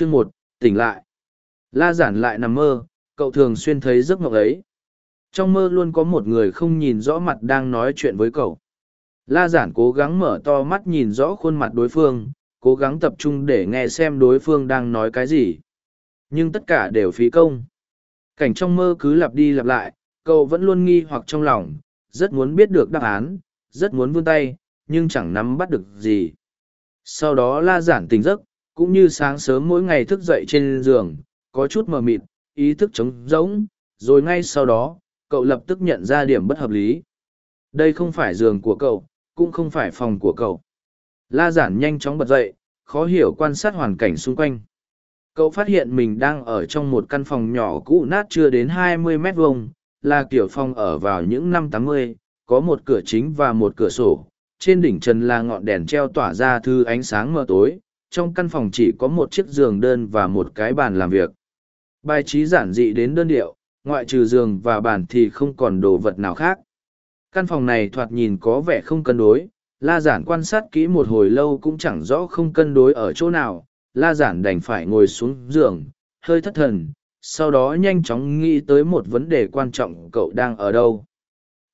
Chương một tỉnh lại. La giản lại nằm mơ, cậu thường xuyên thấy giấc mộng ấy. Trong mơ luôn có một người không nhìn rõ mặt đang nói chuyện với cậu. La giản cố gắng mở to mắt nhìn rõ khuôn mặt đối phương, cố gắng tập trung để nghe xem đối phương đang nói cái gì. Nhưng tất cả đều phí công. Cảnh trong mơ cứ lặp đi lặp lại, cậu vẫn luôn nghi hoặc trong lòng, rất muốn biết được đáp án, rất muốn vươn tay, nhưng chẳng nắm bắt được gì. Sau đó la giản tỉnh giấc, cũng như sáng sớm mỗi ngày thức dậy trên giường, có chút mờ mịt, ý thức trống rỗng, rồi ngay sau đó, cậu lập tức nhận ra điểm bất hợp lý. Đây không phải giường của cậu, cũng không phải phòng của cậu. La giản nhanh chóng bật dậy, khó hiểu quan sát hoàn cảnh xung quanh. Cậu phát hiện mình đang ở trong một căn phòng nhỏ cũ nát chưa đến 20 mét vuông, là kiểu phòng ở vào những năm 80, có một cửa chính và một cửa sổ. Trên đỉnh trần là ngọn đèn treo tỏa ra thư ánh sáng mờ tối. Trong căn phòng chỉ có một chiếc giường đơn và một cái bàn làm việc. Bài trí giản dị đến đơn điệu, ngoại trừ giường và bàn thì không còn đồ vật nào khác. Căn phòng này thoạt nhìn có vẻ không cân đối, la giản quan sát kỹ một hồi lâu cũng chẳng rõ không cân đối ở chỗ nào, la giản đành phải ngồi xuống giường, hơi thất thần, sau đó nhanh chóng nghĩ tới một vấn đề quan trọng cậu đang ở đâu.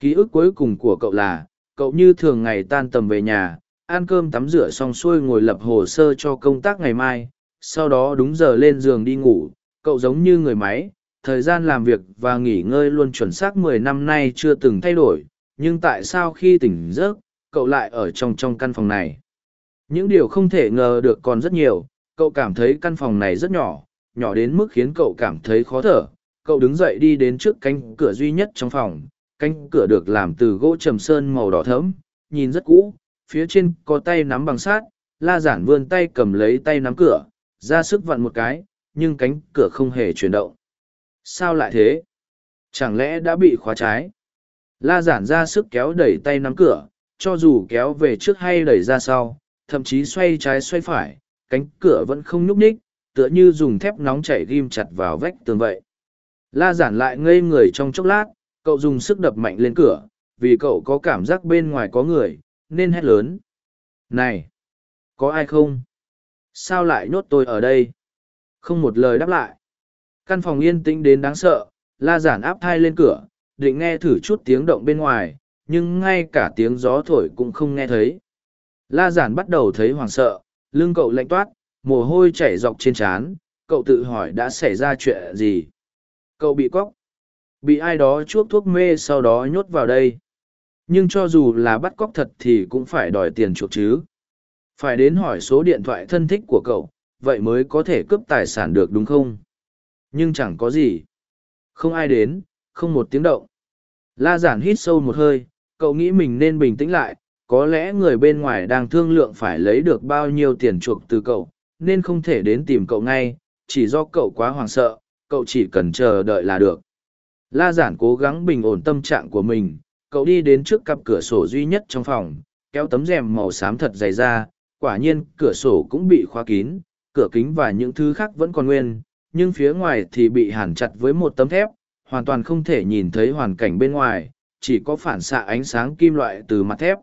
Ký ức cuối cùng của cậu là, cậu như thường ngày tan tầm về nhà, ăn cơm tắm rửa xong xuôi ngồi lập hồ sơ cho công tác ngày mai, sau đó đúng giờ lên giường đi ngủ, cậu giống như người máy, thời gian làm việc và nghỉ ngơi luôn chuẩn xác mười năm nay chưa từng thay đổi, nhưng tại sao khi tỉnh giấc, cậu lại ở trong trong căn phòng này? Những điều không thể ngờ được còn rất nhiều, cậu cảm thấy căn phòng này rất nhỏ, nhỏ đến mức khiến cậu cảm thấy khó thở. Cậu đứng dậy đi đến trước cánh cửa duy nhất trong phòng, cánh cửa được làm từ gỗ trầm sơn màu đỏ thẫm, nhìn rất cũ, phía trên có tay nắm bằng sát, la giản vươn tay cầm lấy tay nắm cửa, ra sức vặn một cái, nhưng cánh cửa không hề chuyển động. Sao lại thế? Chẳng lẽ đã bị khóa trái? La giản ra sức kéo đẩy tay nắm cửa, cho dù kéo về trước hay đẩy ra sau, thậm chí xoay trái xoay phải, cánh cửa vẫn không nhúc nhích, tựa như dùng thép nóng chảy ghim chặt vào vách tường vậy. La giản lại ngây người trong chốc lát, cậu dùng sức đập mạnh lên cửa, vì cậu có cảm giác bên ngoài có người, nên hét lớn. Này! Có ai không? Sao lại nhốt tôi ở đây? Không một lời đáp lại. Căn phòng yên tĩnh đến đáng sợ, la giản áp thai lên cửa, định nghe thử chút tiếng động bên ngoài, nhưng ngay cả tiếng gió thổi cũng không nghe thấy. La giản bắt đầu thấy hoảng sợ, lưng cậu lạnh toát, mồ hôi chảy dọc trên trán, cậu tự hỏi đã xảy ra chuyện gì. Cậu bị cóc, bị ai đó chuốc thuốc mê sau đó nhốt vào đây. Nhưng cho dù là bắt cóc thật thì cũng phải đòi tiền chuộc chứ. Phải đến hỏi số điện thoại thân thích của cậu, vậy mới có thể cướp tài sản được đúng không? Nhưng chẳng có gì. Không ai đến, không một tiếng động. La giản hít sâu một hơi, cậu nghĩ mình nên bình tĩnh lại, có lẽ người bên ngoài đang thương lượng phải lấy được bao nhiêu tiền chuộc từ cậu, nên không thể đến tìm cậu ngay, chỉ do cậu quá hoảng sợ, cậu chỉ cần chờ đợi là được. La giản cố gắng bình ổn tâm trạng của mình, cậu đi đến trước cặp cửa sổ duy nhất trong phòng, kéo tấm rèm màu xám thật dày ra, quả nhiên cửa sổ cũng bị khóa kín, cửa kính và những thứ khác vẫn còn nguyên, nhưng phía ngoài thì bị hàn chặt với một tấm thép, hoàn toàn không thể nhìn thấy hoàn cảnh bên ngoài, chỉ có phản xạ ánh sáng kim loại từ mặt thép.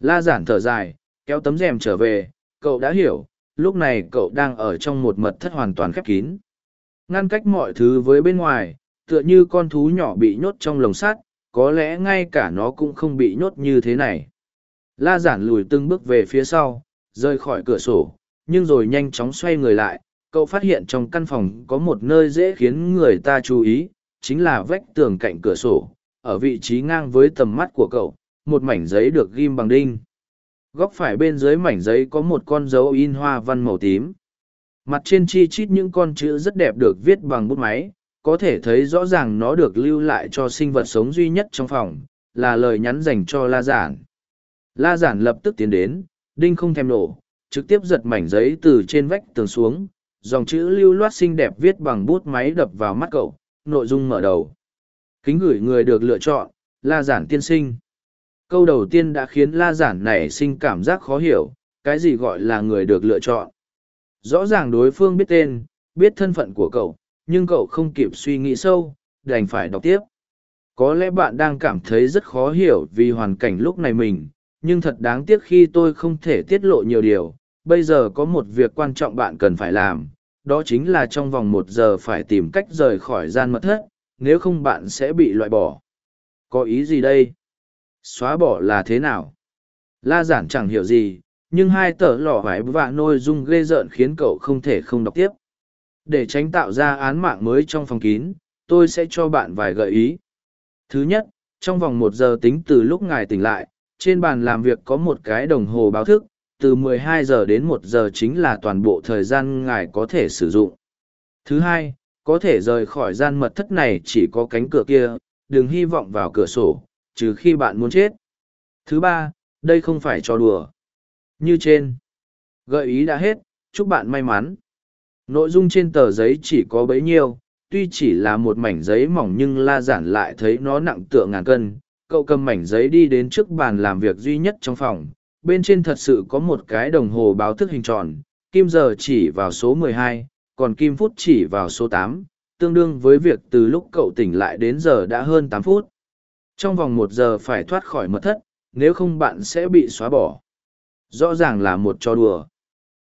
La giản thở dài, kéo tấm rèm trở về, cậu đã hiểu, lúc này cậu đang ở trong một mật thất hoàn toàn khép kín. Ngăn cách mọi thứ với bên ngoài, tựa như con thú nhỏ bị nhốt trong lồng sắt, có lẽ ngay cả nó cũng không bị nhốt như thế này. La giản lùi từng bước về phía sau, rời khỏi cửa sổ, nhưng rồi nhanh chóng xoay người lại, cậu phát hiện trong căn phòng có một nơi dễ khiến người ta chú ý, chính là vách tường cạnh cửa sổ, ở vị trí ngang với tầm mắt của cậu, một mảnh giấy được ghim bằng đinh. Góc phải bên dưới mảnh giấy có một con dấu in hoa văn màu tím. Mặt trên chi chít những con chữ rất đẹp được viết bằng bút máy, có thể thấy rõ ràng nó được lưu lại cho sinh vật sống duy nhất trong phòng, là lời nhắn dành cho La Giản. La Giản lập tức tiến đến, đinh không thèm nổ, trực tiếp giật mảnh giấy từ trên vách tường xuống, dòng chữ lưu loát xinh đẹp viết bằng bút máy đập vào mắt cậu, nội dung mở đầu. Kính gửi người được lựa chọn, La Giản tiên sinh. Câu đầu tiên đã khiến La Giản nảy sinh cảm giác khó hiểu, cái gì gọi là người được lựa chọn. Rõ ràng đối phương biết tên, biết thân phận của cậu, nhưng cậu không kịp suy nghĩ sâu, đành phải đọc tiếp. Có lẽ bạn đang cảm thấy rất khó hiểu vì hoàn cảnh lúc này mình, nhưng thật đáng tiếc khi tôi không thể tiết lộ nhiều điều. Bây giờ có một việc quan trọng bạn cần phải làm, đó chính là trong vòng một giờ phải tìm cách rời khỏi gian mật thất, nếu không bạn sẽ bị loại bỏ. Có ý gì đây? Xóa bỏ là thế nào? La giản chẳng hiểu gì, nhưng hai tờ lỏ vải và nội dung ghê rợn khiến cậu không thể không đọc tiếp. Để tránh tạo ra án mạng mới trong phòng kín, tôi sẽ cho bạn vài gợi ý. Thứ nhất, trong vòng một giờ tính từ lúc ngài tỉnh lại, trên bàn làm việc có một cái đồng hồ báo thức, từ 12 giờ đến 1 giờ chính là toàn bộ thời gian ngài có thể sử dụng. Thứ hai, có thể rời khỏi gian mật thất này chỉ có cánh cửa kia, đừng hy vọng vào cửa sổ, trừ khi bạn muốn chết. Thứ ba, đây không phải trò đùa. Như trên. Gợi ý đã hết, chúc bạn may mắn. Nội dung trên tờ giấy chỉ có bấy nhiêu, tuy chỉ là một mảnh giấy mỏng nhưng la giản lại thấy nó nặng tựa ngàn cân. Cậu cầm mảnh giấy đi đến trước bàn làm việc duy nhất trong phòng, bên trên thật sự có một cái đồng hồ báo thức hình tròn, kim giờ chỉ vào số 12, còn kim phút chỉ vào số 8, tương đương với việc từ lúc cậu tỉnh lại đến giờ đã hơn 8 phút. Trong vòng một giờ phải thoát khỏi mật thất, nếu không bạn sẽ bị xóa bỏ. Rõ ràng là một trò đùa.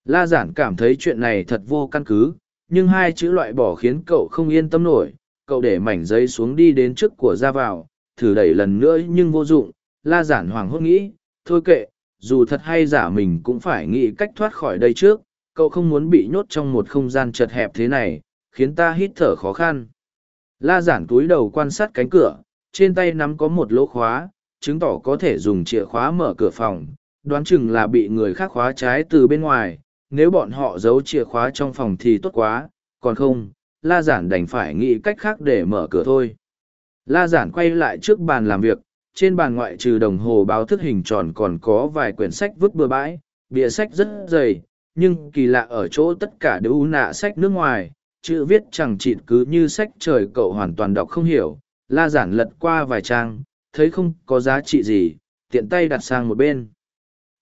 La giản cảm thấy chuyện này thật vô căn cứ, nhưng hai chữ loại bỏ khiến cậu không yên tâm nổi. Cậu để mảnh giấy xuống đi đến trước của ra vào, thử đẩy lần nữa nhưng vô dụng. La giản hoàng hốt nghĩ, thôi kệ, dù thật hay giả mình cũng phải nghĩ cách thoát khỏi đây trước. Cậu không muốn bị nhốt trong một không gian chật hẹp thế này, khiến ta hít thở khó khăn. La giản túi đầu quan sát cánh cửa, trên tay nắm có một lỗ khóa, chứng tỏ có thể dùng chìa khóa mở cửa phòng, đoán chừng là bị người khác khóa trái từ bên ngoài, nếu bọn họ giấu chìa khóa trong phòng thì tốt quá, còn không, la giản đành phải nghĩ cách khác để mở cửa thôi. La giản quay lại trước bàn làm việc, trên bàn ngoại trừ đồng hồ báo thức hình tròn còn có vài quyển sách vứt bừa bãi, bìa sách rất dày, nhưng kỳ lạ ở chỗ tất cả đều nạ sách nước ngoài, chữ viết chẳng chịt cứ như sách trời cậu hoàn toàn đọc không hiểu, la giản lật qua vài trang, thấy không có giá trị gì, tiện tay đặt sang một bên.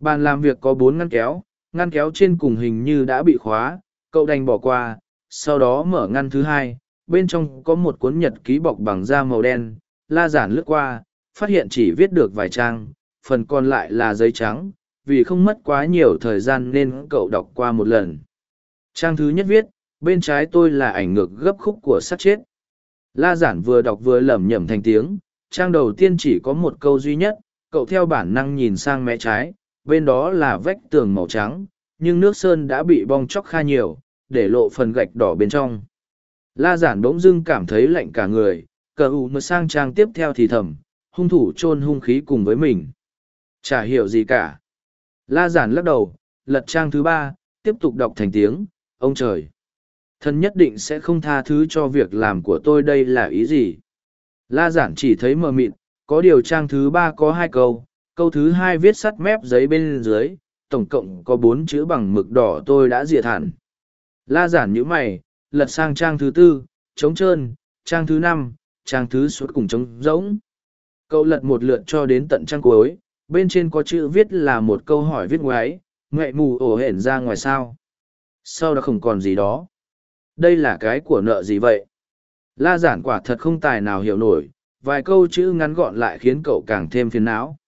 Bàn làm việc có bốn ngăn kéo, ngăn kéo trên cùng hình như đã bị khóa, cậu đành bỏ qua, sau đó mở ngăn thứ hai, bên trong có một cuốn nhật ký bọc bằng da màu đen, la giản lướt qua, phát hiện chỉ viết được vài trang, phần còn lại là giấy trắng, vì không mất quá nhiều thời gian nên cậu đọc qua một lần. Trang thứ nhất viết, bên trái tôi là ảnh ngược gấp khúc của sát chết. La giản vừa đọc vừa lẩm nhẩm thành tiếng, trang đầu tiên chỉ có một câu duy nhất, cậu theo bản năng nhìn sang mé trái, bên đó là vách tường màu trắng, nhưng nước sơn đã bị bong chóc kha nhiều, để lộ phần gạch đỏ bên trong. La giản bỗng dưng cảm thấy lạnh cả người, cờ ủ mơ sang trang tiếp theo thì thầm, hung thủ chôn hung khí cùng với mình. Chả hiểu gì cả. La giản lắc đầu, lật trang thứ ba, tiếp tục đọc thành tiếng, ông trời. Thần nhất định sẽ không tha thứ cho việc làm của tôi đây là ý gì. La giản chỉ thấy mờ mịt, có điều trang thứ ba có hai câu, câu thứ hai viết sắt mép giấy bên dưới, tổng cộng có bốn chữ bằng mực đỏ tôi đã diệt hẳn. La giản nhữ mày, lật sang trang thứ tư, trống trơn, trang thứ năm, trang thứ suốt cùng trống rỗng. Cậu lật một lượt cho đến tận trang cuối, bên trên có chữ viết là một câu hỏi viết ngoái, ngậy mù ổ hển ra ngoài sao. Sau đó không còn gì đó. Đây là cái của nợ gì vậy? La giản quả thật không tài nào hiểu nổi, vài câu chữ ngắn gọn lại khiến cậu càng thêm phiền não.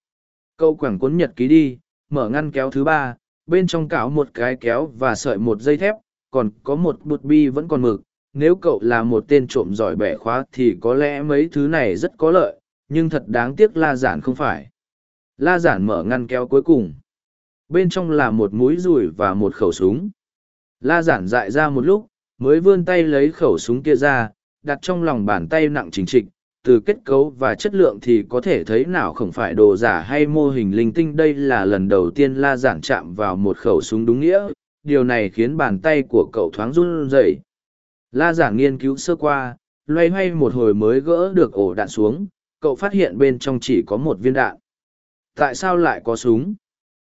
Cậu quẳng cuốn nhật ký đi, mở ngăn kéo thứ ba, bên trong cảo một cái kéo và sợi một dây thép, còn có một bút bi vẫn còn mực. Nếu cậu là một tên trộm giỏi bẻ khóa thì có lẽ mấy thứ này rất có lợi, nhưng thật đáng tiếc la giản không phải. La giản mở ngăn kéo cuối cùng. Bên trong là một mũi rùi và một khẩu súng. La giản dại ra một lúc, mới vươn tay lấy khẩu súng kia ra, đặt trong lòng bàn tay nặng chính trịch, từ kết cấu và chất lượng thì có thể thấy nào không phải đồ giả hay mô hình linh tinh, đây là lần đầu tiên la giản chạm vào một khẩu súng đúng nghĩa. Điều này khiến bàn tay của cậu thoáng run rẩy. La giản nghiên cứu sơ qua, loay hoay một hồi mới gỡ được ổ đạn xuống. Cậu phát hiện bên trong chỉ có một viên đạn. Tại sao lại có súng?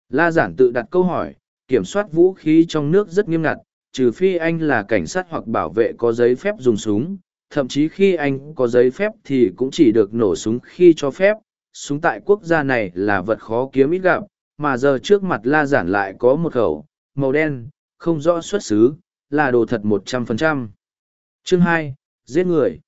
La giản tự đặt câu hỏi. Kiểm soát vũ khí trong nước rất nghiêm ngặt, trừ phi anh là cảnh sát hoặc bảo vệ có giấy phép dùng súng thậm chí khi anh có giấy phép thì cũng chỉ được nổ súng khi cho phép. Súng tại quốc gia này là vật khó kiếm ít gặp mà giờ trước mặt la giản lại có một khẩu màu đen không rõ xuất xứ là đồ thật một trăm phần trăm. Chương hai giết người.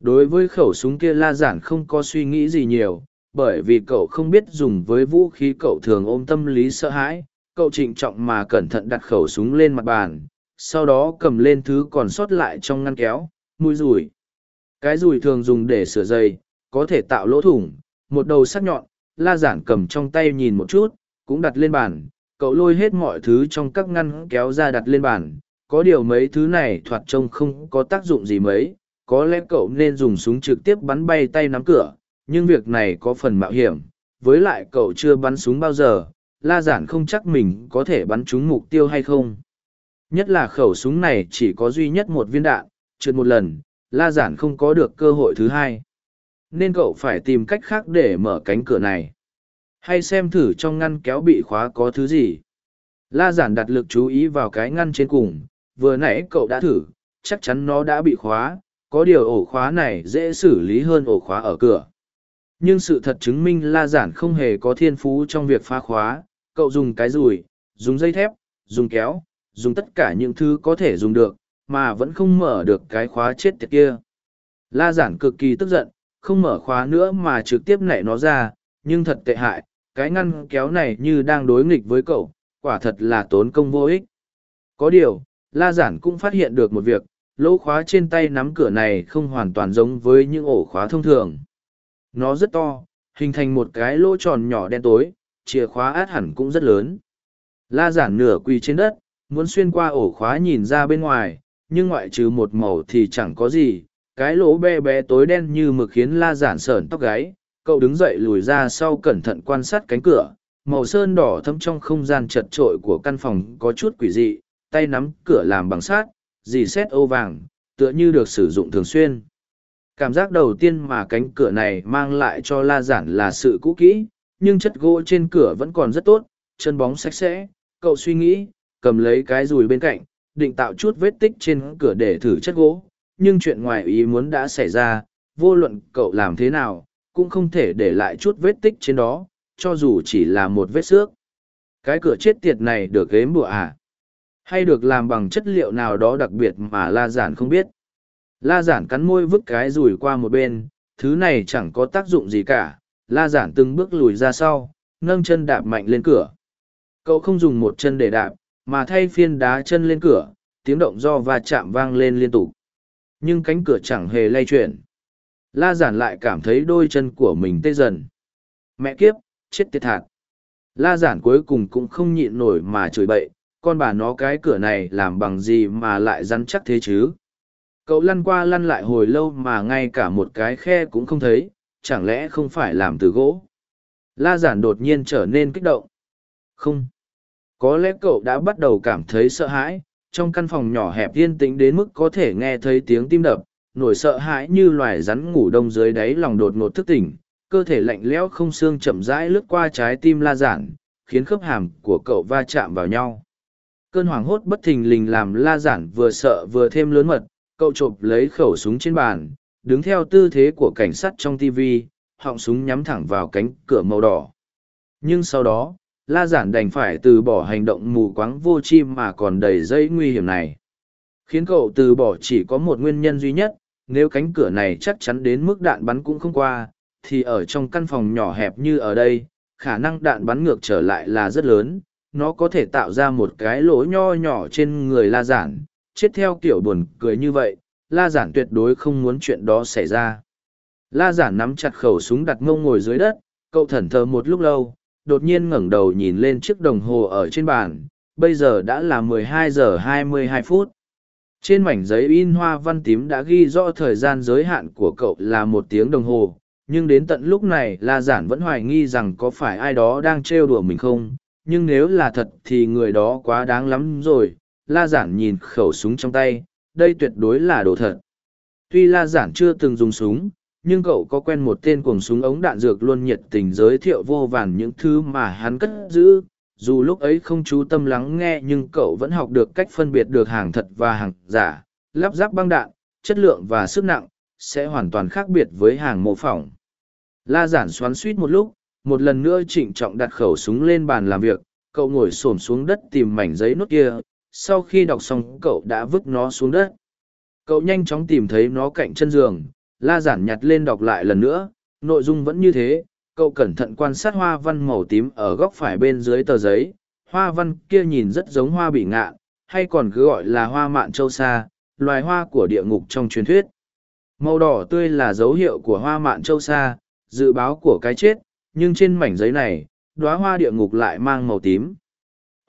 Đối với khẩu súng kia la giản không có suy nghĩ gì nhiều bởi vì cậu không biết dùng với vũ khí cậu thường ôm tâm lý sợ hãi cậu trịnh trọng mà cẩn thận đặt khẩu súng lên mặt bàn sau đó cầm lên thứ còn sót lại trong ngăn kéo, mũi rùi. Cái rùi thường dùng để sửa giày, có thể tạo lỗ thủng, một đầu sắc nhọn, la giản cầm trong tay nhìn một chút, cũng đặt lên bàn, cậu lôi hết mọi thứ trong các ngăn kéo ra đặt lên bàn, có điều mấy thứ này thoạt trông không có tác dụng gì mấy, có lẽ cậu nên dùng súng trực tiếp bắn bay tay nắm cửa, nhưng việc này có phần mạo hiểm, với lại cậu chưa bắn súng bao giờ, la giản không chắc mình có thể bắn trúng mục tiêu hay không. Nhất là khẩu súng này chỉ có duy nhất một viên đạn, trượt một lần, la giản không có được cơ hội thứ hai. Nên cậu phải tìm cách khác để mở cánh cửa này. Hay xem thử trong ngăn kéo bị khóa có thứ gì. La giản đặt lực chú ý vào cái ngăn trên cùng, vừa nãy cậu đã thử, chắc chắn nó đã bị khóa, có điều ổ khóa này dễ xử lý hơn ổ khóa ở cửa. Nhưng sự thật chứng minh La giản không hề có thiên phú trong việc phá khóa, cậu dùng cái rùi, dùng dây thép, dùng kéo, dùng tất cả những thứ có thể dùng được, mà vẫn không mở được cái khóa chết tiệt kia. La giản cực kỳ tức giận, không mở khóa nữa mà trực tiếp nảy nó ra, nhưng thật tệ hại, cái ngăn kéo này như đang đối nghịch với cậu, quả thật là tốn công vô ích. Có điều, La giản cũng phát hiện được một việc, lỗ khóa trên tay nắm cửa này không hoàn toàn giống với những ổ khóa thông thường. Nó rất to, hình thành một cái lỗ tròn nhỏ đen tối, chìa khóa át hẳn cũng rất lớn. La giản nửa quỳ trên đất, muốn xuyên qua ổ khóa nhìn ra bên ngoài, nhưng ngoại trừ một màu thì chẳng có gì, cái lỗ bé bé tối đen như mực khiến la giản sờn tóc gáy, cậu đứng dậy lùi ra sau cẩn thận quan sát cánh cửa, màu sơn đỏ thâm trong không gian chật trội của căn phòng có chút quỷ dị, tay nắm cửa làm bằng sát, dì xét ô vàng, tựa như được sử dụng thường xuyên. Cảm giác đầu tiên mà cánh cửa này mang lại cho la giản là sự cũ kỹ, nhưng chất gỗ trên cửa vẫn còn rất tốt, chân bóng sạch sẽ, cậu suy nghĩ, cầm lấy cái rùi bên cạnh, định tạo chút vết tích trên cửa để thử chất gỗ, nhưng chuyện ngoài ý muốn đã xảy ra, vô luận cậu làm thế nào, cũng không thể để lại chút vết tích trên đó, cho dù chỉ là một vết xước. Cái cửa chết tiệt này được ghế bùa à? Hay được làm bằng chất liệu nào đó đặc biệt mà La Giản không biết? La Giản cắn môi vứt cái rùi qua một bên, thứ này chẳng có tác dụng gì cả. La Giản từng bước lùi ra sau, nâng chân đạp mạnh lên cửa. Cậu không dùng một chân để đạp, mà thay phiên đá chân lên cửa, tiếng động do va chạm vang lên liên tục. Nhưng cánh cửa chẳng hề lay chuyển. La giản lại cảm thấy đôi chân của mình tê dần. Mẹ kiếp, chết tiệt hạt. La giản cuối cùng cũng không nhịn nổi mà chửi bậy, con bà nó cái cửa này làm bằng gì mà lại rắn chắc thế chứ. Cậu lăn qua lăn lại hồi lâu mà ngay cả một cái khe cũng không thấy, chẳng lẽ không phải làm từ gỗ. La giản đột nhiên trở nên kích động. Không. Có lẽ cậu đã bắt đầu cảm thấy sợ hãi, trong căn phòng nhỏ hẹp yên tĩnh đến mức có thể nghe thấy tiếng tim đập, nổi sợ hãi như loài rắn ngủ đông dưới đáy lòng đột ngột thức tỉnh, cơ thể lạnh lẽo không xương chậm rãi lướt qua trái tim la giản, khiến khớp hàm của cậu va chạm vào nhau. Cơn hoảng hốt bất thình lình làm la giản vừa sợ vừa thêm lớn mật, cậu chộp lấy khẩu súng trên bàn, đứng theo tư thế của cảnh sát trong TV, họng súng nhắm thẳng vào cánh cửa màu đỏ. Nhưng sau đó, la giản đành phải từ bỏ hành động mù quáng vô chi mà còn đầy dây nguy hiểm này. Khiến cậu từ bỏ chỉ có một nguyên nhân duy nhất, nếu cánh cửa này chắc chắn đến mức đạn bắn cũng không qua, thì ở trong căn phòng nhỏ hẹp như ở đây, khả năng đạn bắn ngược trở lại là rất lớn, nó có thể tạo ra một cái lỗ nho nhỏ trên người la giản. Chết theo kiểu buồn cười như vậy, la giản tuyệt đối không muốn chuyện đó xảy ra. La giản nắm chặt khẩu súng đặt ngông ngồi dưới đất, cậu thẩn thờ một lúc lâu đột nhiên ngẩng đầu nhìn lên chiếc đồng hồ ở trên bàn, bây giờ đã là 12 giờ 22 phút. Trên mảnh giấy in hoa văn tím đã ghi rõ thời gian giới hạn của cậu là một tiếng đồng hồ, nhưng đến tận lúc này La Giản vẫn hoài nghi rằng có phải ai đó đang trêu đùa mình không, nhưng nếu là thật thì người đó quá đáng lắm rồi. La Giản nhìn khẩu súng trong tay, đây tuyệt đối là đồ thật. Tuy La Giản chưa từng dùng súng, nhưng cậu có quen một tên cuồng súng ống đạn dược luôn nhiệt tình giới thiệu vô vàn những thứ mà hắn cất giữ. Dù lúc ấy không chú tâm lắng nghe, nhưng cậu vẫn học được cách phân biệt được hàng thật và hàng giả. Lắp ráp băng đạn, chất lượng và sức nặng sẽ hoàn toàn khác biệt với hàng mô phỏng. La giản xoắn suýt một lúc, một lần nữa trịnh trọng đặt khẩu súng lên bàn làm việc. Cậu ngồi s ổ m xuống đất tìm mảnh giấy nốt kia. Sau khi đọc xong, cậu đã vứt nó xuống đất. Cậu nhanh chóng tìm thấy nó cạnh chân giường. La giản nhặt lên đọc lại lần nữa, nội dung vẫn như thế, cậu cẩn thận quan sát hoa văn màu tím ở góc phải bên dưới tờ giấy, hoa văn kia nhìn rất giống hoa bị ngạn, hay còn cứ gọi là hoa mạn châu sa, loài hoa của địa ngục trong truyền thuyết. Màu đỏ tươi là dấu hiệu của hoa mạn châu sa, dự báo của cái chết, nhưng trên mảnh giấy này, đóa hoa địa ngục lại mang màu tím.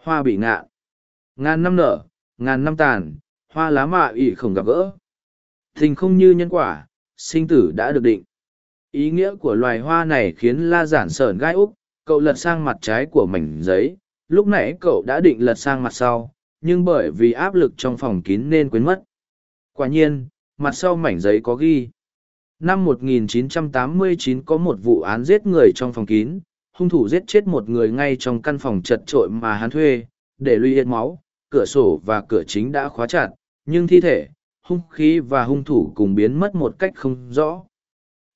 Hoa bị ngạn, Ngàn năm nở, ngàn năm tàn, hoa lá mạ ỉ không gặp gỡ. Tình không như nhân quả, sinh tử đã được định. Ý nghĩa của loài hoa này khiến la giản sờn gai úc, cậu lật sang mặt trái của mảnh giấy, lúc nãy cậu đã định lật sang mặt sau, nhưng bởi vì áp lực trong phòng kín nên quên mất. Quả nhiên, mặt sau mảnh giấy có ghi. Năm 1989 có một vụ án giết người trong phòng kín, hung thủ giết chết một người ngay trong căn phòng chật trội mà hắn thuê, để lui yên máu, cửa sổ và cửa chính đã khóa chặt, nhưng thi thể, hung khí và hung thủ cùng biến mất một cách không rõ.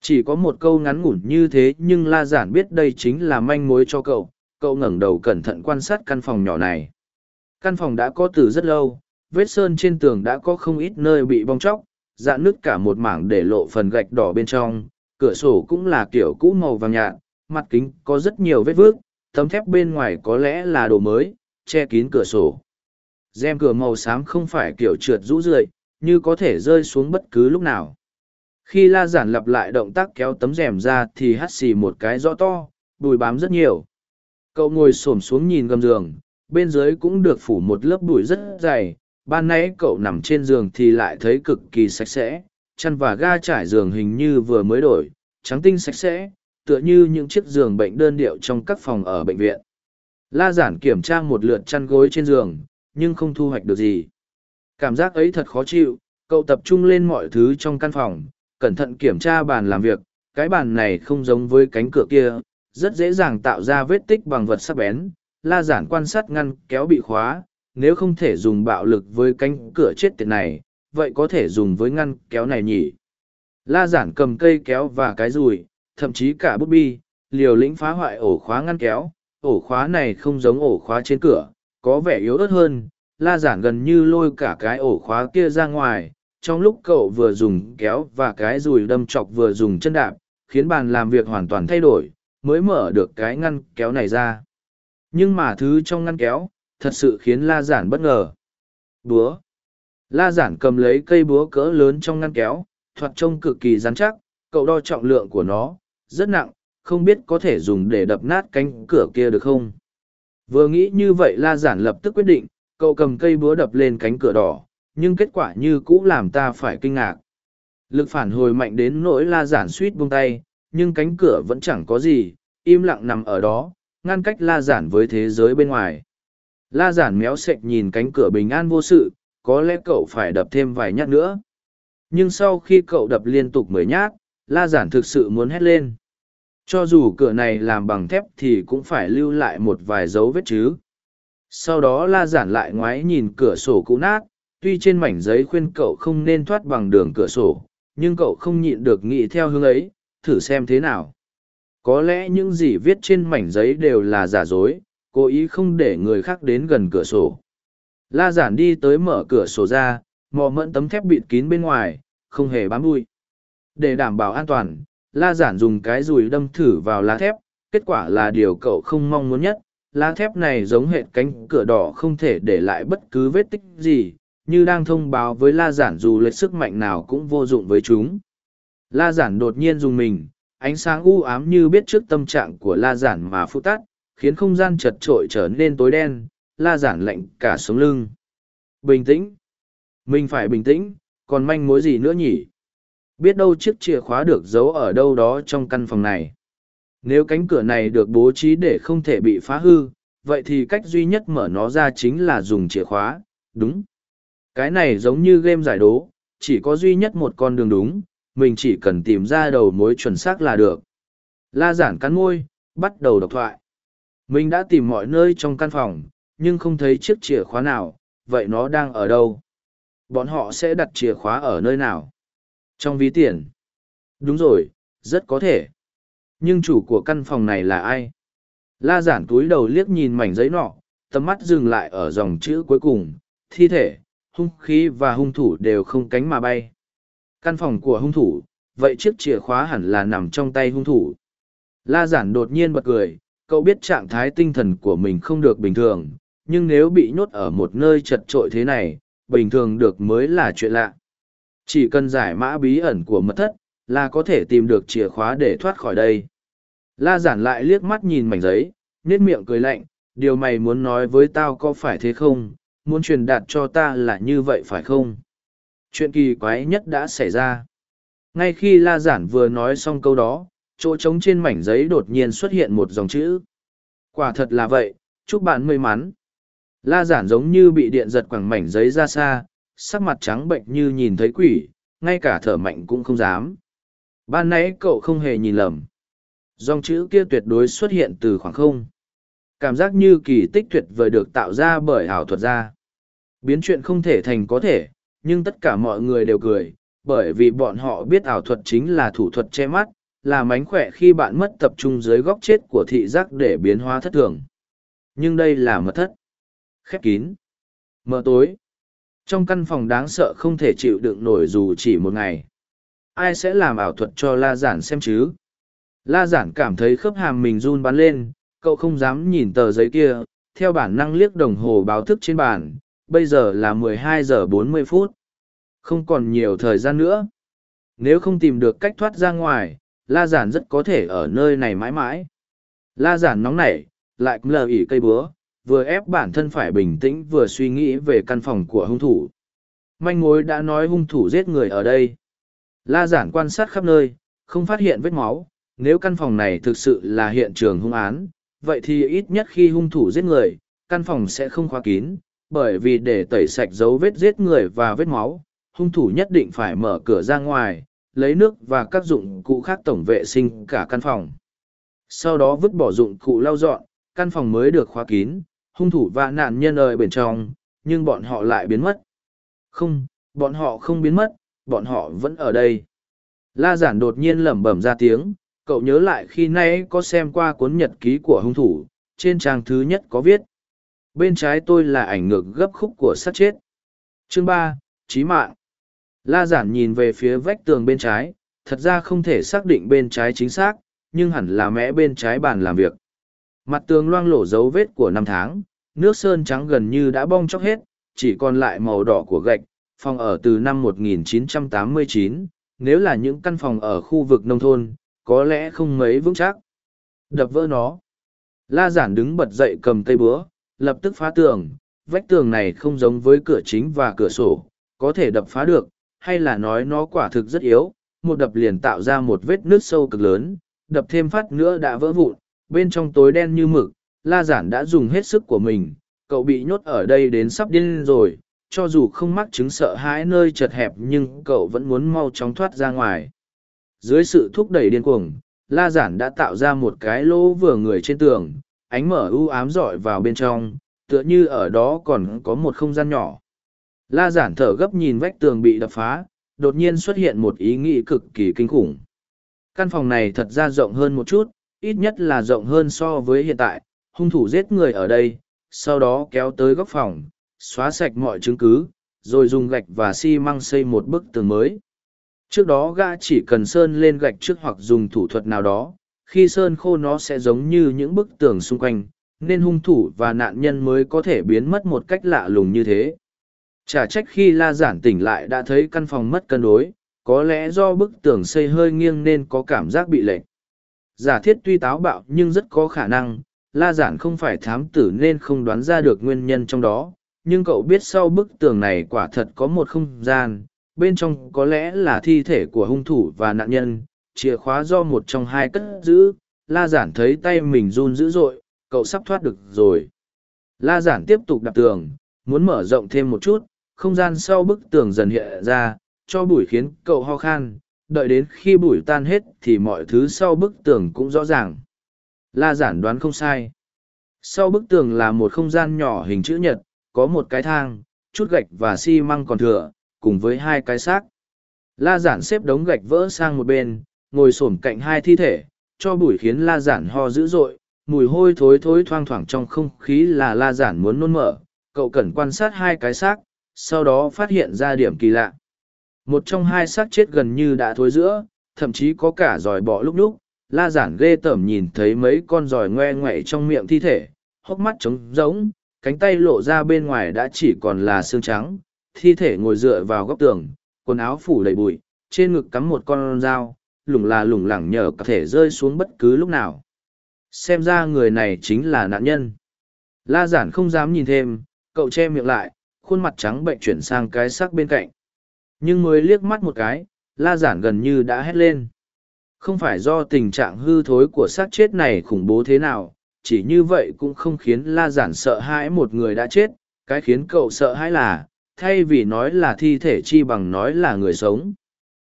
Chỉ có một câu ngắn ngủn như thế nhưng La Giản biết đây chính là manh mối cho cậu, cậu ngẩng đầu cẩn thận quan sát căn phòng nhỏ này. Căn phòng đã có từ rất lâu, vết sơn trên tường đã có không ít nơi bị bong chóc, dạn nứt cả một mảng để lộ phần gạch đỏ bên trong, cửa sổ cũng là kiểu cũ màu vàng nhạt, mặt kính có rất nhiều vết vước, tấm thép bên ngoài có lẽ là đồ mới, che kín cửa sổ. Rèm cửa màu xám không phải kiểu trượt rũ rượi, như có thể rơi xuống bất cứ lúc nào. Khi la giản lặp lại động tác kéo tấm rèm ra thì hắt xì một cái rõ to, bùi bám rất nhiều. Cậu ngồi xổm xuống nhìn gầm giường, bên dưới cũng được phủ một lớp bụi rất dày. Ban nãy cậu nằm trên giường thì lại thấy cực kỳ sạch sẽ, chăn và ga trải giường hình như vừa mới đổi, trắng tinh sạch sẽ, tựa như những chiếc giường bệnh đơn điệu trong các phòng ở bệnh viện. La giản kiểm tra một lượt chăn gối trên giường, nhưng không thu hoạch được gì. Cảm giác ấy thật khó chịu, cậu tập trung lên mọi thứ trong căn phòng, cẩn thận kiểm tra bàn làm việc, cái bàn này không giống với cánh cửa kia, rất dễ dàng tạo ra vết tích bằng vật sắc bén. La giản quan sát ngăn kéo bị khóa, nếu không thể dùng bạo lực với cánh cửa chết tiệt này, vậy có thể dùng với ngăn kéo này nhỉ? La giản cầm cây kéo và cái rùi, thậm chí cả bút bi, liều lĩnh phá hoại ổ khóa ngăn kéo. Ổ khóa này không giống ổ khóa trên cửa, có vẻ yếu ớt hơn. La giản gần như lôi cả cái ổ khóa kia ra ngoài, trong lúc cậu vừa dùng kéo và cái dùi đâm chọc vừa dùng chân đạp khiến bàn làm việc hoàn toàn thay đổi mới mở được cái ngăn kéo này ra. Nhưng mà thứ trong ngăn kéo thật sự khiến la giản bất ngờ. Búa. La giản cầm lấy cây búa cỡ lớn trong ngăn kéo thoạt trông cực kỳ rắn chắc cậu đo trọng lượng của nó rất nặng không biết có thể dùng để đập nát cánh cửa kia được không? Vừa nghĩ như vậy la giản lập tức quyết định cậu cầm cây búa đập lên cánh cửa đỏ nhưng kết quả như cũ làm ta phải kinh ngạc. Lực phản hồi mạnh đến nỗi la giản suýt buông tay, nhưng cánh cửa vẫn chẳng có gì, im lặng nằm ở đó, ngăn cách la giản với thế giới bên ngoài. La giản méo sệch nhìn cánh cửa bình an vô sự, có lẽ cậu phải đập thêm vài nhát nữa. Nhưng sau khi cậu đập liên tục mười nhát, la giản thực sự muốn hét lên. Cho dù cửa này làm bằng thép thì cũng phải lưu lại một vài dấu vết chứ. Sau đó la giản lại ngoái nhìn cửa sổ cũ nát, tuy trên mảnh giấy khuyên cậu không nên thoát bằng đường cửa sổ nhưng cậu không nhịn được nghĩ theo hướng ấy thử xem thế nào. Có lẽ những gì viết trên mảnh giấy đều là giả dối cố ý không để người khác đến gần cửa sổ. La giản đi tới mở cửa sổ ra mò mẫn tấm thép bịt kín bên ngoài không hề bám bụi. Để đảm bảo an toàn la giản dùng cái dùi đâm thử vào lá thép kết quả là điều cậu không mong muốn nhất lá thép này giống hệt cánh cửa đỏ không thể để lại bất cứ vết tích gì như đang thông báo với la giản dù lệch sức mạnh nào cũng vô dụng với chúng. La giản đột nhiên dùng mình, ánh sáng u ám như biết trước tâm trạng của la giản mà phụ tắt, khiến không gian chật trội trở nên tối đen, la giản lạnh cả sống lưng. Bình tĩnh. Mình phải bình tĩnh, còn manh mối gì nữa nhỉ? Biết đâu chiếc chìa khóa được giấu ở đâu đó trong căn phòng này. Nếu cánh cửa này được bố trí để không thể bị phá hư, vậy thì cách duy nhất mở nó ra chính là dùng chìa khóa, đúng. Cái này giống như game giải đố, chỉ có duy nhất một con đường đúng, mình chỉ cần tìm ra đầu mối chuẩn xác là được. La giản cắn môi, bắt đầu độc thoại. Mình đã tìm mọi nơi trong căn phòng, nhưng không thấy chiếc chìa khóa nào, vậy nó đang ở đâu? Bọn họ sẽ đặt chìa khóa ở nơi nào? Trong ví tiền. Đúng rồi, rất có thể. Nhưng chủ của căn phòng này là ai? La giản túi đầu liếc nhìn mảnh giấy nọ, tầm mắt dừng lại ở dòng chữ cuối cùng, thi thể, hung khí và hung thủ đều không cánh mà bay. Căn phòng của hung thủ, vậy chiếc chìa khóa hẳn là nằm trong tay hung thủ. La giản đột nhiên bật cười, cậu biết trạng thái tinh thần của mình không được bình thường, nhưng nếu bị nhốt ở một nơi chật trội thế này, bình thường được mới là chuyện lạ. Chỉ cần giải mã bí ẩn của mật thất, là có thể tìm được chìa khóa để thoát khỏi đây. La giản lại liếc mắt nhìn mảnh giấy, nét miệng cười lạnh, điều mày muốn nói với tao có phải thế không, muốn truyền đạt cho ta là như vậy phải không? Chuyện kỳ quái nhất đã xảy ra. Ngay khi La giản vừa nói xong câu đó, chỗ trống trên mảnh giấy đột nhiên xuất hiện một dòng chữ. Quả thật là vậy, chúc bạn may mắn. La giản giống như bị điện giật quẳng mảnh giấy ra xa, sắc mặt trắng bệnh như nhìn thấy quỷ, ngay cả thở mạnh cũng không dám. Ban nãy cậu không hề nhìn lầm. Dòng chữ kia tuyệt đối xuất hiện từ khoảng không. Cảm giác như kỳ tích tuyệt vời được tạo ra bởi ảo thuật gia. Biến chuyện không thể thành có thể, nhưng tất cả mọi người đều cười, bởi vì bọn họ biết ảo thuật chính là thủ thuật che mắt, là mánh khỏe khi bạn mất tập trung dưới góc chết của thị giác để biến hóa thất thường. Nhưng đây là mật thất. Khép kín. Mờ tối. Trong căn phòng đáng sợ không thể chịu đựng nổi dù chỉ một ngày. Ai sẽ làm ảo thuật cho La Giản xem chứ? La Giản cảm thấy khớp hàm mình run bắn lên, cậu không dám nhìn tờ giấy kia, theo bản năng liếc đồng hồ báo thức trên bàn, bây giờ là 12 giờ 40 phút. Không còn nhiều thời gian nữa. Nếu không tìm được cách thoát ra ngoài, La Giản rất có thể ở nơi này mãi mãi. La Giản nóng nảy, lại lờ ỉ cây búa, vừa ép bản thân phải bình tĩnh vừa suy nghĩ về căn phòng của hung thủ. Manh mối đã nói hung thủ giết người ở đây. La Giản quan sát khắp nơi, không phát hiện vết máu. Nếu căn phòng này thực sự là hiện trường hung án, vậy thì ít nhất khi hung thủ giết người, căn phòng sẽ không khóa kín, bởi vì để tẩy sạch dấu vết giết người và vết máu, hung thủ nhất định phải mở cửa ra ngoài, lấy nước và các dụng cụ khác tổng vệ sinh cả căn phòng. Sau đó vứt bỏ dụng cụ lau dọn, căn phòng mới được khóa kín, hung thủ và nạn nhân ở bên trong, nhưng bọn họ lại biến mất. Không, bọn họ không biến mất, bọn họ vẫn ở đây. La giản đột nhiên lẩm bẩm ra tiếng, cậu nhớ lại khi nãy có xem qua cuốn nhật ký của hung thủ, trên trang thứ nhất có viết. Bên trái tôi là ảnh ngược gấp khúc của sát chết. Chương ba, Chí mạng. La giản nhìn về phía vách tường bên trái, thật ra không thể xác định bên trái chính xác, nhưng hẳn là mẽ bên trái bàn làm việc. Mặt tường loang lổ dấu vết của năm tháng, nước sơn trắng gần như đã bong chóc hết, chỉ còn lại màu đỏ của gạch, phòng ở từ năm 1989, nếu là những căn phòng ở khu vực nông thôn, có lẽ không mấy vững chắc. Đập vỡ nó. La giản đứng bật dậy cầm cây búa, lập tức phá tường, vách tường này không giống với cửa chính và cửa sổ, có thể đập phá được, hay là nói nó quả thực rất yếu, một đập liền tạo ra một vết nước sâu cực lớn, đập thêm phát nữa đã vỡ vụn, bên trong tối đen như mực, la giản đã dùng hết sức của mình, cậu bị nhốt ở đây đến sắp điên rồi, cho dù không mắc chứng sợ hãi nơi chật hẹp nhưng cậu vẫn muốn mau chóng thoát ra ngoài. Dưới sự thúc đẩy điên cuồng, la giản đã tạo ra một cái lỗ vừa người trên tường, ánh mở u ám rọi vào bên trong, tựa như ở đó còn có một không gian nhỏ. La giản thở gấp nhìn vách tường bị đập phá, đột nhiên xuất hiện một ý nghĩ cực kỳ kinh khủng. Căn phòng này thật ra rộng hơn một chút, ít nhất là rộng hơn so với hiện tại, hung thủ giết người ở đây, sau đó kéo tới góc phòng, xóa sạch mọi chứng cứ, rồi dùng gạch và xi măng xây một bức tường mới. Trước đó gã chỉ cần sơn lên gạch trước hoặc dùng thủ thuật nào đó, khi sơn khô nó sẽ giống như những bức tường xung quanh, nên hung thủ và nạn nhân mới có thể biến mất một cách lạ lùng như thế. Chả trách khi la giản tỉnh lại đã thấy căn phòng mất cân đối, có lẽ do bức tường xây hơi nghiêng nên có cảm giác bị lệch. Giả thiết tuy táo bạo nhưng rất có khả năng, la giản không phải thám tử nên không đoán ra được nguyên nhân trong đó, nhưng cậu biết sau bức tường này quả thật có một không gian, bên trong có lẽ là thi thể của hung thủ và nạn nhân, chìa khóa do một trong hai cất giữ, la giản thấy tay mình run dữ dội, cậu sắp thoát được rồi. La giản tiếp tục đạp tường, muốn mở rộng thêm một chút, không gian sau bức tường dần hiện ra, cho bụi khiến cậu ho khan, đợi đến khi bụi tan hết thì mọi thứ sau bức tường cũng rõ ràng. La giản đoán không sai. Sau bức tường là một không gian nhỏ hình chữ nhật, có một cái thang, chút gạch và xi măng còn thừa, cùng với hai cái xác. La giản xếp đống gạch vỡ sang một bên, ngồi xổm cạnh hai thi thể, cho bụi khiến la giản ho dữ dội, mùi hôi thối thối thoang thoảng trong không khí là la giản muốn nôn mở. Cậu cần quan sát hai cái xác, sau đó phát hiện ra điểm kỳ lạ. Một trong hai xác chết gần như đã thối giữa, thậm chí có cả giòi bọ lúc lúc, la giản ghê tởm nhìn thấy mấy con giòi ngoe ngoậy trong miệng thi thể, hốc mắt trống rỗng, cánh tay lộ ra bên ngoài đã chỉ còn là xương trắng, thi thể ngồi dựa vào góc tường, quần áo phủ đầy bụi, trên ngực cắm một con dao, lủng là lủng lẳng nhờ có thể rơi xuống bất cứ lúc nào. Xem ra người này chính là nạn nhân. La giản không dám nhìn thêm, cậu che miệng lại, khuôn mặt trắng bệnh chuyển sang cái sắc bên cạnh. Nhưng mới liếc mắt một cái, la giản gần như đã hét lên. Không phải do tình trạng hư thối của xác chết này khủng bố thế nào, chỉ như vậy cũng không khiến la giản sợ hãi một người đã chết, cái khiến cậu sợ hãi là, thay vì nói là thi thể chi bằng nói là người sống.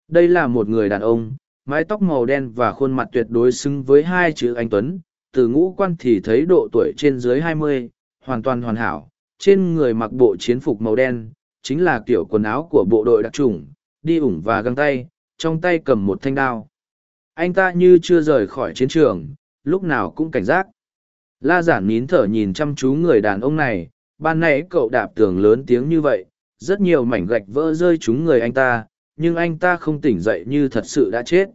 Đây là một người đàn ông, mái tóc màu đen và khuôn mặt tuyệt đối xứng với hai chữ anh Tuấn, từ ngũ quan thì thấy độ tuổi trên dưới hai mươi, hoàn toàn hoàn hảo, trên người mặc bộ chiến phục màu đen, chính là kiểu quần áo của bộ đội đặc trùng, đi ủng và găng tay, trong tay cầm một thanh đao. Anh ta như chưa rời khỏi chiến trường, lúc nào cũng cảnh giác. La giản nín thở nhìn chăm chú người đàn ông này, ban nãy cậu đạp tường lớn tiếng như vậy, rất nhiều mảnh gạch vỡ rơi trúng người anh ta, nhưng anh ta không tỉnh dậy như thật sự đã chết.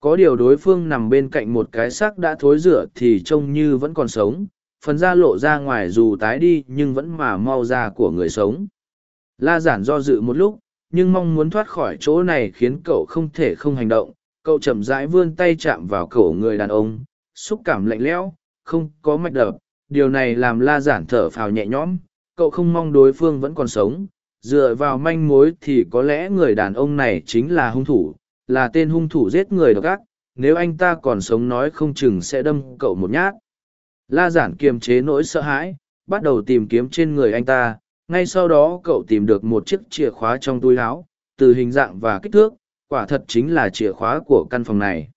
Có điều đối phương nằm bên cạnh một cái xác đã thối rửa thì trông như vẫn còn sống, phần da lộ ra ngoài dù tái đi nhưng vẫn mà mau ra của người sống. La giản do dự một lúc, nhưng mong muốn thoát khỏi chỗ này khiến cậu không thể không hành động. Cậu chậm rãi vươn tay chạm vào cổ người đàn ông, xúc cảm lạnh lẽo, không có mạch đập. Điều này làm la giản thở phào nhẹ nhõm, cậu không mong đối phương vẫn còn sống. Dựa vào manh mối thì có lẽ người đàn ông này chính là hung thủ, là tên hung thủ giết người độc ác. Nếu anh ta còn sống nói không chừng sẽ đâm cậu một nhát. La giản kiềm chế nỗi sợ hãi, bắt đầu tìm kiếm trên người anh ta. Ngay sau đó cậu tìm được một chiếc chìa khóa trong túi áo, từ hình dạng và kích thước, quả thật chính là chìa khóa của căn phòng này.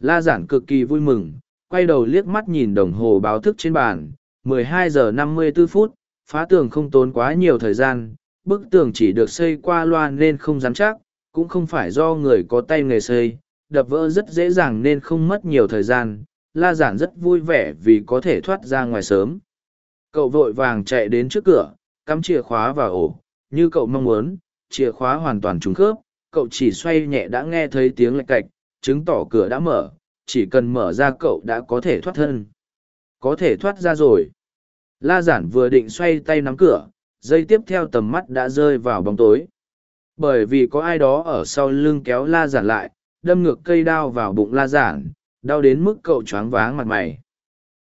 La giản cực kỳ vui mừng, quay đầu liếc mắt nhìn đồng hồ báo thức trên bàn, 12 giờ 54 phút, phá tường không tốn quá nhiều thời gian, bức tường chỉ được xây qua loa nên không dám chắc, cũng không phải do người có tay nghề xây, đập vỡ rất dễ dàng nên không mất nhiều thời gian, la giản rất vui vẻ vì có thể thoát ra ngoài sớm. Cậu vội vàng chạy đến trước cửa, cắm chìa khóa vào ổ, như cậu mong muốn, chìa khóa hoàn toàn trúng khớp, cậu chỉ xoay nhẹ đã nghe thấy tiếng lạch cạch, chứng tỏ cửa đã mở, chỉ cần mở ra cậu đã có thể thoát thân. Có thể thoát ra rồi. La giản vừa định xoay tay nắm cửa, dây tiếp theo tầm mắt đã rơi vào bóng tối. Bởi vì có ai đó ở sau lưng kéo la giản lại, đâm ngược cây đao vào bụng la giản, đau đến mức cậu choáng váng mặt mày.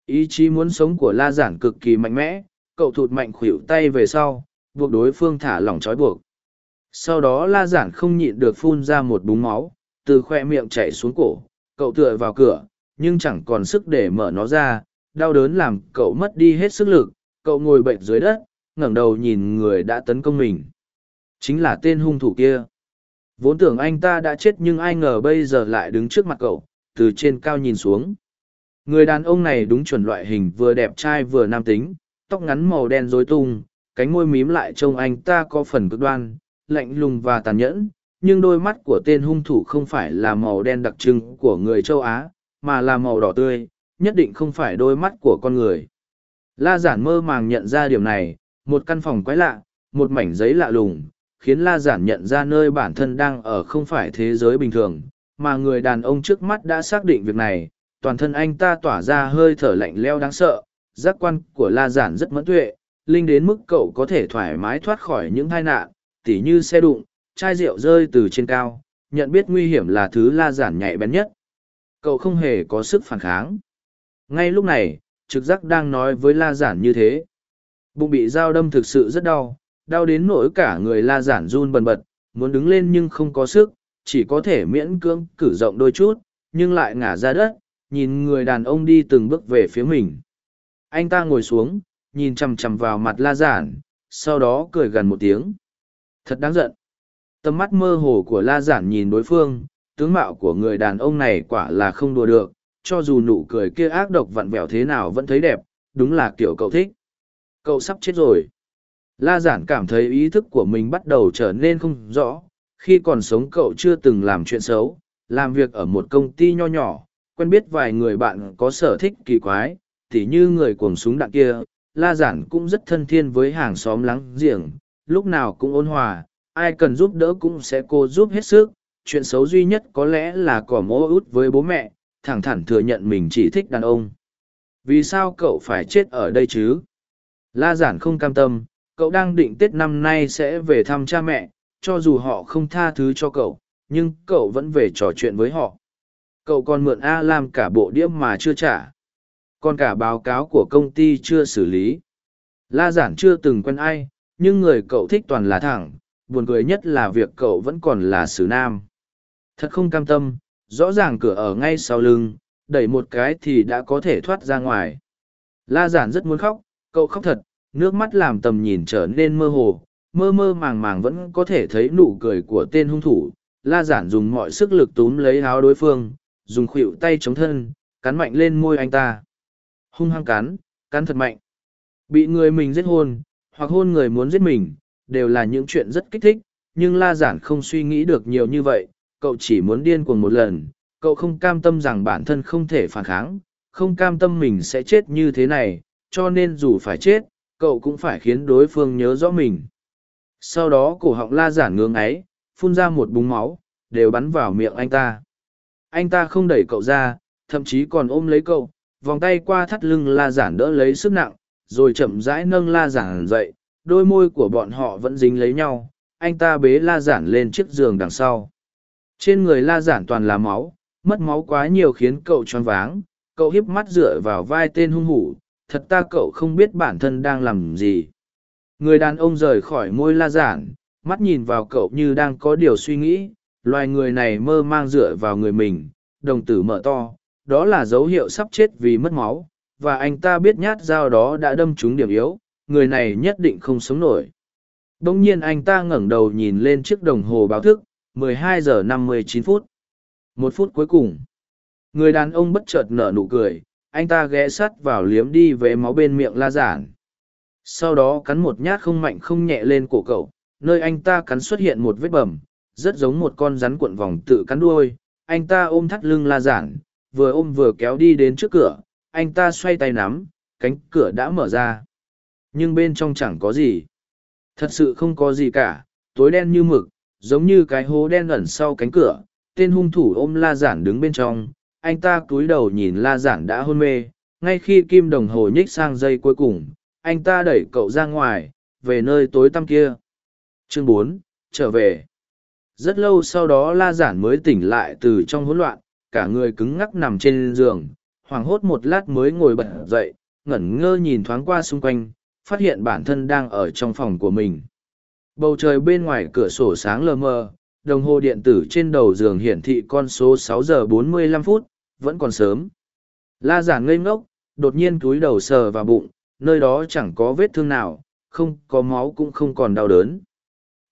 Ý chí muốn sống của la giản cực kỳ mạnh mẽ, cậu thụt mạnh khuỷu tay về sau, buộc đối phương thả lỏng trói buộc. Sau đó la giản không nhịn được phun ra một búng máu, từ khoe miệng chảy xuống cổ, cậu tựa vào cửa, nhưng chẳng còn sức để mở nó ra, đau đớn làm cậu mất đi hết sức lực, cậu ngồi bệnh dưới đất, ngẩng đầu nhìn người đã tấn công mình. Chính là tên hung thủ kia. Vốn tưởng anh ta đã chết nhưng ai ngờ bây giờ lại đứng trước mặt cậu, từ trên cao nhìn xuống. Người đàn ông này đúng chuẩn loại hình vừa đẹp trai vừa nam tính, tóc ngắn màu đen rối tung, cánh môi mím lại trông anh ta có phần cực đoan, lạnh lùng và tàn nhẫn, nhưng đôi mắt của tên hung thủ không phải là màu đen đặc trưng của người châu Á, mà là màu đỏ tươi, nhất định không phải đôi mắt của con người. La giản mơ màng nhận ra điều này, một căn phòng quái lạ, một mảnh giấy lạ lùng, khiến La giản nhận ra nơi bản thân đang ở không phải thế giới bình thường, mà người đàn ông trước mắt đã xác định việc này, toàn thân anh ta tỏa ra hơi thở lạnh leo đáng sợ, giác quan của La giản rất mẫn tuệ, linh đến mức cậu có thể thoải mái thoát khỏi những tai nạn, tỉ như xe đụng, chai rượu rơi từ trên cao, nhận biết nguy hiểm là thứ La giản nhạy bén nhất. Cậu không hề có sức phản kháng. Ngay lúc này, trực giác đang nói với La giản như thế. Bụng bị dao đâm thực sự rất đau, đau đến nỗi cả người La giản run bần bật, muốn đứng lên nhưng không có sức, chỉ có thể miễn cưỡng cử rộng đôi chút, nhưng lại ngả ra đất, nhìn người đàn ông đi từng bước về phía mình. Anh ta ngồi xuống, nhìn chằm chằm vào mặt la giản, sau đó cười gần một tiếng. Thật đáng giận. Tầm mắt mơ hồ của la giản nhìn đối phương, tướng mạo của người đàn ông này quả là không đùa được, cho dù nụ cười kia ác độc vặn vẹo thế nào vẫn thấy đẹp, đúng là kiểu cậu thích. Cậu sắp chết rồi. La giản cảm thấy ý thức của mình bắt đầu trở nên không rõ, khi còn sống cậu chưa từng làm chuyện xấu làm việc ở một công ty nho nhỏ quen biết vài người bạn có sở thích kỳ quái tỉ như người cuồng súng đạn kia la giản cũng rất thân thiên với hàng xóm láng giềng lúc nào cũng ôn hòa ai cần giúp đỡ cũng sẽ cô giúp hết sức chuyện xấu duy nhất có lẽ là cỏ mô út với bố mẹ thẳng thắn thừa nhận mình chỉ thích đàn ông vì sao cậu phải chết ở đây chứ La giản không cam tâm, cậu đang định Tết năm nay sẽ về thăm cha mẹ, cho dù họ không tha thứ cho cậu, nhưng cậu vẫn về trò chuyện với họ. Cậu còn mượn A Lam cả bộ đĩa mà chưa trả. Còn cả báo cáo của công ty chưa xử lý. La giản chưa từng quen ai, nhưng người cậu thích toàn là thẳng, buồn cười nhất là việc cậu vẫn còn là xử nam. Thật không cam tâm, rõ ràng cửa ở ngay sau lưng, đẩy một cái thì đã có thể thoát ra ngoài. La giản rất muốn khóc, cậu khóc thật, nước mắt làm tầm nhìn trở nên mơ hồ, mơ mơ màng màng vẫn có thể thấy nụ cười của tên hung thủ. La giản dùng mọi sức lực túm lấy áo đối phương, dùng khuỷu tay chống thân, cắn mạnh lên môi anh ta. Hung hăng cắn, cắn thật mạnh. Bị người mình giết hôn, hoặc hôn người muốn giết mình, đều là những chuyện rất kích thích, nhưng La giản không suy nghĩ được nhiều như vậy, cậu chỉ muốn điên cuồng một lần, cậu không cam tâm rằng bản thân không thể phản kháng, không cam tâm mình sẽ chết như thế này, cho nên dù phải chết, cậu cũng phải khiến đối phương nhớ rõ mình. Sau đó cổ họng la giản ngưỡng ấy, phun ra một búng máu, đều bắn vào miệng anh ta. Anh ta không đẩy cậu ra, thậm chí còn ôm lấy cậu, vòng tay qua thắt lưng la giản đỡ lấy sức nặng, rồi chậm rãi nâng la giản dậy, đôi môi của bọn họ vẫn dính lấy nhau, anh ta bế la giản lên chiếc giường đằng sau. Trên người la giản toàn là máu, mất máu quá nhiều khiến cậu choáng váng, cậu hiếp mắt dựa vào vai tên hung hủ, thật ta cậu không biết bản thân đang làm gì. Người đàn ông rời khỏi môi la giản, mắt nhìn vào cậu như đang có điều suy nghĩ, loài người này mơ mang dựa vào người mình, đồng tử mở to, đó là dấu hiệu sắp chết vì mất máu, và anh ta biết nhát dao đó đã đâm trúng điểm yếu, người này nhất định không sống nổi. Đông nhiên anh ta ngẩng đầu nhìn lên chiếc đồng hồ báo thức, 12 giờ 59 phút. Một phút cuối cùng, người đàn ông bất chợt nở nụ cười, anh ta ghé sắt vào liếm đi về máu bên miệng la giản. Sau đó cắn một nhát không mạnh không nhẹ lên cổ cậu, nơi anh ta cắn xuất hiện một vết bầm, rất giống một con rắn cuộn vòng tự cắn đuôi. Anh ta ôm thắt lưng la giản, vừa ôm vừa kéo đi đến trước cửa, anh ta xoay tay nắm, cánh cửa đã mở ra. Nhưng bên trong chẳng có gì. Thật sự không có gì cả, tối đen như mực, giống như cái hố đen ẩn sau cánh cửa, tên hung thủ ôm la giản đứng bên trong, anh ta cúi đầu nhìn la giản đã hôn mê, ngay khi kim đồng hồ nhích sang giây cuối cùng, anh ta đẩy cậu ra ngoài, về nơi tối tăm kia. Chương bốn trở về. Rất lâu sau đó la giản mới tỉnh lại từ trong hỗn loạn, cả người cứng ngắc nằm trên giường, hoảng hốt một lát mới ngồi bật dậy, ngẩn ngơ nhìn thoáng qua xung quanh, phát hiện bản thân đang ở trong phòng của mình. Bầu trời bên ngoài cửa sổ sáng lờ mờ, đồng hồ điện tử trên đầu giường hiển thị con số 6 giờ 45 phút, vẫn còn sớm. La giản ngây ngốc, đột nhiên túi đầu sờ vào bụng, nơi đó chẳng có vết thương nào, không có máu cũng không còn đau đớn.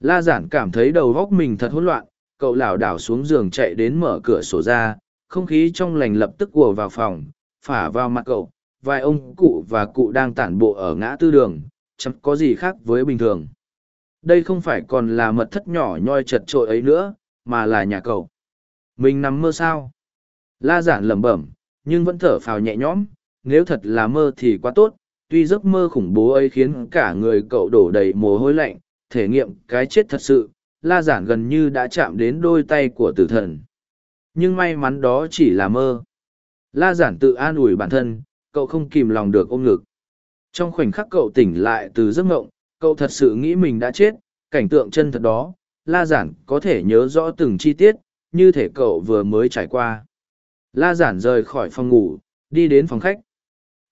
La giản cảm thấy đầu góc mình thật hỗn loạn, cậu lảo đảo xuống giường chạy đến mở cửa sổ ra, không khí trong lành lập tức ùa vào phòng, phả vào mặt cậu, vài ông cụ và cụ đang tản bộ ở ngã tư đường, chẳng có gì khác với bình thường. Đây không phải còn là mật thất nhỏ nhoi chật trội ấy nữa, mà là nhà cậu. Mình nằm mơ sao? La giản lẩm bẩm, nhưng vẫn thở phào nhẹ nhõm, nếu thật là mơ thì quá tốt, tuy giấc mơ khủng bố ấy khiến cả người cậu đổ đầy mồ hôi lạnh, thể nghiệm cái chết thật sự, la giản gần như đã chạm đến đôi tay của tử thần. Nhưng may mắn đó chỉ là mơ. La giản tự an ủi bản thân, cậu không kìm lòng được ôm ngực. Trong khoảnh khắc cậu tỉnh lại từ giấc ngộng, cậu thật sự nghĩ mình đã chết, cảnh tượng chân thật đó, la giản có thể nhớ rõ từng chi tiết, như thể cậu vừa mới trải qua. La giản rời khỏi phòng ngủ, đi đến phòng khách.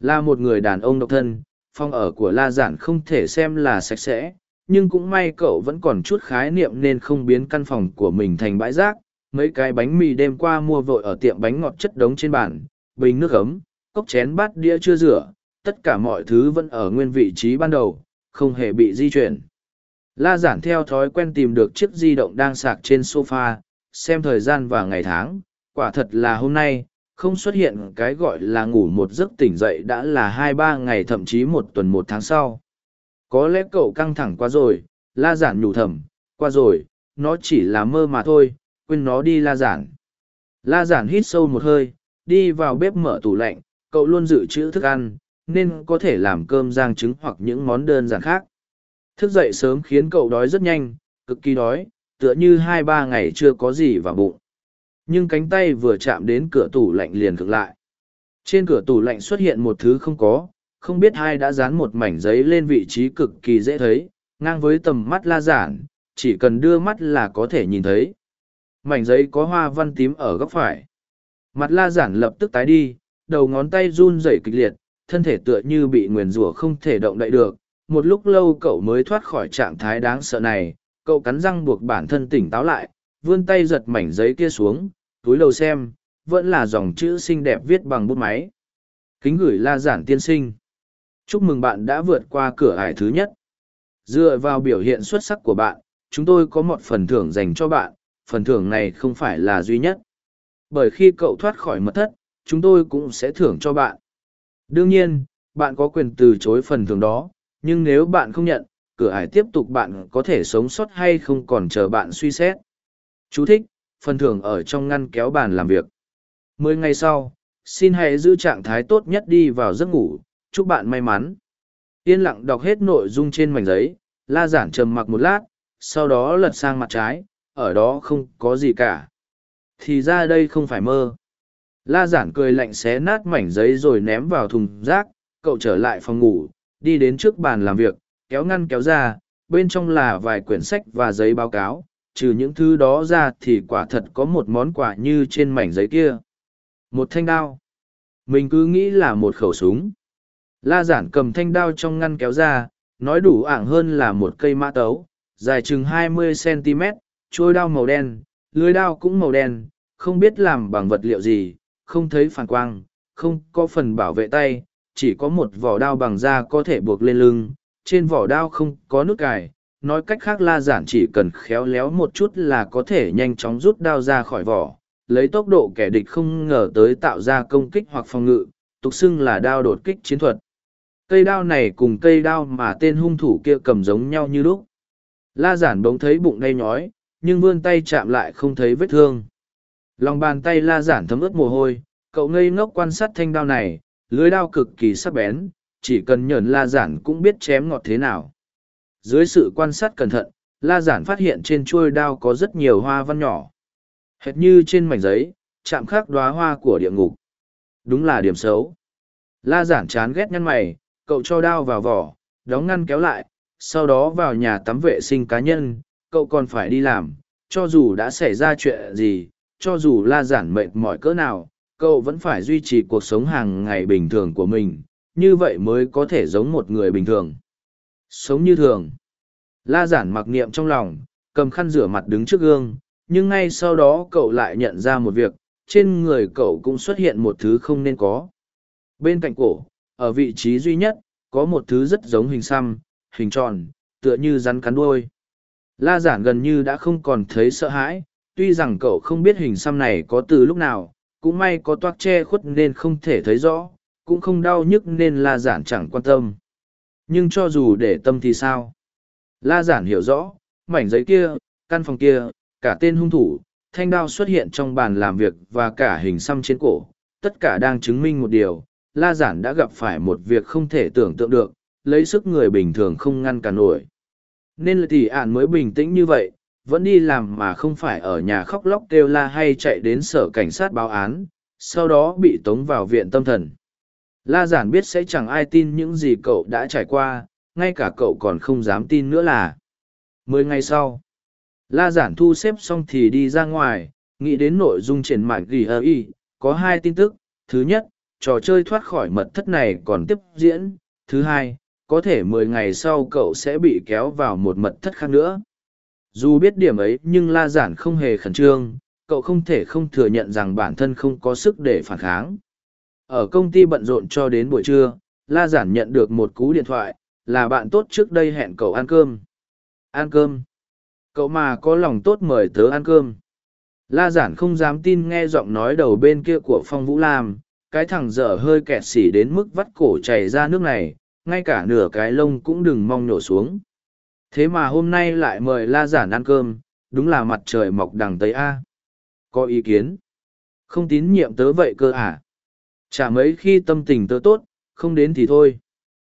Là một người đàn ông độc thân, phòng ở của La giản không thể xem là sạch sẽ, nhưng cũng may cậu vẫn còn chút khái niệm nên không biến căn phòng của mình thành bãi rác. Mấy cái bánh mì đêm qua mua vội ở tiệm bánh ngọt chất đống trên bàn, bình nước ấm, cốc chén bát đĩa chưa rửa, tất cả mọi thứ vẫn ở nguyên vị trí ban đầu, không hề bị di chuyển. La giản theo thói quen tìm được chiếc di động đang sạc trên sofa, xem thời gian và ngày tháng, quả thật là hôm nay, không xuất hiện cái gọi là ngủ một giấc tỉnh dậy đã là hai ba ngày thậm chí một tuần một tháng sau. Có lẽ cậu căng thẳng quá rồi, la giản nhủ thầm, qua rồi, nó chỉ là mơ mà thôi, quên nó đi la giản. La giản hít sâu một hơi, đi vào bếp mở tủ lạnh, cậu luôn dự trữ thức ăn, nên có thể làm cơm rang trứng hoặc những món đơn giản khác. Thức dậy sớm khiến cậu đói rất nhanh, cực kỳ đói, tựa như hai ba ngày chưa có gì vào bụng. Nhưng cánh tay vừa chạm đến cửa tủ lạnh liền cực lại. Trên cửa tủ lạnh xuất hiện một thứ không có, không biết ai đã dán một mảnh giấy lên vị trí cực kỳ dễ thấy, ngang với tầm mắt la giản, chỉ cần đưa mắt là có thể nhìn thấy. Mảnh giấy có hoa văn tím ở góc phải. Mặt la giản lập tức tái đi, đầu ngón tay run rẩy kịch liệt, thân thể tựa như bị nguyền rủa không thể động đậy được. Một lúc lâu cậu mới thoát khỏi trạng thái đáng sợ này, cậu cắn răng buộc bản thân tỉnh táo lại, vươn tay giật mảnh giấy kia xuống, túi đầu xem, vẫn là dòng chữ xinh đẹp viết bằng bút máy. Kính gửi la giản tiên sinh. Chúc mừng bạn đã vượt qua cửa ải thứ nhất. Dựa vào biểu hiện xuất sắc của bạn, chúng tôi có một phần thưởng dành cho bạn, phần thưởng này không phải là duy nhất. Bởi khi cậu thoát khỏi mật thất, chúng tôi cũng sẽ thưởng cho bạn. Đương nhiên, bạn có quyền từ chối phần thưởng đó, nhưng nếu bạn không nhận, cửa ải tiếp tục bạn có thể sống sót hay không còn chờ bạn suy xét. Chú thích, phần thưởng ở trong ngăn kéo bàn làm việc. Mười ngày sau, xin hãy giữ trạng thái tốt nhất đi vào giấc ngủ, chúc bạn may mắn. Yên lặng đọc hết nội dung trên mảnh giấy, la giản trầm mặc một lát, sau đó lật sang mặt trái, ở đó không có gì cả. Thì ra đây không phải mơ. La giản cười lạnh xé nát mảnh giấy rồi ném vào thùng rác, cậu trở lại phòng ngủ, đi đến trước bàn làm việc, kéo ngăn kéo ra, bên trong là vài quyển sách và giấy báo cáo, trừ những thứ đó ra thì quả thật có một món quà như trên mảnh giấy kia. Một thanh đao. Mình cứ nghĩ là một khẩu súng. La giản cầm thanh đao trong ngăn kéo ra, nói đủ ảng hơn là một cây mã tấu, dài chừng 20cm, trôi đao màu đen, lưới đao cũng màu đen, không biết làm bằng vật liệu gì, không thấy phản quang, không có phần bảo vệ tay, chỉ có một vỏ đao bằng da có thể buộc lên lưng, trên vỏ đao không có nút cài. Nói cách khác la giản chỉ cần khéo léo một chút là có thể nhanh chóng rút đao ra khỏi vỏ, lấy tốc độ kẻ địch không ngờ tới tạo ra công kích hoặc phòng ngự, tục xưng là đao đột kích chiến thuật. Cây đao này cùng cây đao mà tên hung thủ kia cầm giống nhau như lúc. La giản bỗng thấy bụng đay nhói, nhưng vươn tay chạm lại không thấy vết thương. Lòng bàn tay la giản thấm ướt mồ hôi, cậu ngây ngốc quan sát thanh đao này, lưới đao cực kỳ sắc bén, chỉ cần nhờn la giản cũng biết chém ngọt thế nào. Dưới sự quan sát cẩn thận, la giản phát hiện trên chuôi đao có rất nhiều hoa văn nhỏ. Hệt như trên mảnh giấy, chạm khắc đóa hoa của địa ngục. Đúng là điểm xấu. La giản chán ghét nhăn mày, cậu cho đao vào vỏ, đóng ngăn kéo lại, sau đó vào nhà tắm vệ sinh cá nhân, cậu còn phải đi làm, cho dù đã xảy ra chuyện gì, cho dù la giản mệt mỏi cỡ nào, cậu vẫn phải duy trì cuộc sống hàng ngày bình thường của mình, như vậy mới có thể giống một người bình thường. Sống như thường. La giản mặc niệm trong lòng, cầm khăn rửa mặt đứng trước gương, nhưng ngay sau đó cậu lại nhận ra một việc, trên người cậu cũng xuất hiện một thứ không nên có. Bên cạnh cổ, ở vị trí duy nhất, có một thứ rất giống hình xăm, hình tròn, tựa như rắn cắn đuôi. La giản gần như đã không còn thấy sợ hãi, tuy rằng cậu không biết hình xăm này có từ lúc nào, cũng may có toát che khuất nên không thể thấy rõ, cũng không đau nhức nên la giản chẳng quan tâm. Nhưng cho dù để tâm thì sao? La giản hiểu rõ, mảnh giấy kia, căn phòng kia, cả tên hung thủ, thanh đao xuất hiện trong bàn làm việc và cả hình xăm trên cổ, tất cả đang chứng minh một điều, La Giản đã gặp phải một việc không thể tưởng tượng được, lấy sức người bình thường không ngăn cản nổi. Nên là tỷ ản mới bình tĩnh như vậy, vẫn đi làm mà không phải ở nhà khóc lóc kêu la hay chạy đến sở cảnh sát báo án, sau đó bị tống vào viện tâm thần. La giản biết sẽ chẳng ai tin những gì cậu đã trải qua, ngay cả cậu còn không dám tin nữa là. Mười ngày sau, La giản thu xếp xong thì đi ra ngoài, nghĩ đến nội dung trên mạng ghi y, có hai tin tức. Thứ nhất, trò chơi thoát khỏi mật thất này còn tiếp diễn. Thứ hai, có thể mười ngày sau cậu sẽ bị kéo vào một mật thất khác nữa. Dù biết điểm ấy nhưng La Giản không hề khẩn trương, cậu không thể không thừa nhận rằng bản thân không có sức để phản kháng. Ở công ty bận rộn cho đến buổi trưa, La Giản nhận được một cú điện thoại, là bạn tốt trước đây hẹn cậu ăn cơm. Ăn cơm? Cậu mà có lòng tốt mời tớ ăn cơm. La Giản không dám tin nghe giọng nói đầu bên kia của Phong Vũ Lam, cái thằng dở hơi kẹt xỉ đến mức vắt cổ chảy ra nước này, ngay cả nửa cái lông cũng đừng mong nhổ xuống. Thế mà hôm nay lại mời La Giản ăn cơm, đúng là mặt trời mọc đằng Tây A. Có ý kiến? Không tín nhiệm tớ vậy cơ à? Chả mấy khi tâm tình tớ tốt, không đến thì thôi.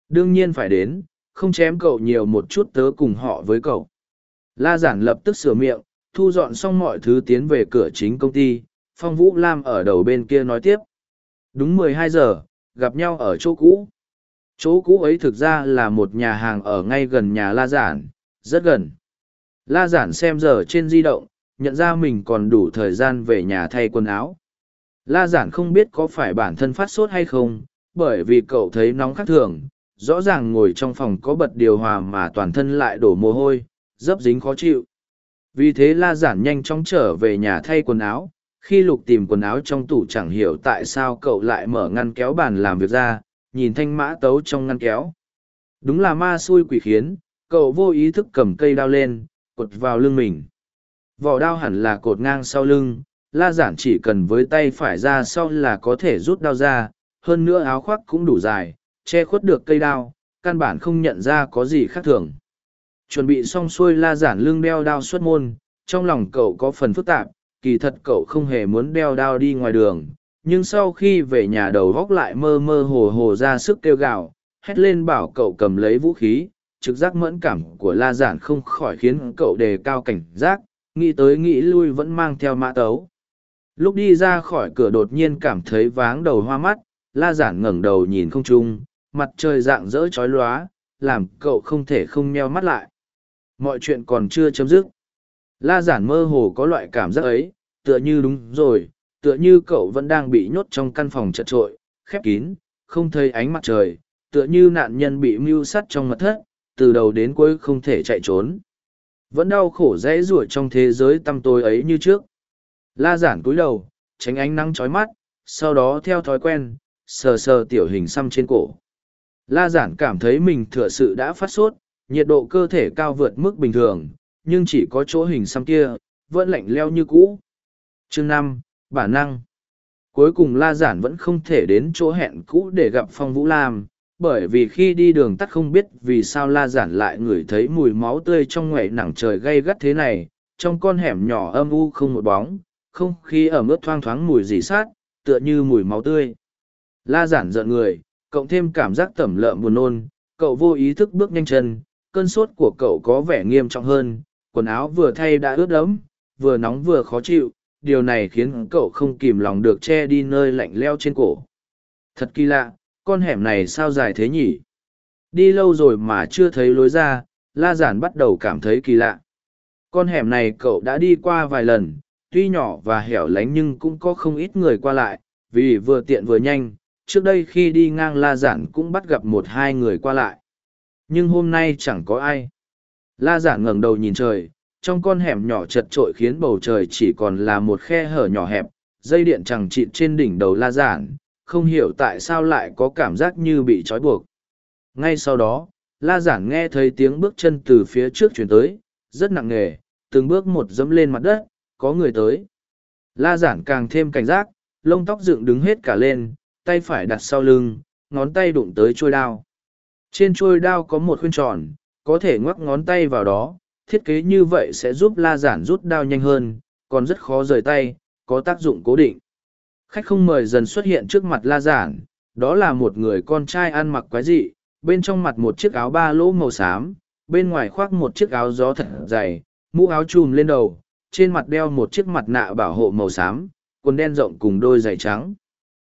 Đương nhiên phải đến, không chém cậu nhiều một chút tớ cùng họ với cậu. La Giản lập tức sửa miệng, thu dọn xong mọi thứ tiến về cửa chính công ty, Phong Vũ Lam ở đầu bên kia nói tiếp. Đúng mười hai giờ, gặp nhau ở chỗ cũ chỗ cũ ấy thực ra là một nhà hàng ở ngay gần nhà la giản, rất gần. La giản xem giờ trên di động, nhận ra mình còn đủ thời gian về nhà thay quần áo. La giản không biết có phải bản thân phát sốt hay không, bởi vì cậu thấy nóng khác thường, rõ ràng ngồi trong phòng có bật điều hòa mà toàn thân lại đổ mồ hôi, dấp dính khó chịu. Vì thế la giản nhanh chóng trở về nhà thay quần áo, khi lục tìm quần áo trong tủ chẳng hiểu tại sao cậu lại mở ngăn kéo bàn làm việc ra nhìn thanh mã tấu trong ngăn kéo. Đúng là ma xui quỷ khiến, cậu vô ý thức cầm cây đao lên, cột vào lưng mình. Vỏ đao hẳn là cột ngang sau lưng, la giản chỉ cần với tay phải ra sau là có thể rút đao ra, hơn nữa áo khoác cũng đủ dài, che khuất được cây đao, căn bản không nhận ra có gì khác thường. Chuẩn bị xong xuôi la giản lưng đeo đao xuất môn, trong lòng cậu có phần phức tạp, kỳ thật cậu không hề muốn đeo đao đi ngoài đường nhưng sau khi về nhà đầu góc lại mơ mơ hồ hồ ra sức kêu gào, hét lên bảo cậu cầm lấy vũ khí, trực giác mẫn cảm của la giản không khỏi khiến cậu đề cao cảnh giác, nghĩ tới nghĩ lui vẫn mang theo mã tấu. Lúc đi ra khỏi cửa đột nhiên cảm thấy váng đầu hoa mắt, la giản ngẩng đầu nhìn không trung, mặt trời dạng dỡ chói lóa, làm cậu không thể không meo mắt lại. Mọi chuyện còn chưa chấm dứt. La giản mơ hồ có loại cảm giác ấy, tựa như đúng rồi tựa như cậu vẫn đang bị nhốt trong căn phòng chật trội, khép kín, không thấy ánh mặt trời, tựa như nạn nhân bị mưu sắt trong mật thất, từ đầu đến cuối không thể chạy trốn. Vẫn đau khổ rẽ rủa trong thế giới tăm tối ấy như trước. La giản cúi đầu, tránh ánh nắng trói mắt, sau đó theo thói quen, sờ sờ tiểu hình xăm trên cổ. La giản cảm thấy mình thừa sự đã phát sốt, nhiệt độ cơ thể cao vượt mức bình thường, nhưng chỉ có chỗ hình xăm kia, vẫn lạnh leo như cũ. Chương năm bản năng. Cuối cùng la giản vẫn không thể đến chỗ hẹn cũ để gặp phong vũ lam, bởi vì khi đi đường tắt không biết vì sao la giản lại ngửi thấy mùi máu tươi trong ngoại nặng trời gay gắt thế này, trong con hẻm nhỏ âm u không một bóng, không khí ở mức thoang thoáng mùi dì sát, tựa như mùi máu tươi. La giản giận người cộng thêm cảm giác tẩm lợm buồn nôn, cậu vô ý thức bước nhanh chân, cơn sốt của cậu có vẻ nghiêm trọng hơn, quần áo vừa thay đã ướt đẫm, vừa nóng vừa khó chịu điều này khiến cậu không kìm lòng được che đi nơi lạnh leo trên cổ. Thật kỳ lạ, con hẻm này sao dài thế nhỉ? Đi lâu rồi mà chưa thấy lối ra, la giản bắt đầu cảm thấy kỳ lạ. Con hẻm này cậu đã đi qua vài lần, tuy nhỏ và hẻo lánh nhưng cũng có không ít người qua lại, vì vừa tiện vừa nhanh. Trước đây khi đi ngang la giản cũng bắt gặp một hai người qua lại. Nhưng hôm nay chẳng có ai. La giản ngẩng đầu nhìn trời trong con hẻm nhỏ chật trội khiến bầu trời chỉ còn là một khe hở nhỏ hẹp, dây điện chẳng chịt trên đỉnh đầu la giản, không hiểu tại sao lại có cảm giác như bị trói buộc. Ngay sau đó, la giản nghe thấy tiếng bước chân từ phía trước chuyển tới, rất nặng nề, từng bước một dẫm lên mặt đất, có người tới. La giản càng thêm cảnh giác, lông tóc dựng đứng hết cả lên, tay phải đặt sau lưng, ngón tay đụng tới trôi đao. Trên trôi đao có một khuyên tròn, có thể ngoắc ngón tay vào đó thiết kế như vậy sẽ giúp la giản rút đao nhanh hơn, còn rất khó rời tay, có tác dụng cố định. Khách không mời dần xuất hiện trước mặt la giản, đó là một người con trai ăn mặc quái dị, bên trong mặt một chiếc áo ba lỗ màu xám, bên ngoài khoác một chiếc áo gió thật dày, mũ áo chùm lên đầu, trên mặt đeo một chiếc mặt nạ bảo hộ màu xám, quần đen rộng cùng đôi giày trắng.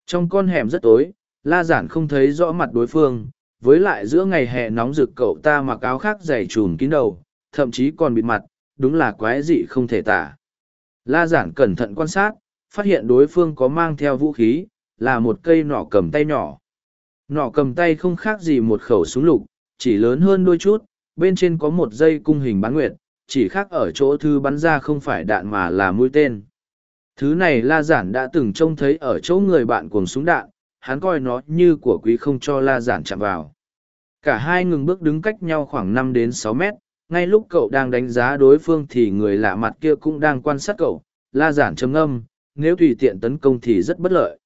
Trong con hẻm rất tối, la giản không thấy rõ mặt đối phương, với lại giữa ngày hè nóng rực cậu ta mặc áo khác dày chùm kín đầu thậm chí còn bịt mặt, đúng là quái dị không thể tả. La giản cẩn thận quan sát, phát hiện đối phương có mang theo vũ khí, là một cây nỏ cầm tay nhỏ. Nỏ cầm tay không khác gì một khẩu súng lục, chỉ lớn hơn đôi chút, bên trên có một dây cung hình bán nguyệt, chỉ khác ở chỗ thư bắn ra không phải đạn mà là mũi tên. Thứ này la giản đã từng trông thấy ở chỗ người bạn cuồng súng đạn, hắn coi nó như của quý không cho la giản chạm vào. Cả hai ngừng bước đứng cách nhau khoảng năm đến sáu mét ngay lúc cậu đang đánh giá đối phương thì người lạ mặt kia cũng đang quan sát cậu, la giản trầm âm nếu tùy tiện tấn công thì rất bất lợi.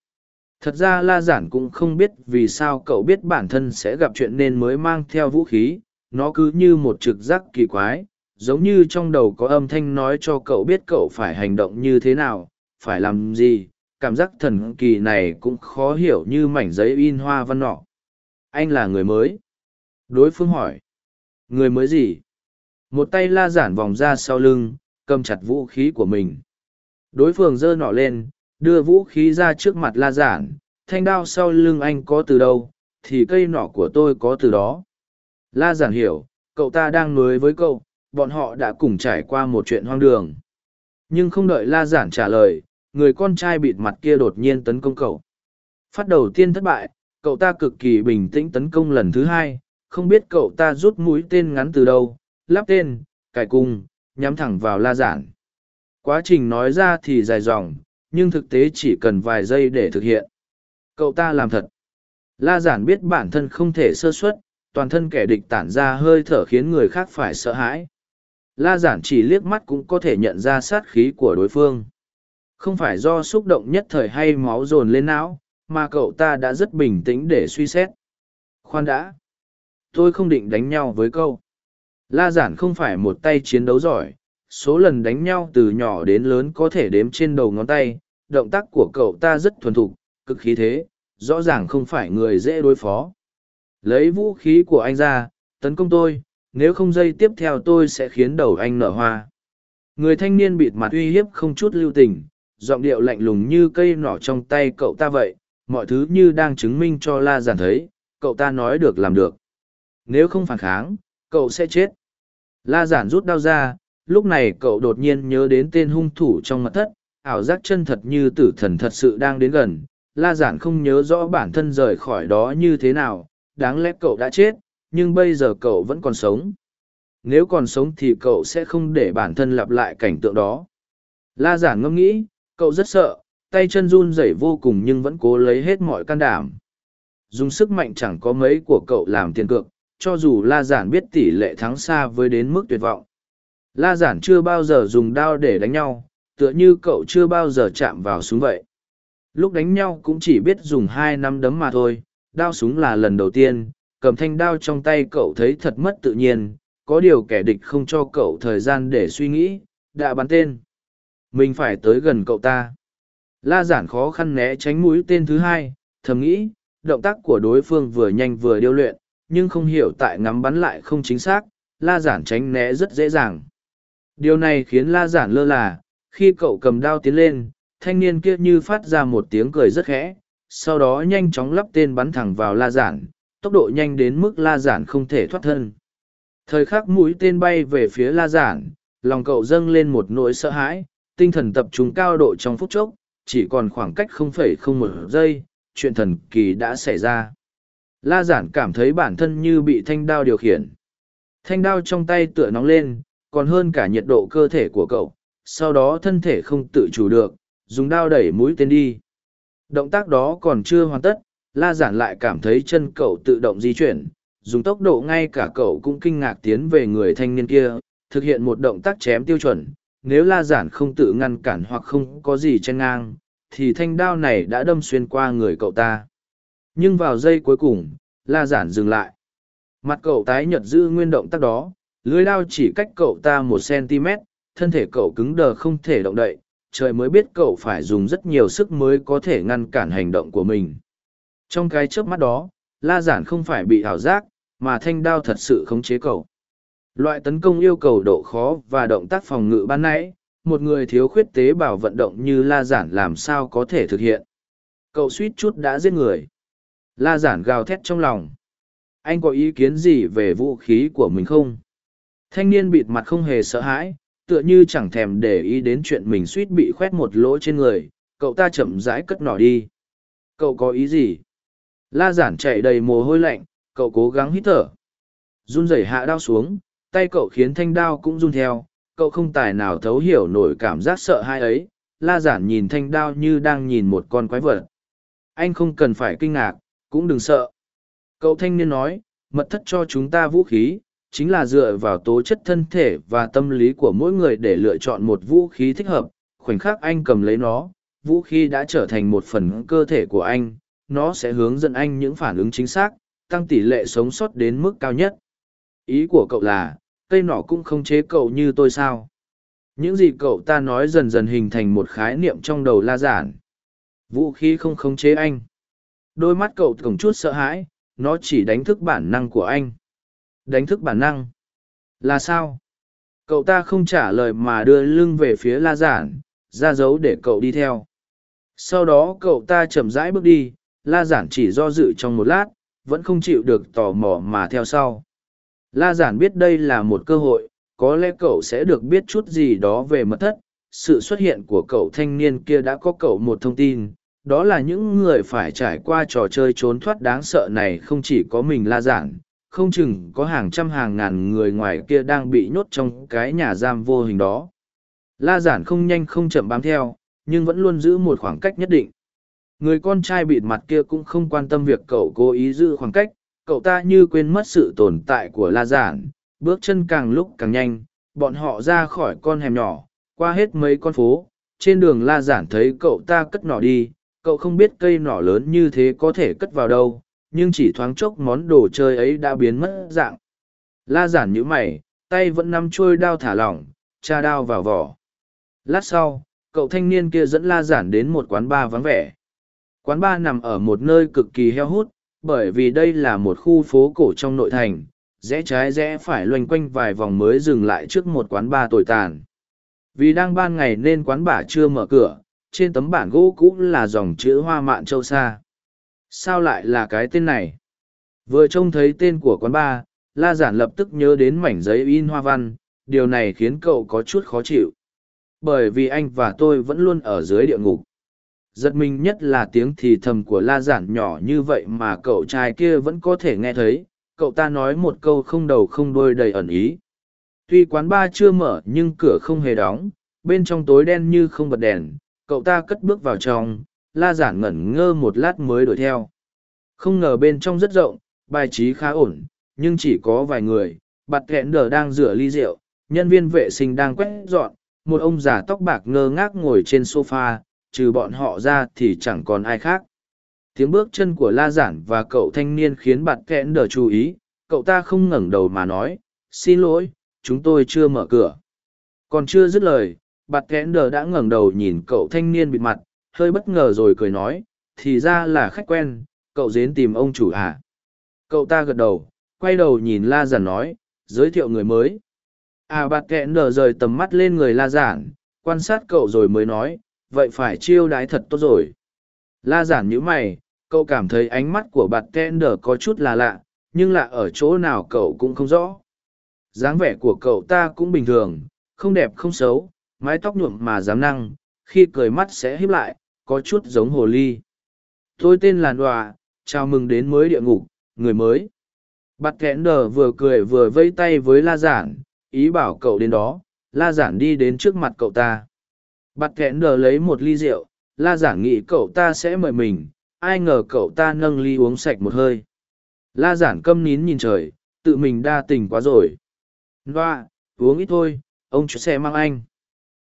Thật ra la giản cũng không biết vì sao cậu biết bản thân sẽ gặp chuyện nên mới mang theo vũ khí, nó cứ như một trực giác kỳ quái, giống như trong đầu có âm thanh nói cho cậu biết cậu phải hành động như thế nào, phải làm gì, cảm giác thần kỳ này cũng khó hiểu như mảnh giấy in hoa văn nọ. Anh là người mới? Đối phương hỏi. Người mới gì? Một tay la giản vòng ra sau lưng cầm chặt vũ khí của mình đối phương giơ nọ lên đưa vũ khí ra trước mặt la giản thanh đao sau lưng anh có từ đâu thì cây nọ của tôi có từ đó. La giản hiểu, cậu ta đang nói với cậu, bọn họ đã cùng trải qua một chuyện hoang đường. Nhưng không đợi La giản trả lời, người con trai bịt mặt kia đột nhiên tấn công cậu. Phát đầu tiên thất bại, cậu ta cực kỳ bình tĩnh tấn công lần thứ hai, không biết cậu ta rút mũi tên ngắn từ đâu, lắp tên, cải cung, nhắm thẳng vào La giản. Quá trình nói ra thì dài dòng, nhưng thực tế chỉ cần vài giây để thực hiện. Cậu ta làm thật. La giản biết bản thân không thể sơ suất, toàn thân kẻ địch tản ra hơi thở khiến người khác phải sợ hãi. La giản chỉ liếc mắt cũng có thể nhận ra sát khí của đối phương. Không phải do xúc động nhất thời hay máu dồn lên não, mà cậu ta đã rất bình tĩnh để suy xét. Khoan đã. Tôi không định đánh nhau với câu. La giản không phải một tay chiến đấu giỏi, số lần đánh nhau từ nhỏ đến lớn có thể đếm trên đầu ngón tay, động tác của cậu ta rất thuần thục, cực khí thế, rõ ràng không phải người dễ đối phó. Lấy vũ khí của anh ra, tấn công tôi, nếu không dây tiếp theo tôi sẽ khiến đầu anh nở hoa. Người thanh niên bịt mặt uy hiếp không chút lưu tình, giọng điệu lạnh lùng như cây nỏ trong tay cậu ta vậy, mọi thứ như đang chứng minh cho La Giản thấy, cậu ta nói được làm được. Nếu không phản kháng, cậu sẽ chết. La Giản rút đao ra, lúc này cậu đột nhiên nhớ đến tên hung thủ trong mật thất, ảo giác chân thật như tử thần thật sự đang đến gần. La Giản không nhớ rõ bản thân rời khỏi đó như thế nào, đáng lẽ cậu đã chết, nhưng bây giờ cậu vẫn còn sống. Nếu còn sống thì cậu sẽ không để bản thân lặp lại cảnh tượng đó. La Giản ngẫm nghĩ, cậu rất sợ, tay chân run rẩy vô cùng nhưng vẫn cố lấy hết mọi can đảm. Dùng sức mạnh chẳng có mấy của cậu làm tiền cược, cho dù La Giản biết tỷ lệ thắng xa với đến mức tuyệt vọng. La Giản chưa bao giờ dùng đao để đánh nhau, tựa như cậu chưa bao giờ chạm vào súng vậy. Lúc đánh nhau cũng chỉ biết dùng hai năm đấm mà thôi, đao súng là lần đầu tiên, cầm thanh đao trong tay cậu thấy thật mất tự nhiên, có điều kẻ địch không cho cậu thời gian để suy nghĩ, đã bắn tên. Mình phải tới gần cậu ta. La giản khó khăn né tránh mũi tên thứ hai, thầm nghĩ, động tác của đối phương vừa nhanh vừa điêu luyện, nhưng không hiểu tại ngắm bắn lại không chính xác, la giản tránh né rất dễ dàng. Điều này khiến la giản lơ là, khi cậu cầm đao tiến lên, thanh niên kia như phát ra một tiếng cười rất khẽ, sau đó nhanh chóng lắp tên bắn thẳng vào la giản, tốc độ nhanh đến mức la giản không thể thoát thân. Thời khắc mũi tên bay về phía la giản, lòng cậu dâng lên một nỗi sợ hãi, tinh thần tập trung cao độ trong phút chốc, chỉ còn khoảng cách 0,01 giây, chuyện thần kỳ đã xảy ra. La giản cảm thấy bản thân như bị thanh đao điều khiển. Thanh đao trong tay tựa nóng lên, còn hơn cả nhiệt độ cơ thể của cậu, sau đó thân thể không tự chủ được, dùng đao đẩy mũi tên đi. Động tác đó còn chưa hoàn tất, la giản lại cảm thấy chân cậu tự động di chuyển, dùng tốc độ ngay cả cậu cũng kinh ngạc tiến về người thanh niên kia, thực hiện một động tác chém tiêu chuẩn. Nếu la giản không tự ngăn cản hoặc không có gì chen ngang, thì thanh đao này đã đâm xuyên qua người cậu ta. Nhưng vào giây cuối cùng, la giản dừng lại. Mặt cậu tái nhợt giữ nguyên động tác đó, lưới đao chỉ cách cậu ta một cm, thân thể cậu cứng đờ không thể động đậy, trời mới biết cậu phải dùng rất nhiều sức mới có thể ngăn cản hành động của mình. Trong cái chớp mắt đó, la giản không phải bị ảo giác, mà thanh đao thật sự khống chế cậu. Loại tấn công yêu cầu độ khó và động tác phòng ngự ban nãy, một người thiếu khuyết tế bào vận động như la giản làm sao có thể thực hiện. Cậu suýt chút đã giết người. La giản gào thét trong lòng. Anh có ý kiến gì về vũ khí của mình không? Thanh niên bịt mặt không hề sợ hãi, tựa như chẳng thèm để ý đến chuyện mình suýt bị khoét một lỗ trên người, cậu ta chậm rãi cất nỏ đi. Cậu có ý gì? La giản chạy đầy mồ hôi lạnh, cậu cố gắng hít thở. Run rẩy hạ đao xuống, tay cậu khiến thanh đao cũng run theo, cậu không tài nào thấu hiểu nổi cảm giác sợ hãi ấy. La giản nhìn thanh đao như đang nhìn một con quái vật. Anh không cần phải kinh ngạc, cũng đừng sợ. Cậu thanh niên nói, mật thất cho chúng ta vũ khí, chính là dựa vào tố chất thân thể và tâm lý của mỗi người để lựa chọn một vũ khí thích hợp. Khoảnh khắc anh cầm lấy nó, vũ khí đã trở thành một phần cơ thể của anh, nó sẽ hướng dẫn anh những phản ứng chính xác, tăng tỷ lệ sống sót đến mức cao nhất. Ý của cậu là, cây nọ cũng không chế cậu như tôi sao. Những gì cậu ta nói dần dần hình thành một khái niệm trong đầu la giản. Vũ khí không khống chế anh. Đôi mắt cậu cổng chút sợ hãi, nó chỉ đánh thức bản năng của anh. Đánh thức bản năng. Là sao? Cậu ta không trả lời mà đưa lưng về phía la giản, ra dấu để cậu đi theo. Sau đó cậu ta chậm rãi bước đi, la giản chỉ do dự trong một lát, vẫn không chịu được tò mò mà theo sau. La giản biết đây là một cơ hội, có lẽ cậu sẽ được biết chút gì đó về mật thất. Sự xuất hiện của cậu thanh niên kia đã có cậu một thông tin, đó là những người phải trải qua trò chơi trốn thoát đáng sợ này không chỉ có mình la giản, không chừng có hàng trăm hàng ngàn người ngoài kia đang bị nhốt trong cái nhà giam vô hình đó. La giản không nhanh không chậm bám theo, nhưng vẫn luôn giữ một khoảng cách nhất định. Người con trai bịt mặt kia cũng không quan tâm việc cậu cố ý giữ khoảng cách, cậu ta như quên mất sự tồn tại của la giản, bước chân càng lúc càng nhanh, bọn họ ra khỏi con hẻm nhỏ, qua hết mấy con phố, trên đường la giản thấy cậu ta cất nỏ đi, cậu không biết cây nỏ lớn như thế có thể cất vào đâu, nhưng chỉ thoáng chốc món đồ chơi ấy đã biến mất dạng. La giản nhíu mày, tay vẫn nắm trôi đao thả lỏng, tra đao vào vỏ. Lát sau, cậu thanh niên kia dẫn la giản đến một quán bar vắng vẻ. Quán bar nằm ở một nơi cực kỳ heo hút, bởi vì đây là một khu phố cổ trong nội thành, rẽ trái rẽ phải loanh quanh vài vòng mới dừng lại trước một quán bar tồi tàn. Vì đang ban ngày nên quán bar chưa mở cửa, trên tấm bản gỗ cũ là dòng chữ hoa mạn châu sa. Sao lại là cái tên này? Vừa trông thấy tên của quán bar, La Giản lập tức nhớ đến mảnh giấy in hoa văn, điều này khiến cậu có chút khó chịu. Bởi vì anh và tôi vẫn luôn ở dưới địa ngục. Giật mình nhất là tiếng thì thầm của La Giản nhỏ như vậy mà cậu trai kia vẫn có thể nghe thấy, cậu ta nói một câu không đầu không đuôi đầy ẩn ý. Tuy quán bar chưa mở nhưng cửa không hề đóng, bên trong tối đen như không bật đèn, cậu ta cất bước vào trong, la giản ngẩn ngơ một lát mới đuổi theo. Không ngờ bên trong rất rộng, bài trí khá ổn, nhưng chỉ có vài người, bặt kẹn đờ đang rửa ly rượu, nhân viên vệ sinh đang quét dọn, một ông già tóc bạc ngơ ngác ngồi trên sofa, trừ bọn họ ra thì chẳng còn ai khác. Tiếng bước chân của La Giản và cậu thanh niên khiến bặt kẽn đờ chú ý, cậu ta không ngẩng đầu mà nói, xin lỗi, chúng tôi chưa mở cửa. Còn chưa dứt lời, bạt kẽn đờ đã ngẩng đầu nhìn cậu thanh niên bịt mặt, hơi bất ngờ rồi cười nói, thì ra là khách quen, cậu đến tìm ông chủ à? Cậu ta gật đầu, quay đầu nhìn la giản nói, giới thiệu người mới. À bạt kẽn đờ rời tầm mắt lên người la giản, quan sát cậu rồi mới nói, vậy phải chiêu đái thật tốt rồi. La giản nhíu mày, cậu cảm thấy ánh mắt của bạt kẽn đờ có chút là lạ, nhưng lạ ở chỗ nào cậu cũng không rõ. Dáng vẻ của cậu ta cũng bình thường, không đẹp không xấu mái tóc nhuộm mà dám năng, khi cười mắt sẽ híp lại, có chút giống hồ ly. Tôi tên là Đòa, chào mừng đến mới địa ngục, người mới. Bạt kẽn đờ vừa cười vừa vây tay với La Giản, ý bảo cậu đến đó, La Giản đi đến trước mặt cậu ta. Bạt kẽn đờ lấy một ly rượu, La Giản nghĩ cậu ta sẽ mời mình, ai ngờ cậu ta nâng ly uống sạch một hơi. La Giản câm nín nhìn trời, tự mình đa tình quá rồi. Đoa, uống ít thôi, ông chú sẽ mang anh.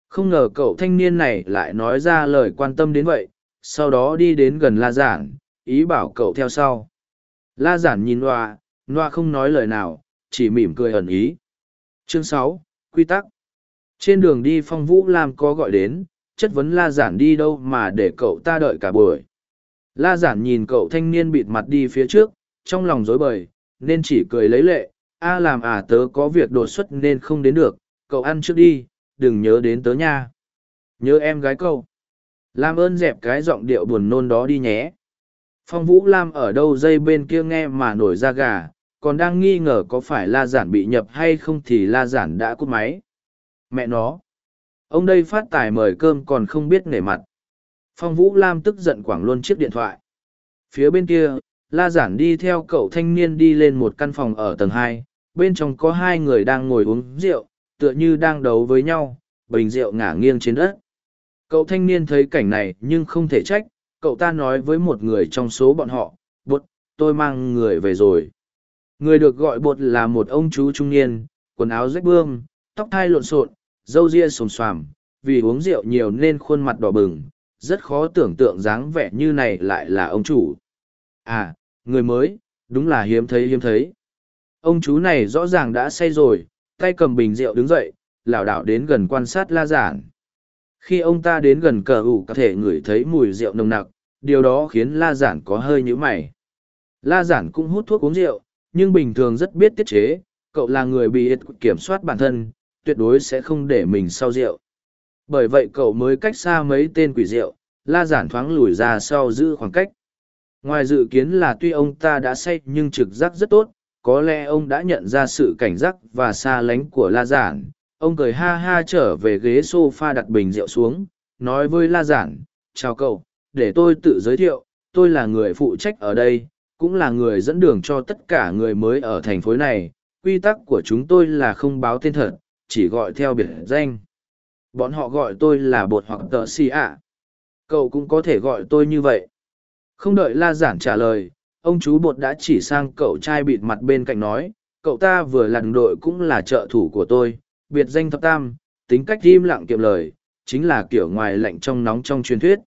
Không ngờ cậu thanh niên này lại nói ra lời quan tâm đến vậy, sau đó đi đến gần La Giản, ý bảo cậu theo sau. La Giản nhìn Noa, Noa không nói lời nào, chỉ mỉm cười ẩn ý. Chương sáu Quy tắc Trên đường đi phong vũ Lam có gọi đến, chất vấn La Giản đi đâu mà để cậu ta đợi cả buổi. La Giản nhìn cậu thanh niên bịt mặt đi phía trước, trong lòng dối bời, nên chỉ cười lấy lệ, A làm à tớ có việc đột xuất nên không đến được, cậu ăn trước đi, đừng nhớ đến tớ nha. Nhớ em gái câu. Làm ơn dẹp cái giọng điệu buồn nôn đó đi nhé. Phong Vũ Lam ở đâu dây bên kia nghe mà nổi da gà, còn đang nghi ngờ có phải la giản bị nhập hay không thì la giản đã cút máy. Mẹ nó. Ông đây phát tài mời cơm còn không biết nể mặt. Phong Vũ Lam tức giận quảng luôn chiếc điện thoại. Phía bên kia, la giản đi theo cậu thanh niên đi lên một căn phòng ở tầng hai, bên trong có hai người đang ngồi uống rượu, tựa như đang đấu với nhau, bình rượu ngả nghiêng trên đất. Cậu thanh niên thấy cảnh này nhưng không thể trách, cậu ta nói với một người trong số bọn họ, bột, tôi mang người về rồi. Người được gọi bột là một ông chú trung niên, quần áo rách bươm, tóc thai lộn xộn, râu ria xồm xoàm, vì uống rượu nhiều nên khuôn mặt đỏ bừng, rất khó tưởng tượng dáng vẻ như này lại là ông chủ. À, người mới, đúng là hiếm thấy hiếm thấy. Ông chú này rõ ràng đã say rồi, tay cầm bình rượu đứng dậy, lảo đảo đến gần quan sát la giản. Khi ông ta đến gần cờ ủ có thể ngửi thấy mùi rượu nồng nặc, điều đó khiến la giản có hơi nhíu mày. La giản cũng hút thuốc uống rượu, nhưng bình thường rất biết tiết chế, cậu là người bị kiểm soát bản thân, tuyệt đối sẽ không để mình sau rượu. Bởi vậy cậu mới cách xa mấy tên quỷ rượu, la giản thoáng lùi ra sau giữ khoảng cách. ngoài dự kiến là tuy ông ta đã say nhưng trực giác rất tốt có lẽ ông đã nhận ra sự cảnh giác và xa lánh của la giản. Ông cười ha ha trở về ghế s o f a đặt bình rượu xuống, nói với la giản, chào cậu, để tôi tự giới thiệu, tôi là người phụ trách ở đây, cũng là người dẫn đường cho tất cả người mới ở thành phố này. Quy tắc của chúng tôi là không báo tên thật, chỉ gọi theo biệt danh. Bọn họ gọi tôi là bột hoặc tợ xì ạ. Cậu cũng có thể gọi tôi như vậy. Không đợi la giản trả lời ông chú bột đã chỉ sang cậu trai bịt mặt bên cạnh nói, cậu ta vừa lặn đội cũng là trợ thủ của tôi, biệt danh thập tam, tính cách im lặng kiệm lời, chính là kiểu ngoài lạnh trong nóng trong truyền thuyết.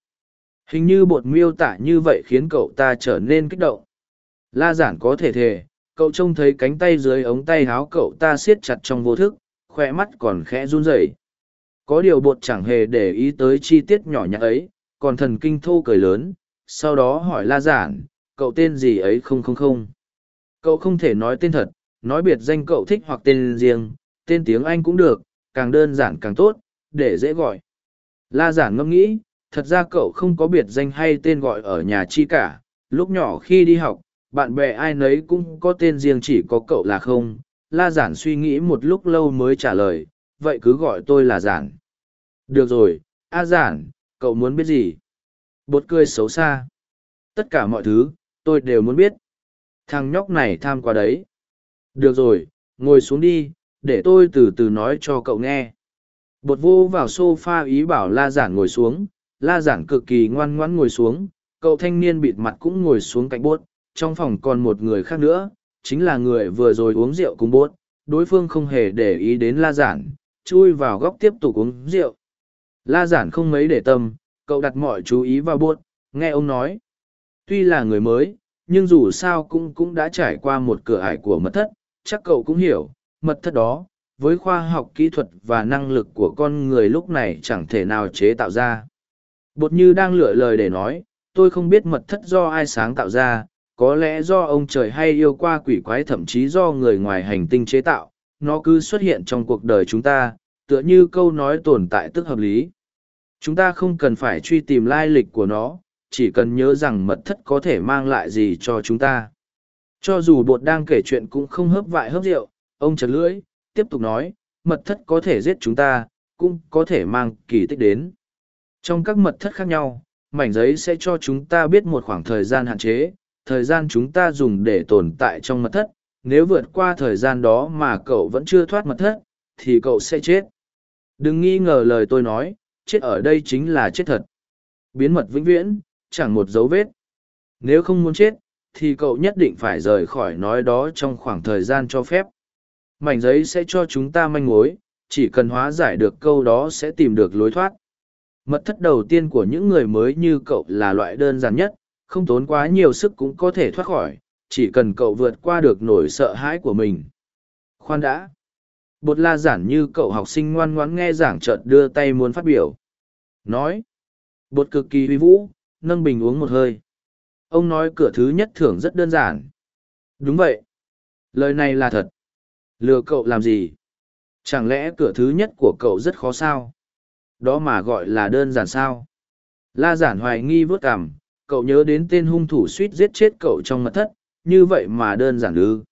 Hình như bột miêu tả như vậy khiến cậu ta trở nên kích động. La giản có thể thề, cậu trông thấy cánh tay dưới ống tay háo cậu ta siết chặt trong vô thức khoe mắt còn khẽ run rẩy. Có điều bột chẳng hề để ý tới chi tiết nhỏ nhặt ấy, còn thần kinh thô cười lớn, sau đó hỏi la giản cậu tên gì ấy không không không? Cậu không thể nói tên thật, nói biệt danh cậu thích hoặc tên riêng, tên tiếng anh cũng được, càng đơn giản càng tốt, để dễ gọi. La giản ngẫm nghĩ, thật ra cậu không có biệt danh hay tên gọi ở nhà chi cả. Lúc nhỏ khi đi học, bạn bè ai nấy cũng có tên riêng chỉ có cậu là không. La giản suy nghĩ một lúc lâu mới trả lời, vậy cứ gọi tôi là giản. Được rồi, a giản, cậu muốn biết gì? Bột cười xấu xa. Tất cả mọi thứ tôi đều muốn biết. Thằng nhóc này tham quá đấy. Được rồi, ngồi xuống đi, để tôi từ từ nói cho cậu nghe. Bột vô vào s o f a ý bảo la giản ngồi xuống. La giản cực kỳ ngoan ngoãn ngồi xuống. Cậu thanh niên bịt mặt cũng ngồi xuống cạnh bốt. Trong phòng còn một người khác nữa, chính là người vừa rồi uống rượu cùng bốt. Đối phương không hề để ý đến la giản, chui vào góc tiếp tục uống rượu. La giản không mấy để tâm, cậu đặt mọi chú ý vào bốt, nghe ông nói. Tuy là người mới nhưng dù sao cũng cũng đã trải qua một cửa ải của mật thất, chắc cậu cũng hiểu, mật thất đó, với khoa học kỹ thuật và năng lực của con người lúc này chẳng thể nào chế tạo ra. Bột như đang lựa lời để nói, tôi không biết mật thất do ai sáng tạo ra, có lẽ do ông trời hay yêu qua quỷ quái thậm chí do người ngoài hành tinh chế tạo, nó cứ xuất hiện trong cuộc đời chúng ta, tựa như câu nói tồn tại tức hợp lý. Chúng ta không cần phải truy tìm lai lịch của nó chỉ cần nhớ rằng mật thất có thể mang lại gì cho chúng ta. Cho dù bột đang kể chuyện cũng không hớp vại hớp rượu, ông chật lưỡi, tiếp tục nói, mật thất có thể giết chúng ta, cũng có thể mang kỳ tích đến. Trong các mật thất khác nhau, mảnh giấy sẽ cho chúng ta biết một khoảng thời gian hạn chế, thời gian chúng ta dùng để tồn tại trong mật thất. Nếu vượt qua thời gian đó mà cậu vẫn chưa thoát mật thất, thì cậu sẽ chết. Đừng nghi ngờ lời tôi nói, chết ở đây chính là chết thật. Biến mật vĩnh viễn chẳng một dấu vết. Nếu không muốn chết, thì cậu nhất định phải rời khỏi nói đó trong khoảng thời gian cho phép. Mảnh giấy sẽ cho chúng ta manh mối, chỉ cần hóa giải được câu đó sẽ tìm được lối thoát. Mật thất đầu tiên của những người mới như cậu là loại đơn giản nhất, không tốn quá nhiều sức cũng có thể thoát khỏi, chỉ cần cậu vượt qua được nỗi sợ hãi của mình. Khoan đã. Bột la giản như cậu học sinh ngoan ngoãn nghe giảng trợt đưa tay muốn phát biểu. Nói. Bột cực kỳ uy vũ nâng bình uống một hơi. Ông nói cửa thứ nhất thưởng rất đơn giản. Đúng vậy. Lời này là thật. Lừa cậu làm gì? Chẳng lẽ cửa thứ nhất của cậu rất khó sao? Đó mà gọi là đơn giản sao? La giản hoài nghi vớt cằm. cậu nhớ đến tên hung thủ suýt giết chết cậu trong mật thất, như vậy mà đơn giản ư?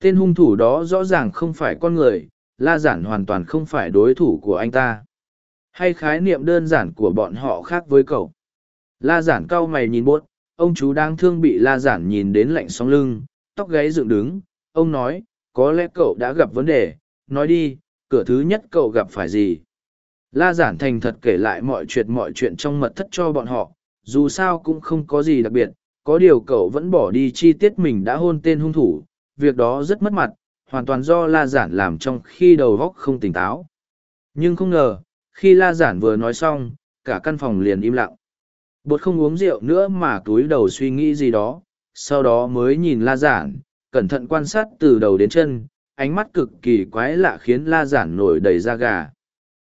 Tên hung thủ đó rõ ràng không phải con người, la giản hoàn toàn không phải đối thủ của anh ta. Hay khái niệm đơn giản của bọn họ khác với cậu? La giản cau mày nhìn buốt, ông chú đang thương bị la giản nhìn đến lạnh sóng lưng, tóc gáy dựng đứng. Ông nói, có lẽ cậu đã gặp vấn đề. Nói đi, cửa thứ nhất cậu gặp phải gì? La giản thành thật kể lại mọi chuyện mọi chuyện trong mật thất cho bọn họ. Dù sao cũng không có gì đặc biệt. Có điều cậu vẫn bỏ đi chi tiết mình đã hôn tên hung thủ. Việc đó rất mất mặt, hoàn toàn do la giản làm trong khi đầu góc không tỉnh táo. Nhưng không ngờ, khi la giản vừa nói xong, cả căn phòng liền im lặng bột không uống rượu nữa mà túi đầu suy nghĩ gì đó, sau đó mới nhìn la giản, cẩn thận quan sát từ đầu đến chân, ánh mắt cực kỳ quái lạ khiến la giản nổi đầy da gà.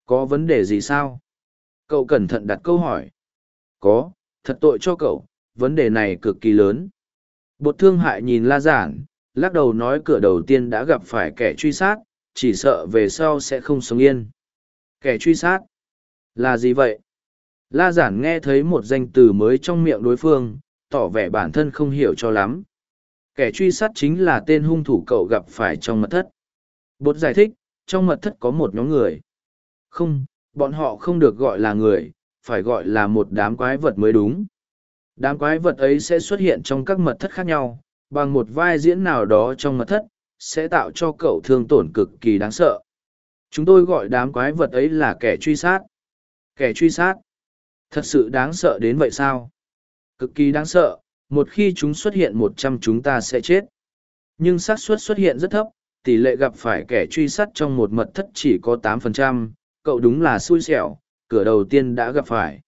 Có vấn đề gì sao? Cậu cẩn thận đặt câu hỏi. Có, thật tội cho cậu, vấn đề này cực kỳ lớn. Bột thương hại nhìn la giản, lắc đầu nói cửa đầu tiên đã gặp phải kẻ truy sát, chỉ sợ về sau sẽ không sống yên. Kẻ truy sát? Là gì vậy? La giản nghe thấy một danh từ mới trong miệng đối phương tỏ vẻ bản thân không hiểu cho lắm. Kẻ truy sát chính là tên hung thủ cậu gặp phải trong mật thất. Bột giải thích, trong mật thất có một nhóm người. Không, bọn họ không được gọi là người, phải gọi là một đám quái vật mới đúng. Đám quái vật ấy sẽ xuất hiện trong các mật thất khác nhau, bằng một vai diễn nào đó trong mật thất, sẽ tạo cho cậu thương tổn cực kỳ đáng sợ. Chúng tôi gọi đám quái vật ấy là kẻ truy sát. Kẻ truy sát. Thật sự đáng sợ đến vậy sao? Cực kỳ đáng sợ, một khi chúng xuất hiện một trăm chúng ta sẽ chết. Nhưng xác suất xuất hiện rất thấp, tỷ lệ gặp phải kẻ truy sát trong một mật thất chỉ có tám phần trăm. cậu đúng là xui xẻo, cửa đầu tiên đã gặp phải.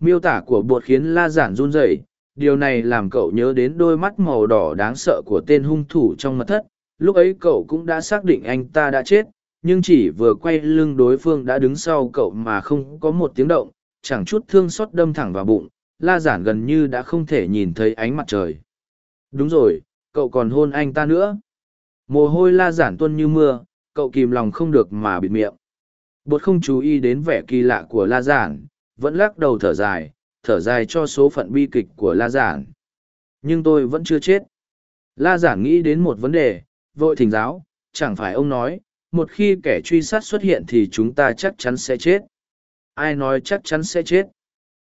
Miêu tả của bột khiến la giản run rẩy, điều này làm cậu nhớ đến đôi mắt màu đỏ đáng sợ của tên hung thủ trong mật thất, lúc ấy cậu cũng đã xác định anh ta đã chết, nhưng chỉ vừa quay lưng đối phương đã đứng sau cậu mà không có một tiếng động, chẳng chút thương xót đâm thẳng vào bụng, la giản gần như đã không thể nhìn thấy ánh mặt trời. Đúng rồi, cậu còn hôn anh ta nữa. Mồ hôi la giản tuân như mưa, cậu kìm lòng không được mà bịt miệng. Bột không chú ý đến vẻ kỳ lạ của la giản, vẫn lắc đầu thở dài, thở dài cho số phận bi kịch của la giản. Nhưng tôi vẫn chưa chết. La giản nghĩ đến một vấn đề, vội thỉnh giáo, chẳng phải ông nói, một khi kẻ truy sát xuất hiện thì chúng ta chắc chắn sẽ chết. Ai nói chắc chắn sẽ chết?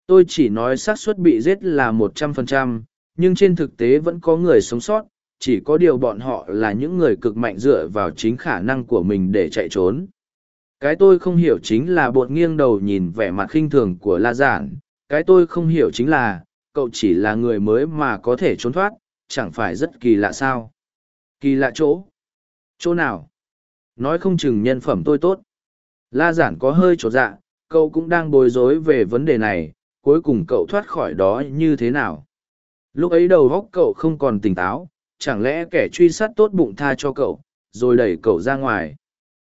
Tôi chỉ nói xác suất bị giết là một trăm phần trăm, nhưng trên thực tế vẫn có người sống sót, chỉ có điều bọn họ là những người cực mạnh dựa vào chính khả năng của mình để chạy trốn. Cái tôi không hiểu chính là bột nghiêng đầu nhìn vẻ mặt khinh thường của La Giản, cái tôi không hiểu chính là, cậu chỉ là người mới mà có thể trốn thoát, chẳng phải rất kỳ lạ sao. Kỳ lạ chỗ? Chỗ nào? Nói không chừng nhân phẩm tôi tốt. La Giản có hơi trột dạ, cậu cũng đang bối rối về vấn đề này, cuối cùng cậu thoát khỏi đó như thế nào. Lúc ấy đầu góc cậu không còn tỉnh táo, chẳng lẽ kẻ truy sát tốt bụng tha cho cậu, rồi đẩy cậu ra ngoài.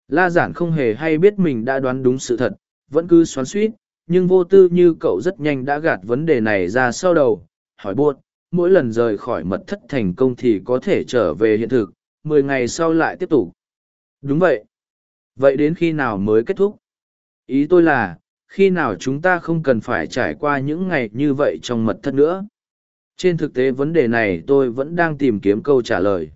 La giản không hề hay biết mình đã đoán đúng sự thật, vẫn cứ xoắn suýt, nhưng vô tư như cậu rất nhanh đã gạt vấn đề này ra sau đầu, hỏi buộc, mỗi lần rời khỏi mật thất thành công thì có thể trở về hiện thực, mười ngày sau lại tiếp tục. Đúng vậy. Vậy đến khi nào mới kết thúc? Ý tôi là, khi nào chúng ta không cần phải trải qua những ngày như vậy trong mật thất nữa? Trên thực tế vấn đề này tôi vẫn đang tìm kiếm câu trả lời.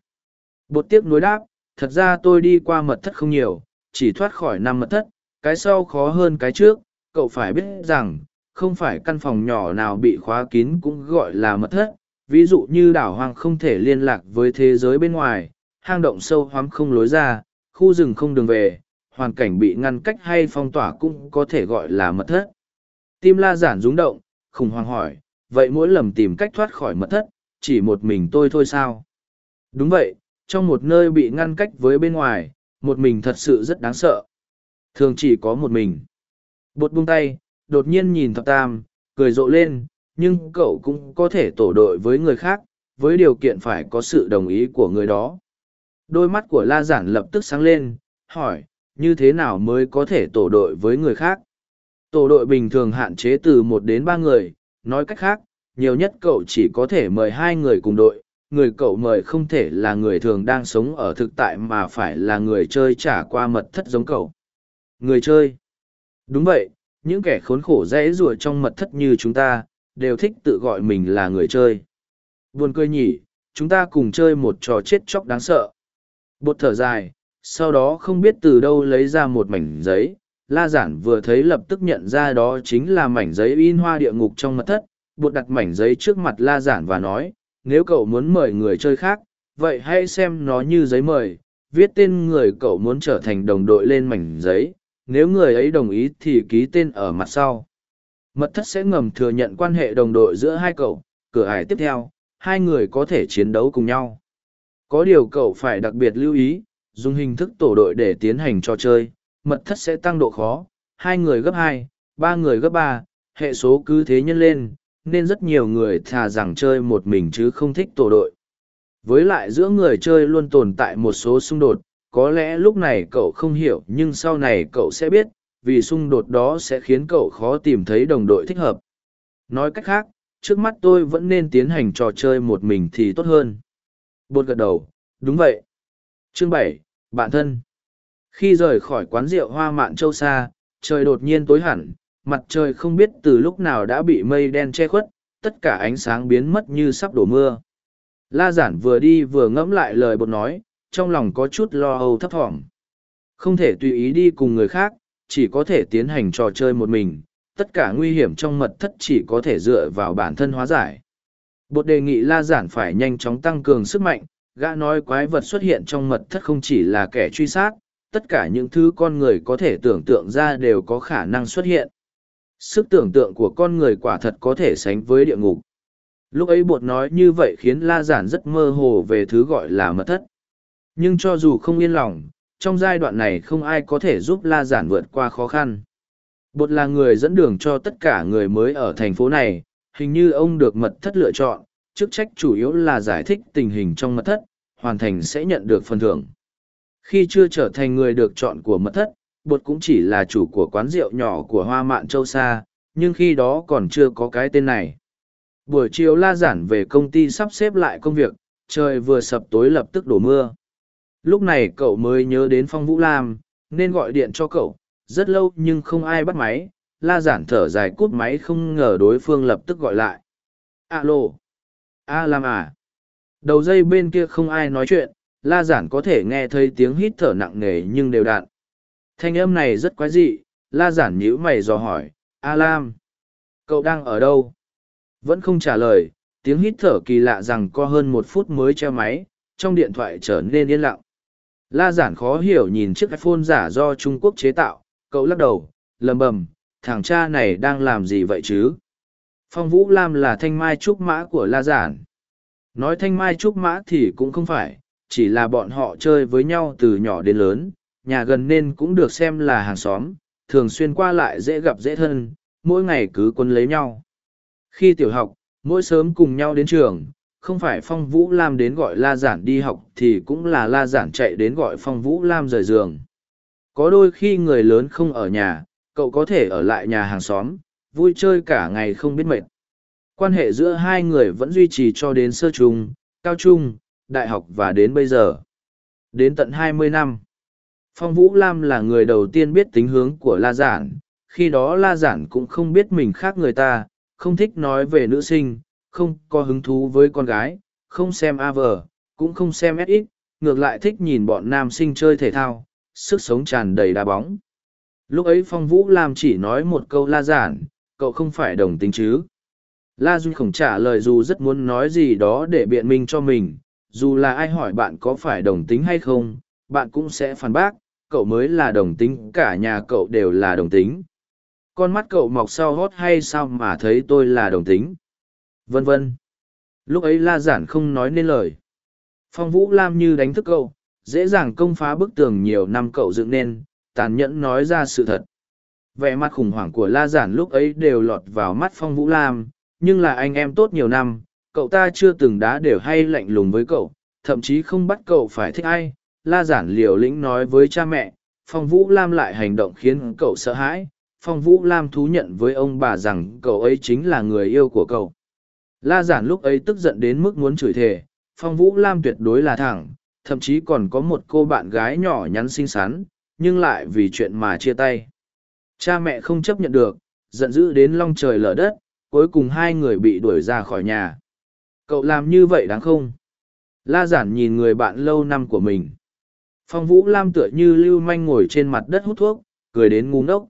Bột tiếc nối đáp, thật ra tôi đi qua mật thất không nhiều, chỉ thoát khỏi năm mật thất, cái sau khó hơn cái trước, cậu phải biết rằng, không phải căn phòng nhỏ nào bị khóa kín cũng gọi là mật thất, ví dụ như đảo hoang không thể liên lạc với thế giới bên ngoài, hang động sâu hoắm không lối ra, khu rừng không đường về, hoàn cảnh bị ngăn cách hay phong tỏa cũng có thể gọi là mật thất. Tim la giản rúng động, khủng hoảng hỏi, vậy mỗi lần tìm cách thoát khỏi mật thất, chỉ một mình tôi thôi sao? Đúng vậy, trong một nơi bị ngăn cách với bên ngoài, một mình thật sự rất đáng sợ. Thường chỉ có một mình. Bột buông tay, đột nhiên nhìn thập tam, cười rộ lên, nhưng cậu cũng có thể tổ đội với người khác, với điều kiện phải có sự đồng ý của người đó. Đôi mắt của La Giản lập tức sáng lên, hỏi, như thế nào mới có thể tổ đội với người khác? Tổ đội bình thường hạn chế từ một đến ba người, nói cách khác, nhiều nhất cậu chỉ có thể mời hai người cùng đội, người cậu mời không thể là người thường đang sống ở thực tại mà phải là người chơi trả qua mật thất giống cậu. Người chơi. Đúng vậy, những kẻ khốn khổ dễ rùa trong mật thất như chúng ta, đều thích tự gọi mình là người chơi. Buồn cười nhỉ, chúng ta cùng chơi một trò chết chóc đáng sợ. Bột thở dài, sau đó không biết từ đâu lấy ra một mảnh giấy. La giản vừa thấy lập tức nhận ra đó chính là mảnh giấy in hoa địa ngục trong mật thất. buộc đặt mảnh giấy trước mặt La giản và nói, nếu cậu muốn mời người chơi khác, vậy hãy xem nó như giấy mời, viết tên người cậu muốn trở thành đồng đội lên mảnh giấy, nếu người ấy đồng ý thì ký tên ở mặt sau. Mật thất sẽ ngầm thừa nhận quan hệ đồng đội giữa hai cậu, cửa ải tiếp theo, hai người có thể chiến đấu cùng nhau. Có điều cậu phải đặc biệt lưu ý, dùng hình thức tổ đội để tiến hành trò chơi, mật thất sẽ tăng độ khó, hai người gấp hai, ba người gấp ba, hệ số cứ thế nhân lên, nên rất nhiều người thà rằng chơi một mình chứ không thích tổ đội. Với lại giữa người chơi luôn tồn tại một số xung đột, có lẽ lúc này cậu không hiểu nhưng sau này cậu sẽ biết, vì xung đột đó sẽ khiến cậu khó tìm thấy đồng đội thích hợp. Nói cách khác, trước mắt tôi vẫn nên tiến hành trò chơi một mình thì tốt hơn. Bột gật đầu, đúng vậy. Chương bảy, bạn thân. Khi rời khỏi quán rượu hoa mạn châu xa, trời đột nhiên tối hẳn, mặt trời không biết từ lúc nào đã bị mây đen che khuất, tất cả ánh sáng biến mất như sắp đổ mưa. La giản vừa đi vừa ngẫm lại lời bột nói, trong lòng có chút lo âu thấp thỏm. Không thể tùy ý đi cùng người khác, chỉ có thể tiến hành trò chơi một mình, tất cả nguy hiểm trong mật thất chỉ có thể dựa vào bản thân hóa giải. Bột đề nghị La Giản phải nhanh chóng tăng cường sức mạnh, gã nói quái vật xuất hiện trong mật thất không chỉ là kẻ truy sát, tất cả những thứ con người có thể tưởng tượng ra đều có khả năng xuất hiện. Sức tưởng tượng của con người quả thật có thể sánh với địa ngục. Lúc ấy bột nói như vậy khiến La Giản rất mơ hồ về thứ gọi là mật thất. Nhưng cho dù không yên lòng, trong giai đoạn này không ai có thể giúp La Giản vượt qua khó khăn. Bột là người dẫn đường cho tất cả người mới ở thành phố này, hình như ông được mật thất lựa chọn, chức trách chủ yếu là giải thích tình hình trong mật thất, hoàn thành sẽ nhận được phần thưởng. Khi chưa trở thành người được chọn của mật thất, bột cũng chỉ là chủ của quán rượu nhỏ của Hoa Mạn Châu Sa, nhưng khi đó còn chưa có cái tên này. Buổi chiều la giản về công ty sắp xếp lại công việc, trời vừa sập tối lập tức đổ mưa. Lúc này cậu mới nhớ đến Phong Vũ Lam, nên gọi điện cho cậu, rất lâu nhưng không ai bắt máy, la giản thở dài cút máy không ngờ đối phương lập tức gọi lại. Alo! A Lam à! Đầu dây bên kia không ai nói chuyện, la giản có thể nghe thấy tiếng hít thở nặng nề nhưng đều đặn. Thanh âm này rất quái dị, la giản nhíu mày dò hỏi, A Lam! Cậu đang ở đâu? Vẫn không trả lời, tiếng hít thở kỳ lạ rằng có hơn một phút mới treo máy, trong điện thoại trở nên yên lặng. La giản khó hiểu nhìn chiếc iPhone giả do Trung Quốc chế tạo, cậu lắc đầu, lầm bầm, thằng cha này đang làm gì vậy chứ? Phong Vũ Lam là thanh mai trúc mã của La giản. Nói thanh mai trúc mã thì cũng không phải, chỉ là bọn họ chơi với nhau từ nhỏ đến lớn, nhà gần nên cũng được xem là hàng xóm, thường xuyên qua lại dễ gặp dễ thân, mỗi ngày cứ quân lấy nhau. Khi tiểu học, mỗi sớm cùng nhau đến trường, không phải Phong Vũ Lam đến gọi La Giản đi học thì cũng là La Giản chạy đến gọi Phong Vũ Lam rời giường. Có đôi khi người lớn không ở nhà, cậu có thể ở lại nhà hàng xóm, vui chơi cả ngày không biết mệt. Quan hệ giữa hai người vẫn duy trì cho đến sơ trung, cao trung, đại học và đến bây giờ. Đến tận hai mươi năm. Phong Vũ Lam là người đầu tiên biết tính hướng của La Giản, khi đó La Giản cũng không biết mình khác người ta, không thích nói về nữ sinh, không có hứng thú với con gái, không xem AV, cũng không xem SX, ngược lại thích nhìn bọn nam sinh chơi thể thao, sức sống tràn đầy đá bóng. Lúc ấy Phong Vũ Lam chỉ nói một câu la giản, cậu không phải đồng tính chứ. La Duy không trả lời dù rất muốn nói gì đó để biện minh cho mình, dù là ai hỏi bạn có phải đồng tính hay không, bạn cũng sẽ phản bác, cậu mới là đồng tính, cả nhà cậu đều là đồng tính. Con mắt cậu mọc sau hót hay sao mà thấy tôi là đồng tính? Vân vân. Lúc ấy La Giản không nói nên lời. Phong Vũ Lam như đánh thức cậu, dễ dàng công phá bức tường nhiều năm cậu dựng nên, tàn nhẫn nói ra sự thật. Vẻ mặt khủng hoảng của La Giản lúc ấy đều lọt vào mắt Phong Vũ Lam, nhưng là anh em tốt nhiều năm, cậu ta chưa từng đá đều hay lạnh lùng với cậu, thậm chí không bắt cậu phải thích ai. La Giản liều lĩnh nói với cha mẹ, Phong Vũ Lam lại hành động khiến cậu sợ hãi. Phong Vũ Lam thú nhận với ông bà rằng cậu ấy chính là người yêu của cậu. La Giản lúc ấy tức giận đến mức muốn chửi thề, Phong Vũ Lam tuyệt đối là thẳng, thậm chí còn có một cô bạn gái nhỏ nhắn xinh xắn, nhưng lại vì chuyện mà chia tay. Cha mẹ không chấp nhận được, giận dữ đến long trời lở đất, cuối cùng hai người bị đuổi ra khỏi nhà. Cậu làm như vậy đáng không? La giản nhìn người bạn lâu năm của mình. Phong Vũ Lam tựa như lưu manh ngồi trên mặt đất hút thuốc, cười đến ngu ngốc.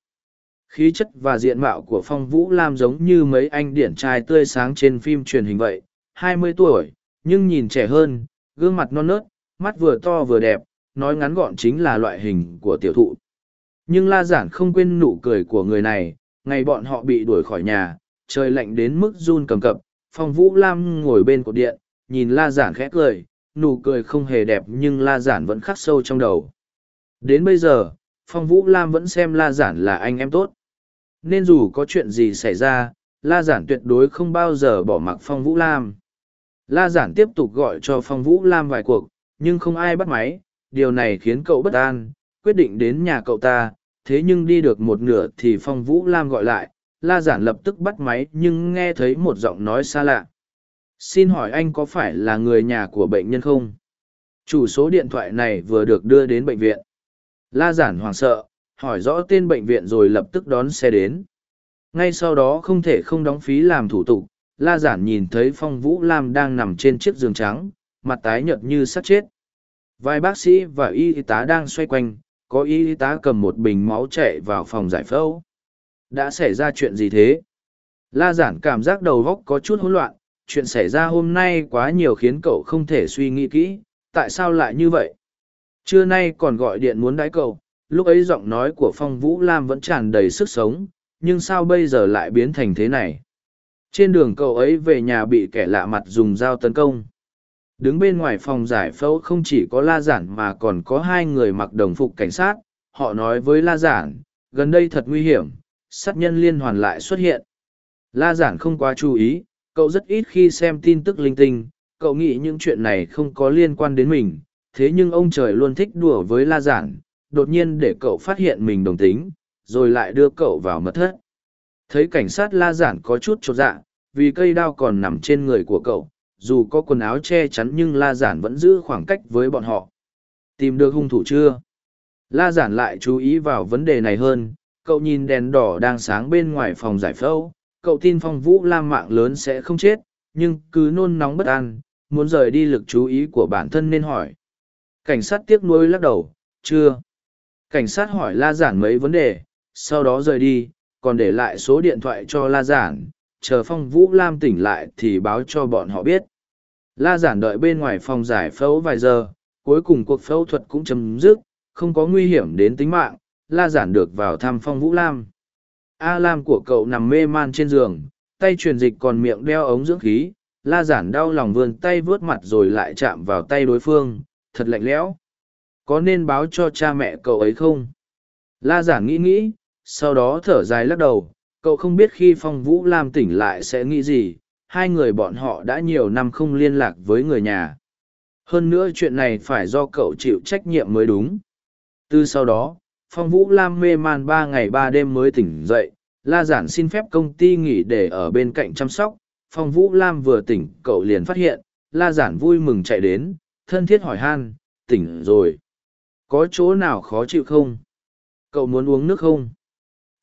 Khí chất và diện mạo của Phong Vũ Lam giống như mấy anh điển trai tươi sáng trên phim truyền hình vậy, hai mươi tuổi, nhưng nhìn trẻ hơn, gương mặt non nớt, mắt vừa to vừa đẹp, nói ngắn gọn chính là loại hình của tiểu thụ. Nhưng La Giản không quên nụ cười của người này, ngày bọn họ bị đuổi khỏi nhà, trời lạnh đến mức run cầm cập, Phong Vũ Lam ngồi bên cột điện, nhìn La Giản khẽ cười, nụ cười không hề đẹp nhưng La Giản vẫn khắc sâu trong đầu. Đến bây giờ, Phong Vũ Lam vẫn xem La Giản là anh em tốt. Nên dù có chuyện gì xảy ra, La Giản tuyệt đối không bao giờ bỏ mặc Phong Vũ Lam. La Giản tiếp tục gọi cho Phong Vũ Lam vài cuộc, nhưng không ai bắt máy, điều này khiến cậu bất an, quyết định đến nhà cậu ta, thế nhưng đi được một nửa thì Phong Vũ Lam gọi lại, La Giản lập tức bắt máy nhưng nghe thấy một giọng nói xa lạ. Xin hỏi anh có phải là người nhà của bệnh nhân không? Chủ số điện thoại này vừa được đưa đến bệnh viện. La Giản hoảng sợ, hỏi rõ tên bệnh viện rồi lập tức đón xe đến. Ngay sau đó không thể không đóng phí làm thủ tục, la giản nhìn thấy phong vũ lam đang nằm trên chiếc giường trắng mặt tái nhợt như sắp chết vài bác sĩ và y tá đang xoay quanh có y tá cầm một bình máu chạy vào phòng giải phẫu. Đã xảy ra chuyện gì thế? La giản cảm giác đầu góc có chút hỗn loạn, chuyện xảy ra hôm nay quá nhiều khiến cậu không thể suy nghĩ kỹ, tại sao lại như vậy? Trưa nay còn gọi điện muốn đái cậu, lúc ấy giọng nói của phong vũ lam vẫn tràn đầy sức sống, nhưng sao bây giờ lại biến thành thế này? Trên đường cậu ấy về nhà bị kẻ lạ mặt dùng dao tấn công đứng bên ngoài phòng giải phẫu không chỉ có la giản mà còn có hai người mặc đồng phục cảnh sát. Họ nói với la giản, gần đây thật nguy hiểm, sát nhân liên hoàn lại xuất hiện. La giản không quá chú ý, cậu rất ít khi xem tin tức linh tinh. Cậu nghĩ những chuyện này không có liên quan đến mình, thế nhưng ông trời luôn thích đùa với la giản. Đột nhiên để cậu phát hiện mình đồng tính, rồi lại đưa cậu vào mật thất. Thấy cảnh sát la giản có chút chột dạ vì cây đao còn nằm trên người của cậu dù có quần áo che chắn nhưng la giản vẫn giữ khoảng cách với bọn họ. Tìm được hung thủ chưa? La giản lại chú ý vào vấn đề này hơn, cậu nhìn đèn đỏ đang sáng bên ngoài phòng giải phẫu, cậu tin phong vũ lam mạng lớn sẽ không chết, nhưng cứ nôn nóng bất an, muốn rời đi lực chú ý của bản thân nên hỏi. Cảnh sát tiếc nuối lắc đầu, chưa. Cảnh sát hỏi la giản mấy vấn đề, sau đó rời đi, còn để lại số điện thoại cho la giản chờ phong vũ lam tỉnh lại thì báo cho bọn họ biết. La giản đợi bên ngoài phòng giải phẫu vài giờ, cuối cùng cuộc phẫu thuật cũng chấm dứt, không có nguy hiểm đến tính mạng, la giản được vào thăm phong vũ lam. A lam của cậu nằm mê man trên giường, tay truyền dịch còn miệng đeo ống dưỡng khí, la giản đau lòng vươn tay vớt mặt rồi lại chạm vào tay đối phương, thật lạnh lẽo. Có nên báo cho cha mẹ cậu ấy không? La giản nghĩ nghĩ, sau đó thở dài lắc đầu cậu không biết khi phong vũ lam tỉnh lại sẽ nghĩ gì, hai người bọn họ đã nhiều năm không liên lạc với người nhà. Hơn nữa chuyện này phải do cậu chịu trách nhiệm mới đúng. Từ sau đó, phong vũ lam mê man ba ngày ba đêm mới tỉnh dậy. La giản xin phép công ty nghỉ để ở bên cạnh chăm sóc. Phong vũ lam vừa tỉnh, cậu liền phát hiện, la giản vui mừng chạy đến, thân thiết hỏi han, tỉnh rồi. Có chỗ nào khó chịu không? Cậu muốn uống nước không?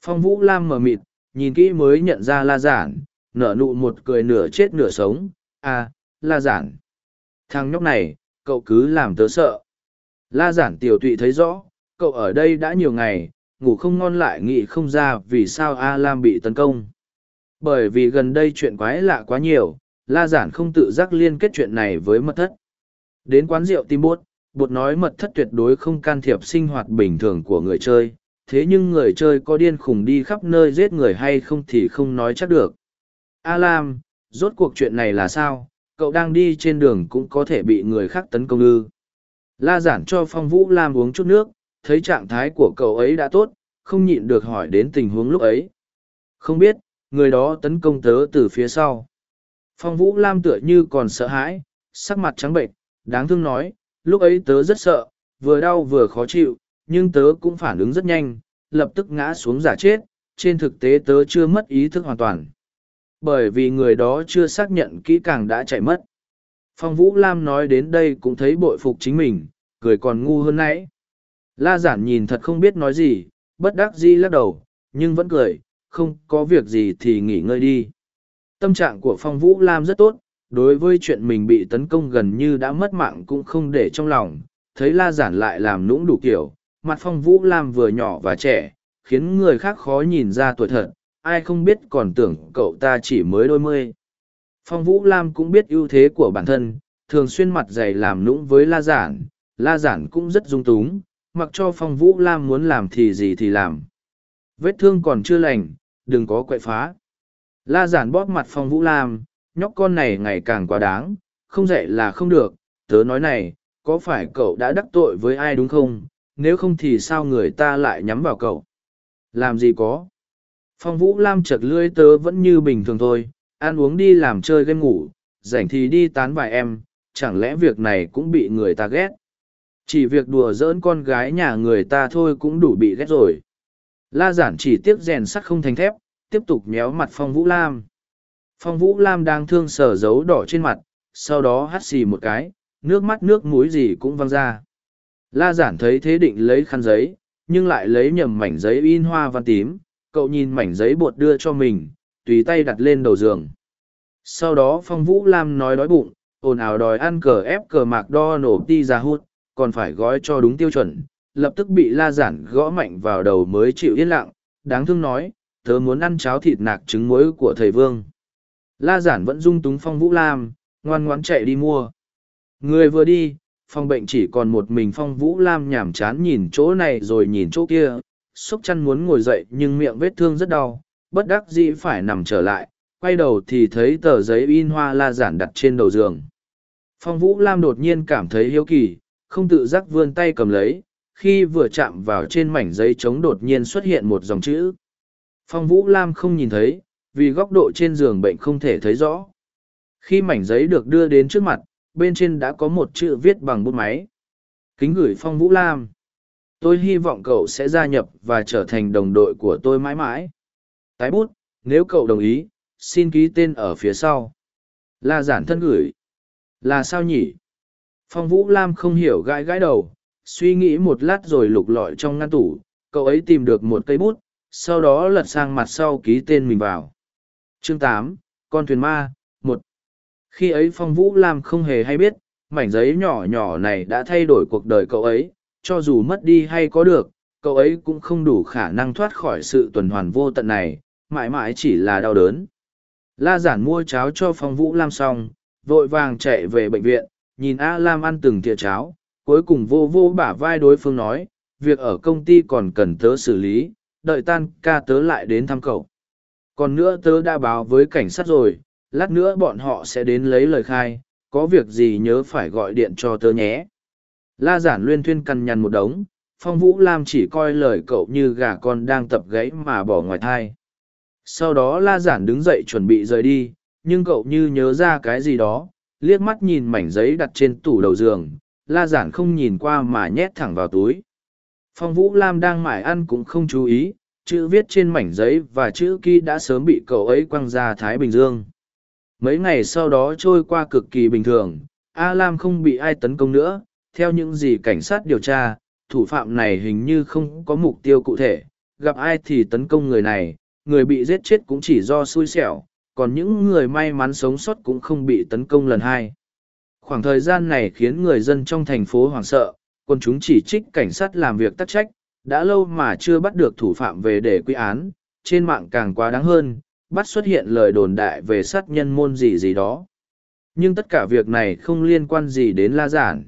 Phong vũ lam mờ mịt nhìn kỹ mới nhận ra la giản, nở nụ một cười nửa chết nửa sống. À la giản. Thằng nhóc này, cậu cứ làm tớ sợ. La giản tiểu tụy thấy rõ, cậu ở đây đã nhiều ngày, ngủ không ngon lại nghĩ không ra vì sao a lam bị tấn công. Bởi vì gần đây chuyện quái lạ quá nhiều, la giản không tự giác liên kết chuyện này với mật thất. Đến quán rượu tim bốt bột nói mật thất tuyệt đối không can thiệp sinh hoạt bình thường của người chơi thế nhưng người chơi có điên khùng đi khắp nơi giết người hay không thì không nói chắc được. A lam rốt cuộc chuyện này là sao? Cậu đang đi trên đường cũng có thể bị người khác tấn công ư? La giản cho phong vũ lam uống chút nước, thấy trạng thái của cậu ấy đã tốt, không nhịn được hỏi đến tình huống lúc ấy. Không biết, người đó tấn công tớ từ phía sau. Phong vũ lam tựa như còn sợ hãi, sắc mặt trắng bệnh đáng thương nói, lúc ấy tớ rất sợ, vừa đau vừa khó chịu nhưng tớ cũng phản ứng rất nhanh, lập tức ngã xuống giả chết, trên thực tế tớ chưa mất ý thức hoàn toàn. Bởi vì người đó chưa xác nhận kỹ càng đã chạy mất. Phong vũ lam nói đến đây cũng thấy bội phục chính mình, cười còn ngu hơn nãy. La giản nhìn thật không biết nói gì, bất đắc dĩ lắc đầu, nhưng vẫn cười, không có việc gì thì nghỉ ngơi đi. Tâm trạng của phong vũ lam rất tốt, đối với chuyện mình bị tấn công gần như đã mất mạng cũng không để trong lòng, thấy la giản lại làm nũng đủ kiểu mặt phong vũ lam vừa nhỏ và trẻ, khiến người khác khó nhìn ra tuổi thật, ai không biết còn tưởng cậu ta chỉ mới đôi mươi. Phong vũ lam cũng biết ưu thế của bản thân, thường xuyên mặt dày làm lũng với la giản la giản cũng rất dung túng, mặc cho phong vũ lam muốn làm thì gì thì làm. Vết thương còn chưa lành, đừng có quậy phá. La giản bóp mặt phong vũ lam, nhóc con này ngày càng quá đáng, không dạy là không được, tớ nói này, có phải cậu đã đắc tội với ai đúng không? Nếu không thì sao người ta lại nhắm vào cậu? Làm gì có? Phong vũ lam chật lưỡi tớ vẫn như bình thường thôi, ăn uống đi làm chơi game ngủ, rảnh thì đi tán vài em, chẳng lẽ việc này cũng bị người ta ghét? Chỉ việc đùa giỡn con gái nhà người ta thôi cũng đủ bị ghét rồi. La giản chỉ tiếc rèn sắt không thành thép, tiếp tục méo mặt phong vũ lam. Phong vũ lam đang thương sờ dấu đỏ trên mặt, sau đó hắt xì một cái, nước mắt nước muối gì cũng văng ra la giản thấy thế định lấy khăn giấy, nhưng lại lấy nhầm mảnh giấy in hoa văn tím, cậu nhìn mảnh giấy bột đưa cho mình, tùy tay đặt lên đầu giường. Sau đó phong vũ lam nói đói bụng, ồn ào đòi ăn cờ ép cờ mạc đo nổ ti ra hút còn phải gói cho đúng tiêu chuẩn, lập tức bị la giản gõ mạnh vào đầu mới chịu yên lặng, đáng thương nói, tớ muốn ăn cháo thịt nạc trứng muối của thầy vương. La giản vẫn dung túng phong vũ lam, ngoan ngoãn chạy đi mua. Người vừa đi phòng bệnh chỉ còn một mình phong vũ lam nhảm chán nhìn chỗ này rồi nhìn chỗ kia. Sốc chăn muốn ngồi dậy nhưng miệng vết thương rất đau. Bất đắc dĩ phải nằm trở lại. Quay đầu thì thấy tờ giấy in hoa la giản đặt trên đầu giường. Phong vũ lam đột nhiên cảm thấy hiếu kỳ, không tự giác vươn tay cầm lấy. Khi vừa chạm vào trên mảnh giấy trống đột nhiên xuất hiện một dòng chữ. Phong vũ lam không nhìn thấy, vì góc độ trên giường bệnh không thể thấy rõ. Khi mảnh giấy được đưa đến trước mặt bên trên đã có một chữ viết bằng bút máy. Kính gửi phong vũ lam. Tôi hy vọng cậu sẽ gia nhập và trở thành đồng đội của tôi mãi mãi. Tái bút, nếu cậu đồng ý, xin ký tên ở phía sau. La giản thân gửi. Là sao nhỉ? Phong vũ lam không hiểu gãi gãi đầu, suy nghĩ một lát rồi lục lọi trong ngăn tủ. Cậu ấy tìm được một cây bút, sau đó lật sang mặt sau ký tên mình vào. Chương tám, con thuyền ma khi ấy phong vũ lam không hề hay biết, mảnh giấy nhỏ nhỏ này đã thay đổi cuộc đời cậu ấy, cho dù mất đi hay có được, cậu ấy cũng không đủ khả năng thoát khỏi sự tuần hoàn vô tận này, mãi mãi chỉ là đau đớn. La giản mua cháo cho phong vũ lam xong, vội vàng chạy về bệnh viện, nhìn a lam ăn từng thìa cháo, cuối cùng vô vô bả vai đối phương nói, việc ở công ty còn cần tớ xử lý, đợi tan ca tớ lại đến thăm cậu. Còn nữa tớ đã báo với cảnh sát rồi lát nữa bọn họ sẽ đến lấy lời khai, có việc gì nhớ phải gọi điện cho tớ nhé. La giản luyên thuyên cằn nhằn một đống, phong vũ lam chỉ coi lời cậu như gà con đang tập gãy mà bỏ ngoài thai. Sau đó la giản đứng dậy chuẩn bị rời đi, nhưng cậu như nhớ ra cái gì đó, liếc mắt nhìn mảnh giấy đặt trên tủ đầu giường, la giản không nhìn qua mà nhét thẳng vào túi. Phong vũ lam đang mải ăn cũng không chú ý, chữ viết trên mảnh giấy và chữ ký đã sớm bị cậu ấy quăng ra thái bình dương mấy ngày sau đó trôi qua cực kỳ bình thường, a lam không bị ai tấn công nữa. Theo những gì cảnh sát điều tra, thủ phạm này hình như không có mục tiêu cụ thể. Gặp ai thì tấn công người này, người bị giết chết cũng chỉ do xui xẻo, còn những người may mắn sống sót cũng không bị tấn công lần hai. Khoảng thời gian này khiến người dân trong thành phố hoảng sợ, quân chúng chỉ trích cảnh sát làm việc tắc trách, đã lâu mà chưa bắt được thủ phạm về để quy án, trên mạng càng quá đáng hơn bắt xuất hiện lời đồn đại về sát nhân môn gì gì đó. Nhưng tất cả việc này không liên quan gì đến la giản.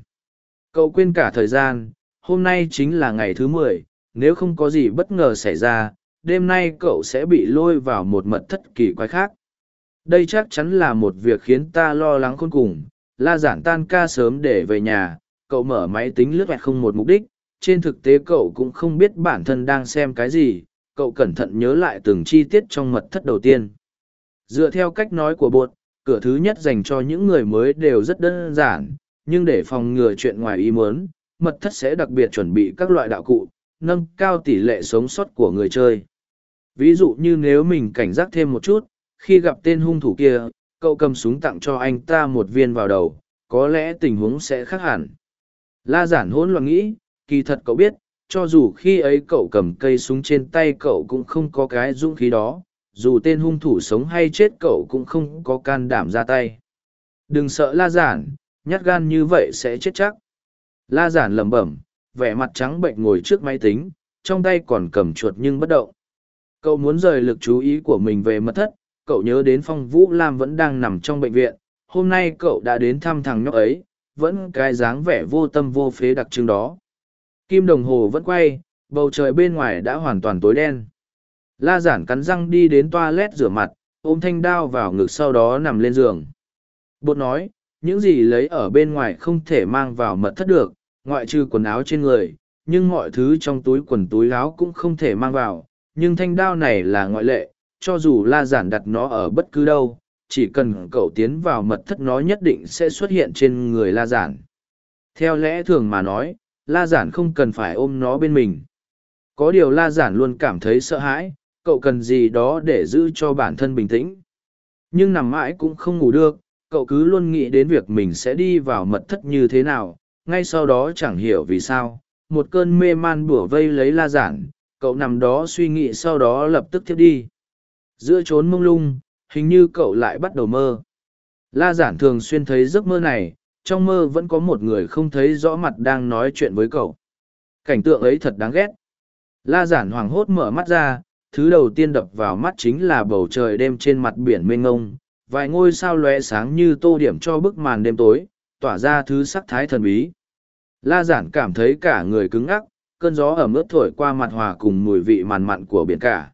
Cậu quên cả thời gian, hôm nay chính là ngày thứ mười, nếu không có gì bất ngờ xảy ra, đêm nay cậu sẽ bị lôi vào một mật thất kỳ quái khác. Đây chắc chắn là một việc khiến ta lo lắng khôn cùng. La giản tan ca sớm để về nhà, cậu mở máy tính lướt vẹt không một mục đích. Trên thực tế cậu cũng không biết bản thân đang xem cái gì cậu cẩn thận nhớ lại từng chi tiết trong mật thất đầu tiên. Dựa theo cách nói của bột, cửa thứ nhất dành cho những người mới đều rất đơn giản, nhưng để phòng ngừa chuyện ngoài ý muốn, mật thất sẽ đặc biệt chuẩn bị các loại đạo cụ, nâng cao tỷ lệ sống sót của người chơi. Ví dụ như nếu mình cảnh giác thêm một chút, khi gặp tên hung thủ kia, cậu cầm súng tặng cho anh ta một viên vào đầu, có lẽ tình huống sẽ khác hẳn. La giản hỗn loạn nghĩ, kỳ thật cậu biết cho dù khi ấy cậu cầm cây súng trên tay cậu cũng không có cái dũng khí đó, dù tên hung thủ sống hay chết cậu cũng không có can đảm ra tay. Đừng sợ la giản, nhát gan như vậy sẽ chết chắc. La giản lẩm bẩm, vẻ mặt trắng bệnh ngồi trước máy tính, trong tay còn cầm chuột nhưng bất động. Cậu muốn rời lực chú ý của mình về mật thất, cậu nhớ đến phong vũ lam vẫn đang nằm trong bệnh viện, hôm nay cậu đã đến thăm thằng nhóc ấy, vẫn cái dáng vẻ vô tâm vô phế đặc trưng đó kim đồng hồ vẫn quay, bầu trời bên ngoài đã hoàn toàn tối đen. La giản cắn răng đi đến toa lét rửa mặt, ôm thanh đao vào ngực sau đó nằm lên giường. Bột nói, những gì lấy ở bên ngoài không thể mang vào mật thất được, ngoại trừ quần áo trên người, nhưng mọi thứ trong túi quần túi áo cũng không thể mang vào, nhưng thanh đao này là ngoại lệ, cho dù la giản đặt nó ở bất cứ đâu, chỉ cần cậu tiến vào mật thất nó nhất định sẽ xuất hiện trên người la giản. Theo lẽ thường mà nói la giản không cần phải ôm nó bên mình. Có điều la giản luôn cảm thấy sợ hãi cậu cần gì đó để giữ cho bản thân bình tĩnh. Nhưng nằm mãi cũng không ngủ được cậu cứ luôn nghĩ đến việc mình sẽ đi vào mật thất như thế nào ngay sau đó chẳng hiểu vì sao một cơn mê man bủa vây lấy la giản cậu nằm đó suy nghĩ sau đó lập tức thiếp đi. Giữa trốn mông lung hình như cậu lại bắt đầu mơ. La giản thường xuyên thấy giấc mơ này, trong mơ vẫn có một người không thấy rõ mặt đang nói chuyện với cậu. Cảnh tượng ấy thật đáng ghét. La giản hoàng hốt mở mắt ra, thứ đầu tiên đập vào mắt chính là bầu trời đêm trên mặt biển mênh ngông, vài ngôi sao lóe sáng như tô điểm cho bức màn đêm tối, tỏa ra thứ sắc thái thần bí. La giản cảm thấy cả người cứng ngắc, cơn gió ẩm ướt thổi qua mặt hòa cùng mùi vị mặn mặn của biển cả.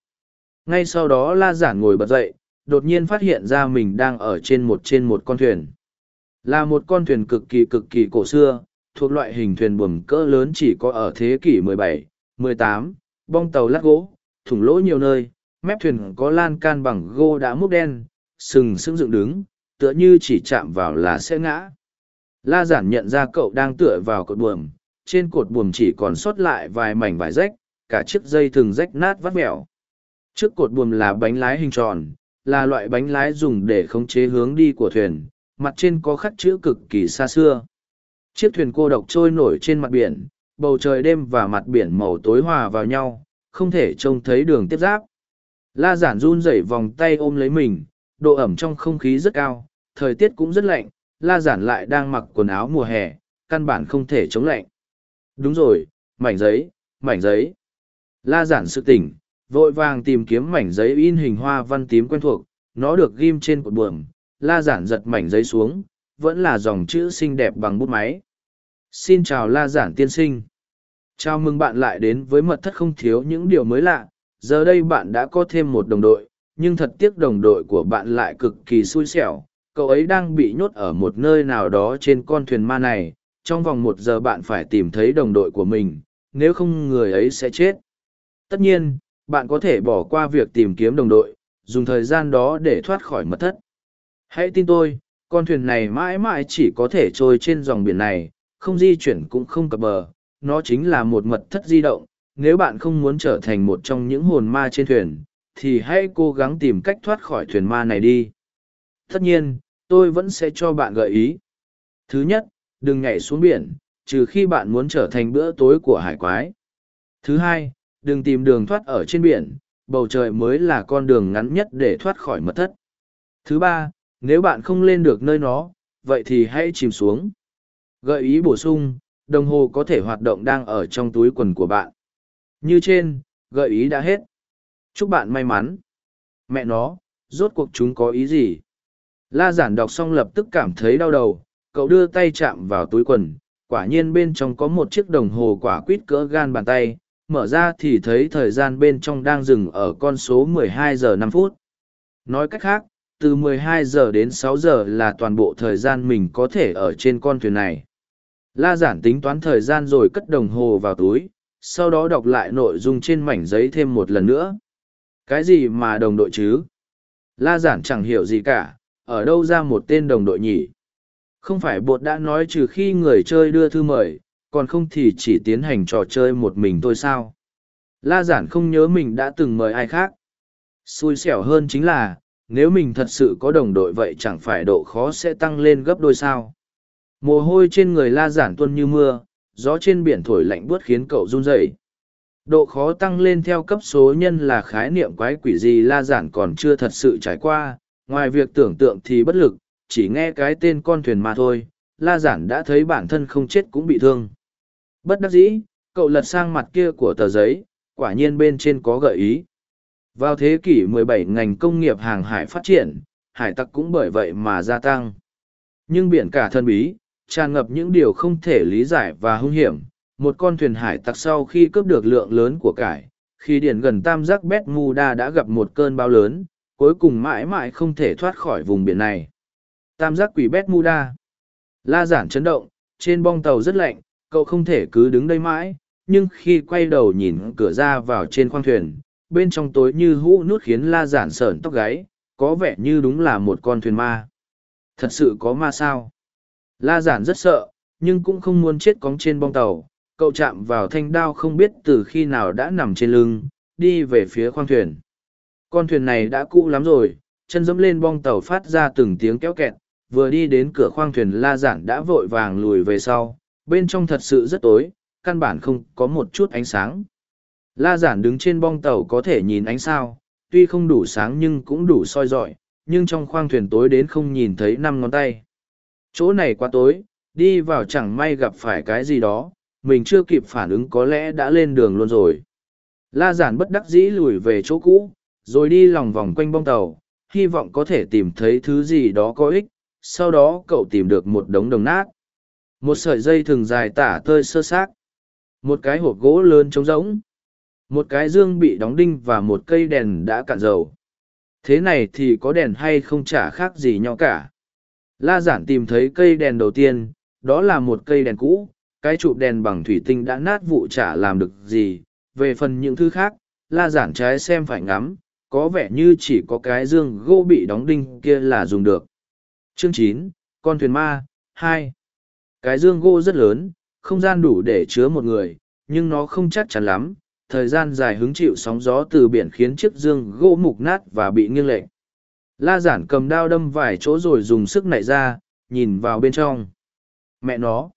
Ngay sau đó La giản ngồi bật dậy, đột nhiên phát hiện ra mình đang ở trên một trên một con thuyền. Là một con thuyền cực kỳ cực kỳ cổ xưa, thuộc loại hình thuyền buồm cỡ lớn chỉ có ở thế kỷ 17, 18, bong tàu lát gỗ, thủng lỗ nhiều nơi, mép thuyền có lan can bằng gô đã múc đen, sừng sững dựng đứng, tựa như chỉ chạm vào là sẽ ngã. La giản nhận ra cậu đang tựa vào cột buồm, trên cột buồm chỉ còn sót lại vài mảnh vải rách, cả chiếc dây thừng rách nát vắt mẹo. Trước cột buồm là bánh lái hình tròn, là loại bánh lái dùng để khống chế hướng đi của thuyền, mặt trên có khắc chữ cực kỳ xa xưa. Chiếc thuyền cô độc trôi nổi trên mặt biển, bầu trời đêm và mặt biển màu tối hòa vào nhau, không thể trông thấy đường tiếp giáp. La giản run rẩy vòng tay ôm lấy mình, độ ẩm trong không khí rất cao, thời tiết cũng rất lạnh, la giản lại đang mặc quần áo mùa hè, căn bản không thể chống lạnh. Đúng rồi, mảnh giấy, mảnh giấy. La giản sự tỉnh, vội vàng tìm kiếm mảnh giấy in hình hoa văn tím quen thuộc, nó được ghim trên cột buồm, la giản giật mảnh giấy xuống, vẫn là dòng chữ xinh đẹp bằng bút máy. Xin chào la giản tiên sinh. Chào mừng bạn lại đến với mật thất không thiếu những điều mới lạ, giờ đây bạn đã có thêm một đồng đội, nhưng thật tiếc đồng đội của bạn lại cực kỳ xui xẻo, cậu ấy đang bị nhốt ở một nơi nào đó trên con thuyền ma này, trong vòng một giờ bạn phải tìm thấy đồng đội của mình, nếu không người ấy sẽ chết. Tất nhiên, bạn có thể bỏ qua việc tìm kiếm đồng đội, dùng thời gian đó để thoát khỏi mật thất. Hãy tin tôi, con thuyền này mãi mãi chỉ có thể trôi trên dòng biển này, không di chuyển cũng không cập bờ, nó chính là một mật thất di động. Nếu bạn không muốn trở thành một trong những hồn ma trên thuyền, thì hãy cố gắng tìm cách thoát khỏi thuyền ma này đi. Tất nhiên, tôi vẫn sẽ cho bạn gợi ý. Thứ nhất, đừng nhảy xuống biển, trừ khi bạn muốn trở thành bữa tối của hải quái. Thứ hai, đừng tìm đường thoát ở trên biển, bầu trời mới là con đường ngắn nhất để thoát khỏi mật thất. Thứ ba, nếu bạn không lên được nơi nó, vậy thì hãy chìm xuống. Gợi ý bổ sung, đồng hồ có thể hoạt động đang ở trong túi quần của bạn. Như trên, gợi ý đã hết. Chúc bạn may mắn. Mẹ nó, rốt cuộc chúng có ý gì? La giản đọc xong lập tức cảm thấy đau đầu, cậu đưa tay chạm vào túi quần, quả nhiên bên trong có một chiếc đồng hồ quả quýt cỡ gan bàn tay, mở ra thì thấy thời gian bên trong đang dừng ở con số 12 giờ 5 phút. Nói cách khác, từ 12 giờ đến 6 giờ là toàn bộ thời gian mình có thể ở trên con thuyền này. La giản tính toán thời gian rồi cất đồng hồ vào túi, sau đó đọc lại nội dung trên mảnh giấy thêm một lần nữa. Cái gì mà đồng đội chứ? La giản chẳng hiểu gì cả, ở đâu ra một tên đồng đội nhỉ? Không phải bột đã nói trừ khi người chơi đưa thư mời, còn không thì chỉ tiến hành trò chơi một mình thôi sao? La giản không nhớ mình đã từng mời ai khác. Xui xẻo hơn chính là, nếu mình thật sự có đồng đội vậy chẳng phải độ khó sẽ tăng lên gấp đôi sao. Mồ hôi trên người la giản tuân như mưa, gió trên biển thổi lạnh buốt khiến cậu run rẩy. Độ khó tăng lên theo cấp số nhân là khái niệm quái quỷ gì la giản còn chưa thật sự trải qua, ngoài việc tưởng tượng thì bất lực, chỉ nghe cái tên con thuyền mà thôi, la giản đã thấy bản thân không chết cũng bị thương. Bất đắc dĩ, cậu lật sang mặt kia của tờ giấy, quả nhiên bên trên có gợi ý. Vào thế kỷ 17 ngành công nghiệp hàng hải phát triển, hải tặc cũng bởi vậy mà gia tăng. Nhưng biển cả thân bí, tràn ngập những điều không thể lý giải và hung hiểm. Một con thuyền hải tặc sau khi cướp được lượng lớn của cải, khi điển gần tam giác Bermuda đã gặp một cơn bão lớn, cuối cùng mãi mãi không thể thoát khỏi vùng biển này. Tam giác quỷ Bermuda. La giản chấn động, trên bong tàu rất lạnh, cậu không thể cứ đứng đây mãi, nhưng khi quay đầu nhìn cửa ra vào trên khoang thuyền, bên trong tối như hũ nút khiến la giản sởn tóc gáy, có vẻ như đúng là một con thuyền ma. Thật sự có ma sao? La giản rất sợ, nhưng cũng không muốn chết cóng trên bong tàu. Cậu chạm vào thanh đao không biết từ khi nào đã nằm trên lưng, đi về phía khoang thuyền. Con thuyền này đã cũ lắm rồi, chân dẫm lên bong tàu phát ra từng tiếng kéo kẹt, vừa đi đến cửa khoang thuyền la giản đã vội vàng lùi về sau, bên trong thật sự rất tối, căn bản không có một chút ánh sáng. La giản đứng trên bong tàu có thể nhìn ánh sao, tuy không đủ sáng nhưng cũng đủ soi rọi, nhưng trong khoang thuyền tối đến không nhìn thấy năm ngón tay. Chỗ này quá tối, đi vào chẳng may gặp phải cái gì đó, mình chưa kịp phản ứng có lẽ đã lên đường luôn rồi. La giản bất đắc dĩ lùi về chỗ cũ, rồi đi lòng vòng quanh bong tàu, hy vọng có thể tìm thấy thứ gì đó có ích, sau đó cậu tìm được một đống đồng nát. Một sợi dây thừng dài tả tơi sơ xác. Một cái hộp gỗ lớn trống rỗng. Một cái dương bị đóng đinh và một cây đèn đã cạn dầu. Thế này thì có đèn hay không chả khác gì nhau cả. La giản tìm thấy cây đèn đầu tiên, đó là một cây đèn cũ, cái trụ đèn bằng thủy tinh đã nát vụ chả làm được gì. Về phần những thứ khác, la giản trái xem phải ngắm, có vẻ như chỉ có cái dương gỗ bị đóng đinh kia là dùng được. Chương chín Con thuyền ma, hai Cái dương gỗ rất lớn, không gian đủ để chứa một người, nhưng nó không chắc chắn lắm. Thời gian dài hứng chịu sóng gió từ biển khiến chiếc dương gỗ mục nát và bị nghiêng lệch. La giản cầm đao đâm vài chỗ rồi dùng sức nảy ra, nhìn vào bên trong. Mẹ nó!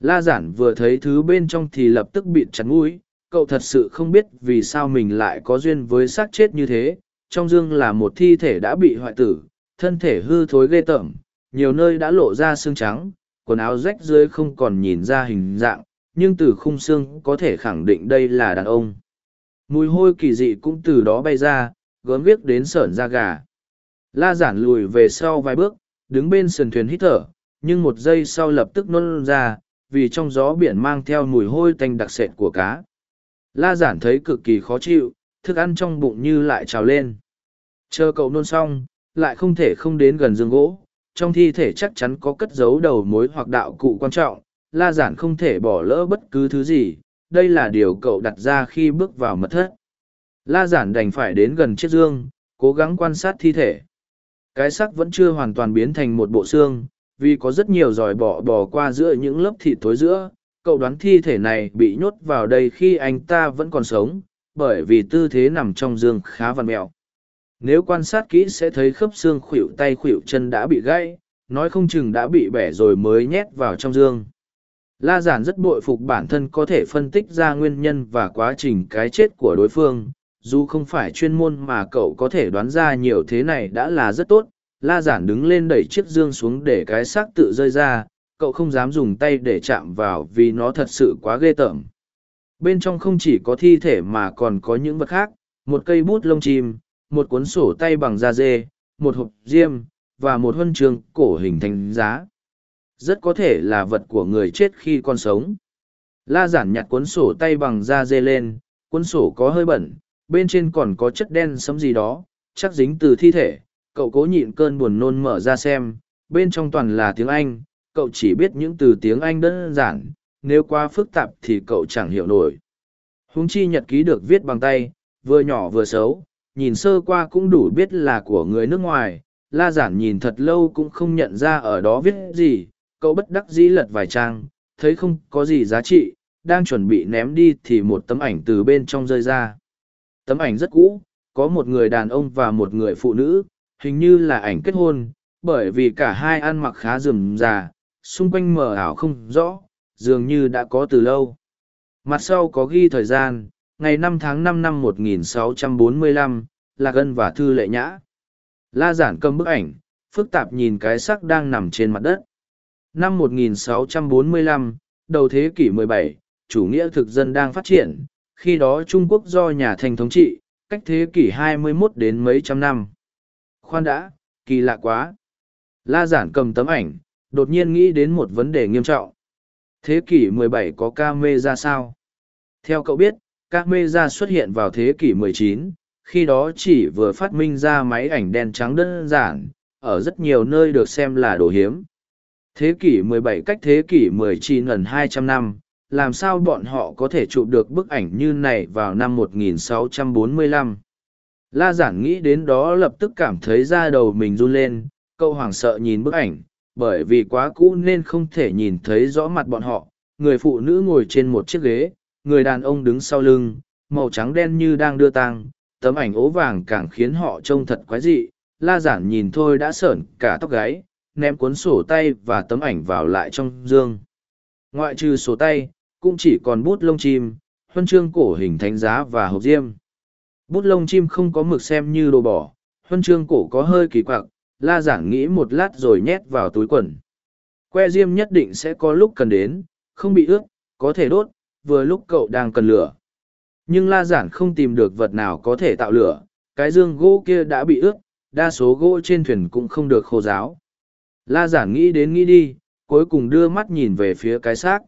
La giản vừa thấy thứ bên trong thì lập tức bị chặt mũi, cậu thật sự không biết vì sao mình lại có duyên với xác chết như thế. Trong dương là một thi thể đã bị hoại tử, thân thể hư thối ghê tởm, nhiều nơi đã lộ ra xương trắng, quần áo rách rưới không còn nhìn ra hình dạng, nhưng từ khung xương có thể khẳng định đây là đàn ông. Mùi hôi kỳ dị cũng từ đó bay ra, gớm viếc đến sởn da gà. La giản lùi về sau vài bước, đứng bên sườn thuyền hít thở, nhưng một giây sau lập tức nôn ra, vì trong gió biển mang theo mùi hôi tanh đặc sệt của cá. La giản thấy cực kỳ khó chịu, thức ăn trong bụng như lại trào lên. Chờ cậu nôn xong, lại không thể không đến gần giường gỗ, trong thi thể chắc chắn có cất giấu đầu mối hoặc đạo cụ quan trọng, la giản không thể bỏ lỡ bất cứ thứ gì, đây là điều cậu đặt ra khi bước vào mật thất. La giản đành phải đến gần chiếc dương, cố gắng quan sát thi thể. Cái xác vẫn chưa hoàn toàn biến thành một bộ xương, vì có rất nhiều giỏi bỏ bò qua giữa những lớp thịt thối giữa. Cậu đoán thi thể này bị nhốt vào đây khi anh ta vẫn còn sống, bởi vì tư thế nằm trong dương khá vằn mẹo. Nếu quan sát kỹ sẽ thấy khớp xương khuỷu tay khuỷu chân đã bị gãy, nói không chừng đã bị bẻ rồi mới nhét vào trong dương. La giản rất bội phục bản thân có thể phân tích ra nguyên nhân và quá trình cái chết của đối phương, dù không phải chuyên môn mà cậu có thể đoán ra nhiều thế này đã là rất tốt. La giản đứng lên đẩy chiếc dương xuống để cái xác tự rơi ra, cậu không dám dùng tay để chạm vào vì nó thật sự quá ghê tởm. Bên trong không chỉ có thi thể mà còn có những vật khác, một cây bút lông chim, một cuốn sổ tay bằng da dê, một hộp diêm, và một huân trường cổ hình thành giá. Rất có thể là vật của người chết khi còn sống. La giản nhặt cuốn sổ tay bằng da dê lên, cuốn sổ có hơi bẩn, bên trên còn có chất đen sấm gì đó, chắc dính từ thi thể. Cậu cố nhịn cơn buồn nôn mở ra xem, bên trong toàn là tiếng Anh, cậu chỉ biết những từ tiếng Anh đơn giản, nếu quá phức tạp thì cậu chẳng hiểu nổi. Húng chi nhật ký được viết bằng tay, vừa nhỏ vừa xấu, nhìn sơ qua cũng đủ biết là của người nước ngoài, la giản nhìn thật lâu cũng không nhận ra ở đó viết gì, cậu bất đắc dĩ lật vài trang, thấy không có gì giá trị, đang chuẩn bị ném đi thì một tấm ảnh từ bên trong rơi ra. Tấm ảnh rất cũ, có một người đàn ông và một người phụ nữ, hình như là ảnh kết hôn, bởi vì cả hai ăn mặc khá rườm rà, xung quanh mờ ảo không rõ, dường như đã có từ lâu. Mặt sau có ghi thời gian, ngày 5 tháng 5 năm 1645, Lạc Ân và Thư Lệ Nhã. La giản cầm bức ảnh, phức tạp nhìn cái sắc đang nằm trên mặt đất. Năm 1645, đầu thế kỷ 17, chủ nghĩa thực dân đang phát triển, khi đó Trung Quốc do nhà Thanh thống trị, cách thế kỷ 21 đến mấy trăm năm. Khoan đã, kỳ lạ quá. La giản cầm tấm ảnh, đột nhiên nghĩ đến một vấn đề nghiêm trọng. Thế kỷ 17 có ca mê ra sao? Theo cậu biết, ca mê ra xuất hiện vào thế kỷ 19, khi đó chỉ vừa phát minh ra máy ảnh đen trắng đơn giản, ở rất nhiều nơi được xem là đồ hiếm. Thế kỷ 17 cách thế kỷ 19 gần 200 năm, làm sao bọn họ có thể chụp được bức ảnh như này vào năm 1645? La giản nghĩ đến đó lập tức cảm thấy da đầu mình run lên, câu hoảng sợ nhìn bức ảnh, bởi vì quá cũ nên không thể nhìn thấy rõ mặt bọn họ. Người phụ nữ ngồi trên một chiếc ghế, người đàn ông đứng sau lưng, màu trắng đen như đang đưa tang, tấm ảnh ố vàng càng khiến họ trông thật quái dị. La giản nhìn thôi đã sởn cả tóc gáy, ném cuốn sổ tay và tấm ảnh vào lại trong dương. Ngoại trừ sổ tay, cũng chỉ còn bút lông chim, huân chương cổ hình thánh giá và hộp diêm. Bút lông chim không có mực xem như đồ bỏ, huân chương cổ có hơi kỳ quặc la giản nghĩ một lát rồi nhét vào túi quần que diêm nhất định sẽ có lúc cần đến không bị ướt có thể đốt vừa lúc cậu đang cần lửa nhưng la giản không tìm được vật nào có thể tạo lửa cái dương gỗ kia đã bị ướt đa số gỗ trên thuyền cũng không được khô ráo la giản nghĩ đến nghĩ đi, cuối cùng đưa mắt nhìn về phía cái xác.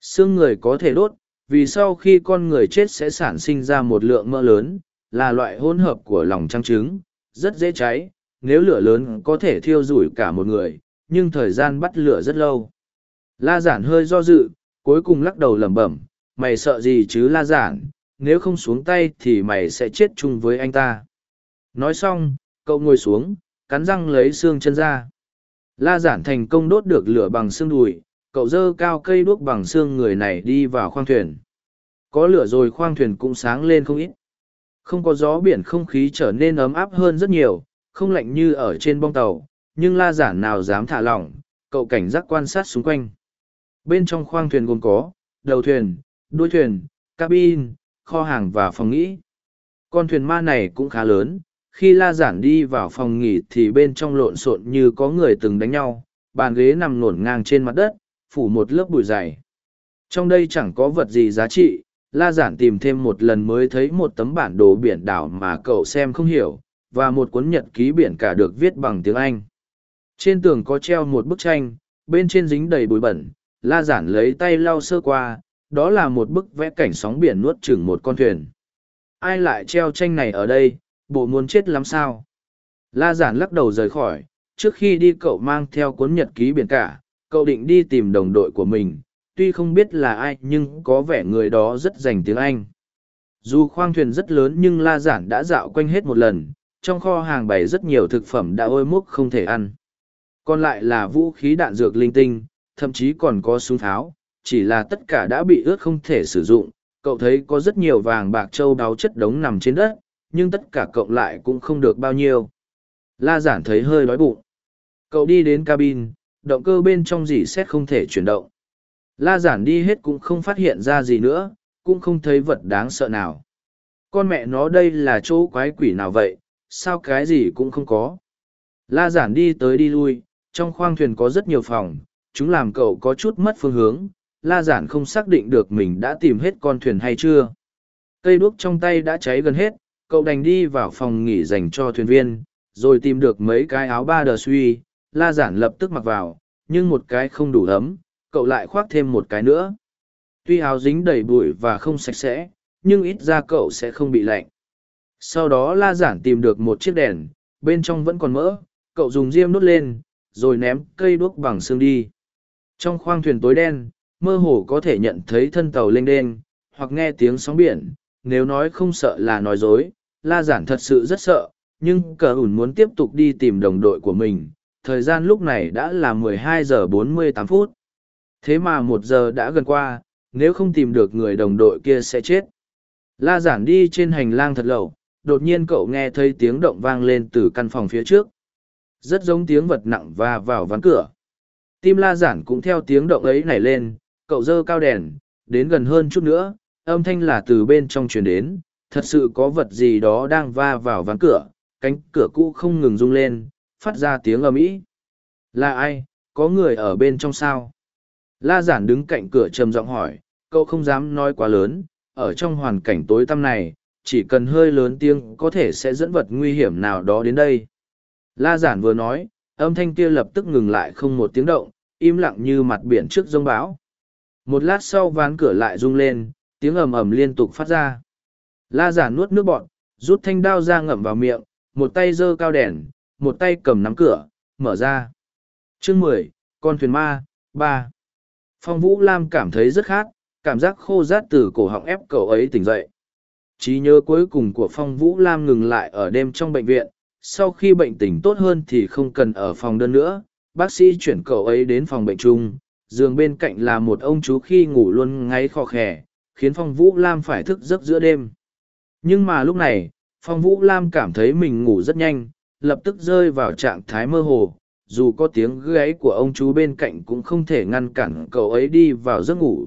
Xương người có thể đốt, vì sau khi con người chết sẽ sản sinh ra một lượng mỡ lớn, là loại hỗn hợp của lòng trăng trứng, rất dễ cháy, nếu lửa lớn có thể thiêu rủi cả một người, nhưng thời gian bắt lửa rất lâu. La giản hơi do dự, cuối cùng lắc đầu lẩm bẩm, mày sợ gì chứ, la giản? Nếu không xuống tay thì mày sẽ chết chung với anh ta. Nói xong, cậu ngồi xuống, cắn răng lấy xương chân ra la giản thành công đốt được lửa bằng xương đùi, cậu dơ cao cây đuốc bằng xương người này đi vào khoang thuyền. Có lửa rồi khoang thuyền cũng sáng lên không ít. Không có gió biển không khí trở nên ấm áp hơn rất nhiều, không lạnh như ở trên bong tàu, nhưng la giản nào dám thả lỏng, cậu cảnh giác quan sát xung quanh. Bên trong khoang thuyền gồm có, đầu thuyền, đuôi thuyền, cabin, kho hàng và phòng nghỉ. Con thuyền ma này cũng khá lớn khi la giản đi vào phòng nghỉ thì bên trong lộn xộn như có người từng đánh nhau, bàn ghế nằm nổn ngang trên mặt đất, phủ một lớp bụi dày. Trong đây chẳng có vật gì giá trị, la giản tìm thêm một lần mới thấy một tấm bản đồ biển đảo mà cậu xem không hiểu, và một cuốn nhật ký biển cả được viết bằng tiếng anh. Trên tường có treo một bức tranh, bên trên dính đầy bụi bẩn, la giản lấy tay lau sơ qua, đó là một bức vẽ cảnh sóng biển nuốt chửng một con thuyền. Ai lại treo tranh này ở đây? Bộ muốn chết lắm sao? La giản lắc đầu rời khỏi, trước khi đi cậu mang theo cuốn nhật ký biển cả, cậu định đi tìm đồng đội của mình, tuy không biết là ai nhưng có vẻ người đó rất dành tiếng anh. Dù khoang thuyền rất lớn nhưng la giản đã dạo quanh hết một lần, trong kho hàng bày rất nhiều thực phẩm đã ôi múc không thể ăn. Còn lại là vũ khí đạn dược linh tinh, thậm chí còn có súng tháo, chỉ là tất cả đã bị ướt không thể sử dụng, cậu thấy có rất nhiều vàng bạc châu đáo chất đống nằm trên đất nhưng tất cả cộng lại cũng không được bao nhiêu. La giản thấy hơi đói bụng. Cậu đi đến cabin, động cơ bên trong dỉ xét không thể chuyển động. La giản đi hết cũng không phát hiện ra gì nữa, cũng không thấy vật đáng sợ nào. Con mẹ nó đây là chỗ quái quỷ nào vậy, sao cái gì cũng không có. La giản đi tới đi lui, trong khoang thuyền có rất nhiều phòng, chúng làm cậu có chút mất phương hướng. La giản không xác định được mình đã tìm hết con thuyền hay chưa. Cây đuốc trong tay đã cháy gần hết cậu đành đi vào phòng nghỉ dành cho thuyền viên, rồi tìm được mấy cái áo ba đờ suy, la giản lập tức mặc vào, nhưng một cái không đủ ấm, cậu lại khoác thêm một cái nữa. Tuy áo dính đầy bụi và không sạch sẽ, nhưng ít ra cậu sẽ không bị lạnh. Sau đó la giản tìm được một chiếc đèn, bên trong vẫn còn mỡ, cậu dùng diêm đốt lên, rồi ném cây đuốc bằng xương đi. Trong khoang thuyền tối đen, mơ hồ có thể nhận thấy thân tàu lênh đênh, hoặc nghe tiếng sóng biển, nếu nói không sợ là nói dối la giản thật sự rất sợ, nhưng cờ ủn muốn tiếp tục đi tìm đồng đội của mình. Thời gian lúc này đã là 12 giờ 48 phút. Thế mà một giờ đã gần qua, nếu không tìm được người đồng đội kia sẽ chết. La giản đi trên hành lang thật lâu, đột nhiên cậu nghe thấy tiếng động vang lên từ căn phòng phía trước. Rất giống tiếng vật nặng và vào ván cửa. Tim la giản cũng theo tiếng động ấy nảy lên, cậu dơ cao đèn, đến gần hơn chút nữa, âm thanh là từ bên trong truyền đến thật sự có vật gì đó đang va vào ván cửa, cánh cửa cũ không ngừng rung lên, phát ra tiếng ầm ĩ. Là ai? Có người ở bên trong sao? La giản đứng cạnh cửa trầm giọng hỏi, cậu không dám nói quá lớn, ở trong hoàn cảnh tối tăm này, chỉ cần hơi lớn tiếng có thể sẽ dẫn vật nguy hiểm nào đó đến đây. La giản vừa nói, âm thanh kia lập tức ngừng lại không một tiếng động, im lặng như mặt biển trước rông bão. Một lát sau ván cửa lại rung lên, tiếng ầm ầm liên tục phát ra la giả nuốt nước bọn rút thanh đao ra ngậm vào miệng, một tay giơ cao đèn, một tay cầm nắm cửa, mở ra. Chương mười, con thuyền ma, ba. Phong vũ lam cảm thấy rất khát, cảm giác khô rát từ cổ họng ép cậu ấy tỉnh dậy. Trí nhớ cuối cùng của phong vũ lam ngừng lại ở đêm trong bệnh viện, sau khi bệnh tình tốt hơn thì không cần ở phòng đơn nữa. Bác sĩ chuyển cậu ấy đến phòng bệnh chung, giường bên cạnh là một ông chú khi ngủ luôn ngáy khò khè, khiến phong vũ lam phải thức giấc giữa đêm nhưng mà lúc này phong vũ lam cảm thấy mình ngủ rất nhanh lập tức rơi vào trạng thái mơ hồ dù có tiếng gáy của ông chú bên cạnh cũng không thể ngăn cản cậu ấy đi vào giấc ngủ.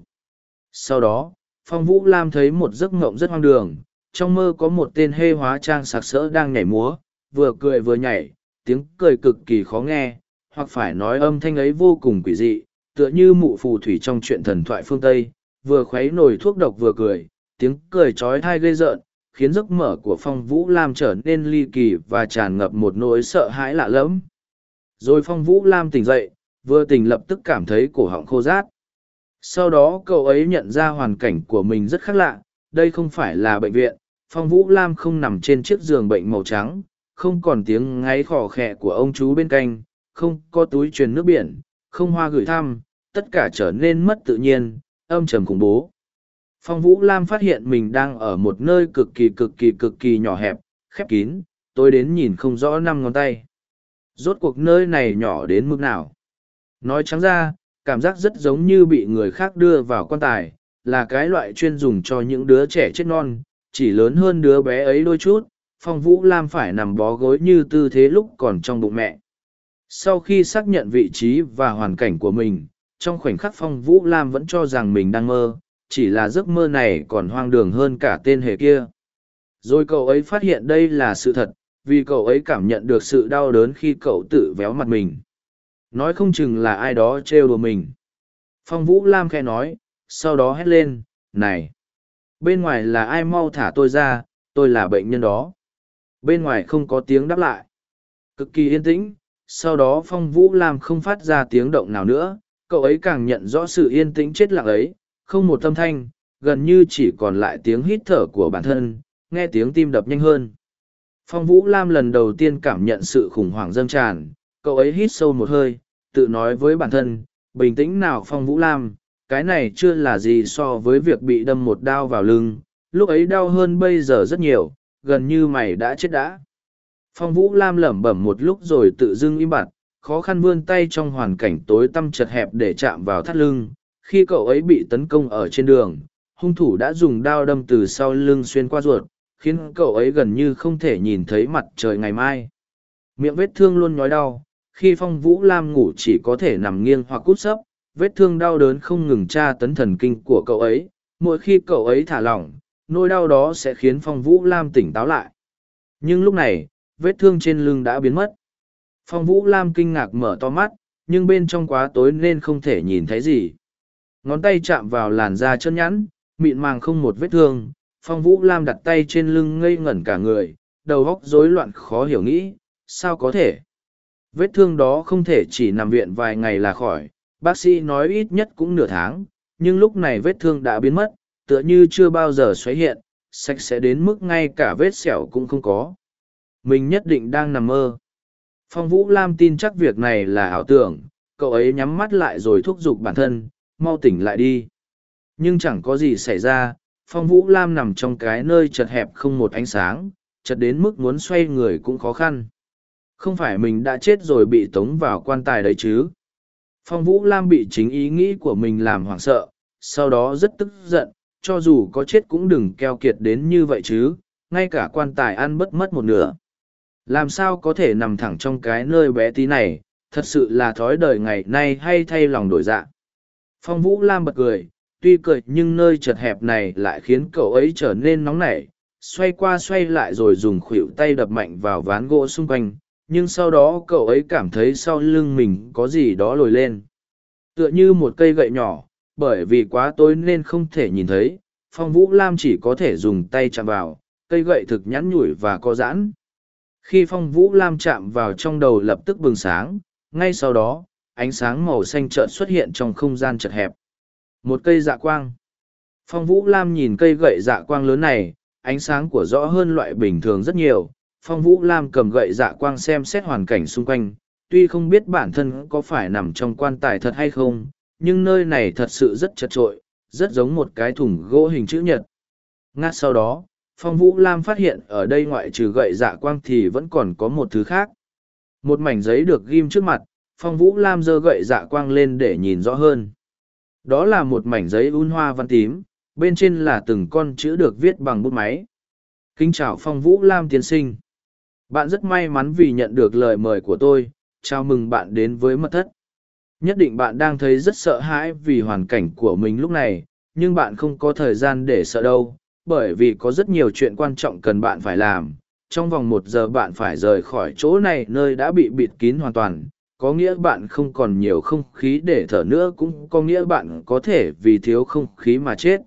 Sau đó phong vũ lam thấy một giấc ngộng rất hoang đường trong mơ có một tên hê hóa trang sặc sỡ đang nhảy múa vừa cười vừa nhảy, tiếng cười cực kỳ khó nghe, hoặc phải nói âm thanh ấy vô cùng quỷ dị, tựa như mụ phù thủy trong chuyện thần thoại phương Tây, vừa khuấy nồi thuốc độc vừa cười, tiếng cười trói thai gây rợn, khiến giấc mở của phong vũ lam trở nên ly kỳ và tràn ngập một nỗi sợ hãi lạ lẫm. Rồi phong vũ lam tỉnh dậy, vừa tỉnh lập tức cảm thấy cổ họng khô rát. Sau đó cậu ấy nhận ra hoàn cảnh của mình rất khác lạ, đây không phải là bệnh viện, phong vũ lam không nằm trên chiếc giường bệnh màu trắng, không còn tiếng ngáy khỏ khẹ của ông chú bên cạnh không có túi truyền nước biển, không hoa gửi thăm, tất cả trở nên mất tự nhiên, âm trầm khủng bố phong vũ lam phát hiện mình đang ở một nơi cực kỳ cực kỳ cực kỳ nhỏ hẹp, khép kín, tôi đến nhìn không rõ năm ngón tay. Rốt cuộc nơi này nhỏ đến mức nào? Nói trắng ra, cảm giác rất giống như bị người khác đưa vào quan tài, là cái loại chuyên dùng cho những đứa trẻ chết non, chỉ lớn hơn đứa bé ấy đôi chút, phong vũ lam phải nằm bó gối như tư thế lúc còn trong bụng mẹ. Sau khi xác nhận vị trí và hoàn cảnh của mình, trong khoảnh khắc phong vũ lam vẫn cho rằng mình đang mơ chỉ là giấc mơ này còn hoang đường hơn cả tên hề kia. Rồi cậu ấy phát hiện đây là sự thật, vì cậu ấy cảm nhận được sự đau đớn khi cậu tự véo mặt mình. Nói không chừng là ai đó trêu đùa mình. Phong vũ lam khe nói, sau đó hét lên, này, bên ngoài là ai mau thả tôi ra, tôi là bệnh nhân đó. Bên ngoài không có tiếng đáp lại. Cực kỳ yên tĩnh, sau đó phong vũ lam không phát ra tiếng động nào nữa, cậu ấy càng nhận rõ sự yên tĩnh chết lặng ấy không một âm thanh, gần như chỉ còn lại tiếng hít thở của bản thân, nghe tiếng tim đập nhanh hơn. Phong vũ lam lần đầu tiên cảm nhận sự khủng hoảng dâng tràn, cậu ấy hít sâu một hơi, tự nói với bản thân, bình tĩnh nào phong vũ lam, cái này chưa là gì so với việc bị đâm một đao vào lưng, lúc ấy đau hơn bây giờ rất nhiều, gần như mày đã chết đã. Phong vũ lam lẩm bẩm một lúc rồi tự dưng im bặt, khó khăn vươn tay trong hoàn cảnh tối tăm chật hẹp để chạm vào thắt lưng khi cậu ấy bị tấn công ở trên đường, hung thủ đã dùng đao đâm từ sau lưng xuyên qua ruột, khiến cậu ấy gần như không thể nhìn thấy mặt trời ngày mai. Miệng vết thương luôn nhói đau, khi phong vũ lam ngủ chỉ có thể nằm nghiêng hoặc cút sấp, vết thương đau đớn không ngừng tra tấn thần kinh của cậu ấy, mỗi khi cậu ấy thả lỏng, nỗi đau đó sẽ khiến phong vũ lam tỉnh táo lại. Nhưng lúc này, vết thương trên lưng đã biến mất. Phong vũ lam kinh ngạc mở to mắt, nhưng bên trong quá tối nên không thể nhìn thấy gì ngón tay chạm vào làn da chân nhẵn, mịn màng không một vết thương. Phong vũ lam đặt tay trên lưng ngây ngẩn cả người, đầu óc rối loạn khó hiểu nghĩ, sao có thể? Vết thương đó không thể chỉ nằm viện vài ngày là khỏi, bác sĩ nói ít nhất cũng nửa tháng, nhưng lúc này vết thương đã biến mất, tựa như chưa bao giờ xuất hiện, sạch sẽ đến mức ngay cả vết sẹo cũng không có. Mình nhất định đang nằm mơ. Phong vũ lam tin chắc việc này là ảo tưởng, cậu ấy nhắm mắt lại rồi thúc giục bản thân mau tỉnh lại đi. Nhưng chẳng có gì xảy ra, phong vũ lam nằm trong cái nơi chật hẹp không một ánh sáng, chật đến mức muốn xoay người cũng khó khăn. Không phải mình đã chết rồi bị tống vào quan tài đấy chứ? Phong vũ lam bị chính ý nghĩ của mình làm hoảng sợ, sau đó rất tức giận, cho dù có chết cũng đừng keo kiệt đến như vậy chứ, ngay cả quan tài ăn bất mất một nửa. Làm sao có thể nằm thẳng trong cái nơi bé tí này, thật sự là thói đời ngày nay hay thay lòng đổi dạ phong vũ lam bật cười, tuy cười nhưng nơi chật hẹp này lại khiến cậu ấy trở nên nóng nảy, xoay qua xoay lại rồi dùng khuỷu tay đập mạnh vào ván gỗ xung quanh, nhưng sau đó cậu ấy cảm thấy sau lưng mình có gì đó lồi lên. Tựa như một cây gậy nhỏ, bởi vì quá tối nên không thể nhìn thấy, phong vũ lam chỉ có thể dùng tay chạm vào, cây gậy thực nhắn nhủi và có giãn. Khi phong vũ lam chạm vào trong đầu lập tức bừng sáng, ngay sau đó ánh sáng màu xanh trợn xuất hiện trong không gian chật hẹp. Một cây dạ quang. Phong vũ lam nhìn cây gậy dạ quang lớn này, ánh sáng của rõ hơn loại bình thường rất nhiều. Phong vũ lam cầm gậy dạ quang xem xét hoàn cảnh xung quanh, tuy không biết bản thân có phải nằm trong quan tài thật hay không, nhưng nơi này thật sự rất chật trội, rất giống một cái thùng gỗ hình chữ nhật. Ngát sau đó, phong vũ lam phát hiện ở đây ngoại trừ gậy dạ quang thì vẫn còn có một thứ khác. Một mảnh giấy được ghim trước mặt phong vũ lam giơ gậy dạ quang lên để nhìn rõ hơn. Đó là một mảnh giấy un hoa văn tím, bên trên là từng con chữ được viết bằng bút máy. Kính chào phong vũ lam tiên sinh. Bạn rất may mắn vì nhận được lời mời của tôi, chào mừng bạn đến với mật thất. Nhất định bạn đang thấy rất sợ hãi vì hoàn cảnh của mình lúc này, nhưng bạn không có thời gian để sợ đâu, bởi vì có rất nhiều chuyện quan trọng cần bạn phải làm. Trong vòng một giờ bạn phải rời khỏi chỗ này, nơi đã bị bịt kín hoàn toàn có nghĩa bạn không còn nhiều không khí để thở nữa, cũng có nghĩa bạn có thể vì thiếu không khí mà chết.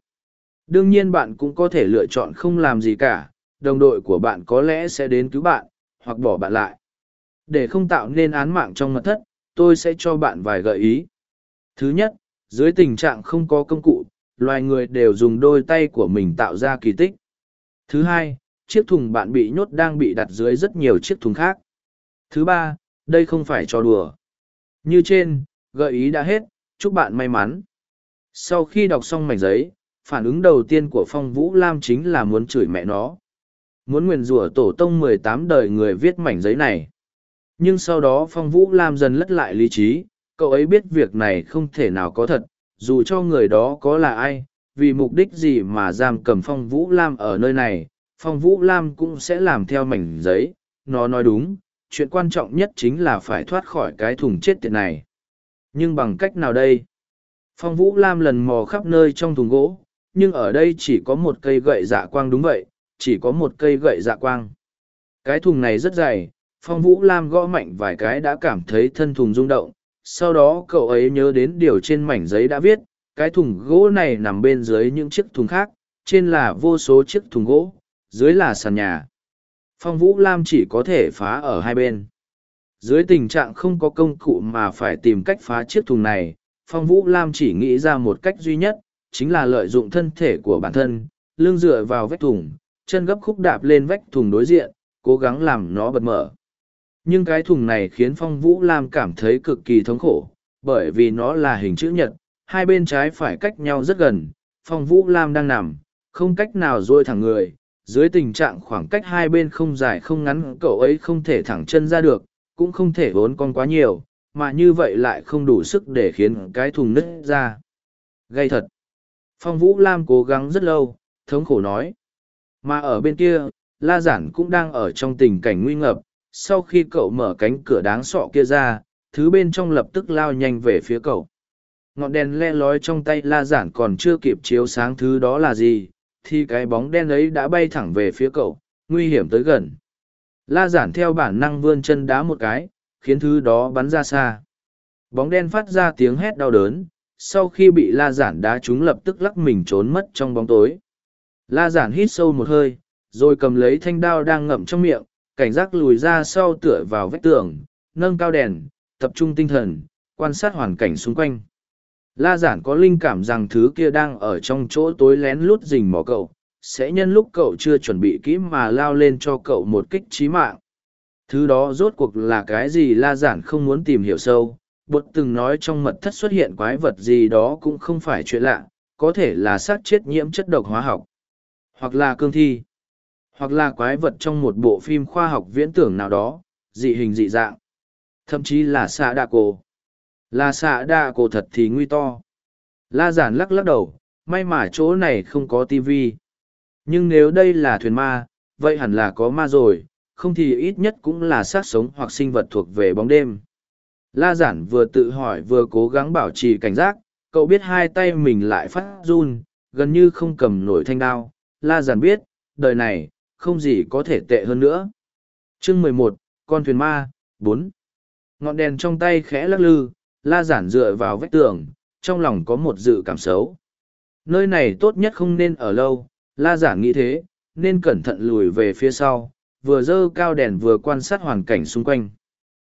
Đương nhiên bạn cũng có thể lựa chọn không làm gì cả, đồng đội của bạn có lẽ sẽ đến cứu bạn, hoặc bỏ bạn lại. Để không tạo nên án mạng trong mật thất, tôi sẽ cho bạn vài gợi ý. Thứ nhất, dưới tình trạng không có công cụ, loài người đều dùng đôi tay của mình tạo ra kỳ tích. Thứ hai, chiếc thùng bạn bị nhốt đang bị đặt dưới rất nhiều chiếc thùng khác. Thứ ba đây không phải trò đùa. Như trên, gợi ý đã hết, chúc bạn may mắn. Sau khi đọc xong mảnh giấy, phản ứng đầu tiên của phong vũ lam chính là muốn chửi mẹ nó. Muốn nguyền rủa tổ tông mười tám đời người viết mảnh giấy này. Nhưng sau đó phong vũ lam dần lất lại lý trí, cậu ấy biết việc này không thể nào có thật, dù cho người đó có là ai, vì mục đích gì mà giam cầm phong vũ lam ở nơi này, phong vũ lam cũng sẽ làm theo mảnh giấy, nó nói đúng chuyện quan trọng nhất chính là phải thoát khỏi cái thùng chết tiệt này. Nhưng bằng cách nào đây? Phong vũ lam lần mò khắp nơi trong thùng gỗ, nhưng ở đây chỉ có một cây gậy dạ quang đúng vậy, chỉ có một cây gậy dạ quang. Cái thùng này rất dày, phong vũ lam gõ mạnh vài cái đã cảm thấy thân thùng rung động, sau đó cậu ấy nhớ đến điều trên mảnh giấy đã viết, cái thùng gỗ này nằm bên dưới những chiếc thùng khác, trên là vô số chiếc thùng gỗ, dưới là sàn nhà phong vũ lam chỉ có thể phá ở hai bên. Dưới tình trạng không có công cụ mà phải tìm cách phá chiếc thùng này, phong vũ lam chỉ nghĩ ra một cách duy nhất, chính là lợi dụng thân thể của bản thân, lưng dựa vào vách thùng, chân gấp khúc đạp lên vách thùng đối diện, cố gắng làm nó bật mở. Nhưng cái thùng này khiến phong vũ lam cảm thấy cực kỳ thống khổ, bởi vì nó là hình chữ nhật, hai bên trái phải cách nhau rất gần, phong vũ lam đang nằm, không cách nào dôi thẳng người dưới tình trạng khoảng cách hai bên không dài không ngắn, cậu ấy không thể thẳng chân ra được, cũng không thể vốn con quá nhiều, mà như vậy lại không đủ sức để khiến cái thùng nứt ra. Gây thật. Phong vũ lam cố gắng rất lâu, thống khổ nói. Mà ở bên kia, la giản cũng đang ở trong tình cảnh nguy ngập, sau khi cậu mở cánh cửa đáng sọ kia ra, thứ bên trong lập tức lao nhanh về phía cậu. Ngọn đèn le lói trong tay la giản còn chưa kịp chiếu sáng thứ đó là gì thì cái bóng đen ấy đã bay thẳng về phía cậu, nguy hiểm tới gần. La giản theo bản năng vươn chân đá một cái, khiến thứ đó bắn ra xa. Bóng đen phát ra tiếng hét đau đớn, sau khi bị la giản đá chúng lập tức lắc mình trốn mất trong bóng tối. La giản hít sâu một hơi, rồi cầm lấy thanh đao đang ngậm trong miệng, cảnh giác lùi ra sau tựa vào vách tường, nâng cao đèn, tập trung tinh thần, quan sát hoàn cảnh xung quanh. La giản có linh cảm rằng thứ kia đang ở trong chỗ tối lén lút rình mò cậu, sẽ nhân lúc cậu chưa chuẩn bị kỹ mà lao lên cho cậu một kích trí mạng. Thứ đó rốt cuộc là cái gì la giản không muốn tìm hiểu sâu, bột từng nói trong mật thất xuất hiện quái vật gì đó cũng không phải chuyện lạ, có thể là xác chết nhiễm chất độc hóa học, hoặc là cương thi, hoặc là quái vật trong một bộ phim khoa học viễn tưởng nào đó, dị hình dị dạng, thậm chí là xa đạ cổ. Là xạ đa cổ thật thì nguy to. La giản lắc lắc đầu, may mà chỗ này không có tivi. Nhưng nếu đây là thuyền ma, vậy hẳn là có ma rồi, không thì ít nhất cũng là xác sống hoặc sinh vật thuộc về bóng đêm. La giản vừa tự hỏi vừa cố gắng bảo trì cảnh giác, cậu biết hai tay mình lại phát run, gần như không cầm nổi thanh đao. La giản biết, đời này, không gì có thể tệ hơn nữa. Chương mười một, Con thuyền ma, bốn. Ngọn đèn trong tay khẽ lắc lư, la giản dựa vào vách tường, trong lòng có một dự cảm xấu. Nơi này tốt nhất không nên ở lâu, la giản nghĩ thế, nên cẩn thận lùi về phía sau, vừa dơ cao đèn vừa quan sát hoàn cảnh xung quanh.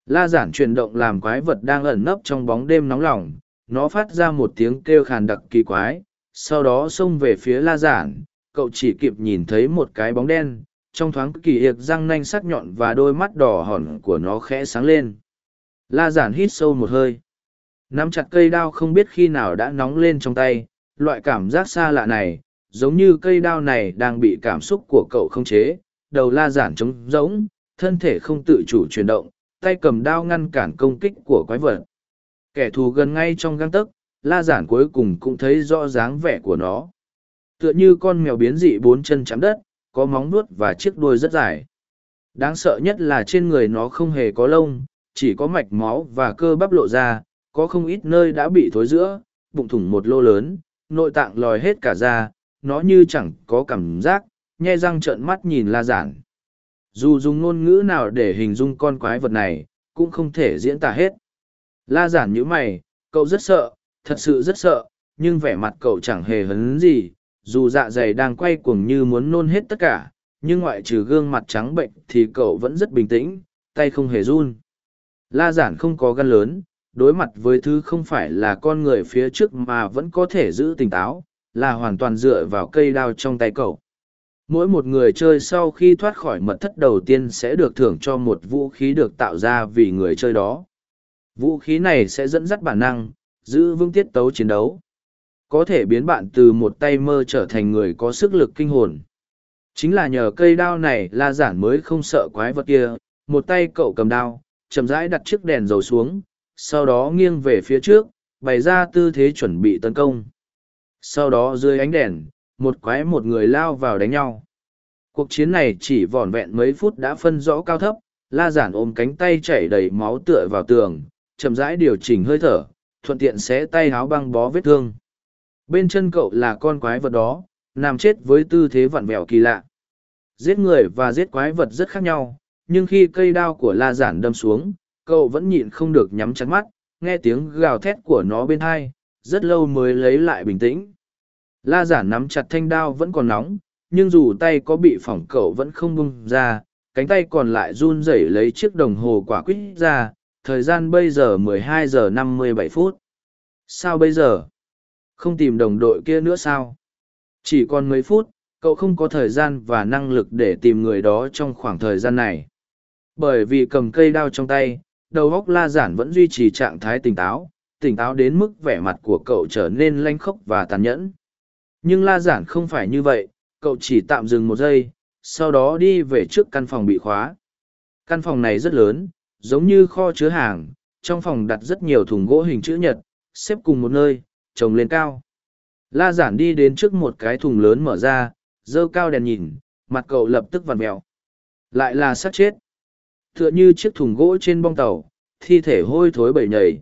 La giản chuyển động làm quái vật đang ẩn nấp trong bóng đêm nóng lỏng, nó phát ra một tiếng kêu khàn đặc kỳ quái, sau đó xông về phía la giản, cậu chỉ kịp nhìn thấy một cái bóng đen, trong thoáng kỳ hiệp răng nanh sắc nhọn và đôi mắt đỏ hòn của nó khẽ sáng lên. La giản hít sâu một hơi nắm chặt cây đao không biết khi nào đã nóng lên trong tay, loại cảm giác xa lạ này, giống như cây đao này đang bị cảm xúc của cậu không chế, đầu la giản trống rỗng, thân thể không tự chủ chuyển động, tay cầm đao ngăn cản công kích của quái vật. Kẻ thù gần ngay trong găng tấc, la giản cuối cùng cũng thấy rõ dáng vẻ của nó. Tựa như con mèo biến dị bốn chân chạm đất, có móng nuốt và chiếc đuôi rất dài. Đáng sợ nhất là trên người nó không hề có lông, chỉ có mạch máu và cơ bắp lộ ra có không ít nơi đã bị thối giữa, bụng thủng một lô lớn, nội tạng lòi hết cả ra, nó như chẳng có cảm giác, nhe răng trợn mắt nhìn la giản. dù dùng ngôn ngữ nào để hình dung con quái vật này cũng không thể diễn tả hết la giản nhíu mày cậu rất sợ thật sự rất sợ nhưng vẻ mặt cậu chẳng hề hấn gì dù dạ dày đang quay cuồng như muốn nôn hết tất cả nhưng ngoại trừ gương mặt trắng bệnh thì cậu vẫn rất bình tĩnh tay không hề run la giản không có gan lớn đối mặt với thứ không phải là con người phía trước mà vẫn có thể giữ tỉnh táo, là hoàn toàn dựa vào cây đao trong tay cậu. Mỗi một người chơi sau khi thoát khỏi mật thất đầu tiên sẽ được thưởng cho một vũ khí được tạo ra vì người chơi đó. Vũ khí này sẽ dẫn dắt bản năng, giữ vững tiết tấu chiến đấu. Có thể biến bạn từ một tay mơ trở thành người có sức lực kinh hồn. Chính là nhờ cây đao này la giản mới không sợ quái vật kia, một tay cậu cầm đao, chậm rãi đặt chiếc đèn dầu xuống sau đó nghiêng về phía trước, bày ra tư thế chuẩn bị tấn công. Sau đó dưới ánh đèn, một quái một người lao vào đánh nhau. Cuộc chiến này chỉ vỏn vẹn mấy phút đã phân rõ cao thấp, la giản ôm cánh tay chảy đầy máu tựa vào tường, chậm rãi điều chỉnh hơi thở, thuận tiện xé tay háo băng bó vết thương. Bên chân cậu là con quái vật đó, nằm chết với tư thế vặn vẹo kỳ lạ. Giết người và giết quái vật rất khác nhau, nhưng khi cây đao của la giản đâm xuống cậu vẫn nhịn không được nhắm chắn mắt, nghe tiếng gào thét của nó bên hai, rất lâu mới lấy lại bình tĩnh. La giả nắm chặt thanh đao vẫn còn nóng, nhưng dù tay có bị phỏng cậu vẫn không bung ra, cánh tay còn lại run rẩy lấy chiếc đồng hồ quả quýt ra, thời gian bây giờ 12 giờ 57 phút. Sao bây giờ? Không tìm đồng đội kia nữa sao? Chỉ còn mấy phút, cậu không có thời gian và năng lực để tìm người đó trong khoảng thời gian này. Bởi vì cầm cây đao trong tay đầu óc la giản vẫn duy trì trạng thái tỉnh táo tỉnh táo đến mức vẻ mặt của cậu trở nên lanh khốc và tàn nhẫn. Nhưng la giản không phải như vậy, cậu chỉ tạm dừng một giây, sau đó đi về trước căn phòng bị khóa. Căn phòng này rất lớn, giống như kho chứa hàng, trong phòng đặt rất nhiều thùng gỗ hình chữ nhật, xếp cùng một nơi, trồng lên cao. La giản đi đến trước một cái thùng lớn mở ra dơ cao đèn nhìn, mặt cậu lập tức vặn mèo lại là sát chết tựa như chiếc thùng gỗ trên bong tàu, thi thể hôi thối bầy nhầy.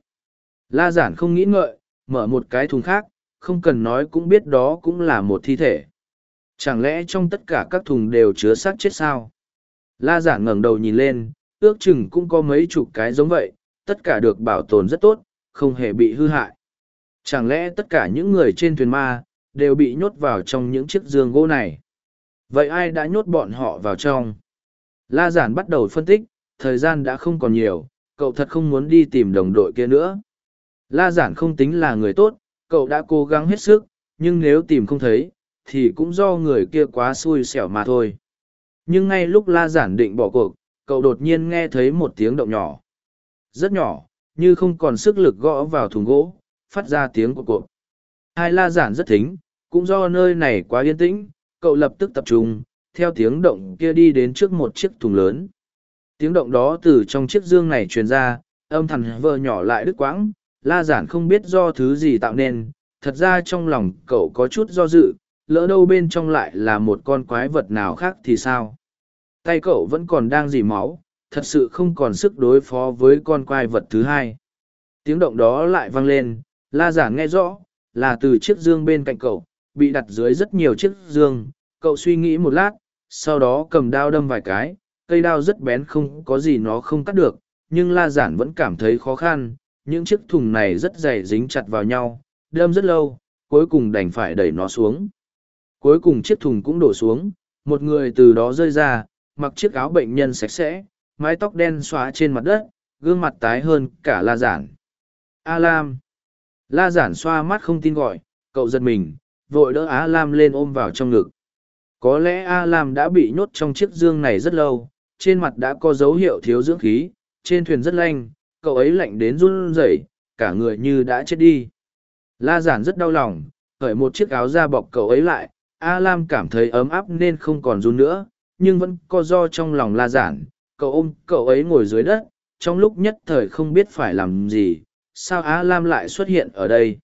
La giản không nghĩ ngợi, mở một cái thùng khác, không cần nói cũng biết đó cũng là một thi thể. Chẳng lẽ trong tất cả các thùng đều chứa xác chết sao? La giản ngẩng đầu nhìn lên, ước chừng cũng có mấy chục cái giống vậy, tất cả được bảo tồn rất tốt, không hề bị hư hại. Chẳng lẽ tất cả những người trên thuyền ma đều bị nhốt vào trong những chiếc giường gỗ này? Vậy ai đã nhốt bọn họ vào trong? La giản bắt đầu phân tích thời gian đã không còn nhiều, cậu thật không muốn đi tìm đồng đội kia nữa. La giản không tính là người tốt, cậu đã cố gắng hết sức, nhưng nếu tìm không thấy, thì cũng do người kia quá xui xẻo mà thôi. Nhưng ngay lúc la giản định bỏ cuộc, cậu đột nhiên nghe thấy một tiếng động nhỏ. Rất nhỏ, như không còn sức lực gõ vào thùng gỗ, phát ra tiếng của cuộc. Hai la giản rất thính, cũng do nơi này quá yên tĩnh, cậu lập tức tập trung, theo tiếng động kia đi đến trước một chiếc thùng lớn tiếng động đó từ trong chiếc dương này truyền ra, âm thằn vợ nhỏ lại đứt quãng, la giản không biết do thứ gì tạo nên, thật ra trong lòng cậu có chút do dự, lỡ đâu bên trong lại là một con quái vật nào khác thì sao? Tay cậu vẫn còn đang dì máu, thật sự không còn sức đối phó với con quái vật thứ hai. Tiếng động đó lại vang lên, la giản nghe rõ, là từ chiếc dương bên cạnh cậu, bị đặt dưới rất nhiều chiếc dương. Cậu suy nghĩ một lát, sau đó cầm đao đâm vài cái cây đao rất bén không có gì nó không cắt được, nhưng la giản vẫn cảm thấy khó khăn, những chiếc thùng này rất dày dính chặt vào nhau, đâm rất lâu, cuối cùng đành phải đẩy nó xuống. Cuối cùng chiếc thùng cũng đổ xuống, một người từ đó rơi ra, mặc chiếc áo bệnh nhân sạch sẽ, mái tóc đen xóa trên mặt đất, gương mặt tái hơn cả la giản. A lam la giản xoa mắt không tin gọi, cậu giật mình, vội đỡ á lam lên ôm vào trong ngực. Có lẽ a lam đã bị nhốt trong chiếc dương này rất lâu trên mặt đã có dấu hiệu thiếu dưỡng khí, trên thuyền rất lanh, cậu ấy lạnh đến run rẩy, cả người như đã chết đi. La giản rất đau lòng, cởi một chiếc áo da bọc cậu ấy lại, a lam cảm thấy ấm áp nên không còn run nữa, nhưng vẫn co do trong lòng la giản, cậu ôm cậu ấy ngồi dưới đất, trong lúc nhất thời không biết phải làm gì, sao a lam lại xuất hiện ở đây?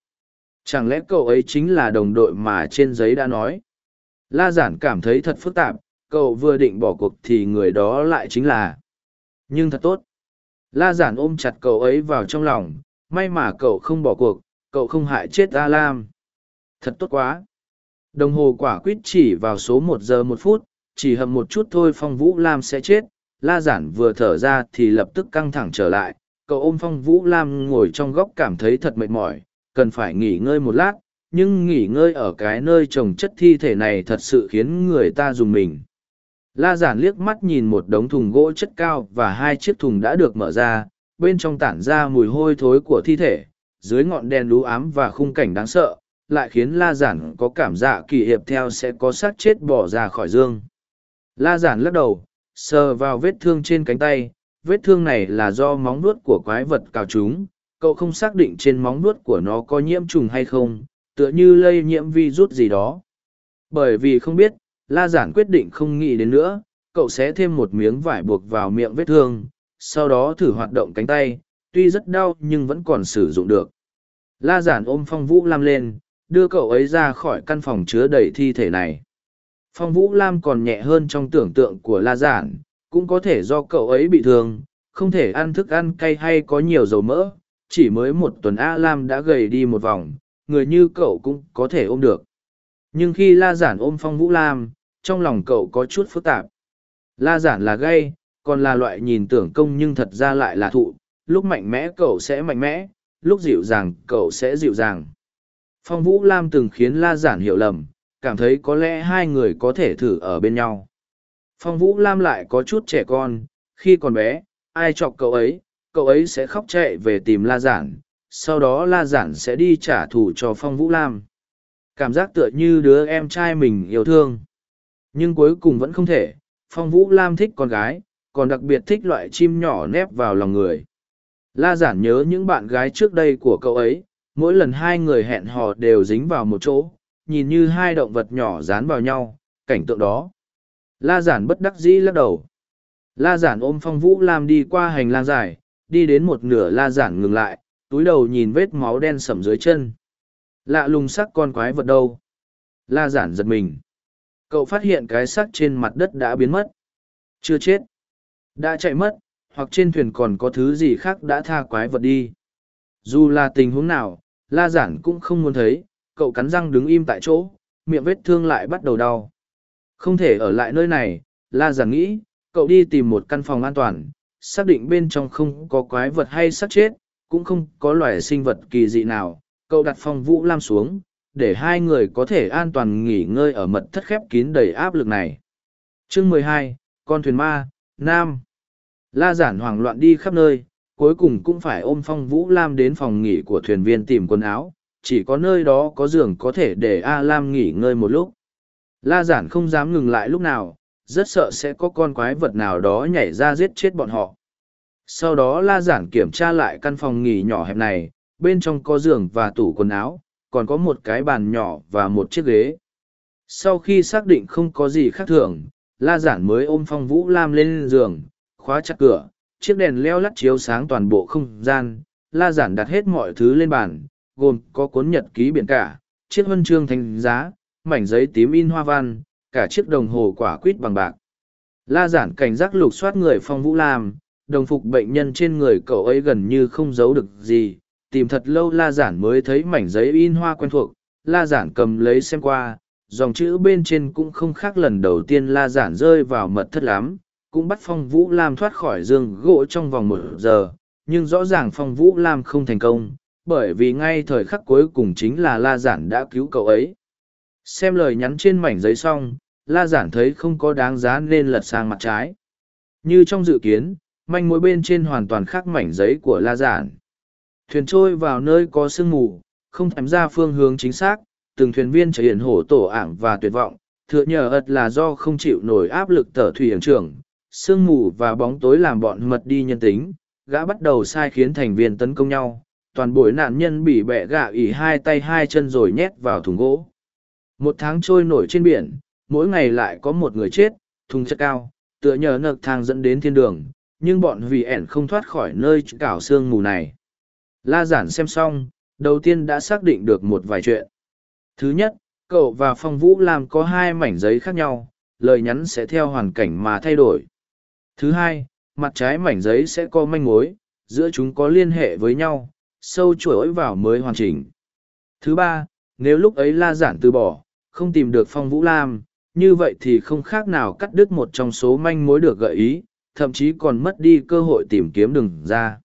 Chẳng lẽ cậu ấy chính là đồng đội mà trên giấy đã nói? La giản cảm thấy thật phức tạp cậu vừa định bỏ cuộc thì người đó lại chính là. Nhưng thật tốt. La giản ôm chặt cậu ấy vào trong lòng may mà cậu không bỏ cuộc cậu không hại chết a lam thật tốt quá. Đồng hồ quả quýt chỉ vào số một giờ một phút chỉ hầm một chút thôi Phong Vũ Lam sẽ chết. La giản vừa thở ra thì lập tức căng thẳng trở lại, cậu ôm Phong Vũ Lam ngồi trong góc cảm thấy thật mệt mỏi, cần phải nghỉ ngơi một lát, nhưng nghỉ ngơi ở cái nơi trồng chất thi thể này thật sự khiến người ta dùng mình. La giản liếc mắt nhìn một đống thùng gỗ chất cao và hai chiếc thùng đã được mở ra, bên trong tản ra mùi hôi thối của thi thể, dưới ngọn đèn lú ám và khung cảnh đáng sợ, lại khiến La giản có cảm giác kỳ hiệp theo sẽ có xác chết bỏ ra khỏi dương. La giản lắc đầu, sờ vào vết thương trên cánh tay, vết thương này là do móng vuốt của quái vật cào chúng, cậu không xác định trên móng vuốt của nó có nhiễm trùng hay không, tựa như lây nhiễm virus gì đó. Bởi vì không biết, La Giản quyết định không nghĩ đến nữa, cậu sẽ thêm một miếng vải buộc vào miệng vết thương, sau đó thử hoạt động cánh tay, tuy rất đau nhưng vẫn còn sử dụng được. La Giản ôm Phong Vũ Lam lên, đưa cậu ấy ra khỏi căn phòng chứa đầy thi thể này. Phong Vũ Lam còn nhẹ hơn trong tưởng tượng của La Giản, cũng có thể do cậu ấy bị thương, không thể ăn thức ăn cay hay có nhiều dầu mỡ, chỉ mới một tuần A Lam đã gầy đi một vòng, người như cậu cũng có thể ôm được. Nhưng khi La Giản ôm Phong Vũ Lam, trong lòng cậu có chút phức tạp. La Giản là gay, còn là loại nhìn tưởng công nhưng thật ra lại là thụ, lúc mạnh mẽ cậu sẽ mạnh mẽ, lúc dịu dàng cậu sẽ dịu dàng. Phong Vũ Lam từng khiến La Giản hiểu lầm, cảm thấy có lẽ hai người có thể thử ở bên nhau. Phong Vũ Lam lại có chút trẻ con, khi còn bé, ai chọc cậu ấy, cậu ấy sẽ khóc chạy về tìm La Giản, sau đó La Giản sẽ đi trả thù cho Phong Vũ Lam. Cảm giác tựa như đứa em trai mình yêu thương. Nhưng cuối cùng vẫn không thể, Phong Vũ Lam thích con gái, còn đặc biệt thích loại chim nhỏ nép vào lòng người. La Giản nhớ những bạn gái trước đây của cậu ấy, mỗi lần hai người hẹn hò đều dính vào một chỗ, nhìn như hai động vật nhỏ dán vào nhau, cảnh tượng đó. La Giản bất đắc dĩ lắc đầu. La Giản ôm Phong Vũ Lam đi qua hành lang dài, đi đến một nửa La Giản ngừng lại, túi đầu nhìn vết máu đen sầm dưới chân. Lạ lùng sắc con quái vật đâu? La Giản giật mình. Cậu phát hiện cái xác trên mặt đất đã biến mất. Chưa chết. Đã chạy mất, hoặc trên thuyền còn có thứ gì khác đã tha quái vật đi. Dù là tình huống nào, La Giản cũng không muốn thấy, cậu cắn răng đứng im tại chỗ, miệng vết thương lại bắt đầu đau. Không thể ở lại nơi này, La Giản nghĩ, cậu đi tìm một căn phòng an toàn, xác định bên trong không có quái vật hay xác chết, cũng không có loài sinh vật kỳ dị nào. Cậu đặt phong vũ lam xuống, để hai người có thể an toàn nghỉ ngơi ở mật thất khép kín đầy áp lực này. Chương mười hai, Con thuyền ma, Nam. La giản hoảng loạn đi khắp nơi, cuối cùng cũng phải ôm phong vũ lam đến phòng nghỉ của thuyền viên tìm quần áo, chỉ có nơi đó có giường có thể để A Lam nghỉ ngơi một lúc. La giản không dám ngừng lại lúc nào, rất sợ sẽ có con quái vật nào đó nhảy ra giết chết bọn họ. Sau đó La giản kiểm tra lại căn phòng nghỉ nhỏ hẹp này, bên trong có giường và tủ quần áo, còn có một cái bàn nhỏ và một chiếc ghế. Sau khi xác định không có gì khác thường, La giản mới ôm phong vũ lam lên giường, khóa chặt cửa, chiếc đèn leo lắt chiếu sáng toàn bộ không gian, La giản đặt hết mọi thứ lên bàn, gồm có cuốn nhật ký biển cả, chiếc huân chương thành giá, mảnh giấy tím in hoa văn, cả chiếc đồng hồ quả quýt bằng bạc. La giản cảnh giác lục soát người phong vũ lam, đồng phục bệnh nhân trên người cậu ấy gần như không giấu được gì, tìm thật lâu la giản mới thấy mảnh giấy in hoa quen thuộc, la giản cầm lấy xem qua, dòng chữ bên trên cũng không khác lần đầu tiên la giản rơi vào mật thất lắm, cũng bắt phong vũ lam thoát khỏi giường gỗ trong vòng một giờ, nhưng rõ ràng phong vũ lam không thành công, bởi vì ngay thời khắc cuối cùng chính là la giản đã cứu cậu ấy. Xem lời nhắn trên mảnh giấy xong, la giản thấy không có đáng giá nên lật sang mặt trái. Như trong dự kiến, manh mối bên trên hoàn toàn khác mảnh giấy của la giản. Thuyền trôi vào nơi có sương mù, không thèm ra phương hướng chính xác, từng thuyền viên trở hiện hổ tổ ảng và tuyệt vọng, thừa nhờ ật là do không chịu nổi áp lực tở thủy hiểm trưởng. Sương mù và bóng tối làm bọn mật đi nhân tính, gã bắt đầu sai khiến thành viên tấn công nhau, toàn bộ nạn nhân bị bẹ gạ ỉ hai tay hai chân rồi nhét vào thùng gỗ. Một tháng trôi nổi trên biển, mỗi ngày lại có một người chết, thùng chất cao, tựa nhờ nậc thang dẫn đến thiên đường, nhưng bọn vì ẻn không thoát khỏi nơi cảo sương mù này. La giản xem xong, đầu tiên đã xác định được một vài chuyện. Thứ nhất, cậu và Phong Vũ Lam có hai mảnh giấy khác nhau, lời nhắn sẽ theo hoàn cảnh mà thay đổi. Thứ hai, mặt trái mảnh giấy sẽ có manh mối, giữa chúng có liên hệ với nhau, sâu chuỗi vào mới hoàn chỉnh. Thứ ba, nếu lúc ấy La giản từ bỏ, không tìm được Phong Vũ Lam, như vậy thì không khác nào cắt đứt một trong số manh mối được gợi ý, thậm chí còn mất đi cơ hội tìm kiếm đường ra.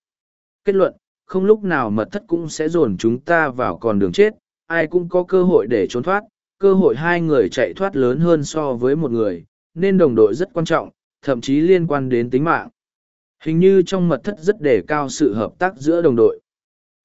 Kết luận, không lúc nào mật thất cũng sẽ dồn chúng ta vào con đường chết, ai cũng có cơ hội để trốn thoát, cơ hội hai người chạy thoát lớn hơn so với một người, nên đồng đội rất quan trọng, thậm chí liên quan đến tính mạng. Hình như trong mật thất rất đề cao sự hợp tác giữa đồng đội.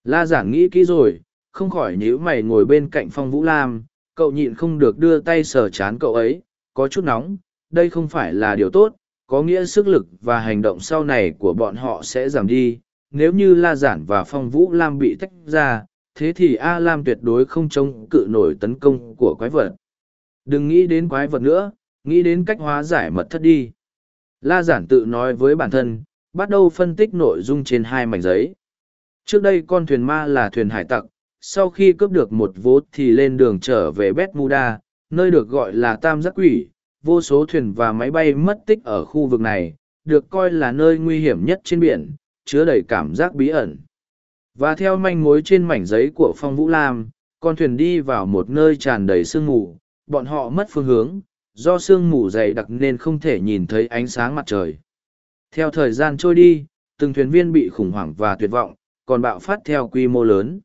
La giản nghĩ kỹ rồi, không khỏi nhíu mày ngồi bên cạnh phong vũ lam, cậu nhịn không được đưa tay sờ chán cậu ấy, có chút nóng, đây không phải là điều tốt, có nghĩa sức lực và hành động sau này của bọn họ sẽ giảm đi. Nếu như La Giản và Phong Vũ Lam bị tách ra, thế thì A Lam tuyệt đối không chống cự nổi tấn công của quái vật. Đừng nghĩ đến quái vật nữa, nghĩ đến cách hóa giải mật thất đi. La Giản tự nói với bản thân, bắt đầu phân tích nội dung trên hai mảnh giấy. Trước đây con thuyền ma là thuyền hải tặc, sau khi cướp được một vố thì lên đường trở về Bermuda, nơi được gọi là Tam Giác Quỷ, vô số thuyền và máy bay mất tích ở khu vực này, được coi là nơi nguy hiểm nhất trên biển, chứa đầy cảm giác bí ẩn. Và theo manh mối trên mảnh giấy của Phong Vũ Lam, con thuyền đi vào một nơi tràn đầy sương mù, bọn họ mất phương hướng, do sương mù dày đặc nên không thể nhìn thấy ánh sáng mặt trời. Theo thời gian trôi đi, từng thuyền viên bị khủng hoảng và tuyệt vọng, còn bạo phát theo quy mô lớn.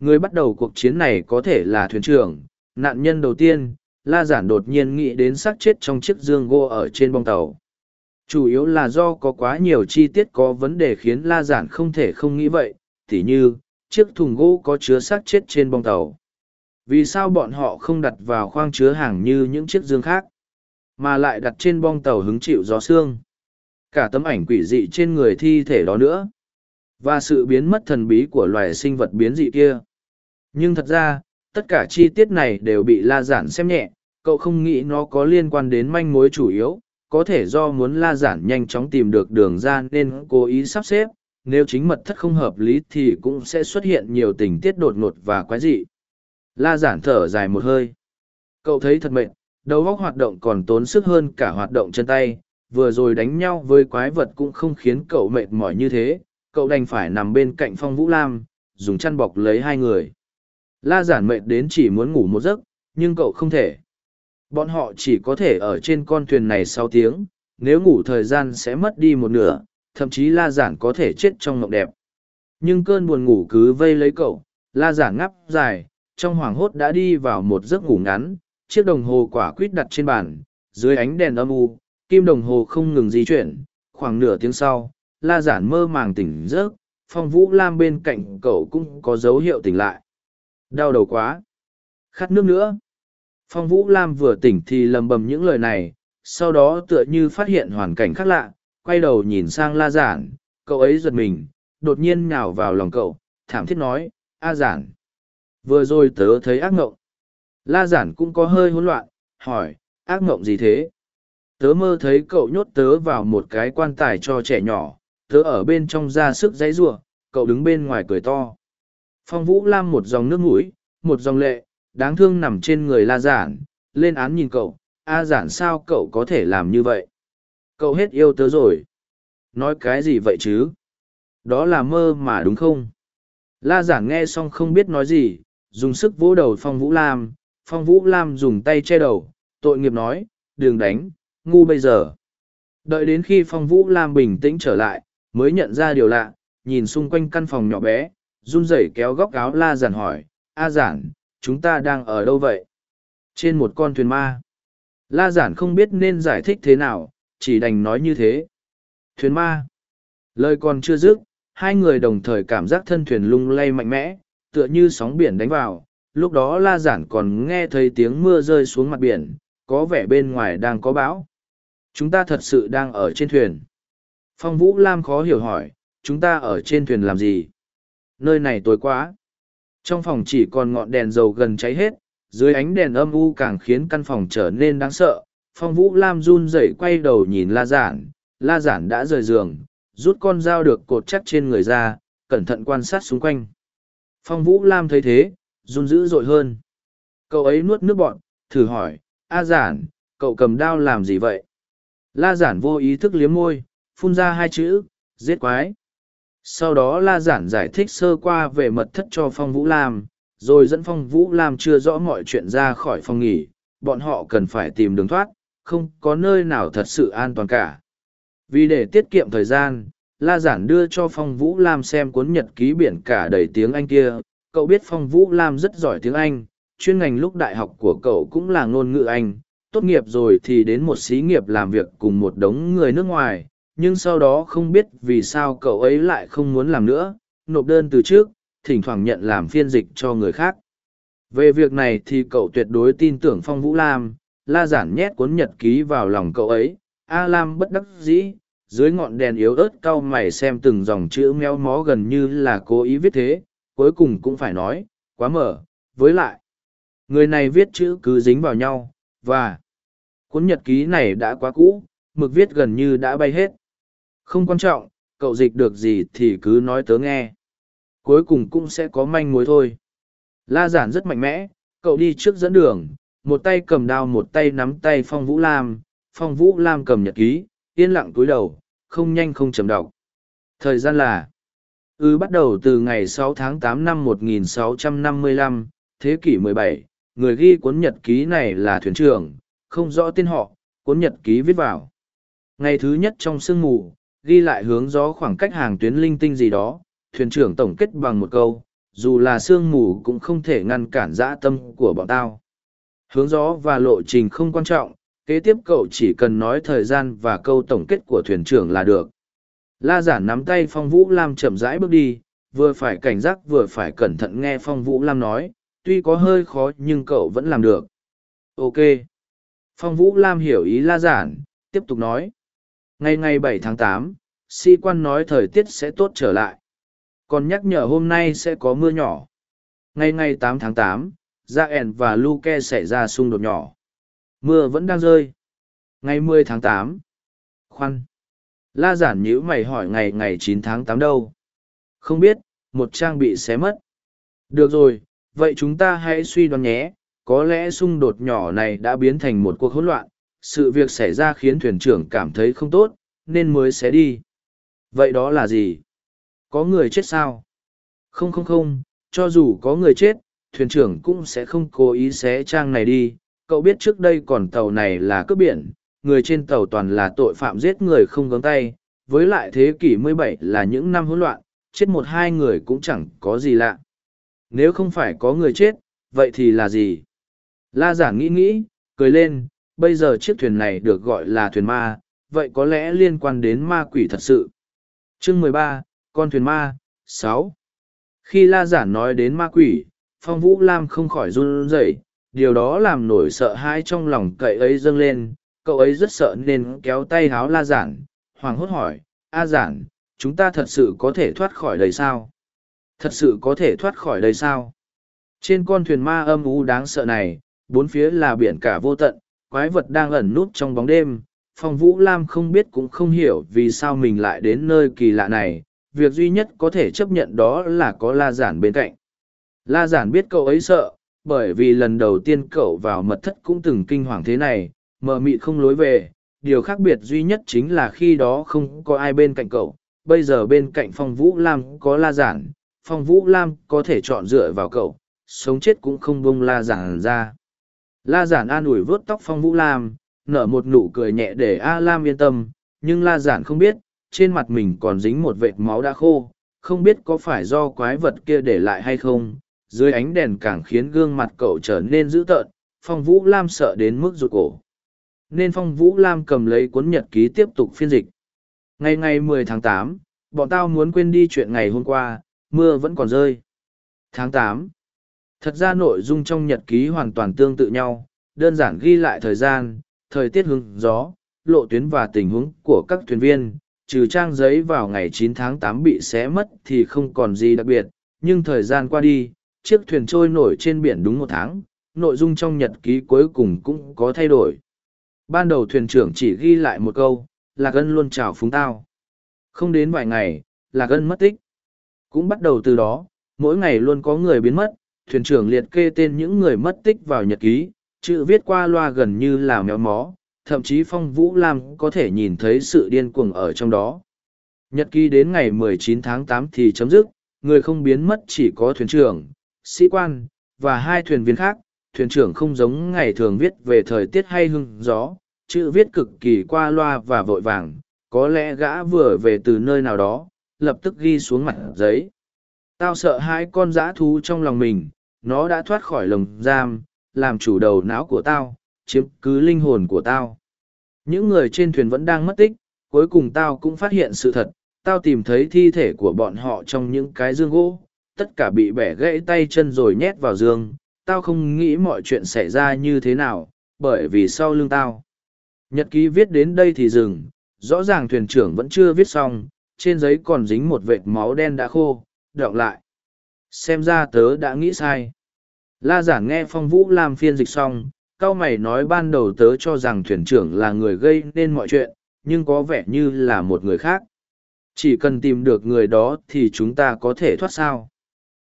Người bắt đầu cuộc chiến này có thể là thuyền trưởng, nạn nhân đầu tiên, La Giản đột nhiên nghĩ đến xác chết trong chiếc dương gỗ ở trên bong tàu. Chủ yếu là do có quá nhiều chi tiết có vấn đề khiến La Giản không thể không nghĩ vậy, tỉ như, chiếc thùng gỗ có chứa xác chết trên bong tàu. Vì sao bọn họ không đặt vào khoang chứa hàng như những chiếc dương khác, mà lại đặt trên bong tàu hứng chịu gió xương? Cả tấm ảnh quỷ dị trên người thi thể đó nữa. Và sự biến mất thần bí của loài sinh vật biến dị kia. Nhưng thật ra, tất cả chi tiết này đều bị la giản xem nhẹ, cậu không nghĩ nó có liên quan đến manh mối chủ yếu, có thể do muốn la giản nhanh chóng tìm được đường ra nên cố ý sắp xếp, nếu chính mật thất không hợp lý thì cũng sẽ xuất hiện nhiều tình tiết đột ngột và quái dị. La giản thở dài một hơi. Cậu thấy thật mệt, đầu óc hoạt động còn tốn sức hơn cả hoạt động chân tay, vừa rồi đánh nhau với quái vật cũng không khiến cậu mệt mỏi như thế, cậu đành phải nằm bên cạnh phong vũ lam, dùng chăn bọc lấy hai người. La giản mệt đến chỉ muốn ngủ một giấc, nhưng cậu không thể. Bọn họ chỉ có thể ở trên con thuyền này sáu tiếng, nếu ngủ thời gian sẽ mất đi một nửa, thậm chí la giản có thể chết trong mộng đẹp. Nhưng cơn buồn ngủ cứ vây lấy cậu, la giản ngắp dài, trong hoảng hốt đã đi vào một giấc ngủ ngắn, chiếc đồng hồ quả quýt đặt trên bàn, dưới ánh đèn âm u, kim đồng hồ không ngừng di chuyển, khoảng nửa tiếng sau, la giản mơ màng tỉnh giấc, phong vũ lam bên cạnh cậu cũng có dấu hiệu tỉnh lại. Đau đầu quá. Khát nước nữa. Phong Vũ Lam vừa tỉnh thì lầm bầm những lời này, sau đó tựa như phát hiện hoàn cảnh khác lạ, quay đầu nhìn sang La Giản, cậu ấy giật mình, đột nhiên nhào vào lòng cậu, thảm thiết nói, A Giản. Vừa rồi tớ thấy ác ngộng. La Giản cũng có hơi hỗn loạn, hỏi, ác ngộng gì thế? Tớ mơ thấy cậu nhốt tớ vào một cái quan tài cho trẻ nhỏ, tớ ở bên trong ra sức giấy rủa cậu đứng bên ngoài cười to. Phong Vũ Lam một dòng nước mũi, một dòng lệ, đáng thương nằm trên người La Giản, lên án nhìn cậu, A Giản sao cậu có thể làm như vậy? Cậu hết yêu tớ rồi. Nói cái gì vậy chứ? Đó là mơ mà đúng không? La Giản nghe xong không biết nói gì, dùng sức vỗ đầu Phong Vũ Lam, Phong Vũ Lam dùng tay che đầu, tội nghiệp nói, đừng đánh, ngu bây giờ. Đợi đến khi Phong Vũ Lam bình tĩnh trở lại, mới nhận ra điều lạ, nhìn xung quanh căn phòng nhỏ bé, run rẩy kéo góc áo la giản hỏi a giản chúng ta đang ở đâu vậy? Trên một con thuyền ma. La giản không biết nên giải thích thế nào, chỉ đành nói như thế. Thuyền ma. Lời còn chưa dứt, hai người đồng thời cảm giác thân thuyền lung lay mạnh mẽ, tựa như sóng biển đánh vào. Lúc đó la giản còn nghe thấy tiếng mưa rơi xuống mặt biển, có vẻ bên ngoài đang có bão. Chúng ta thật sự đang ở trên thuyền. Phong vũ lam khó hiểu hỏi, chúng ta ở trên thuyền làm gì? Nơi này tối quá trong phòng chỉ còn ngọn đèn dầu gần cháy hết, dưới ánh đèn âm u càng khiến căn phòng trở nên đáng sợ. Phong vũ lam run rẩy quay đầu nhìn la giản. La giản đã rời giường, rút con dao được cột chắc trên người ra, cẩn thận quan sát xung quanh. Phong vũ lam thấy thế, run dữ dội hơn. Cậu ấy nuốt nước bọn thử hỏi, a giản, cậu cầm đao làm gì vậy? La giản vô ý thức liếm môi, phun ra hai chữ, giết quái sau đó la giản giải thích sơ qua về mật thất cho phong vũ lam rồi dẫn phong vũ lam chưa rõ mọi chuyện ra khỏi phòng nghỉ bọn họ cần phải tìm đường thoát, không có nơi nào thật sự an toàn cả. Vì để tiết kiệm thời gian, La Giản đưa cho Phong Vũ Lam xem cuốn nhật ký biển cả đầy tiếng Anh kia. Cậu biết Phong Vũ Lam rất giỏi tiếng Anh, chuyên ngành lúc đại học của cậu cũng là ngôn ngữ Anh. Tốt nghiệp rồi thì đến một xí nghiệp làm việc cùng một đống người nước ngoài, nhưng sau đó không biết vì sao cậu ấy lại không muốn làm nữa, nộp đơn từ trước, thỉnh thoảng nhận làm phiên dịch cho người khác. Về việc này thì cậu tuyệt đối tin tưởng Phong Vũ Lam, la giản nhét cuốn nhật ký vào lòng cậu ấy, A Lam bất đắc dĩ, dưới ngọn đèn yếu ớt cau mày xem từng dòng chữ méo mó gần như là cố ý viết thế, cuối cùng cũng phải nói, quá mở, với lại. Người này viết chữ cứ dính vào nhau, và cuốn nhật ký này đã quá cũ, mực viết gần như đã bay hết. Không quan trọng, cậu dịch được gì thì cứ nói tớ nghe. Cuối cùng cũng sẽ có manh mối thôi. La giản rất mạnh mẽ, cậu đi trước dẫn đường, một tay cầm đao một tay nắm tay Phong Vũ Lam, Phong Vũ Lam cầm nhật ký, yên lặng túi đầu, không nhanh không chậm đọc. Thời gian là ư ừ, bắt đầu từ ngày 6 tháng 8 năm 1655, thế kỷ 17, người ghi cuốn nhật ký này là thuyền trưởng, không rõ tên họ, cuốn nhật ký viết vào. Ngày thứ nhất trong sương mù, ghi lại hướng gió khoảng cách hàng tuyến linh tinh gì đó, thuyền trưởng tổng kết bằng một câu, dù là sương mù cũng không thể ngăn cản dã tâm của bọn tao. Hướng gió và lộ trình không quan trọng, kế tiếp cậu chỉ cần nói thời gian và câu tổng kết của thuyền trưởng là được. La giản nắm tay Phong Vũ Lam chậm rãi bước đi, vừa phải cảnh giác vừa phải cẩn thận nghe Phong Vũ Lam nói, tuy có hơi khó nhưng cậu vẫn làm được. Ok. Phong Vũ Lam hiểu ý La giản, tiếp tục nói. Ngày ngày 7 tháng 8, sĩ quan nói thời tiết sẽ tốt trở lại. Còn nhắc nhở hôm nay sẽ có mưa nhỏ. Ngày ngày 8 tháng 8, Gia ẻn và Luke xảy ra xung đột nhỏ. Mưa vẫn đang rơi. Ngày 10 tháng 8. Khoan. La giản nhữ mày hỏi ngày ngày 9 tháng 8 đâu. Không biết, một trang bị xé mất. Được rồi, vậy chúng ta hãy suy đoán nhé. Có lẽ xung đột nhỏ này đã biến thành một cuộc hỗn loạn. Sự việc xảy ra khiến thuyền trưởng cảm thấy không tốt, nên mới xé đi. Vậy đó là gì? Có người chết sao? Không không không, cho dù có người chết, thuyền trưởng cũng sẽ không cố ý xé trang này đi. Cậu biết trước đây còn tàu này là cướp biển, người trên tàu toàn là tội phạm giết người không gấm tay, với lại thế kỷ 17 là những năm hỗn loạn, chết một hai người cũng chẳng có gì lạ. Nếu không phải có người chết, vậy thì là gì? La giản nghĩ nghĩ, cười lên, bây giờ chiếc thuyền này được gọi là thuyền ma, vậy có lẽ liên quan đến ma quỷ thật sự. Chương mười ba, Con thuyền ma, sáu. Khi La giản nói đến ma quỷ, phong vũ lam không khỏi run rẩy điều đó làm nổi sợ hãi trong lòng cậy ấy dâng lên cậu ấy rất sợ nên kéo tay háo la giản hoàng hốt hỏi a giản chúng ta thật sự có thể thoát khỏi đây sao thật sự có thể thoát khỏi đây sao trên con thuyền ma âm u đáng sợ này bốn phía là biển cả vô tận quái vật đang ẩn núp trong bóng đêm phong vũ lam không biết cũng không hiểu vì sao mình lại đến nơi kỳ lạ này việc duy nhất có thể chấp nhận đó là có la giản bên cạnh La giản biết cậu ấy sợ, bởi vì lần đầu tiên cậu vào mật thất cũng từng kinh hoàng thế này, mờ mịt không lối về. Điều khác biệt duy nhất chính là khi đó không có ai bên cạnh cậu. Bây giờ bên cạnh Phong Vũ Lam có La giản, Phong Vũ Lam có thể chọn dựa vào cậu, sống chết cũng không bông La giản ra. La giản an ủi vớt tóc Phong Vũ Lam, nở một nụ cười nhẹ để A Lam yên tâm, nhưng La giản không biết, trên mặt mình còn dính một vệt máu đã khô, không biết có phải do quái vật kia để lại hay không. Dưới ánh đèn càng khiến gương mặt cậu trở nên dữ tợn phong vũ lam sợ đến mức rụt cổ. Nên phong vũ lam cầm lấy cuốn nhật ký tiếp tục phiên dịch. Ngày ngày 10 tháng 8, bọn tao muốn quên đi chuyện ngày hôm qua mưa vẫn còn rơi. Tháng 8 thật ra nội dung trong nhật ký hoàn toàn tương tự nhau đơn giản ghi lại thời gian thời tiết hướng gió lộ tuyến và tình huống của các thuyền viên trừ trang giấy vào ngày 9 tháng 8 bị xé mất thì không còn gì đặc biệt nhưng thời gian qua đi chiếc thuyền trôi nổi trên biển đúng một tháng, nội dung trong nhật ký cuối cùng cũng có thay đổi. Ban đầu thuyền trưởng chỉ ghi lại một câu, Lạc Ân luôn chào phúng tao. Không đến vài ngày, Lạc Ân mất tích. Cũng bắt đầu từ đó, mỗi ngày luôn có người biến mất, thuyền trưởng liệt kê tên những người mất tích vào nhật ký, chữ viết qua loa gần như là méo mó, thậm chí Phong Vũ Lam có thể nhìn thấy sự điên cuồng ở trong đó. Nhật ký đến ngày 19 tháng 8 thì chấm dứt, người không biến mất chỉ có thuyền trưởng, sĩ quan, và hai thuyền viên khác, thuyền trưởng không giống ngày thường viết về thời tiết hay hưng gió, chữ viết cực kỳ qua loa và vội vàng, có lẽ gã vừa về từ nơi nào đó, lập tức ghi xuống mặt giấy. Tao sợ hai con dã thú trong lòng mình, nó đã thoát khỏi lồng giam, làm chủ đầu não của tao, chiếm cứ linh hồn của tao. Những người trên thuyền vẫn đang mất tích, cuối cùng tao cũng phát hiện sự thật, tao tìm thấy thi thể của bọn họ trong những cái dương gỗ, tất cả bị bẻ gãy tay chân rồi nhét vào giường, tao không nghĩ mọi chuyện xảy ra như thế nào, bởi vì sau lưng tao. Nhật ký viết đến đây thì dừng, rõ ràng thuyền trưởng vẫn chưa viết xong, trên giấy còn dính một vệt máu đen đã khô, đọng lại. Xem ra tớ đã nghĩ sai. La giản nghe phong vũ làm phiên dịch xong, cao mày nói ban đầu tớ cho rằng thuyền trưởng là người gây nên mọi chuyện, nhưng có vẻ như là một người khác. Chỉ cần tìm được người đó thì chúng ta có thể thoát sao.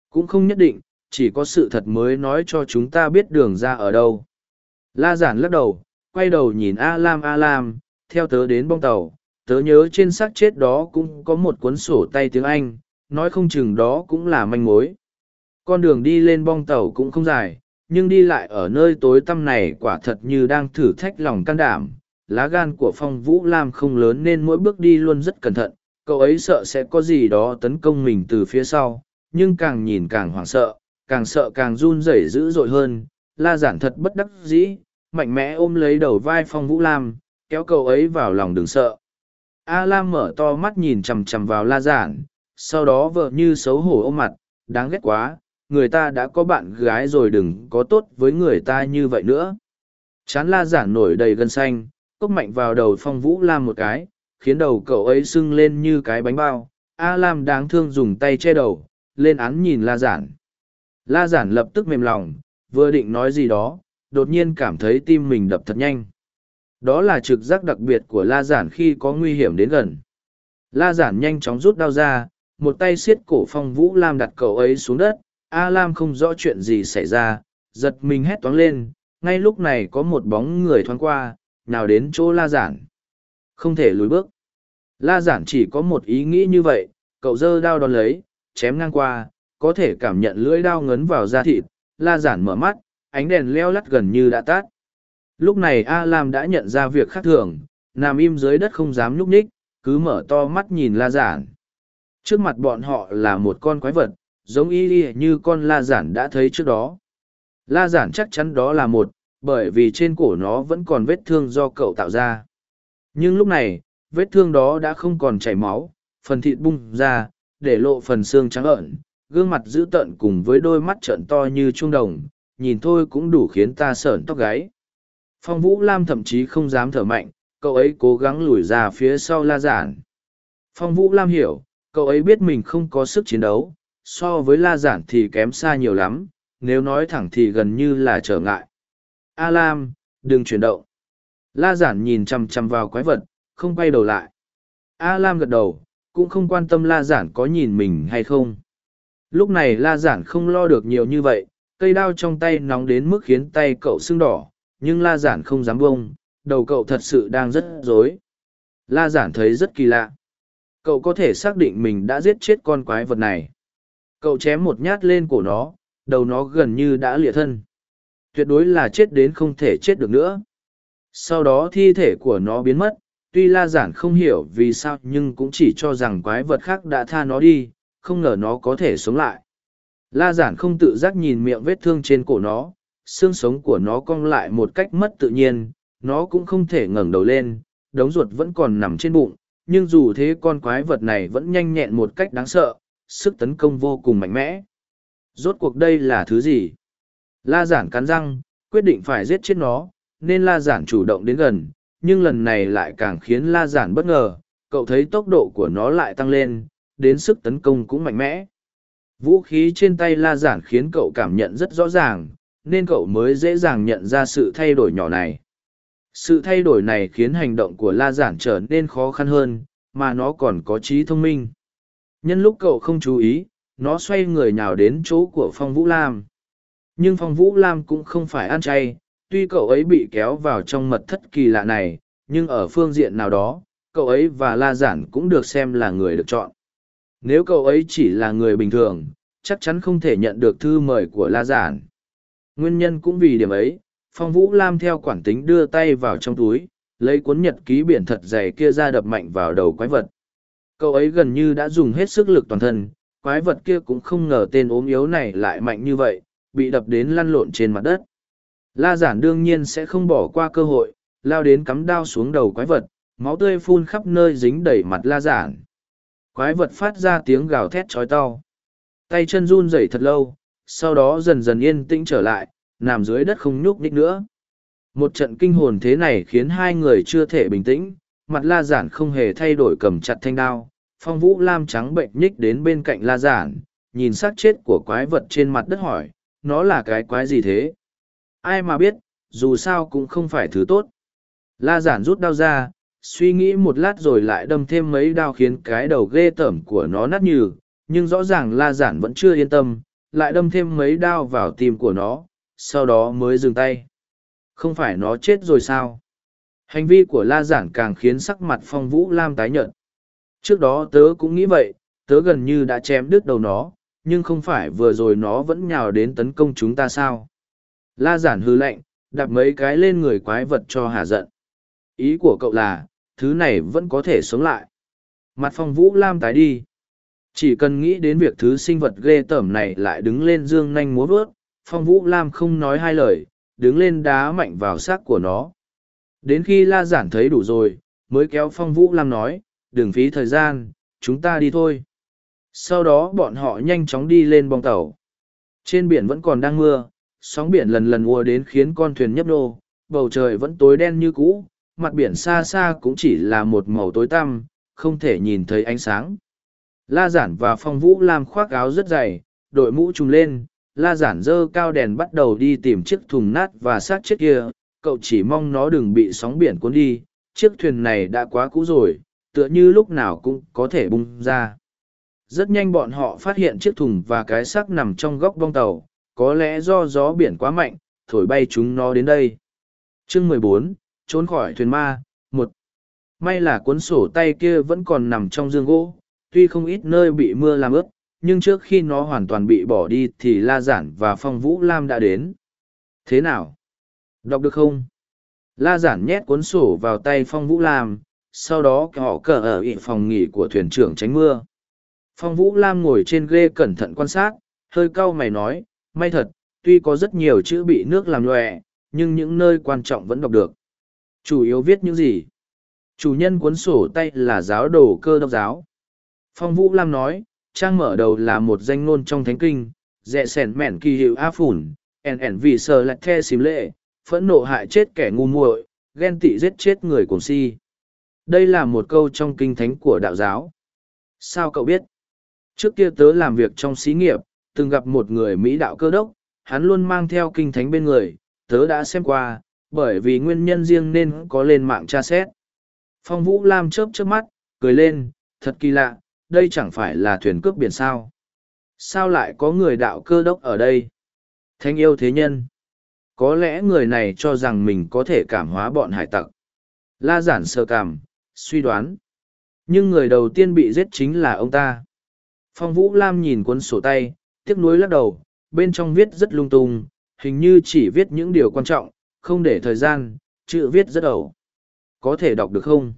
Cũng không nhất định, chỉ có sự thật mới nói cho chúng ta biết đường ra ở đâu. La giản lắc đầu, quay đầu nhìn A Lam A Lam, theo tớ đến bong tàu, tớ nhớ trên xác chết đó cũng có một cuốn sổ tay tiếng Anh, nói không chừng đó cũng là manh mối. Con đường đi lên bong tàu cũng không dài, nhưng đi lại ở nơi tối tăm này quả thật như đang thử thách lòng can đảm. Lá gan của Phong Vũ Lam không lớn nên mỗi bước đi luôn rất cẩn thận, cậu ấy sợ sẽ có gì đó tấn công mình từ phía sau, nhưng càng nhìn càng hoảng sợ, càng sợ càng run rẩy dữ dội hơn. La giản thật bất đắc dĩ, mạnh mẽ ôm lấy đầu vai Phong Vũ Lam, kéo cậu ấy vào lòng đừng sợ. A Lam mở to mắt nhìn chằm chằm vào La giản, sau đó vợ như xấu hổ ôm mặt, đáng ghét quá, người ta đã có bạn gái rồi đừng có tốt với người ta như vậy nữa. Chán la giản nổi đầy gân xanh, cốc mạnh vào đầu phong vũ lam một cái, khiến đầu cậu ấy sưng lên như cái bánh bao. A Lam đáng thương dùng tay che đầu, lên án nhìn la giản. La giản lập tức mềm lòng, vừa định nói gì đó, đột nhiên cảm thấy tim mình đập thật nhanh. Đó là trực giác đặc biệt của la giản khi có nguy hiểm đến gần. La giản nhanh chóng rút đao ra, một tay siết cổ phong vũ lam đặt cậu ấy xuống đất, A Lam không rõ chuyện gì xảy ra, giật mình hét toáng lên, ngay lúc này có một bóng người thoáng qua, nào đến chỗ la giản. Không thể lùi bước. La giản chỉ có một ý nghĩ như vậy, cậu giơ đao đón lấy, chém ngang qua, có thể cảm nhận lưỡi đao ngấn vào da thịt, la giản mở mắt, ánh đèn leo lắt gần như đã tắt. Lúc này A Lam đã nhận ra việc khác thường, nằm im dưới đất không dám nhúc nhích, cứ mở to mắt nhìn la giản. Trước mặt bọn họ là một con quái vật, giống y y như con la giản đã thấy trước đó. La giản chắc chắn đó là một, bởi vì trên cổ nó vẫn còn vết thương do cậu tạo ra. Nhưng lúc này, vết thương đó đã không còn chảy máu, phần thịt bung ra, để lộ phần xương trắng ợn, gương mặt dữ tợn cùng với đôi mắt trợn to như trung đồng, nhìn thôi cũng đủ khiến ta sởn tóc gáy. Phong Vũ Lam thậm chí không dám thở mạnh, cậu ấy cố gắng lùi ra phía sau la giản. Phong Vũ Lam hiểu, cậu ấy biết mình không có sức chiến đấu, so với la giản thì kém xa nhiều lắm, nếu nói thẳng thì gần như là trở ngại. A Lam, đừng chuyển động. La giản nhìn chằm chằm vào quái vật, không quay đầu lại. A Lam gật đầu, cũng không quan tâm la giản có nhìn mình hay không. Lúc này la giản không lo được nhiều như vậy, cây đao trong tay nóng đến mức khiến tay cậu sưng đỏ, nhưng la giản không dám bông, đầu cậu thật sự đang rất rối. La giản thấy rất kỳ lạ. Cậu có thể xác định mình đã giết chết con quái vật này. Cậu chém một nhát lên cổ nó, đầu nó gần như đã lịa thân. Tuyệt đối là chết đến không thể chết được nữa. Sau đó thi thể của nó biến mất, tuy la giản không hiểu vì sao nhưng cũng chỉ cho rằng quái vật khác đã tha nó đi, không ngờ nó có thể sống lại. La giản không tự giác nhìn miệng vết thương trên cổ nó, xương sống của nó cong lại một cách mất tự nhiên, nó cũng không thể ngẩng đầu lên, đống ruột vẫn còn nằm trên bụng, nhưng dù thế con quái vật này vẫn nhanh nhẹn một cách đáng sợ, sức tấn công vô cùng mạnh mẽ. Rốt cuộc đây là thứ gì? La giản cắn răng, quyết định phải giết chết nó, nên la giản chủ động đến gần, nhưng lần này lại càng khiến la giản bất ngờ, cậu thấy tốc độ của nó lại tăng lên, đến sức tấn công cũng mạnh mẽ. Vũ khí trên tay la giản khiến cậu cảm nhận rất rõ ràng, nên cậu mới dễ dàng nhận ra sự thay đổi nhỏ này. Sự thay đổi này khiến hành động của la giản trở nên khó khăn hơn, mà nó còn có trí thông minh. Nhân lúc cậu không chú ý, nó xoay người nhào đến chỗ của Phong Vũ Lam. Nhưng Phong Vũ Lam cũng không phải ăn chay, tuy cậu ấy bị kéo vào trong mật thất kỳ lạ này, nhưng ở phương diện nào đó, cậu ấy và La Giản cũng được xem là người được chọn. Nếu cậu ấy chỉ là người bình thường, chắc chắn không thể nhận được thư mời của La Giản. Nguyên nhân cũng vì điểm ấy, Phong Vũ Lam theo quản tính đưa tay vào trong túi, lấy cuốn nhật ký biển thật dày kia ra đập mạnh vào đầu quái vật. Cậu ấy gần như đã dùng hết sức lực toàn thân, quái vật kia cũng không ngờ tên ốm yếu này lại mạnh như vậy, bị đập đến lăn lộn trên mặt đất. La giản đương nhiên sẽ không bỏ qua cơ hội, lao đến cắm đao xuống đầu quái vật, máu tươi phun khắp nơi dính đầy mặt la giản. Quái vật phát ra tiếng gào thét chói to. Tay chân run rẩy thật lâu, sau đó dần dần yên tĩnh trở lại, nằm dưới đất không nhúc nhích nữa. Một trận kinh hồn thế này khiến hai người chưa thể bình tĩnh, mặt la giản không hề thay đổi cầm chặt thanh đao, phong vũ lam trắng bệnh nhích đến bên cạnh la giản, nhìn xác chết của quái vật trên mặt đất hỏi, nó là cái quái gì thế? Ai mà biết, dù sao cũng không phải thứ tốt. La giản rút đao ra, suy nghĩ một lát rồi lại đâm thêm mấy đao khiến cái đầu ghê tởm của nó nát nhừ, nhưng rõ ràng la giản vẫn chưa yên tâm, lại đâm thêm mấy đao vào tim của nó, sau đó mới dừng tay. Không phải nó chết rồi sao? Hành vi của la giản càng khiến sắc mặt phong vũ lam tái nhợt. Trước đó tớ cũng nghĩ vậy, tớ gần như đã chém đứt đầu nó, nhưng không phải vừa rồi nó vẫn nhào đến tấn công chúng ta sao? La giản hư lạnh, đạp mấy cái lên người quái vật cho hà giận. Ý của cậu là, thứ này vẫn có thể sống lại. Mặt phong vũ lam tái đi. Chỉ cần nghĩ đến việc thứ sinh vật ghê tởm này lại đứng lên dương nanh múa vớt, phong vũ lam không nói hai lời, đứng lên đá mạnh vào xác của nó. Đến khi la giản thấy đủ rồi, mới kéo phong vũ lam nói, đừng phí thời gian, chúng ta đi thôi. Sau đó bọn họ nhanh chóng đi lên bong tàu. Trên biển vẫn còn đang mưa, sóng biển lần lần ùa đến khiến con thuyền nhấp nô, bầu trời vẫn tối đen như cũ, mặt biển xa xa cũng chỉ là một màu tối tăm, không thể nhìn thấy ánh sáng. La giản và phong vũ lam khoác áo rất dày, đội mũ trùm lên, la giản dơ cao đèn bắt đầu đi tìm chiếc thùng nát và xác chết kia, cậu chỉ mong nó đừng bị sóng biển cuốn đi, chiếc thuyền này đã quá cũ rồi, tựa như lúc nào cũng có thể bung ra. Rất nhanh bọn họ phát hiện chiếc thùng và cái xác nằm trong góc bong tàu, có lẽ do gió biển quá mạnh, thổi bay chúng nó đến đây. Chương mười bốn trốn khỏi thuyền ma, một. May là cuốn sổ tay kia vẫn còn nằm trong dương gỗ, tuy không ít nơi bị mưa làm ướt, nhưng trước khi nó hoàn toàn bị bỏ đi thì La Giản và Phong Vũ Lam đã đến. Thế nào? Đọc được không? La Giản nhét cuốn sổ vào tay Phong Vũ Lam, sau đó họ cờ ở ị phòng nghỉ của thuyền trưởng tránh mưa. Phong Vũ Lam ngồi trên ghê cẩn thận quan sát, hơi cau mày nói, may thật, tuy có rất nhiều chữ bị nước làm loè, nhưng những nơi quan trọng vẫn đọc được. Chủ yếu viết những gì? Chủ nhân cuốn sổ tay là giáo đồ cơ đốc giáo. Phong Vũ Lam nói, trang mở đầu là một danh ngôn trong thánh kinh, "Rẽ sẻn mẻn kỳ hiệu A Phủn, ẻn ẻn vì sờ lạch the xím lệ, phẫn nộ hại chết kẻ ngu muội, ghen tị giết chết người cùng si. Đây là một câu trong kinh thánh của đạo giáo. Sao cậu biết? Trước kia tớ làm việc trong xí nghiệp, từng gặp một người Mỹ đạo cơ đốc, hắn luôn mang theo kinh thánh bên người, tớ đã xem qua, bởi vì nguyên nhân riêng nên có lên mạng tra xét. Phong Vũ Lam chớp chớp mắt, cười lên, thật kỳ lạ, đây chẳng phải là thuyền cướp biển sao. Sao lại có người đạo cơ đốc ở đây? Thánh yêu thế nhân. Có lẽ người này cho rằng mình có thể cảm hóa bọn hải tặc. La giản sơ cảm, suy đoán. Nhưng người đầu tiên bị giết chính là ông ta. Phong Vũ Lam nhìn cuốn sổ tay, tiếc nuối lắc đầu, bên trong viết rất lung tung, hình như chỉ viết những điều quan trọng, không để thời gian, chữ viết rất ẩu. Có thể đọc được không?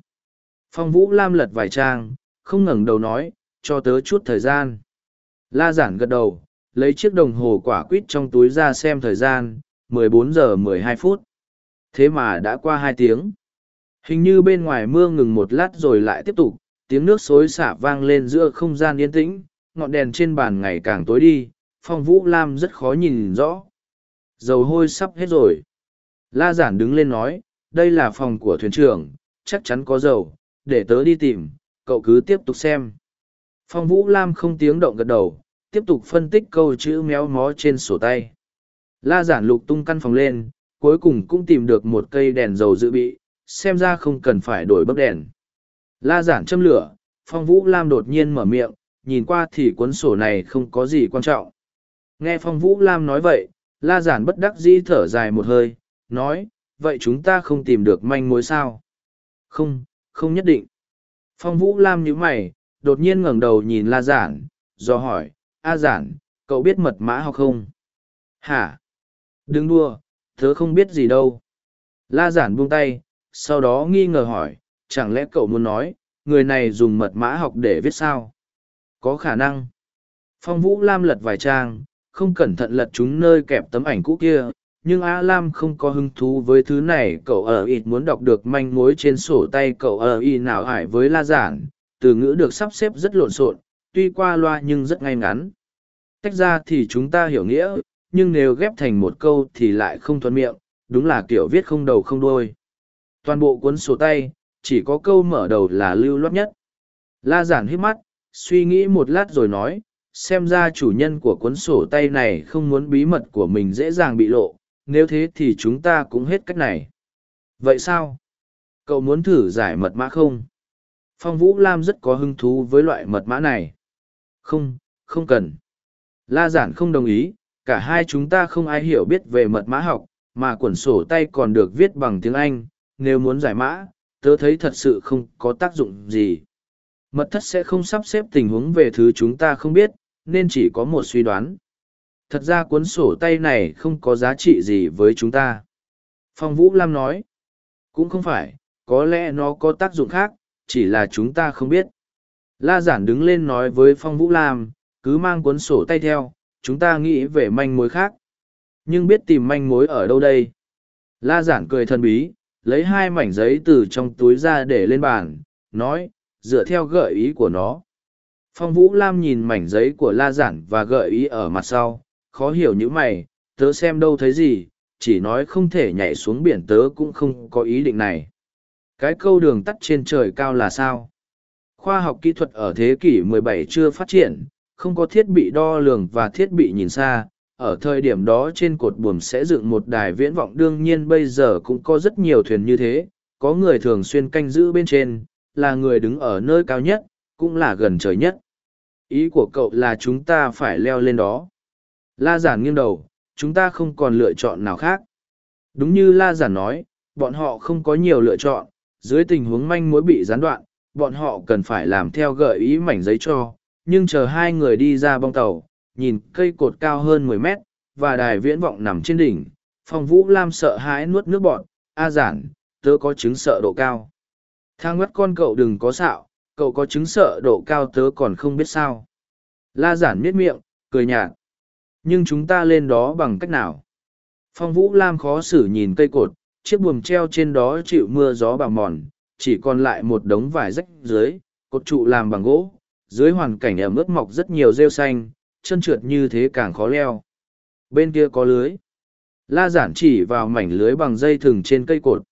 Phong Vũ Lam lật vài trang, không ngẩng đầu nói, cho tớ chút thời gian. La giản gật đầu, lấy chiếc đồng hồ quả quýt trong túi ra xem thời gian, 14 giờ 12 phút. Thế mà đã qua hai tiếng. Hình như bên ngoài mưa ngừng một lát rồi lại tiếp tục, tiếng nước xối xả vang lên giữa không gian yên tĩnh, ngọn đèn trên bàn ngày càng tối đi, phong vũ lam rất khó nhìn rõ. Dầu hôi sắp hết rồi. La giản đứng lên nói, đây là phòng của thuyền trưởng, chắc chắn có dầu, để tớ đi tìm, cậu cứ tiếp tục xem. Phong Vũ Lam không tiếng động gật đầu, tiếp tục phân tích câu chữ méo mó trên sổ tay. La giản lục tung căn phòng lên, cuối cùng cũng tìm được một cây đèn dầu dự bị, xem ra không cần phải đổi bấc đèn. La giản châm lửa, Phong Vũ Lam đột nhiên mở miệng, nhìn qua thì cuốn sổ này không có gì quan trọng. Nghe Phong Vũ Lam nói vậy, La giản bất đắc dĩ thở dài một hơi, nói, vậy chúng ta không tìm được manh mối sao? Không, không nhất định. Phong Vũ Lam nhíu mày, đột nhiên ngẩng đầu nhìn La Giản, do hỏi, A Giản, cậu biết mật mã học không? Hả? Đừng đua, tớ không biết gì đâu. La giản buông tay, sau đó nghi ngờ hỏi, chẳng lẽ cậu muốn nói, người này dùng mật mã học để viết sao? Có khả năng. Phong Vũ Lam lật vài trang, không cẩn thận lật chúng nơi kẹp tấm ảnh cũ kia, nhưng A Lam không có hứng thú với thứ này. Cậu ở ít muốn đọc được manh mối trên sổ tay cậu ở y nào ải với la giản, từ ngữ được sắp xếp rất lộn xộn, tuy qua loa nhưng rất ngay ngắn. Tách ra thì chúng ta hiểu nghĩa, nhưng nếu ghép thành một câu thì lại không thuận miệng, đúng là kiểu viết không đầu không đuôi. Toàn bộ cuốn sổ tay, chỉ có câu mở đầu là lưu loát nhất. La giản hít mắt, suy nghĩ một lát rồi nói, xem ra chủ nhân của cuốn sổ tay này không muốn bí mật của mình dễ dàng bị lộ, nếu thế thì chúng ta cũng hết cách này. Vậy sao? Cậu muốn thử giải mật mã không? Phong Vũ Lam rất có hứng thú với loại mật mã này. Không, không cần. La giản không đồng ý, cả hai chúng ta không ai hiểu biết về mật mã học, mà quyển sổ tay còn được viết bằng tiếng Anh, nếu muốn giải mã, tớ thấy thật sự không có tác dụng gì. Mật thất sẽ không sắp xếp tình huống về thứ chúng ta không biết, nên chỉ có một suy đoán. Thật ra cuốn sổ tay này không có giá trị gì với chúng ta. Phong Vũ Lam nói, cũng không phải, có lẽ nó có tác dụng khác, chỉ là chúng ta không biết. La giản đứng lên nói với Phong Vũ Lam, cứ mang cuốn sổ tay theo, chúng ta nghĩ về manh mối khác. Nhưng biết tìm manh mối ở đâu đây? La giản cười thân bí, lấy hai mảnh giấy từ trong túi ra để lên bàn, nói, dựa theo gợi ý của nó. Phong Vũ Lam nhìn mảnh giấy của La Giản và gợi ý ở mặt sau, khó hiểu như mày, tớ xem đâu thấy gì, chỉ nói không thể nhảy xuống biển tớ cũng không có ý định này. Cái câu đường tắt trên trời cao là sao? Khoa học kỹ thuật ở thế kỷ 17 chưa phát triển, không có thiết bị đo lường và thiết bị nhìn xa. Ở thời điểm đó trên cột buồm sẽ dựng một đài viễn vọng đương nhiên bây giờ cũng có rất nhiều thuyền như thế, có người thường xuyên canh giữ bên trên, là người đứng ở nơi cao nhất, cũng là gần trời nhất. Ý của cậu là chúng ta phải leo lên đó. La giản nghiêng đầu, chúng ta không còn lựa chọn nào khác. Đúng như La giản nói, bọn họ không có nhiều lựa chọn, dưới tình huống manh mối bị gián đoạn, bọn họ cần phải làm theo gợi ý mảnh giấy cho, nhưng chờ hai người đi ra bong tàu, nhìn cây cột cao hơn mười mét, và đài viễn vọng nằm trên đỉnh, phong vũ lam sợ hãi nuốt nước bọn, a giản, tớ có chứng sợ độ cao. Thang ngất con cậu đừng có xạo, cậu có chứng sợ độ cao tớ còn không biết sao. La giản miết miệng, cười nhạt. Nhưng chúng ta lên đó bằng cách nào? Phong Vũ Lam khó xử nhìn cây cột, chiếc buồm treo trên đó chịu mưa gió bào mòn, chỉ còn lại một đống vải rách dưới, cột trụ làm bằng gỗ, dưới hoàn cảnh ẩm ướt mọc rất nhiều rêu xanh, chân trượt như thế càng khó leo. Bên kia có lưới. La giản chỉ vào mảnh lưới bằng dây thừng trên cây cột.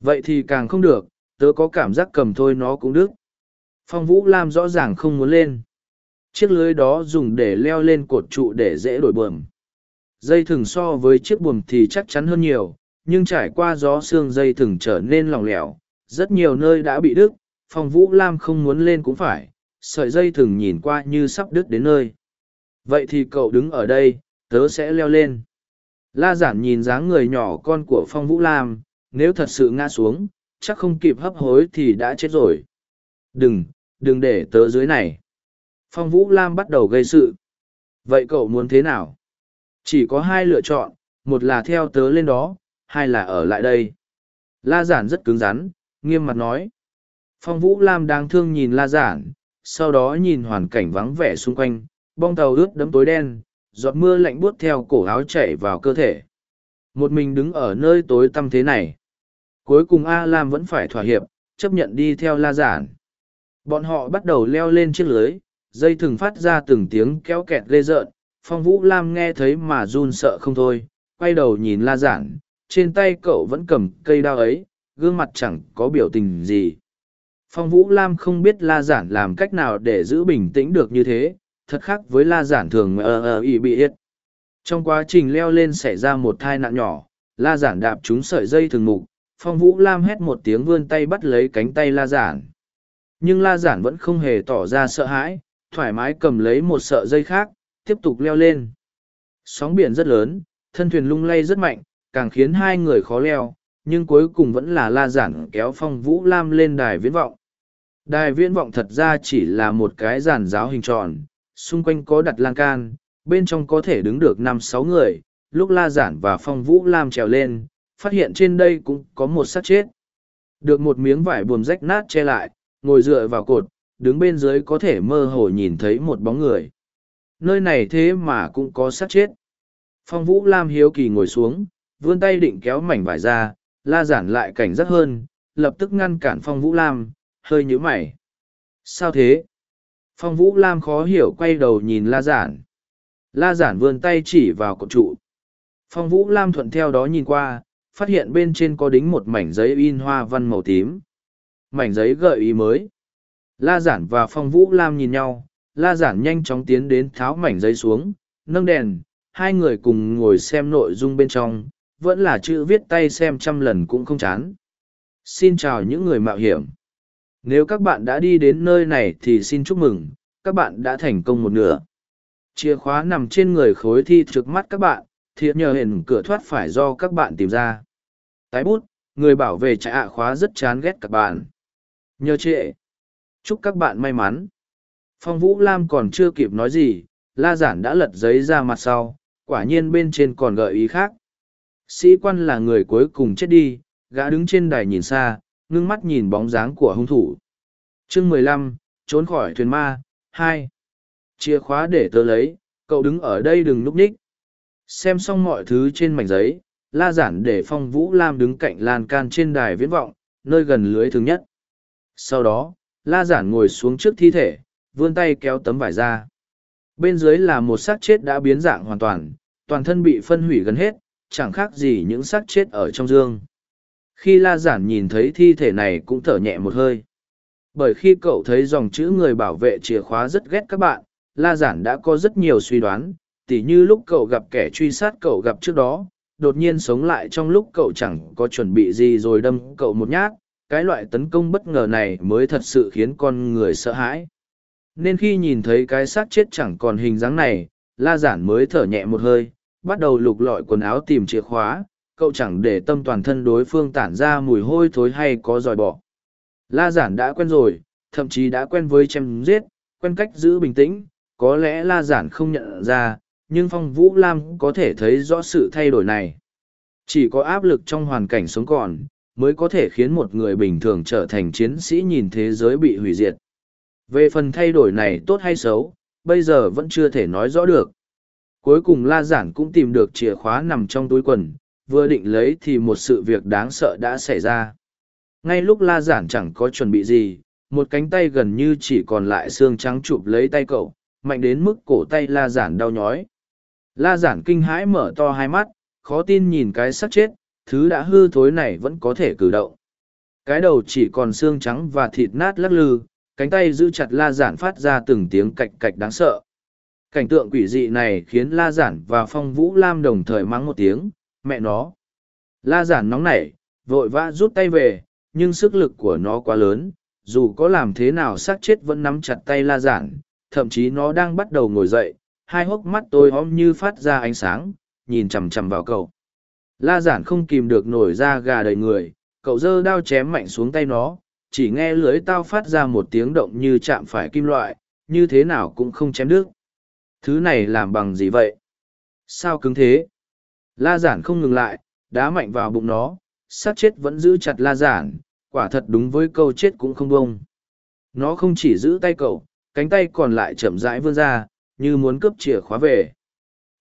Vậy thì càng không được, tớ có cảm giác cầm thôi nó cũng đứt. Phong Vũ Lam rõ ràng không muốn lên. Chiếc lưới đó dùng để leo lên cột trụ để dễ đổi buồm. Dây thừng so với chiếc buồm thì chắc chắn hơn nhiều, nhưng trải qua gió xương dây thừng trở nên lỏng lẻo. Rất nhiều nơi đã bị đứt, Phong Vũ Lam không muốn lên cũng phải, sợi dây thừng nhìn qua như sắp đứt đến nơi. Vậy thì cậu đứng ở đây, tớ sẽ leo lên. La giản nhìn dáng người nhỏ con của Phong Vũ Lam, nếu thật sự ngã xuống, chắc không kịp hấp hối thì đã chết rồi. Đừng, đừng để tớ dưới này. Phong Vũ Lam bắt đầu gây sự. Vậy cậu muốn thế nào? Chỉ có hai lựa chọn, một là theo tớ lên đó, hai là ở lại đây. La Giản rất cứng rắn, nghiêm mặt nói. Phong Vũ Lam đang thương nhìn La Giản, sau đó nhìn hoàn cảnh vắng vẻ xung quanh, bong tàu ướt đẫm tối đen, giọt mưa lạnh buốt theo cổ áo chảy vào cơ thể. Một mình đứng ở nơi tối tăm thế này. Cuối cùng A Lam vẫn phải thỏa hiệp, chấp nhận đi theo La Giản. Bọn họ bắt đầu leo lên chiếc lưới, dây thừng phát ra từng tiếng kéo kẹt ghê rợn. Phong Vũ Lam nghe thấy mà run sợ không thôi, quay đầu nhìn La Giản, trên tay cậu vẫn cầm cây đao ấy, gương mặt chẳng có biểu tình gì. Phong Vũ Lam không biết La Giản làm cách nào để giữ bình tĩnh được như thế, thật khác với La Giản thường ờ ờ ý bị hết Trong quá trình leo lên xảy ra một thai nạn nhỏ, La Giản đạp trúng sợi dây thường mục, Phong Vũ Lam hét một tiếng vươn tay bắt lấy cánh tay La Giản. Nhưng La Giản vẫn không hề tỏ ra sợ hãi, thoải mái cầm lấy một sợi dây khác, tiếp tục leo lên. Sóng biển rất lớn, thân thuyền lung lay rất mạnh, càng khiến hai người khó leo, nhưng cuối cùng vẫn là La Giản kéo Phong Vũ Lam lên đài viễn vọng. Đài viễn vọng thật ra chỉ là một cái giàn giáo hình tròn, xung quanh có đặt lan can, bên trong có thể đứng được năm sáu người, lúc la giản và phong vũ lam trèo lên phát hiện trên đây cũng có một xác chết được một miếng vải buồm rách nát che lại ngồi dựa vào cột đứng bên dưới có thể mơ hồ nhìn thấy một bóng người. Nơi này thế mà cũng có sát chết. Phong vũ lam hiếu kỳ ngồi xuống, vươn tay định kéo mảnh vải ra, la giản lại cảnh giác hơn, lập tức ngăn cản phong vũ lam, hơi nhíu mày. Sao thế? Phong vũ lam khó hiểu quay đầu nhìn la giản. La giản vươn tay chỉ vào cột trụ. Phong vũ lam thuận theo đó nhìn qua, phát hiện bên trên có đính một mảnh giấy in hoa văn màu tím. Mảnh giấy gợi ý mới la giản và phong vũ lam nhìn nhau. La giản nhanh chóng tiến đến tháo mảnh giấy xuống, nâng đèn, hai người cùng ngồi xem nội dung bên trong, vẫn là chữ viết tay xem trăm lần cũng không chán. Xin chào những người mạo hiểm. Nếu các bạn đã đi đến nơi này thì xin chúc mừng, các bạn đã thành công một nửa. Chìa khóa nằm trên người khối thi trước mắt các bạn thiệt nhờ hình cửa thoát phải do các bạn tìm ra. Tái bút, người bảo vệ trại ạ khóa rất chán ghét các bạn. Nhờ trệ chúc các bạn may mắn. Phong vũ lam còn chưa kịp nói gì, la giản đã lật giấy ra mặt sau, quả nhiên bên trên còn gợi ý khác. Sĩ quan là người cuối cùng chết đi, gã đứng trên đài nhìn xa, ngưng mắt nhìn bóng dáng của hung thủ. Chương mười lăm, trốn khỏi thuyền ma, hai. Chìa khóa để tớ lấy, cậu đứng ở đây đừng núp ních xem xong mọi thứ trên mảnh giấy, la giản để phong vũ lam đứng cạnh lan can trên đài viễn vọng, nơi gần lưới thường nhất. Sau đó la giản ngồi xuống trước thi thể, vươn tay kéo tấm vải ra. Bên dưới là một xác chết đã biến dạng hoàn toàn toàn thân bị phân hủy gần hết, chẳng khác gì những xác chết ở trong dương. Khi la giản nhìn thấy thi thể này cũng thở nhẹ một hơi. Bởi khi cậu thấy dòng chữ người bảo vệ chìa khóa rất ghét các bạn, la giản đã có rất nhiều suy đoán, tỉ như lúc cậu gặp kẻ truy sát cậu gặp trước đó, đột nhiên sống lại trong lúc cậu chẳng có chuẩn bị gì rồi đâm cậu một nhát cái loại tấn công bất ngờ này mới thật sự khiến con người sợ hãi. Nên khi nhìn thấy cái xác chết chẳng còn hình dáng này, la giản mới thở nhẹ một hơi, bắt đầu lục lọi quần áo tìm chìa khóa, cậu chẳng để tâm toàn thân đối phương tản ra mùi hôi thối hay có dòi bỏ. La giản đã quen rồi, thậm chí đã quen với chém giết, quen cách giữ bình tĩnh, có lẽ la giản không nhận ra, nhưng phong vũ lam có thể thấy rõ sự thay đổi này. Chỉ có áp lực trong hoàn cảnh sống còn mới có thể khiến một người bình thường trở thành chiến sĩ nhìn thế giới bị hủy diệt. Về phần thay đổi này tốt hay xấu, bây giờ vẫn chưa thể nói rõ được. Cuối cùng la giản cũng tìm được chìa khóa nằm trong túi quần, vừa định lấy thì một sự việc đáng sợ đã xảy ra. Ngay lúc la giản chẳng có chuẩn bị gì, một cánh tay gần như chỉ còn lại xương trắng chụp lấy tay cậu, mạnh đến mức cổ tay la giản đau nhói. La giản kinh hãi mở to hai mắt, khó tin nhìn cái xác chết thứ đã hư thối này vẫn có thể cử động. Cái đầu chỉ còn xương trắng và thịt nát lắc lư, cánh tay giữ chặt la giản phát ra từng tiếng cạch cạch đáng sợ. Cảnh tượng quỷ dị này khiến la giản và phong vũ lam đồng thời mắng một tiếng, mẹ nó! La giản nóng nảy, vội vã rút tay về, nhưng sức lực của nó quá lớn, dù có làm thế nào xác chết vẫn nắm chặt tay la giản, thậm chí nó đang bắt đầu ngồi dậy, hai hốc mắt tôi om như phát ra ánh sáng, nhìn chằm chằm vào cậu la giản không kìm được nổi ra gà đầy người, cậu giơ đao chém mạnh xuống tay nó, chỉ nghe lưới tao phát ra một tiếng động như chạm phải kim loại, như thế nào cũng không chém đứt. Thứ này làm bằng gì vậy? Sao cứng thế? La giản không ngừng lại, đá mạnh vào bụng nó sát chết vẫn giữ chặt la giản, quả thật đúng với câu chết cũng không bông nó không chỉ giữ tay cậu, cánh tay còn lại chậm rãi vươn ra, như muốn cướp chìa khóa về.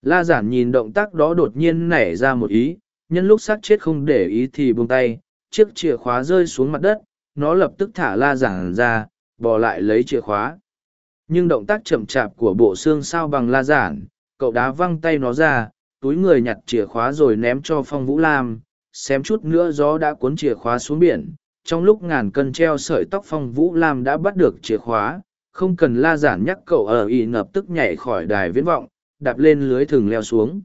La giản nhìn động tác đó đột nhiên nảy ra một ý nhân lúc xác chết không để ý thì buông tay, chiếc chìa khóa rơi xuống mặt đất, nó lập tức thả la giản ra, bỏ lại lấy chìa khóa. Nhưng động tác chậm chạp của bộ xương sao bằng la giản, cậu đá văng tay nó ra, túi người nhặt chìa khóa rồi ném cho phong vũ lam, xém chút nữa gió đã cuốn chìa khóa xuống biển. Trong lúc ngàn cân treo sợi tóc phong vũ lam đã bắt được chìa khóa, không cần la giản nhắc cậu ở y ngập tức nhảy khỏi đài viễn vọng, đạp lên lưới thừng leo xuống.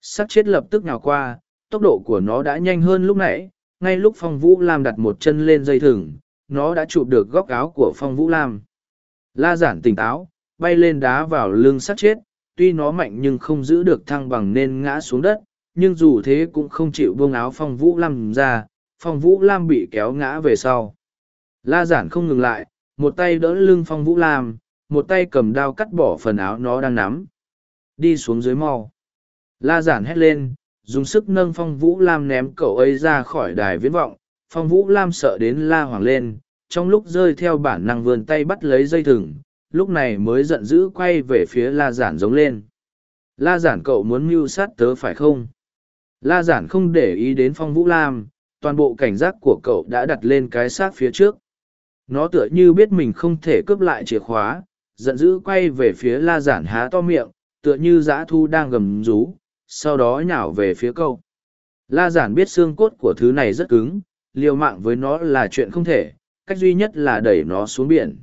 Sắc chết lập tức nhào qua tốc độ của nó đã nhanh hơn lúc nãy ngay lúc phong vũ lam đặt một chân lên dây thừng nó đã chụp được góc áo của phong vũ lam. La giản tỉnh táo bay lên đá vào lưng sát chết tuy nó mạnh nhưng không giữ được thăng bằng nên ngã xuống đất nhưng dù thế cũng không chịu buông áo phong vũ lam ra phong vũ lam bị kéo ngã về sau. La giản không ngừng lại một tay đỡ lưng phong vũ lam một tay cầm đao cắt bỏ phần áo nó đang nắm. Đi xuống dưới mau. La giản hét lên, dùng sức nâng phong vũ lam ném cậu ấy ra khỏi đài viễn vọng, phong vũ lam sợ đến la hoàng lên, trong lúc rơi theo bản năng vươn tay bắt lấy dây thừng, lúc này mới giận dữ quay về phía la giản giống lên. La giản cậu muốn mưu sát tớ phải không? La giản không để ý đến phong vũ lam, toàn bộ cảnh giác của cậu đã đặt lên cái xác phía trước. Nó tựa như biết mình không thể cướp lại chìa khóa, giận dữ quay về phía la giản há to miệng, tựa như dã thu đang gầm rú, sau đó nhào về phía câu. La giản biết xương cốt của thứ này rất cứng, liều mạng với nó là chuyện không thể, cách duy nhất là đẩy nó xuống biển.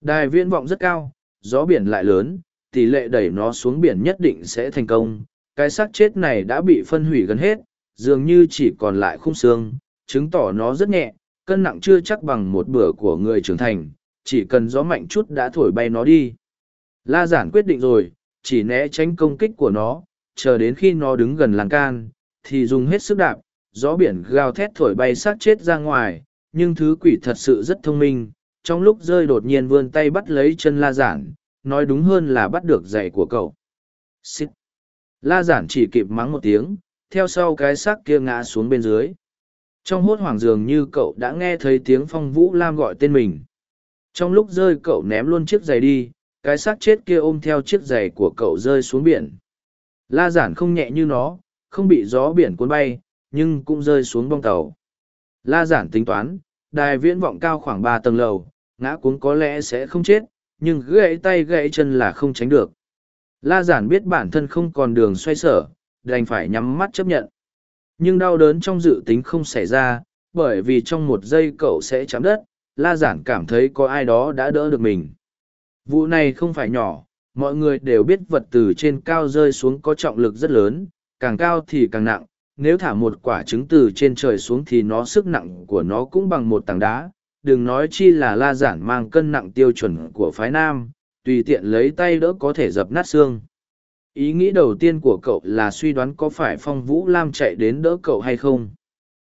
Đài viễn vọng rất cao, gió biển lại lớn, tỷ lệ đẩy nó xuống biển nhất định sẽ thành công. Cái xác chết này đã bị phân hủy gần hết, dường như chỉ còn lại khung xương, chứng tỏ nó rất nhẹ, cân nặng chưa chắc bằng một bữa của người trưởng thành, chỉ cần gió mạnh chút đã thổi bay nó đi. La giản quyết định rồi, chỉ né tránh công kích của nó, chờ đến khi nó đứng gần làng can, thì dùng hết sức đạp, gió biển gào thét thổi bay xác chết ra ngoài, nhưng thứ quỷ thật sự rất thông minh, trong lúc rơi đột nhiên vươn tay bắt lấy chân la giản, nói đúng hơn là bắt được giày của cậu. Xích! La giản chỉ kịp mắng một tiếng, theo sau cái xác kia ngã xuống bên dưới. Trong hốt hoảng dường như cậu đã nghe thấy tiếng phong vũ lam gọi tên mình. Trong lúc rơi cậu ném luôn chiếc giày đi, cái xác chết kia ôm theo chiếc giày của cậu rơi xuống biển. La giản không nhẹ như nó, không bị gió biển cuốn bay, nhưng cũng rơi xuống bong tàu. La giản tính toán, đài viễn vọng cao khoảng ba tầng lầu, ngã cuốn có lẽ sẽ không chết, nhưng gãy tay gãy chân là không tránh được. La giản biết bản thân không còn đường xoay sở, đành phải nhắm mắt chấp nhận. Nhưng đau đớn trong dự tính không xảy ra, bởi vì trong một giây cậu sẽ chạm đất, la giản cảm thấy có ai đó đã đỡ được mình. Vụ này không phải nhỏ, mọi người đều biết vật từ trên cao rơi xuống có trọng lực rất lớn, càng cao thì càng nặng, nếu thả một quả trứng từ trên trời xuống thì nó sức nặng của nó cũng bằng một tảng đá, đừng nói chi là la giản mang cân nặng tiêu chuẩn của phái nam, tùy tiện lấy tay đỡ có thể dập nát xương. Ý nghĩ đầu tiên của cậu là suy đoán có phải Phong Vũ Lam chạy đến đỡ cậu hay không.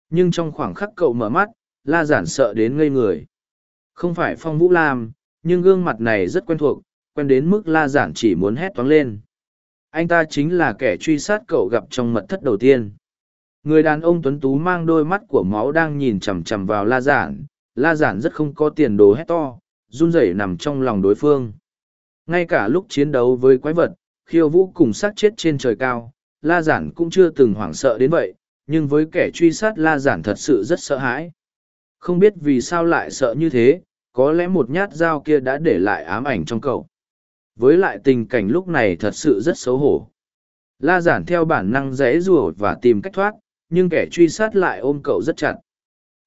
Nhưng trong khoảng khắc cậu mở mắt, la giản sợ đến ngây người. Không phải Phong Vũ Lam, nhưng gương mặt này rất quen thuộc, quen đến mức la giản chỉ muốn hét toáng lên. Anh ta chính là kẻ truy sát cậu gặp trong mật thất đầu tiên. Người đàn ông tuấn tú mang đôi mắt của máu đang nhìn chằm chằm vào la giản, la giản rất không có tiền đồ hét to, run rẩy nằm trong lòng đối phương. Ngay cả lúc chiến đấu với quái vật, khiêu vũ cùng sát chết trên trời cao, la giản cũng chưa từng hoảng sợ đến vậy, nhưng với kẻ truy sát la giản thật sự rất sợ hãi. Không biết vì sao lại sợ như thế, có lẽ một nhát dao kia đã để lại ám ảnh trong cậu. Với lại tình cảnh lúc này thật sự rất xấu hổ. La giản theo bản năng rẽ rùa và tìm cách thoát, nhưng kẻ truy sát lại ôm cậu rất chặt.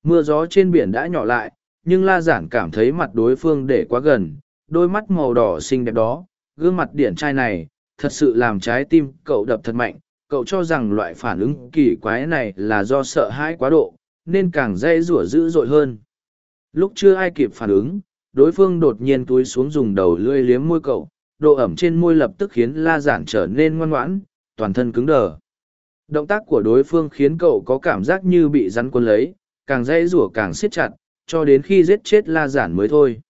Mưa gió trên biển đã nhỏ lại, nhưng la giản cảm thấy mặt đối phương để quá gần, đôi mắt màu đỏ xinh đẹp đó, gương mặt điển trai này, thật sự làm trái tim cậu đập thật mạnh. Cậu cho rằng loại phản ứng kỳ quái này là do sợ hãi quá độ, nên càng dễ rủa dữ dội hơn. Lúc chưa ai kịp phản ứng, đối phương đột nhiên túi xuống dùng đầu lưỡi liếm môi cậu, độ ẩm trên môi lập tức khiến la giản trở nên ngoan ngoãn, toàn thân cứng đờ. Động tác của đối phương khiến cậu có cảm giác như bị rắn cuốn lấy, càng dây rủa càng siết chặt, cho đến khi giết chết la giản mới thôi.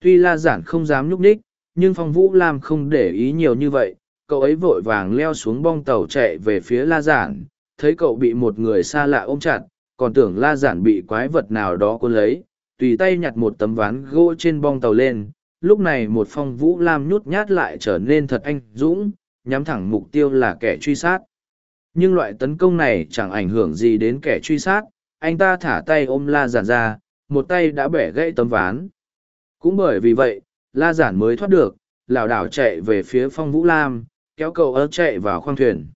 Tuy la giản không dám nhúc nhích, nhưng phong vũ lam không để ý nhiều như vậy, cậu ấy vội vàng leo xuống bong tàu chạy về phía la giản, thấy cậu bị một người xa lạ ôm chặt, còn tưởng la giản bị quái vật nào đó cuốn lấy, tùy tay nhặt một tấm ván gỗ trên bong tàu lên. Lúc này một phong vũ lam nhút nhát lại trở nên thật anh dũng, nhắm thẳng mục tiêu là kẻ truy sát. Nhưng loại tấn công này chẳng ảnh hưởng gì đến kẻ truy sát, anh ta thả tay ôm la giản ra, một tay đã bẻ gãy tấm ván. Cũng bởi vì vậy, la giản mới thoát được, lảo đảo chạy về phía phong vũ lam, kéo cậu ớt chạy vào khoang thuyền.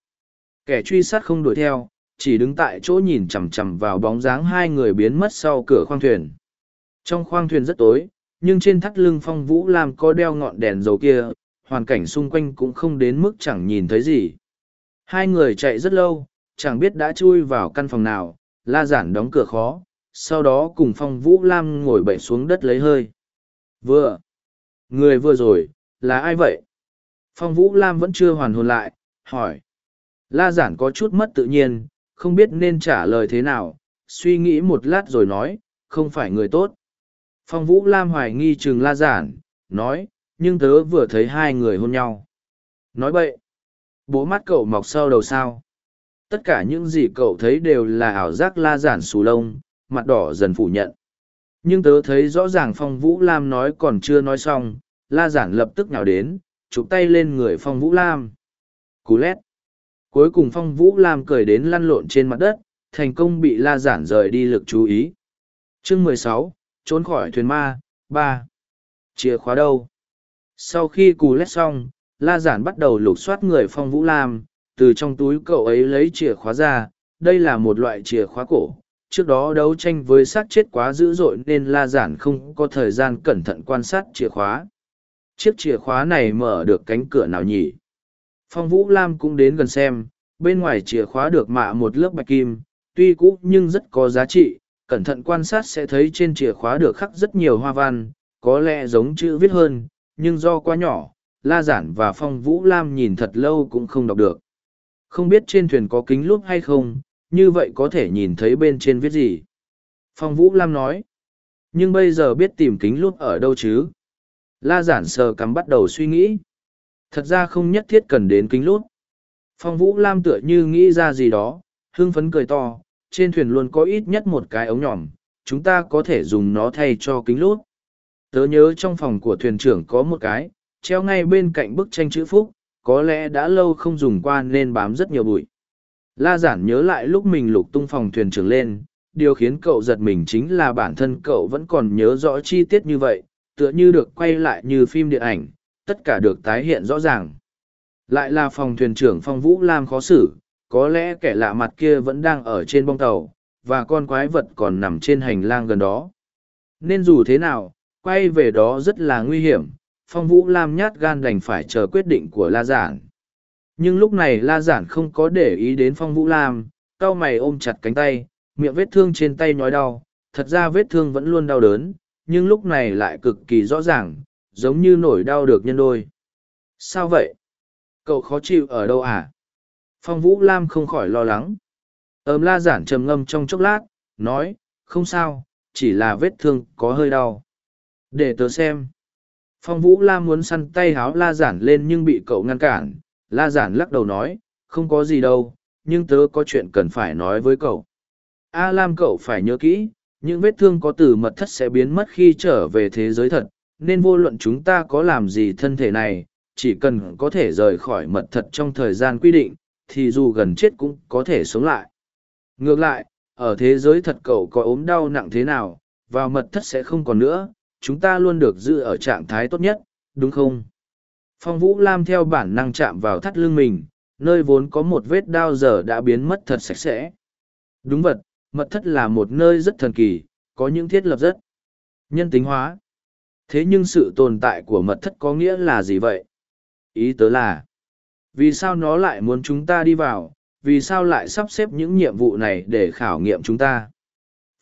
Kẻ truy sát không đuổi theo, chỉ đứng tại chỗ nhìn chằm chằm vào bóng dáng hai người biến mất sau cửa khoang thuyền. Trong khoang thuyền rất tối, nhưng trên thắt lưng phong vũ lam có đeo ngọn đèn dầu kia, hoàn cảnh xung quanh cũng không đến mức chẳng nhìn thấy gì. Hai người chạy rất lâu, chẳng biết đã chui vào căn phòng nào, la giản đóng cửa khó, sau đó cùng phong vũ lam ngồi bậy xuống đất lấy hơi. Vừa. Người vừa rồi, là ai vậy? Phong vũ lam vẫn chưa hoàn hồn lại, hỏi. La giản có chút mất tự nhiên, không biết nên trả lời thế nào, suy nghĩ một lát rồi nói, không phải người tốt. Phong vũ lam hoài nghi chừng la giản, nói, nhưng tớ vừa thấy hai người hôn nhau. Nói bậy. bố mắt cậu mọc sau đầu sao. Tất cả những gì cậu thấy đều là ảo giác la giản xù lông mặt đỏ dần phủ nhận. Nhưng tớ thấy rõ ràng phong vũ lam nói còn chưa nói xong la giản lập tức nhào đến chụp tay lên người phong vũ lam. Cú lét. Cuối cùng phong vũ lam cười đến lăn lộn trên mặt đất thành công bị la giản rời đi lực chú ý. Chương mười sáu trốn khỏi thuyền ma, ba. Chìa khóa đâu? Sau khi cù lét xong, la giản bắt đầu lục soát người phong vũ lam, từ trong túi cậu ấy lấy chìa khóa ra, đây là một loại chìa khóa cổ. Trước đó đấu tranh với xác chết quá dữ dội nên la giản không có thời gian cẩn thận quan sát chìa khóa. Chiếc chìa khóa này mở được cánh cửa nào nhỉ? Phong vũ lam cũng đến gần xem, bên ngoài chìa khóa được mạ một lớp bạch kim, tuy cũ nhưng rất có giá trị cẩn thận quan sát sẽ thấy trên chìa khóa được khắc rất nhiều hoa văn, có lẽ giống chữ viết hơn, nhưng do quá nhỏ, la giản và phong vũ lam nhìn thật lâu cũng không đọc được. Không biết trên thuyền có kính lúp hay không, như vậy có thể nhìn thấy bên trên viết gì. Phong vũ lam nói, nhưng bây giờ biết tìm kính lúp ở đâu chứ? La giản sờ cắm bắt đầu suy nghĩ. Thật ra không nhất thiết cần đến kính lúp. Phong vũ lam tựa như nghĩ ra gì đó, hưng phấn cười to trên thuyền luôn có ít nhất một cái ống nhỏm chúng ta có thể dùng nó thay cho kính lút. Tớ nhớ trong phòng của thuyền trưởng có một cái, treo ngay bên cạnh bức tranh chữ phúc, có lẽ đã lâu không dùng qua nên bám rất nhiều bụi. La giản nhớ lại lúc mình lục tung phòng thuyền trưởng lên, điều khiến cậu giật mình chính là bản thân cậu vẫn còn nhớ rõ chi tiết như vậy, tựa như được quay lại như phim điện ảnh, tất cả được tái hiện rõ ràng. Lại là phòng thuyền trưởng phong vũ lam khó xử có lẽ kẻ lạ mặt kia vẫn đang ở trên bong tàu, và con quái vật còn nằm trên hành lang gần đó. Nên dù thế nào, quay về đó rất là nguy hiểm, phong vũ lam nhát gan đành phải chờ quyết định của la giản. Nhưng lúc này la giản không có để ý đến phong vũ lam, cau mày ôm chặt cánh tay, miệng vết thương trên tay nhói đau, thật ra vết thương vẫn luôn đau đớn, nhưng lúc này lại cực kỳ rõ ràng, giống như nổi đau được nhân đôi. Sao vậy? Cậu khó chịu ở đâu à? Phong vũ lam không khỏi lo lắng. Ẩm la giản trầm ngâm trong chốc lát, nói, không sao, chỉ là vết thương có hơi đau. Để tớ xem. Phong vũ lam muốn săn tay háo la giản lên nhưng bị cậu ngăn cản. La giản lắc đầu nói, không có gì đâu, nhưng tớ có chuyện cần phải nói với cậu. A lam cậu phải nhớ kỹ, những vết thương có từ mật thất sẽ biến mất khi trở về thế giới thật, nên vô luận chúng ta có làm gì thân thể này, chỉ cần có thể rời khỏi mật thật trong thời gian quy định thì dù gần chết cũng có thể sống lại. Ngược lại, ở thế giới thật cậu có ốm đau nặng thế nào, vào mật thất sẽ không còn nữa, chúng ta luôn được giữ ở trạng thái tốt nhất, đúng không? Phong vũ lam theo bản năng chạm vào thắt lưng mình, nơi vốn có một vết đao giờ đã biến mất thật sạch sẽ. Đúng vật, mật thất là một nơi rất thần kỳ, có những thiết lập rất nhân tính hóa. Thế nhưng sự tồn tại của mật thất có nghĩa là gì vậy? Ý tớ là vì sao nó lại muốn chúng ta đi vào, vì sao lại sắp xếp những nhiệm vụ này để khảo nghiệm chúng ta?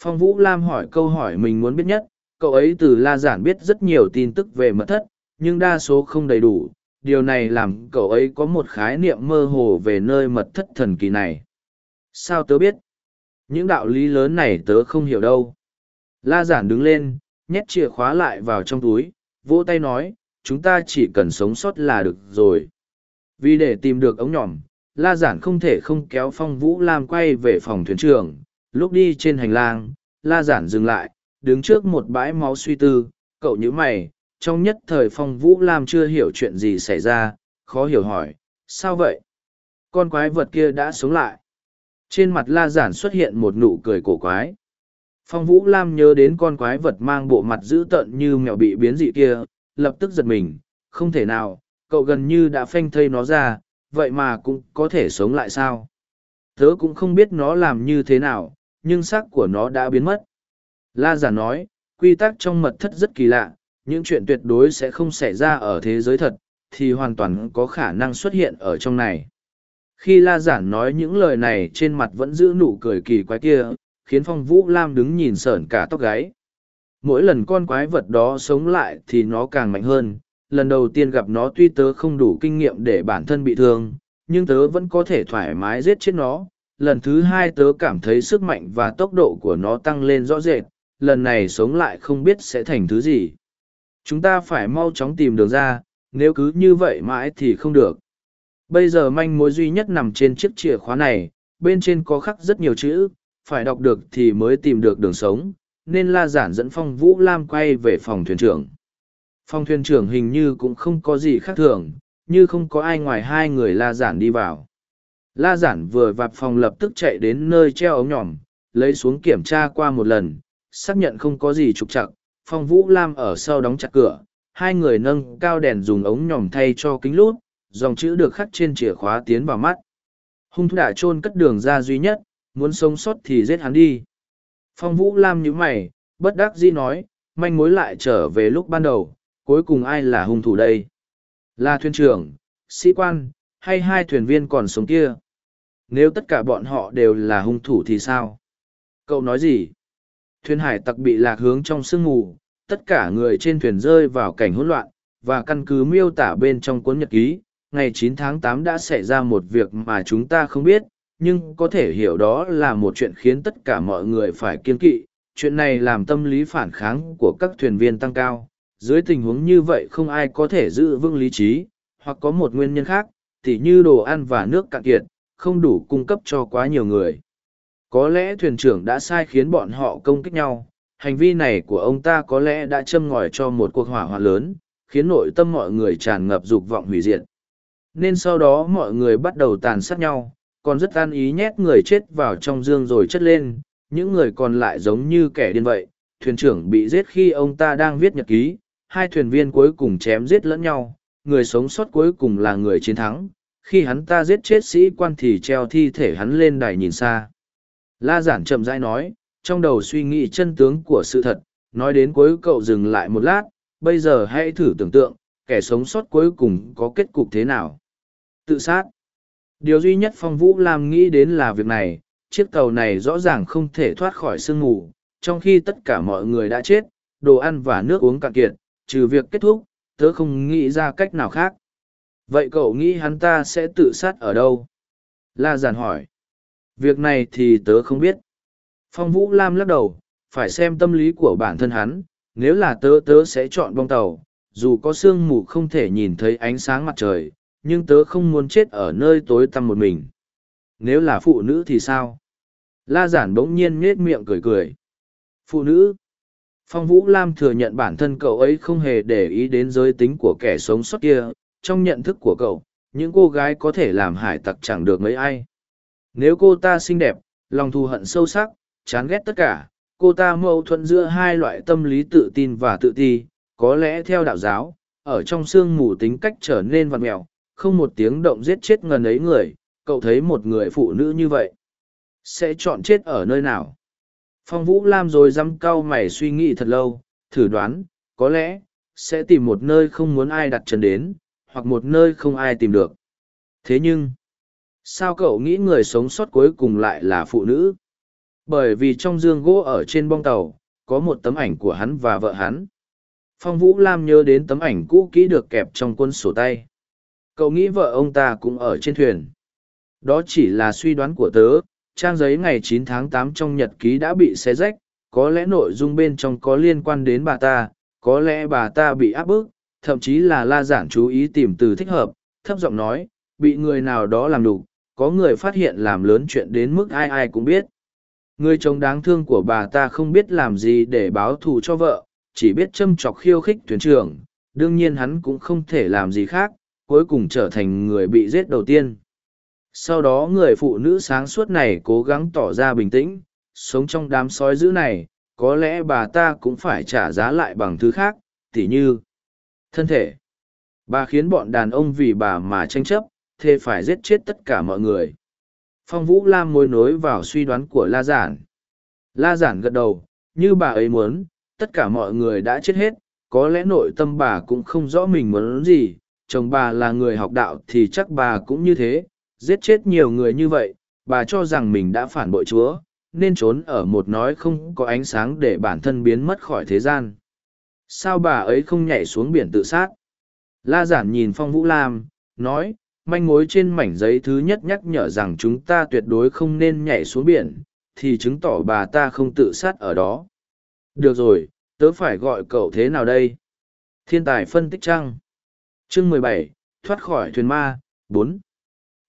Phong vũ lam hỏi câu hỏi mình muốn biết nhất, cậu ấy từ la giản biết rất nhiều tin tức về mật thất, nhưng đa số không đầy đủ, điều này làm cậu ấy có một khái niệm mơ hồ về nơi mật thất thần kỳ này. Sao tớ biết? Những đạo lý lớn này tớ không hiểu đâu. La giản đứng lên, nhét chìa khóa lại vào trong túi, vỗ tay nói, chúng ta chỉ cần sống sót là được rồi vì để tìm được ống nhỏm, La Giản không thể không kéo Phong Vũ Lam quay về phòng thuyền trưởng. Lúc đi trên hành lang, La Giản dừng lại, đứng trước một bãi máu suy tư, cậu nhíu mày, trong nhất thời Phong Vũ Lam chưa hiểu chuyện gì xảy ra, khó hiểu hỏi, sao vậy? Con quái vật kia đã sống lại. Trên mặt La Giản xuất hiện một nụ cười cổ quái. Phong Vũ Lam nhớ đến con quái vật mang bộ mặt dữ tợn như mèo bị biến dị kia, lập tức giật mình, không thể nào, cậu gần như đã phanh thây nó ra, vậy mà cũng có thể sống lại sao? Tớ cũng không biết nó làm như thế nào, nhưng xác của nó đã biến mất. La giả nói, quy tắc trong mật thất rất kỳ lạ, những chuyện tuyệt đối sẽ không xảy ra ở thế giới thật, thì hoàn toàn có khả năng xuất hiện ở trong này. Khi la giản nói những lời này trên mặt vẫn giữ nụ cười kỳ quái kia, khiến phong vũ lam đứng nhìn sởn cả tóc gáy. Mỗi lần con quái vật đó sống lại thì nó càng mạnh hơn lần đầu tiên gặp nó tuy tớ không đủ kinh nghiệm để bản thân bị thương, nhưng tớ vẫn có thể thoải mái giết chết nó. Lần thứ hai tớ cảm thấy sức mạnh và tốc độ của nó tăng lên rõ rệt, lần này sống lại không biết sẽ thành thứ gì. Chúng ta phải mau chóng tìm đường ra, nếu cứ như vậy mãi thì không được. Bây giờ manh mối duy nhất nằm trên chiếc chìa khóa này, bên trên có khắc rất nhiều chữ, phải đọc được thì mới tìm được đường sống, nên la giản dẫn phong Vũ Lam quay về phòng thuyền trưởng. Phòng thuyền trưởng hình như cũng không có gì khác thường, như không có ai ngoài hai người la giản đi vào. La giản vừa vạp phòng lập tức chạy đến nơi treo ống nhỏm, lấy xuống kiểm tra qua một lần, xác nhận không có gì trục trặc. Phong Vũ Lam ở sau đóng chặt cửa, hai người nâng cao đèn dùng ống nhỏm thay cho kính lút, dòng chữ được khắc trên chìa khóa tiến vào mắt. Hung thủ đã trôn cất đường ra duy nhất, muốn sống sót thì giết hắn đi. Phong Vũ Lam nhíu mày, bất đắc dĩ nói, manh mối lại trở về lúc ban đầu, cuối cùng ai là hung thủ đây? Là thuyền trưởng, sĩ quan, hay hai thuyền viên còn sống kia? Nếu tất cả bọn họ đều là hung thủ thì sao? Cậu nói gì? Thuyền hải tặc bị lạc hướng trong sương mù, tất cả người trên thuyền rơi vào cảnh hỗn loạn, và căn cứ miêu tả bên trong cuốn nhật ký, ngày 9 tháng 8 đã xảy ra một việc mà chúng ta không biết, nhưng có thể hiểu đó là một chuyện khiến tất cả mọi người phải kiên kỵ. Chuyện này làm tâm lý phản kháng của các thuyền viên tăng cao. Dưới tình huống như vậy không ai có thể giữ vững lý trí, hoặc có một nguyên nhân khác, tỉ như đồ ăn và nước cạn kiệt, không đủ cung cấp cho quá nhiều người. Có lẽ thuyền trưởng đã sai khiến bọn họ công kích nhau, hành vi này của ông ta có lẽ đã châm ngòi cho một cuộc hỏa hoạn lớn, khiến nội tâm mọi người tràn ngập dục vọng hủy diệt. Nên sau đó mọi người bắt đầu tàn sát nhau, còn rất an ý nhét người chết vào trong dương rồi chất lên, những người còn lại giống như kẻ điên vậy. Thuyền trưởng bị giết khi ông ta đang viết nhật ký, hai thuyền viên cuối cùng chém giết lẫn nhau, người sống sót cuối cùng là người chiến thắng. Khi hắn ta giết chết sĩ quan thì treo thi thể hắn lên đài nhìn xa. La giản chậm rãi nói, trong đầu suy nghĩ chân tướng của sự thật, nói đến cuối cậu dừng lại một lát, bây giờ hãy thử tưởng tượng, kẻ sống sót cuối cùng có kết cục thế nào. Tự sát. Điều duy nhất Phong Vũ Lam nghĩ đến là việc này, chiếc tàu này rõ ràng không thể thoát khỏi sương mù, trong khi tất cả mọi người đã chết, đồ ăn và nước uống cạn kiệt, trừ việc kết thúc, tớ không nghĩ ra cách nào khác. Vậy cậu nghĩ hắn ta sẽ tự sát ở đâu? La giản hỏi. Việc này thì tớ không biết. Phong Vũ Lam lắc đầu, phải xem tâm lý của bản thân hắn, nếu là tớ tớ sẽ chọn bong tàu, dù có sương mù không thể nhìn thấy ánh sáng mặt trời, nhưng tớ không muốn chết ở nơi tối tăm một mình. Nếu là phụ nữ thì sao? La giản bỗng nhiên nhếch miệng cười cười. Phụ nữ? Phong Vũ Lam thừa nhận bản thân cậu ấy không hề để ý đến giới tính của kẻ sống sót kia. Trong nhận thức của cậu, những cô gái có thể làm hải tặc chẳng được mấy ai. Nếu cô ta xinh đẹp, lòng thù hận sâu sắc, chán ghét tất cả, cô ta mâu thuẫn giữa hai loại tâm lý tự tin và tự ti, có lẽ theo đạo giáo, ở trong xương mù tính cách trở nên vặt mẹo, không một tiếng động giết chết ngần ấy người, cậu thấy một người phụ nữ như vậy. Sẽ chọn chết ở nơi nào? Phong Vũ Lam rồi dăm cau mày suy nghĩ thật lâu, thử đoán, có lẽ, sẽ tìm một nơi không muốn ai đặt chân đến, hoặc một nơi không ai tìm được. Thế nhưng, sao cậu nghĩ người sống sót cuối cùng lại là phụ nữ? Bởi vì trong dương gỗ ở trên bong tàu, có một tấm ảnh của hắn và vợ hắn. Phong Vũ Lam nhớ đến tấm ảnh cũ kỹ được kẹp trong quân sổ tay. Cậu nghĩ vợ ông ta cũng ở trên thuyền. Đó chỉ là suy đoán của tớ, trang giấy ngày 9 tháng 8 trong nhật ký đã bị xé rách, có lẽ nội dung bên trong có liên quan đến bà ta, có lẽ bà ta bị áp bức, thậm chí là la giản chú ý tìm từ thích hợp, thấp giọng nói, bị người nào đó làm đủ, có người phát hiện làm lớn chuyện đến mức ai ai cũng biết. Người chồng đáng thương của bà ta không biết làm gì để báo thù cho vợ, chỉ biết châm chọc khiêu khích thuyền trưởng, đương nhiên hắn cũng không thể làm gì khác, cuối cùng trở thành người bị giết đầu tiên. Sau đó người phụ nữ sáng suốt này cố gắng tỏ ra bình tĩnh, sống trong đám sói dữ này, có lẽ bà ta cũng phải trả giá lại bằng thứ khác, tỉ như thân thể. Bà khiến bọn đàn ông vì bà mà tranh chấp, thề phải giết chết tất cả mọi người. Phong Vũ Lam mối nối vào suy đoán của La Giản. La Giản gật đầu, như bà ấy muốn, tất cả mọi người đã chết hết, có lẽ nội tâm bà cũng không rõ mình muốn gì, chồng bà là người học đạo thì chắc bà cũng như thế, giết chết nhiều người như vậy, bà cho rằng mình đã phản bội chúa, nên trốn ở một nói không có ánh sáng để bản thân biến mất khỏi thế gian. Sao bà ấy không nhảy xuống biển tự sát? La giản nhìn Phong Vũ Lam, nói, manh mối trên mảnh giấy thứ nhất nhắc nhở rằng chúng ta tuyệt đối không nên nhảy xuống biển, thì chứng tỏ bà ta không tự sát ở đó. Được rồi, tớ phải gọi cậu thế nào đây? Thiên tài phân tích trăng chương mười bảy thoát khỏi thuyền ma bốn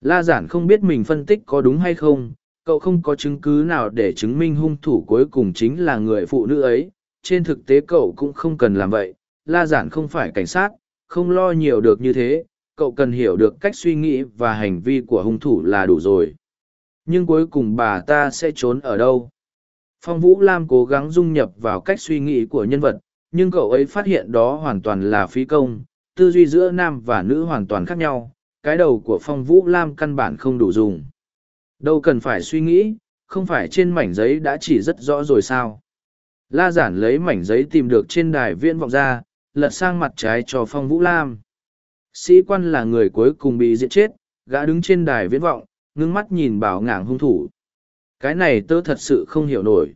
La giản không biết mình phân tích có đúng hay không, cậu không có chứng cứ nào để chứng minh hung thủ cuối cùng chính là người phụ nữ ấy. Trên thực tế cậu cũng không cần làm vậy, La giản không phải cảnh sát, không lo nhiều được như thế, cậu cần hiểu được cách suy nghĩ và hành vi của hung thủ là đủ rồi. Nhưng cuối cùng bà ta sẽ trốn ở đâu? Phong Vũ Lam cố gắng dung nhập vào cách suy nghĩ của nhân vật, nhưng cậu ấy phát hiện đó hoàn toàn là phí công, tư duy giữa nam và nữ hoàn toàn khác nhau, cái đầu của Phong Vũ Lam căn bản không đủ dùng. Đâu cần phải suy nghĩ, không phải trên mảnh giấy đã chỉ rất rõ rồi sao. La giản lấy mảnh giấy tìm được trên đài viễn vọng ra, lật sang mặt trái cho Phong Vũ Lam. Sĩ quan là người cuối cùng bị giết chết, gã đứng trên đài viễn vọng, ngưng mắt nhìn bảo ngảng hung thủ. Cái này tớ thật sự không hiểu nổi.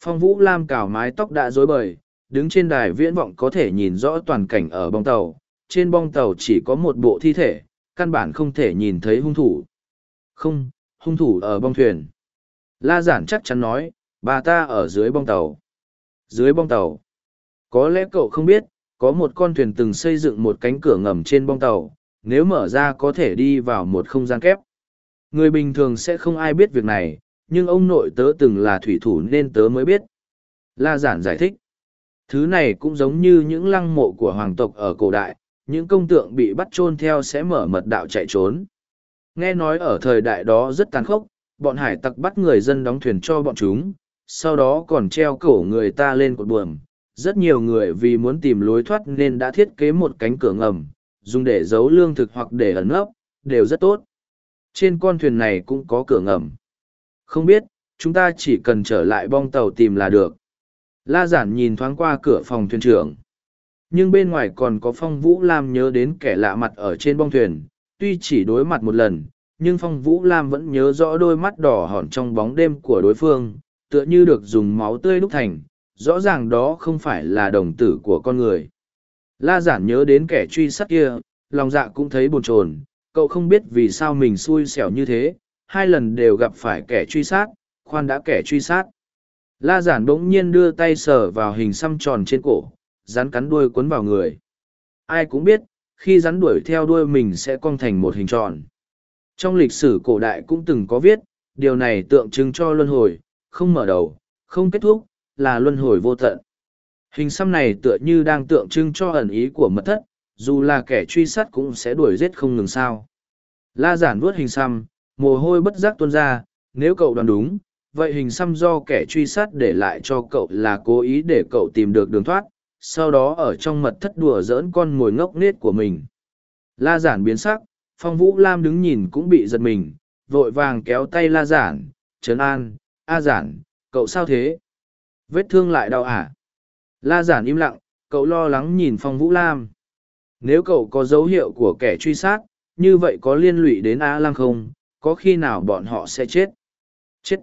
Phong Vũ Lam cào mái tóc đã rối bời, đứng trên đài viễn vọng có thể nhìn rõ toàn cảnh ở bong tàu. Trên bong tàu chỉ có một bộ thi thể, căn bản không thể nhìn thấy hung thủ. Không, hung thủ ở bong thuyền. La giản chắc chắn nói, bà ta ở dưới bong tàu. Dưới bong tàu. Có lẽ cậu không biết, có một con thuyền từng xây dựng một cánh cửa ngầm trên bong tàu, nếu mở ra có thể đi vào một không gian kép. Người bình thường sẽ không ai biết việc này, nhưng ông nội tớ từng là thủy thủ nên tớ mới biết. La giản giải thích. Thứ này cũng giống như những lăng mộ của hoàng tộc ở cổ đại, những công tượng bị bắt chôn theo sẽ mở mật đạo chạy trốn. Nghe nói ở thời đại đó rất tàn khốc, bọn hải tặc bắt người dân đóng thuyền cho bọn chúng, sau đó còn treo cổ người ta lên cột buồm. Rất nhiều người vì muốn tìm lối thoát nên đã thiết kế một cánh cửa ngầm, dùng để giấu lương thực hoặc để ẩn nấp, đều rất tốt. Trên con thuyền này cũng có cửa ngầm. Không biết, chúng ta chỉ cần trở lại bong tàu tìm là được. La giản nhìn thoáng qua cửa phòng thuyền trưởng. Nhưng bên ngoài còn có Phong Vũ Lam nhớ đến kẻ lạ mặt ở trên bong thuyền, tuy chỉ đối mặt một lần, nhưng Phong Vũ Lam vẫn nhớ rõ đôi mắt đỏ hòn trong bóng đêm của đối phương, tựa như được dùng máu tươi đúc thành, rõ ràng đó không phải là đồng tử của con người. La giản nhớ đến kẻ truy sát kia, lòng dạ cũng thấy bồn chồn, cậu không biết vì sao mình xui xẻo như thế, hai lần đều gặp phải kẻ truy sát, khoan đã kẻ truy sát. La giản bỗng nhiên đưa tay sờ vào hình xăm tròn trên cổ, rắn cắn đuôi quấn vào người. Ai cũng biết, khi rắn đuổi theo đuôi mình sẽ cong thành một hình tròn. Trong lịch sử cổ đại cũng từng có viết, điều này tượng trưng cho luân hồi, không mở đầu, không kết thúc, là luân hồi vô tận. Hình xăm này tựa như đang tượng trưng cho ẩn ý của mật thất, dù là kẻ truy sát cũng sẽ đuổi giết không ngừng sao. La giản vuốt hình xăm, mồ hôi bất giác tuôn ra, nếu cậu đoán đúng, vậy hình xăm do kẻ truy sát để lại cho cậu là cố ý để cậu tìm được đường thoát, sau đó ở trong mật thất đùa giỡn con mồi ngốc nết của mình. La giản biến sắc, phong vũ lam đứng nhìn cũng bị giật mình, vội vàng kéo tay la giản, trấn an, a giản, cậu sao thế? Vết thương lại đau à? La giản im lặng, cậu lo lắng nhìn phong vũ lam. Nếu cậu có dấu hiệu của kẻ truy sát, như vậy có liên lụy đến A Lăng không, có khi nào bọn họ sẽ chết? Chết!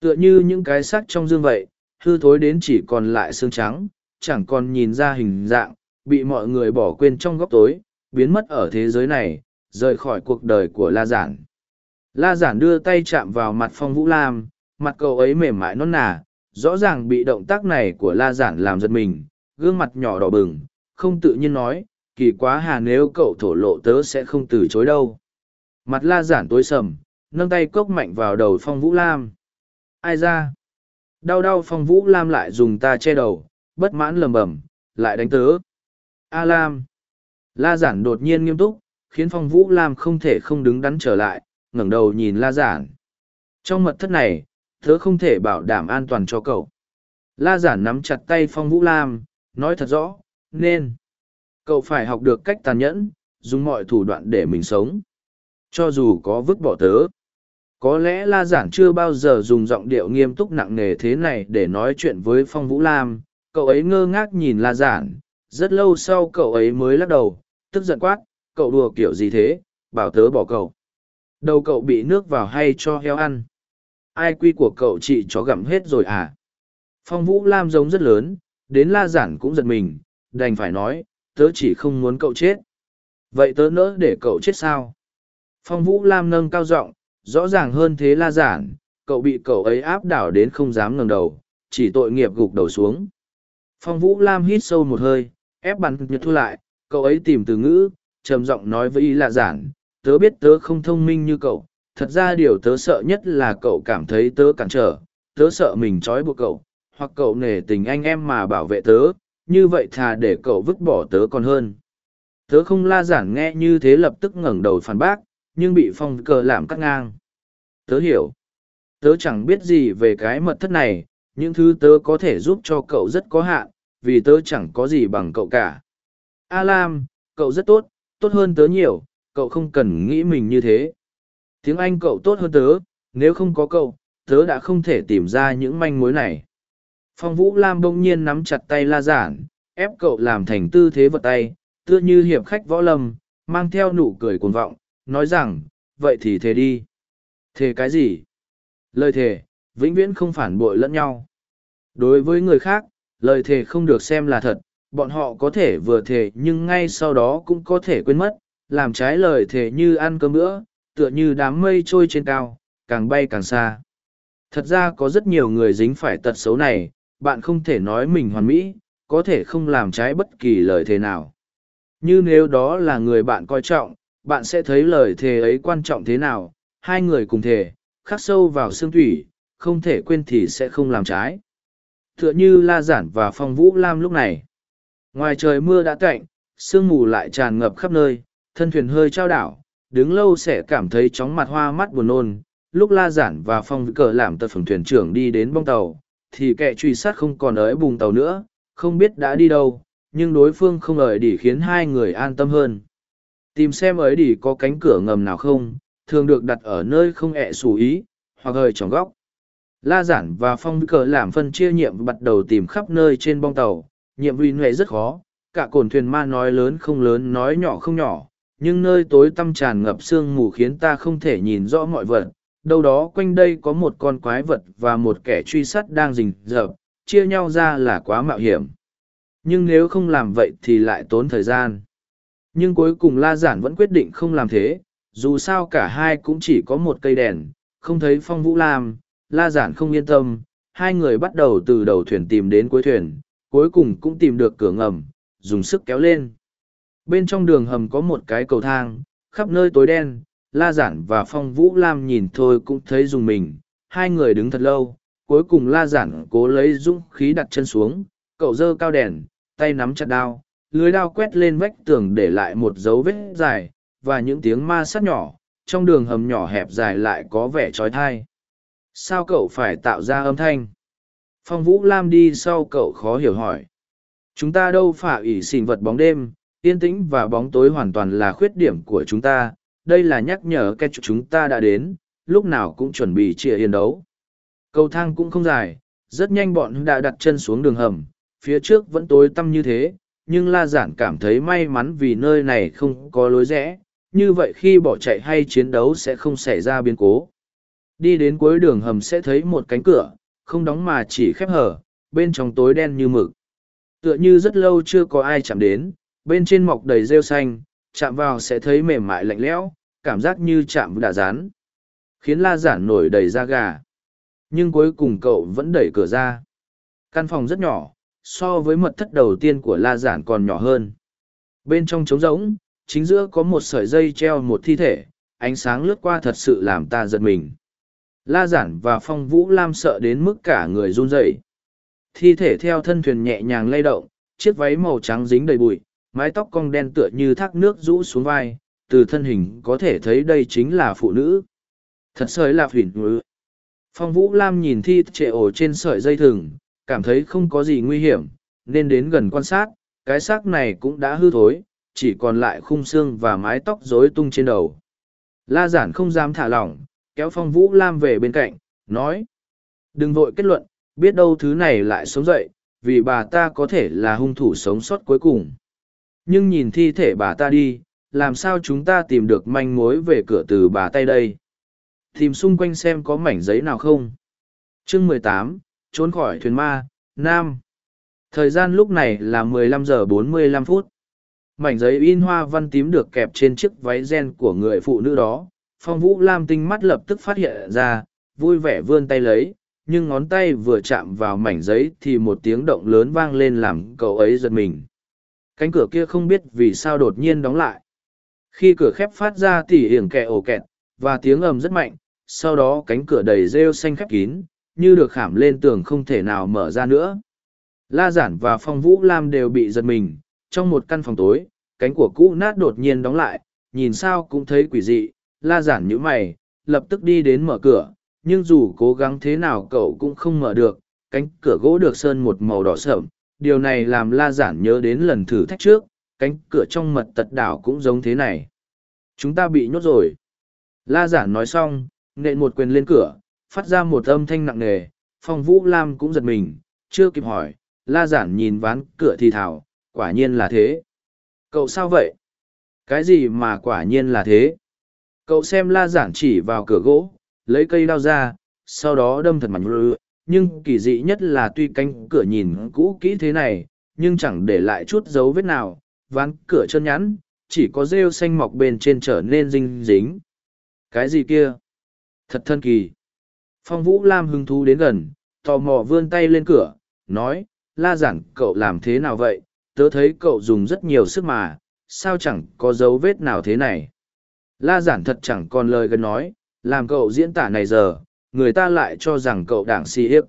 Tựa như những cái xác trong dương vậy, hư thối đến chỉ còn lại xương trắng, chẳng còn nhìn ra hình dạng, bị mọi người bỏ quên trong góc tối, biến mất ở thế giới này, rời khỏi cuộc đời của La Giản. La Giản đưa tay chạm vào mặt Phong Vũ Lam, mặt cậu ấy mềm mại non nà, rõ ràng bị động tác này của La Giản làm giật mình, gương mặt nhỏ đỏ bừng, không tự nhiên nói, kỳ quá hà nếu cậu thổ lộ tớ sẽ không từ chối đâu. Mặt La Giản tối sầm, nâng tay cốc mạnh vào đầu Phong Vũ Lam. Ai ra? Đau đau Phong Vũ Lam lại dùng ta che đầu, bất mãn lầm bầm, lại đánh tớ. A Lam. La giản đột nhiên nghiêm túc, khiến phong vũ Lam không thể không đứng đắn trở lại, ngẩng đầu nhìn la giản. Trong mật thất này, tớ không thể bảo đảm an toàn cho cậu. La giản nắm chặt tay phong vũ Lam, nói thật rõ, nên. Cậu phải học được cách tàn nhẫn, dùng mọi thủ đoạn để mình sống. Cho dù có vứt bỏ tớ. Có lẽ La Giản chưa bao giờ dùng giọng điệu nghiêm túc nặng nề thế này để nói chuyện với Phong Vũ Lam, cậu ấy ngơ ngác nhìn la giản, rất lâu sau cậu ấy mới lắc đầu, tức giận quát, cậu đùa kiểu gì thế? Bảo tớ bỏ cậu. Đầu cậu bị nước vào hay cho heo ăn? Ai quy của cậu chị chó gặm hết rồi à? Phong vũ lam giống rất lớn, đến la giản cũng giật mình, đành phải nói, tớ chỉ không muốn cậu chết. Vậy tớ nỡ để cậu chết sao? Phong vũ lam nâng cao giọng, rõ ràng hơn thế la giản, cậu bị cậu ấy áp đảo đến không dám ngẩng đầu, chỉ tội nghiệp gục đầu xuống. Phong Vũ Lam hít sâu một hơi, ép bàn nhật thu lại, cậu ấy tìm từ ngữ, trầm giọng nói với y lạ giản, tớ biết tớ không thông minh như cậu thật ra điều tớ sợ nhất là cậu cảm thấy tớ cản trở tớ sợ mình trói buộc cậu hoặc cậu nể tình anh em mà bảo vệ tớ như vậy thà để cậu vứt bỏ tớ còn hơn. Tớ không la giản nghe như thế lập tức ngẩng đầu phản bác nhưng bị phong cờ làm cắt ngang. Tớ hiểu. Tớ chẳng biết gì về cái mật thất này những thứ tớ có thể giúp cho cậu rất có hạn, vì tớ chẳng có gì bằng cậu cả. A lam cậu rất tốt tốt hơn tớ nhiều, cậu không cần nghĩ mình như thế. Tiếng anh cậu tốt hơn tớ, nếu không có cậu, tớ đã không thể tìm ra những manh mối này. Phong vũ lam bỗng nhiên nắm chặt tay la giản, ép cậu làm thành tư thế vật tay, tựa như hiệp khách võ lâm, mang theo nụ cười cuồng vọng, nói rằng, vậy thì thề đi. Thề cái gì? Lời thề vĩnh viễn không phản bội lẫn nhau. Đối với người khác, lời thề không được xem là thật, bọn họ có thể vừa thề nhưng ngay sau đó cũng có thể quên mất, làm trái lời thề như ăn cơm bữa, tựa như đám mây trôi trên cao, càng bay càng xa. Thật ra có rất nhiều người dính phải tật xấu này, bạn không thể nói mình hoàn mỹ, có thể không làm trái bất kỳ lời thề nào. Như nếu đó là người bạn coi trọng, bạn sẽ thấy lời thề ấy quan trọng thế nào, hai người cùng thề, khắc sâu vào xương thủy không thể quên thì sẽ không làm trái. Tựa như la giản và phong vũ lam lúc này. Ngoài trời mưa đã cạnh sương mù lại tràn ngập khắp nơi, thân thuyền hơi trao đảo, đứng lâu sẽ cảm thấy chóng mặt hoa mắt buồn nôn. Lúc la giản và phong cờ làm tật phần thuyền trưởng đi đến bong tàu, thì kẻ truy sát không còn ở bùng tàu nữa, không biết đã đi đâu, nhưng đối phương không ở đỉ khiến hai người an tâm hơn. Tìm xem ấy đỉ có cánh cửa ngầm nào không, thường được đặt ở nơi không ẹ xù ý, hoặc hơi trong góc la giản và phong cờ làm phân chia nhiệm bắt đầu tìm khắp nơi trên bong tàu. Nhiệm vụ này rất khó. Cả cồn thuyền ma nói lớn không lớn, nói nhỏ không nhỏ. Nhưng nơi tối tăm tràn ngập sương mù khiến ta không thể nhìn rõ mọi vật. Đâu đó quanh đây có một con quái vật và một kẻ truy sát đang rình rập. Chia nhau ra là quá mạo hiểm. Nhưng nếu không làm vậy thì lại tốn thời gian. Nhưng cuối cùng la giản vẫn quyết định không làm thế. Dù sao cả hai cũng chỉ có một cây đèn. Không thấy phong vũ làm la giản không yên tâm, hai người bắt đầu từ đầu thuyền tìm đến cuối thuyền, cuối cùng cũng tìm được cửa ngầm, dùng sức kéo lên. Bên trong đường hầm có một cái cầu thang, khắp nơi tối đen, la giản và phong vũ lam nhìn thôi cũng thấy dùng mình, hai người đứng thật lâu, cuối cùng la giản cố lấy dũng khí đặt chân xuống, cậu giơ cao đèn, tay nắm chặt đao, lưới đao quét lên vách tường để lại một dấu vết dài, và những tiếng ma sát nhỏ, trong đường hầm nhỏ hẹp dài lại có vẻ trói thai sao cậu phải tạo ra âm thanh? Phong vũ lam đi sau cậu khó hiểu hỏi. Chúng ta đâu phải ỷ xìn vật bóng đêm, yên tĩnh và bóng tối hoàn toàn là khuyết điểm của chúng ta. Đây là nhắc nhở cái chúng ta đã đến, lúc nào cũng chuẩn bị chia hiền đấu. Cầu thang cũng không dài, rất nhanh bọn đã đặt chân xuống đường hầm. Phía trước vẫn tối tăm như thế, nhưng la giản cảm thấy may mắn vì nơi này không có lối rẽ. Như vậy khi bỏ chạy hay chiến đấu sẽ không xảy ra biến cố đi đến cuối đường hầm sẽ thấy một cánh cửa, không đóng mà chỉ khép hở, bên trong tối đen như mực. Tựa như rất lâu chưa có ai chạm đến, bên trên mọc đầy rêu xanh, chạm vào sẽ thấy mềm mại lạnh lẽo, cảm giác như chạm đã rán. Khiến la giản nổi đầy da gà. Nhưng cuối cùng cậu vẫn đẩy cửa ra. Căn phòng rất nhỏ, so với mật thất đầu tiên của la giản còn nhỏ hơn. Bên trong trống rỗng, chính giữa có một sợi dây treo một thi thể, ánh sáng lướt qua thật sự làm ta giật mình la giản và phong vũ lam sợ đến mức cả người run rẩy. Thi thể theo thân thuyền nhẹ nhàng lay động, chiếc váy màu trắng dính đầy bụi, mái tóc cong đen tựa như thác nước rũ xuống vai, từ thân hình có thể thấy đây chính là phụ nữ. Thật sới là phỉn ngữ. Phong vũ lam nhìn thi trệ ổ trên sợi dây thừng, cảm thấy không có gì nguy hiểm, nên đến gần quan sát, cái xác này cũng đã hư thối, chỉ còn lại khung xương và mái tóc rối tung trên đầu. La giản không dám thả lỏng kéo phong vũ lam về bên cạnh, nói, đừng vội kết luận, biết đâu thứ này lại sống dậy, vì bà ta có thể là hung thủ sống sót cuối cùng. Nhưng nhìn thi thể bà ta đi, làm sao chúng ta tìm được manh mối về cửa từ bà tay đây? Tìm xung quanh xem có mảnh giấy nào không. Chương mười tám, trốn khỏi thuyền ma, nam. Thời gian lúc này là mười lăm giờ bốn mươi lăm phút. Mảnh giấy in hoa văn tím được kẹp trên chiếc váy gen của người phụ nữ đó phong vũ lam tinh mắt lập tức phát hiện ra, vui vẻ vươn tay lấy, nhưng ngón tay vừa chạm vào mảnh giấy thì một tiếng động lớn vang lên làm cậu ấy giật mình. Cánh cửa kia không biết vì sao đột nhiên đóng lại. Khi cửa khép phát ra tỉ hiểng kẹ ổ kẹt, và tiếng ầm rất mạnh, sau đó cánh cửa đầy rêu xanh khép kín, như được khảm lên tường không thể nào mở ra nữa. La giản và phong vũ lam đều bị giật mình, trong một căn phòng tối, cánh của cũ nát đột nhiên đóng lại, nhìn sao cũng thấy quỷ dị la giản nhíu mày, lập tức đi đến mở cửa, nhưng dù cố gắng thế nào cậu cũng không mở được, cánh cửa gỗ được sơn một màu đỏ sợm điều này làm la giản nhớ đến lần thử thách trước, cánh cửa trong mật tật đảo cũng giống thế này. Chúng ta bị nhốt rồi. La giản nói xong, nện một quyền lên cửa, phát ra một âm thanh nặng nề, phong vũ lam cũng giật mình, chưa kịp hỏi, la giản nhìn ván cửa thì thảo quả nhiên là thế. Cậu sao vậy? Cái gì mà quả nhiên là thế? Cậu xem la giản chỉ vào cửa gỗ, lấy cây đao ra, sau đó đâm thật mặt rư. nhưng kỳ dị nhất là tuy cánh cửa nhìn cũ kỹ thế này, nhưng chẳng để lại chút dấu vết nào. Ván cửa chân nhẵn, chỉ có rêu xanh mọc bên trên trở nên dinh dính. Cái gì kia? Thật thân kỳ. Phong vũ lam hứng thú đến gần, tò mò vươn tay lên cửa, nói, la giản, cậu làm thế nào vậy? Tớ thấy cậu dùng rất nhiều sức mà, sao chẳng có dấu vết nào thế này? La giản thật chẳng còn lời gần nói, làm cậu diễn tả này giờ, người ta lại cho rằng cậu đảng si hiếp.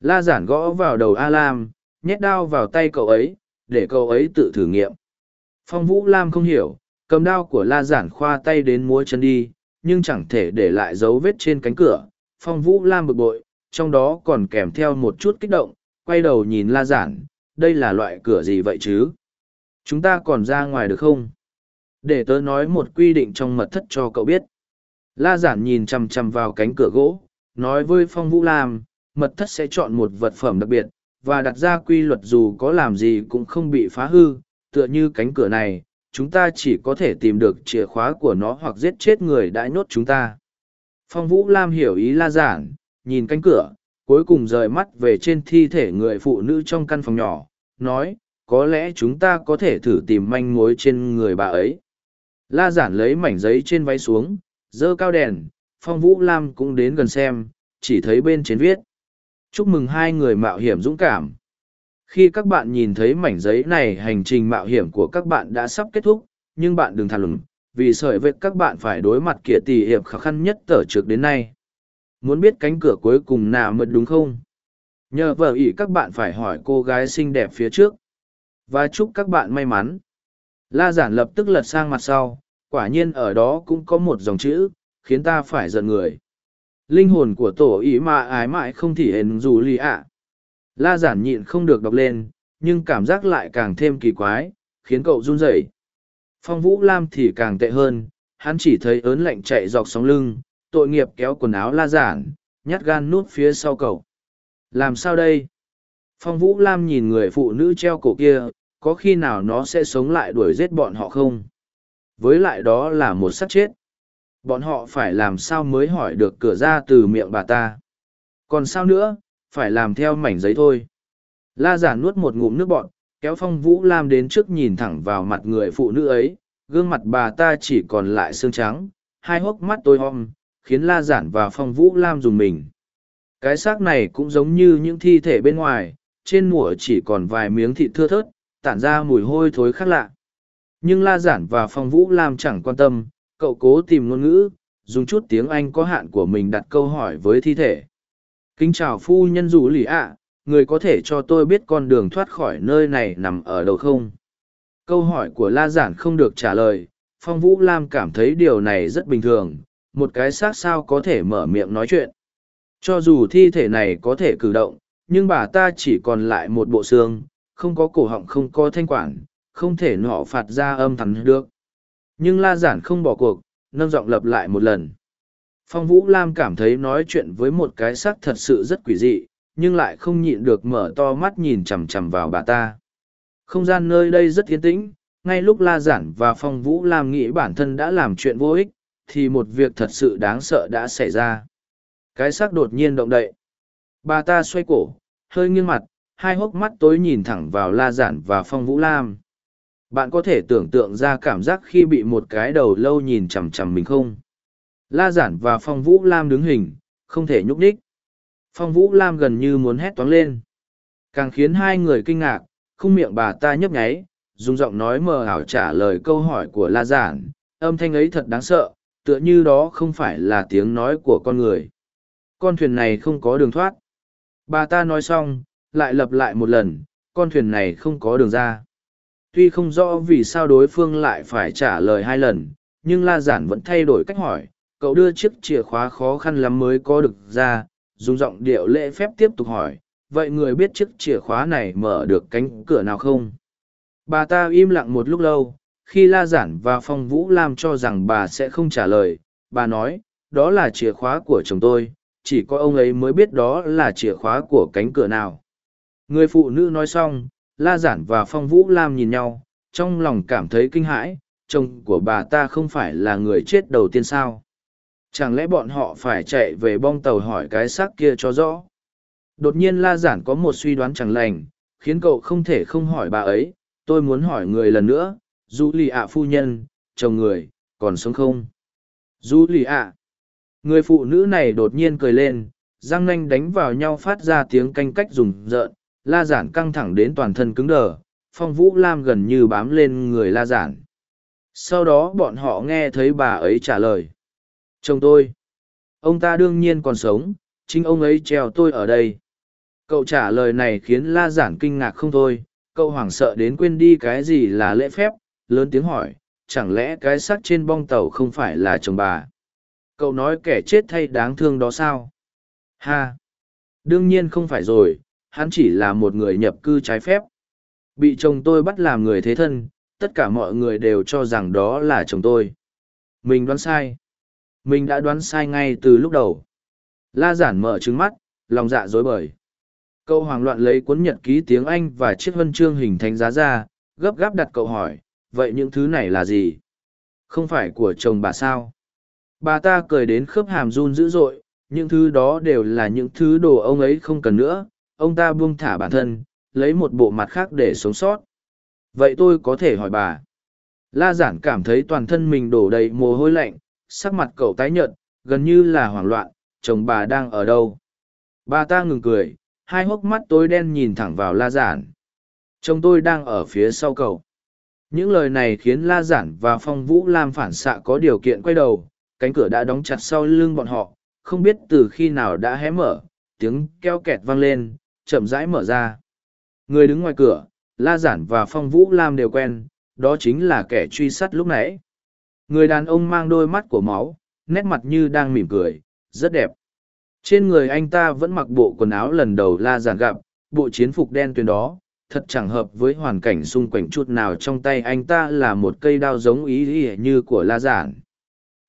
La giản gõ vào đầu a lam, nhét đao vào tay cậu ấy, để cậu ấy tự thử nghiệm. Phong vũ lam không hiểu, cầm đao của la giản khoa tay đến múa chân đi, nhưng chẳng thể để lại dấu vết trên cánh cửa. Phong vũ lam bực bội, trong đó còn kèm theo một chút kích động, quay đầu nhìn la giản, đây là loại cửa gì vậy chứ? Chúng ta còn ra ngoài được không? Để tớ nói một quy định trong mật thất cho cậu biết. La giản nhìn chằm chằm vào cánh cửa gỗ, nói với phong vũ lam, mật thất sẽ chọn một vật phẩm đặc biệt, và đặt ra quy luật dù có làm gì cũng không bị phá hư, tựa như cánh cửa này, chúng ta chỉ có thể tìm được chìa khóa của nó hoặc giết chết người đã nhốt chúng ta. Phong vũ lam hiểu ý la giản, nhìn cánh cửa, cuối cùng rời mắt về trên thi thể người phụ nữ trong căn phòng nhỏ, nói, có lẽ chúng ta có thể thử tìm manh mối trên người bà ấy la giản lấy mảnh giấy trên váy xuống dơ cao đèn phong vũ lam cũng đến gần xem chỉ thấy bên trên viết chúc mừng hai người mạo hiểm dũng cảm. Khi các bạn nhìn thấy mảnh giấy này hành trình mạo hiểm của các bạn đã sắp kết thúc nhưng bạn đừng thả lửng, vì sợi vết các bạn phải đối mặt kia tỷ hiệp khó khăn nhất tở trước đến nay. Muốn biết cánh cửa cuối cùng nào mật đúng không? Nhờ vợ ý các bạn phải hỏi cô gái xinh đẹp phía trước. Và chúc các bạn may mắn la giản lập tức lật sang mặt sau, quả nhiên ở đó cũng có một dòng chữ, khiến ta phải giận người. Linh hồn của tổ ý mà ái mãi không thể hình dù lì ạ. La giản nhịn không được đọc lên, nhưng cảm giác lại càng thêm kỳ quái, khiến cậu run rẩy. Phong vũ lam thì càng tệ hơn, hắn chỉ thấy ớn lạnh chạy dọc sóng lưng, tội nghiệp kéo quần áo la giản, nhát gan nút phía sau cậu. Làm sao đây? Phong vũ lam nhìn người phụ nữ treo cổ kia có khi nào nó sẽ sống lại đuổi giết bọn họ không? Với lại đó là một sát chết. Bọn họ phải làm sao mới hỏi được cửa ra từ miệng bà ta? Còn sao nữa phải làm theo mảnh giấy thôi. La giả nuốt một ngụm nước bọn kéo phong vũ lam đến trước nhìn thẳng vào mặt người phụ nữ ấy. Gương mặt bà ta chỉ còn lại xương trắng hai hốc mắt tôi om, khiến la giản và phong vũ lam dùng mình. Cái xác này cũng giống như những thi thể bên ngoài trên mùa chỉ còn vài miếng thịt thưa thớt tản ra mùi hôi thối khác lạ. Nhưng la giản và phong vũ lam chẳng quan tâm, cậu cố tìm ngôn ngữ, dùng chút tiếng anh có hạn của mình đặt câu hỏi với thi thể. Kính chào phu nhân rủ lì ạ, người có thể cho tôi biết con đường thoát khỏi nơi này nằm ở đâu không? Câu hỏi của la giản không được trả lời, phong vũ lam cảm thấy điều này rất bình thường, một cái xác sao có thể mở miệng nói chuyện. Cho dù thi thể này có thể cử động, nhưng bà ta chỉ còn lại một bộ xương không có cổ họng không có thanh quản, không thể nọ phạt ra âm thắn được. Nhưng la giản không bỏ cuộc, nâng giọng lập lại một lần. Phong vũ lam cảm thấy nói chuyện với một cái xác thật sự rất quỷ dị, nhưng lại không nhịn được mở to mắt nhìn chằm chằm vào bà ta. Không gian nơi đây rất yên tĩnh, ngay lúc la giản và phong vũ lam nghĩ bản thân đã làm chuyện vô ích, thì một việc thật sự đáng sợ đã xảy ra. Cái xác đột nhiên động đậy. Bà ta xoay cổ, hơi nghiêng mặt hai hốc mắt tối nhìn thẳng vào la giản và phong vũ lam. Bạn có thể tưởng tượng ra cảm giác khi bị một cái đầu lâu nhìn chằm chằm mình không? La giản và phong vũ lam đứng hình không thể nhúc ních phong vũ lam gần như muốn hét toáng lên. Càng khiến hai người kinh ngạc không miệng bà ta nhấp nháy dùng giọng nói mờ ảo trả lời câu hỏi của la giản. Âm thanh ấy thật đáng sợ, tựa như đó không phải là tiếng nói của con người. Con thuyền này không có đường thoát. Bà ta nói xong, lại lặp lại một lần, con thuyền này không có đường ra. Tuy không rõ vì sao đối phương lại phải trả lời hai lần, nhưng La Giản vẫn thay đổi cách hỏi, cậu đưa chiếc chìa khóa khó khăn lắm mới có được ra, dùng giọng điệu lễ phép tiếp tục hỏi, vậy người biết chiếc chìa khóa này mở được cánh cửa nào không? Bà ta im lặng một lúc lâu, khi La Giản và Phong Vũ Lam cho rằng bà sẽ không trả lời, bà nói, đó là chìa khóa của chồng tôi, chỉ có ông ấy mới biết đó là chìa khóa của cánh cửa nào. Người phụ nữ nói xong, La Giản và Phong Vũ Lam nhìn nhau, trong lòng cảm thấy kinh hãi, chồng của bà ta không phải là người chết đầu tiên sao. Chẳng lẽ bọn họ phải chạy về bong tàu hỏi cái xác kia cho rõ? Đột nhiên La Giản có một suy đoán chẳng lành, khiến cậu không thể không hỏi bà ấy, tôi muốn hỏi người lần nữa, Dũ lì ạ phu nhân, chồng người, còn sống không? Dũ lì ạ. Người phụ nữ này đột nhiên cười lên, răng nanh đánh vào nhau phát ra tiếng canh cách rùng rợn, la giản căng thẳng đến toàn thân cứng đờ, phong vũ lam gần như bám lên người la giản. Sau đó bọn họ nghe thấy bà ấy trả lời. Chồng tôi. Ông ta đương nhiên còn sống, chính ông ấy treo tôi ở đây. Cậu trả lời này khiến la giản kinh ngạc không thôi, cậu hoảng sợ đến quên đi cái gì là lễ phép, lớn tiếng hỏi, chẳng lẽ cái xác trên bong tàu không phải là chồng bà? Cậu nói kẻ chết thay đáng thương đó sao? Ha! Đương nhiên không phải rồi, hắn chỉ là một người nhập cư trái phép. Bị chồng tôi bắt làm người thế thân, tất cả mọi người đều cho rằng đó là chồng tôi. Mình đoán sai. Mình đã đoán sai ngay từ lúc đầu. La giản mở trứng mắt, lòng dạ dối bời. Cậu hoàng loạn lấy cuốn nhật ký tiếng Anh và chiếc huân chương hình thánh giá ra, gấp gáp đặt cậu hỏi, vậy những thứ này là gì? Không phải của chồng bà sao? Bà ta cười đến khớp hàm run dữ dội, những thứ đó đều là những thứ đồ ông ấy không cần nữa, ông ta buông thả bản thân, lấy một bộ mặt khác để sống sót. Vậy tôi có thể hỏi bà. La giản cảm thấy toàn thân mình đổ đầy mồ hôi lạnh, sắc mặt cậu tái nhợt, gần như là hoảng loạn, chồng bà đang ở đâu? Bà ta ngừng cười, hai hốc mắt tối đen nhìn thẳng vào la giản. Chồng tôi đang ở phía sau cậu. Những lời này khiến La Giản và Phong Vũ Lam phản xạ có điều kiện quay đầu, cánh cửa đã đóng chặt sau lưng bọn họ, không biết từ khi nào đã hé mở, tiếng keo kẹt vang lên, chậm rãi mở ra. Người đứng ngoài cửa, La Giản và Phong Vũ Lam đều quen, đó chính là kẻ truy sát lúc nãy. Người đàn ông mang đôi mắt của máu, nét mặt như đang mỉm cười, rất đẹp. Trên người anh ta vẫn mặc bộ quần áo lần đầu La Giản gặp, bộ chiến phục đen tuyền đó, thật chẳng hợp với hoàn cảnh xung quanh chút nào trong tay anh ta là một cây đao giống ý ý như của La Giản.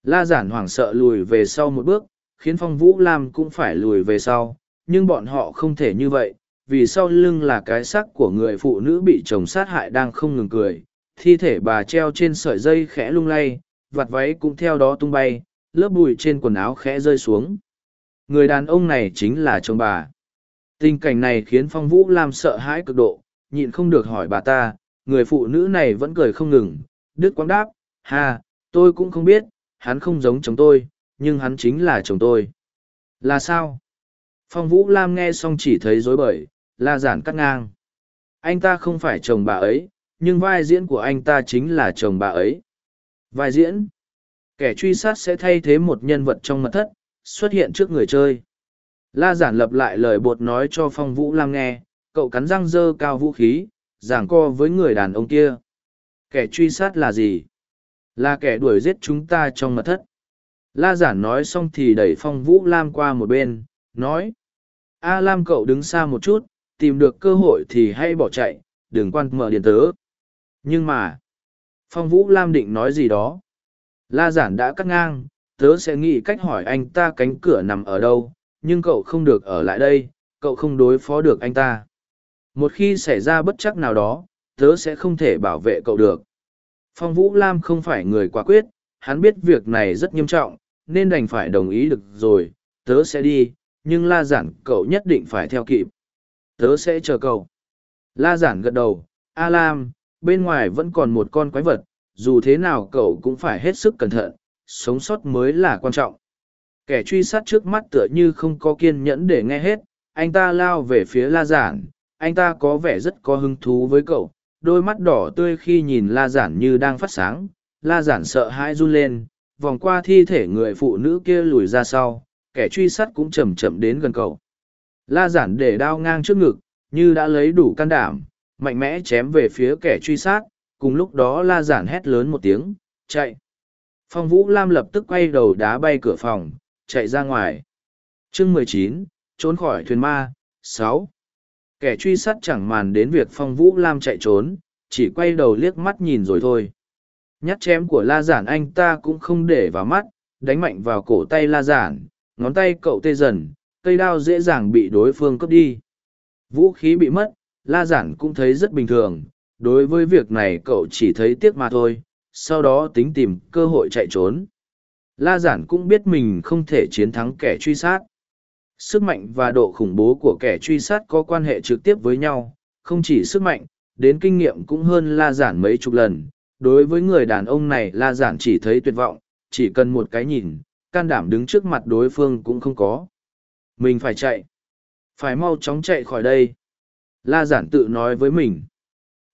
La Giản hoảng sợ lùi về sau một bước, khiến Phong Vũ Lam cũng phải lùi về sau, nhưng bọn họ không thể như vậy, vì sau lưng là cái xác của người phụ nữ bị chồng sát hại đang không ngừng cười, thi thể bà treo trên sợi dây khẽ lung lay, vạt váy cũng theo đó tung bay, lớp bụi trên quần áo khẽ rơi xuống. Người đàn ông này chính là chồng bà. Tình cảnh này khiến Phong Vũ Lam sợ hãi cực độ, nhịn không được hỏi bà ta, người phụ nữ này vẫn cười không ngừng, Đức Quang đáp, ha, tôi cũng không biết, hắn không giống chồng tôi, nhưng hắn chính là chồng tôi. Là sao? Phong Vũ Lam nghe xong chỉ thấy dối bời, la giản cắt ngang. Anh ta không phải chồng bà ấy, nhưng vai diễn của anh ta chính là chồng bà ấy. Vai diễn? Kẻ truy sát sẽ thay thế một nhân vật trong mật thất, xuất hiện trước người chơi. La giản lập lại lời bột nói cho Phong Vũ Lam nghe, cậu cắn răng dơ cao vũ khí, giảng co với người đàn ông kia. Kẻ truy sát là gì? Là kẻ đuổi giết chúng ta trong mật thất. La giản nói xong thì đẩy phong vũ Lam qua một bên, nói. A Lam cậu đứng xa một chút, tìm được cơ hội thì hãy bỏ chạy, đừng quan mở điện tớ. Nhưng mà, phong vũ Lam định nói gì đó. La giản đã cắt ngang, tớ sẽ nghĩ cách hỏi anh ta cánh cửa nằm ở đâu, nhưng cậu không được ở lại đây, cậu không đối phó được anh ta. Một khi xảy ra bất chắc nào đó, tớ sẽ không thể bảo vệ cậu được. Phong Vũ Lam không phải người quả quyết, hắn biết việc này rất nghiêm trọng, nên đành phải đồng ý được rồi, tớ sẽ đi, nhưng la giản cậu nhất định phải theo kịp. Tớ sẽ chờ cậu. La giản gật đầu, A Lam, bên ngoài vẫn còn một con quái vật, dù thế nào cậu cũng phải hết sức cẩn thận, sống sót mới là quan trọng. Kẻ truy sát trước mắt tựa như không có kiên nhẫn để nghe hết, anh ta lao về phía la giản, anh ta có vẻ rất có hứng thú với cậu, đôi mắt đỏ tươi khi nhìn la giản như đang phát sáng, la giản sợ hãi run lên, vòng qua thi thể người phụ nữ kia lùi ra sau, kẻ truy sát cũng chậm chậm đến gần cậu. La giản để đao ngang trước ngực, như đã lấy đủ can đảm, mạnh mẽ chém về phía kẻ truy sát, cùng lúc đó la giản hét lớn một tiếng, chạy. Phong Vũ Lam lập tức quay đầu đá bay cửa phòng, chạy ra ngoài. chương mười chín trốn khỏi thuyền ma, sáu Kẻ truy sát chẳng màn đến việc Phong Vũ Lam chạy trốn, chỉ quay đầu liếc mắt nhìn rồi thôi. Nhát chém của la giản anh ta cũng không để vào mắt, đánh mạnh vào cổ tay la giản, ngón tay cậu tê dần, cây đao dễ dàng bị đối phương cướp đi. Vũ khí bị mất, la giản cũng thấy rất bình thường, đối với việc này cậu chỉ thấy tiếc mà thôi, sau đó tính tìm cơ hội chạy trốn. La giản cũng biết mình không thể chiến thắng kẻ truy sát. Sức mạnh và độ khủng bố của kẻ truy sát có quan hệ trực tiếp với nhau, không chỉ sức mạnh, đến kinh nghiệm cũng hơn la giản mấy chục lần. Đối với người đàn ông này la giản chỉ thấy tuyệt vọng, chỉ cần một cái nhìn, can đảm đứng trước mặt đối phương cũng không có. Mình phải chạy. Phải mau chóng chạy khỏi đây. La giản tự nói với mình.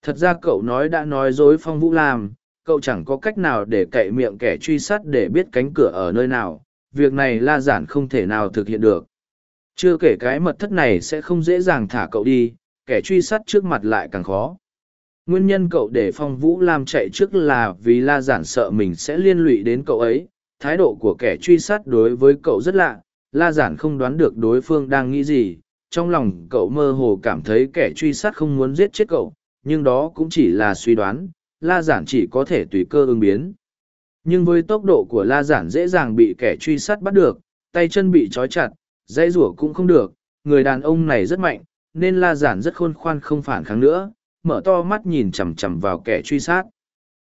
Thật ra cậu nói đã nói dối Phong Vũ Lam, cậu chẳng có cách nào để cậy miệng kẻ truy sát để biết cánh cửa ở nơi nào. Việc này La giản không thể nào thực hiện được. Chưa kể cái mật thất này sẽ không dễ dàng thả cậu đi, kẻ truy sát trước mặt lại càng khó. Nguyên nhân cậu để Phong Vũ Lam chạy trước là vì La Giản sợ mình sẽ liên lụy đến cậu ấy. Thái độ của kẻ truy sát đối với cậu rất lạ, La Giản không đoán được đối phương đang nghĩ gì. Trong lòng cậu mơ hồ cảm thấy kẻ truy sát không muốn giết chết cậu, nhưng đó cũng chỉ là suy đoán, La Giản chỉ có thể tùy cơ ứng biến. Nhưng với tốc độ của La Giản dễ dàng bị kẻ truy sát bắt được, tay chân bị trói chặt, dây rủa cũng không được, người đàn ông này rất mạnh, nên La Giản rất khôn khoan không phản kháng nữa, mở to mắt nhìn chằm chằm vào kẻ truy sát.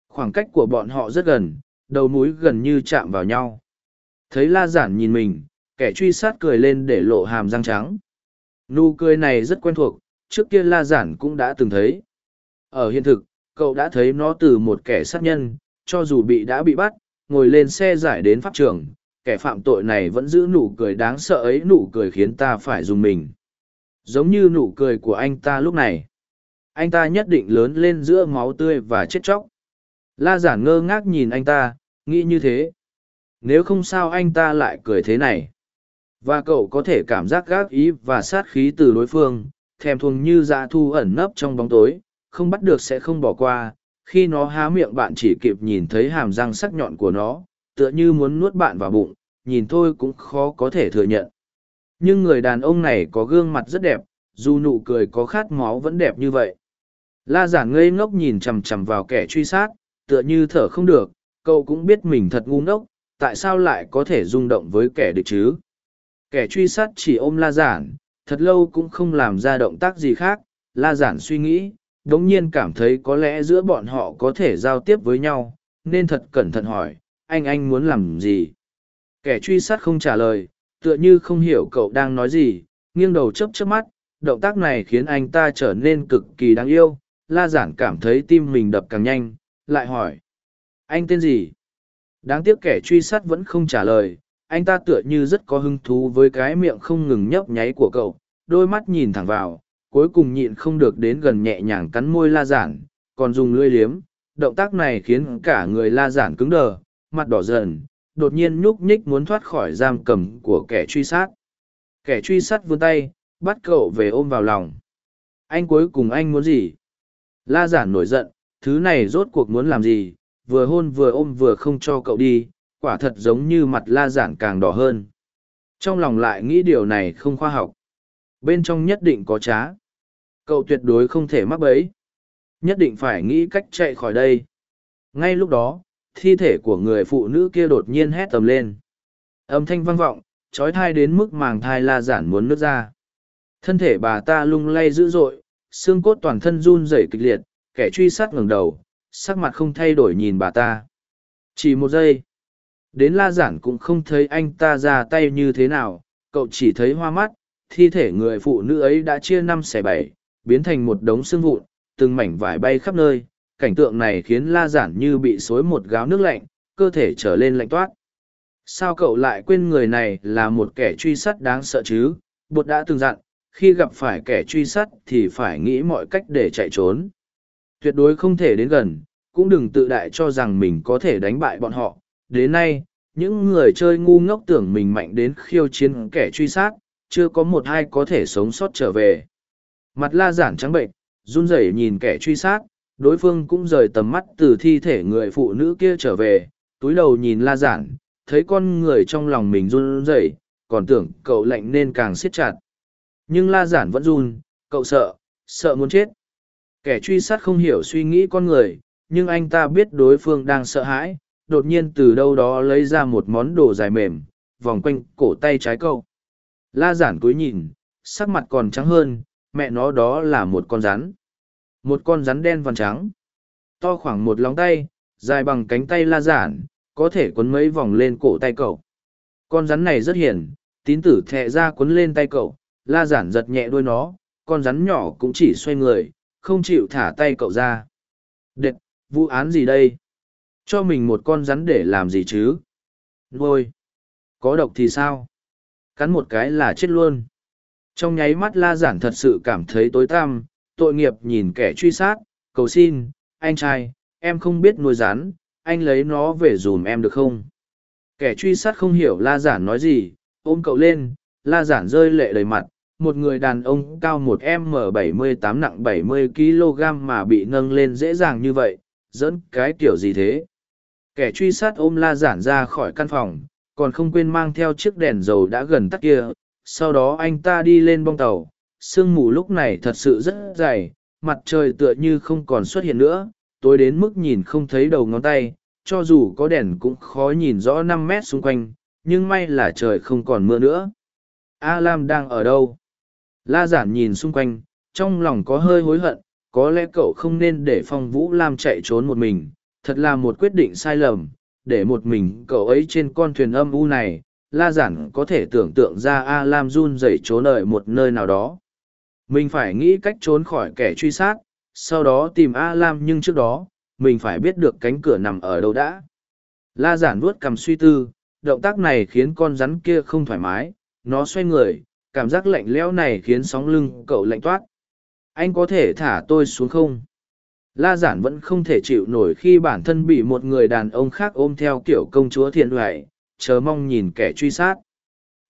Khoảng cách của bọn họ rất gần, đầu mũi gần như chạm vào nhau. Thấy La Giản nhìn mình, kẻ truy sát cười lên để lộ hàm răng trắng. Nụ cười này rất quen thuộc, trước kia La Giản cũng đã từng thấy. Ở hiện thực, cậu đã thấy nó từ một kẻ sát nhân, cho dù bị đã bị bắt, ngồi lên xe giải đến pháp trường, kẻ phạm tội này vẫn giữ nụ cười đáng sợ ấy nụ cười khiến ta phải dùng mình. Giống như nụ cười của anh ta lúc này. Anh ta nhất định lớn lên giữa máu tươi và chết chóc. La giản ngơ ngác nhìn anh ta, nghĩ như thế. Nếu không sao anh ta lại cười thế này. Và cậu có thể cảm giác gác ý và sát khí từ đối phương, thèm thuồng như dạ thu ẩn nấp trong bóng tối, không bắt được sẽ không bỏ qua. Khi nó há miệng bạn chỉ kịp nhìn thấy hàm răng sắc nhọn của nó, tựa như muốn nuốt bạn vào bụng, nhìn thôi cũng khó có thể thừa nhận. Nhưng người đàn ông này có gương mặt rất đẹp, dù nụ cười có khát máu vẫn đẹp như vậy. La giản ngây ngốc nhìn chằm chằm vào kẻ truy sát, tựa như thở không được, cậu cũng biết mình thật ngu ngốc, tại sao lại có thể rung động với kẻ địch chứ? Kẻ truy sát chỉ ôm la giản, thật lâu cũng không làm ra động tác gì khác, la giản suy nghĩ, đống nhiên cảm thấy có lẽ giữa bọn họ có thể giao tiếp với nhau, nên thật cẩn thận hỏi, anh anh muốn làm gì? Kẻ truy sát không trả lời, tựa như không hiểu cậu đang nói gì, nghiêng đầu chấp chớp mắt, động tác này khiến anh ta trở nên cực kỳ đáng yêu, la giản cảm thấy tim mình đập càng nhanh, lại hỏi. Anh tên gì? Đáng tiếc kẻ truy sát vẫn không trả lời, anh ta tựa như rất có hứng thú với cái miệng không ngừng nhấp nháy của cậu, đôi mắt nhìn thẳng vào, cuối cùng nhịn không được đến gần nhẹ nhàng cắn môi la giản, còn dùng lưỡi liếm. Động tác này khiến cả người la giản cứng đờ, mặt đỏ dần, đột nhiên nhúc nhích muốn thoát khỏi giam cầm của kẻ truy sát. Kẻ truy sát vươn tay, bắt cậu về ôm vào lòng. Anh cuối cùng anh muốn gì? La giản nổi giận, thứ này rốt cuộc muốn làm gì, vừa hôn vừa ôm vừa không cho cậu đi, quả thật giống như mặt la giản càng đỏ hơn. Trong lòng lại nghĩ điều này không khoa học. Bên trong nhất định có trá. Cậu tuyệt đối không thể mắc bẫy. Nhất định phải nghĩ cách chạy khỏi đây. Ngay lúc đó, thi thể của người phụ nữ kia đột nhiên hét tầm lên. Âm thanh vang vọng, trói thai đến mức màng thai la giản muốn nứt ra. Thân thể bà ta lung lay dữ dội, xương cốt toàn thân run rẩy kịch liệt, kẻ truy sát ngẩng đầu, sắc mặt không thay đổi nhìn bà ta. Chỉ một giây. Đến la giản cũng không thấy anh ta ra tay như thế nào, cậu chỉ thấy hoa mắt, thi thể người phụ nữ ấy đã chia năm xẻ bảy, biến thành một đống xương vụn, từng mảnh vải bay khắp nơi, cảnh tượng này khiến la giản như bị xối một gáo nước lạnh, cơ thể trở lên lạnh toát. Sao cậu lại quên người này là một kẻ truy sát đáng sợ chứ? Bột đã từng dặn, khi gặp phải kẻ truy sát thì phải nghĩ mọi cách để chạy trốn. Tuyệt đối không thể đến gần, cũng đừng tự đại cho rằng mình có thể đánh bại bọn họ. Đến nay, những người chơi ngu ngốc tưởng mình mạnh đến khiêu chiến kẻ truy sát, chưa có một ai có thể sống sót trở về. Mặt la giản trắng bệnh, run rẩy nhìn kẻ truy sát, đối phương cũng rời tầm mắt từ thi thể người phụ nữ kia trở về, túi đầu nhìn la giản, thấy con người trong lòng mình run rẩy, còn tưởng cậu lạnh nên càng siết chặt. Nhưng la giản vẫn run, cậu sợ, sợ muốn chết. Kẻ truy sát không hiểu suy nghĩ con người, nhưng anh ta biết đối phương đang sợ hãi, đột nhiên từ đâu đó lấy ra một món đồ dài mềm, vòng quanh cổ tay trái cậu. La giản cúi nhìn, sắc mặt còn trắng hơn, mẹ nó đó là một con rắn. Một con rắn đen vằn trắng. To khoảng một lóng tay, dài bằng cánh tay la giản, có thể quấn mấy vòng lên cổ tay cậu. Con rắn này rất hiền, tín tử thẹ ra quấn lên tay cậu, la giản giật nhẹ đuôi nó, con rắn nhỏ cũng chỉ xoay người, không chịu thả tay cậu ra. Đệt, vụ án gì đây? Cho mình một con rắn để làm gì chứ? Nuôi. Có độc thì sao? Cắn một cái là chết luôn. Trong nháy mắt la giản thật sự cảm thấy tối tăm, tội nghiệp nhìn kẻ truy sát, cầu xin, anh trai, em không biết nuôi rắn, anh lấy nó về dùm em được không? Kẻ truy sát không hiểu la giản nói gì, ôm cậu lên, la giản rơi lệ đầy mặt, một người đàn ông cao một m bảy mươi tám nặng bảy mươi kg mà bị nâng lên dễ dàng như vậy, dẫn cái kiểu gì thế? Kẻ truy sát ôm la giản ra khỏi căn phòng, còn không quên mang theo chiếc đèn dầu đã gần tắt kia, sau đó anh ta đi lên bong tàu, sương mù lúc này thật sự rất dày, mặt trời tựa như không còn xuất hiện nữa, tối đến mức nhìn không thấy đầu ngón tay, cho dù có đèn cũng khó nhìn rõ năm mét xung quanh, nhưng may là trời không còn mưa nữa. A Lam đang ở đâu? La giản nhìn xung quanh, trong lòng có hơi hối hận, có lẽ cậu không nên để phong vũ Lam chạy trốn một mình, thật là một quyết định sai lầm, để một mình cậu ấy trên con thuyền âm u này, la giản có thể tưởng tượng ra A Lam run rẩy trốn ở một nơi nào đó. Mình phải nghĩ cách trốn khỏi kẻ truy sát, sau đó tìm A Lam nhưng trước đó, mình phải biết được cánh cửa nằm ở đâu đã. La giản vuốt cầm suy tư, động tác này khiến con rắn kia không thoải mái, nó xoay người, cảm giác lạnh lẽo này khiến sóng lưng cậu lạnh toát. Anh có thể thả tôi xuống không? La giản vẫn không thể chịu nổi khi bản thân bị một người đàn ông khác ôm theo kiểu công chúa thiện huệ chờ mong nhìn kẻ truy sát.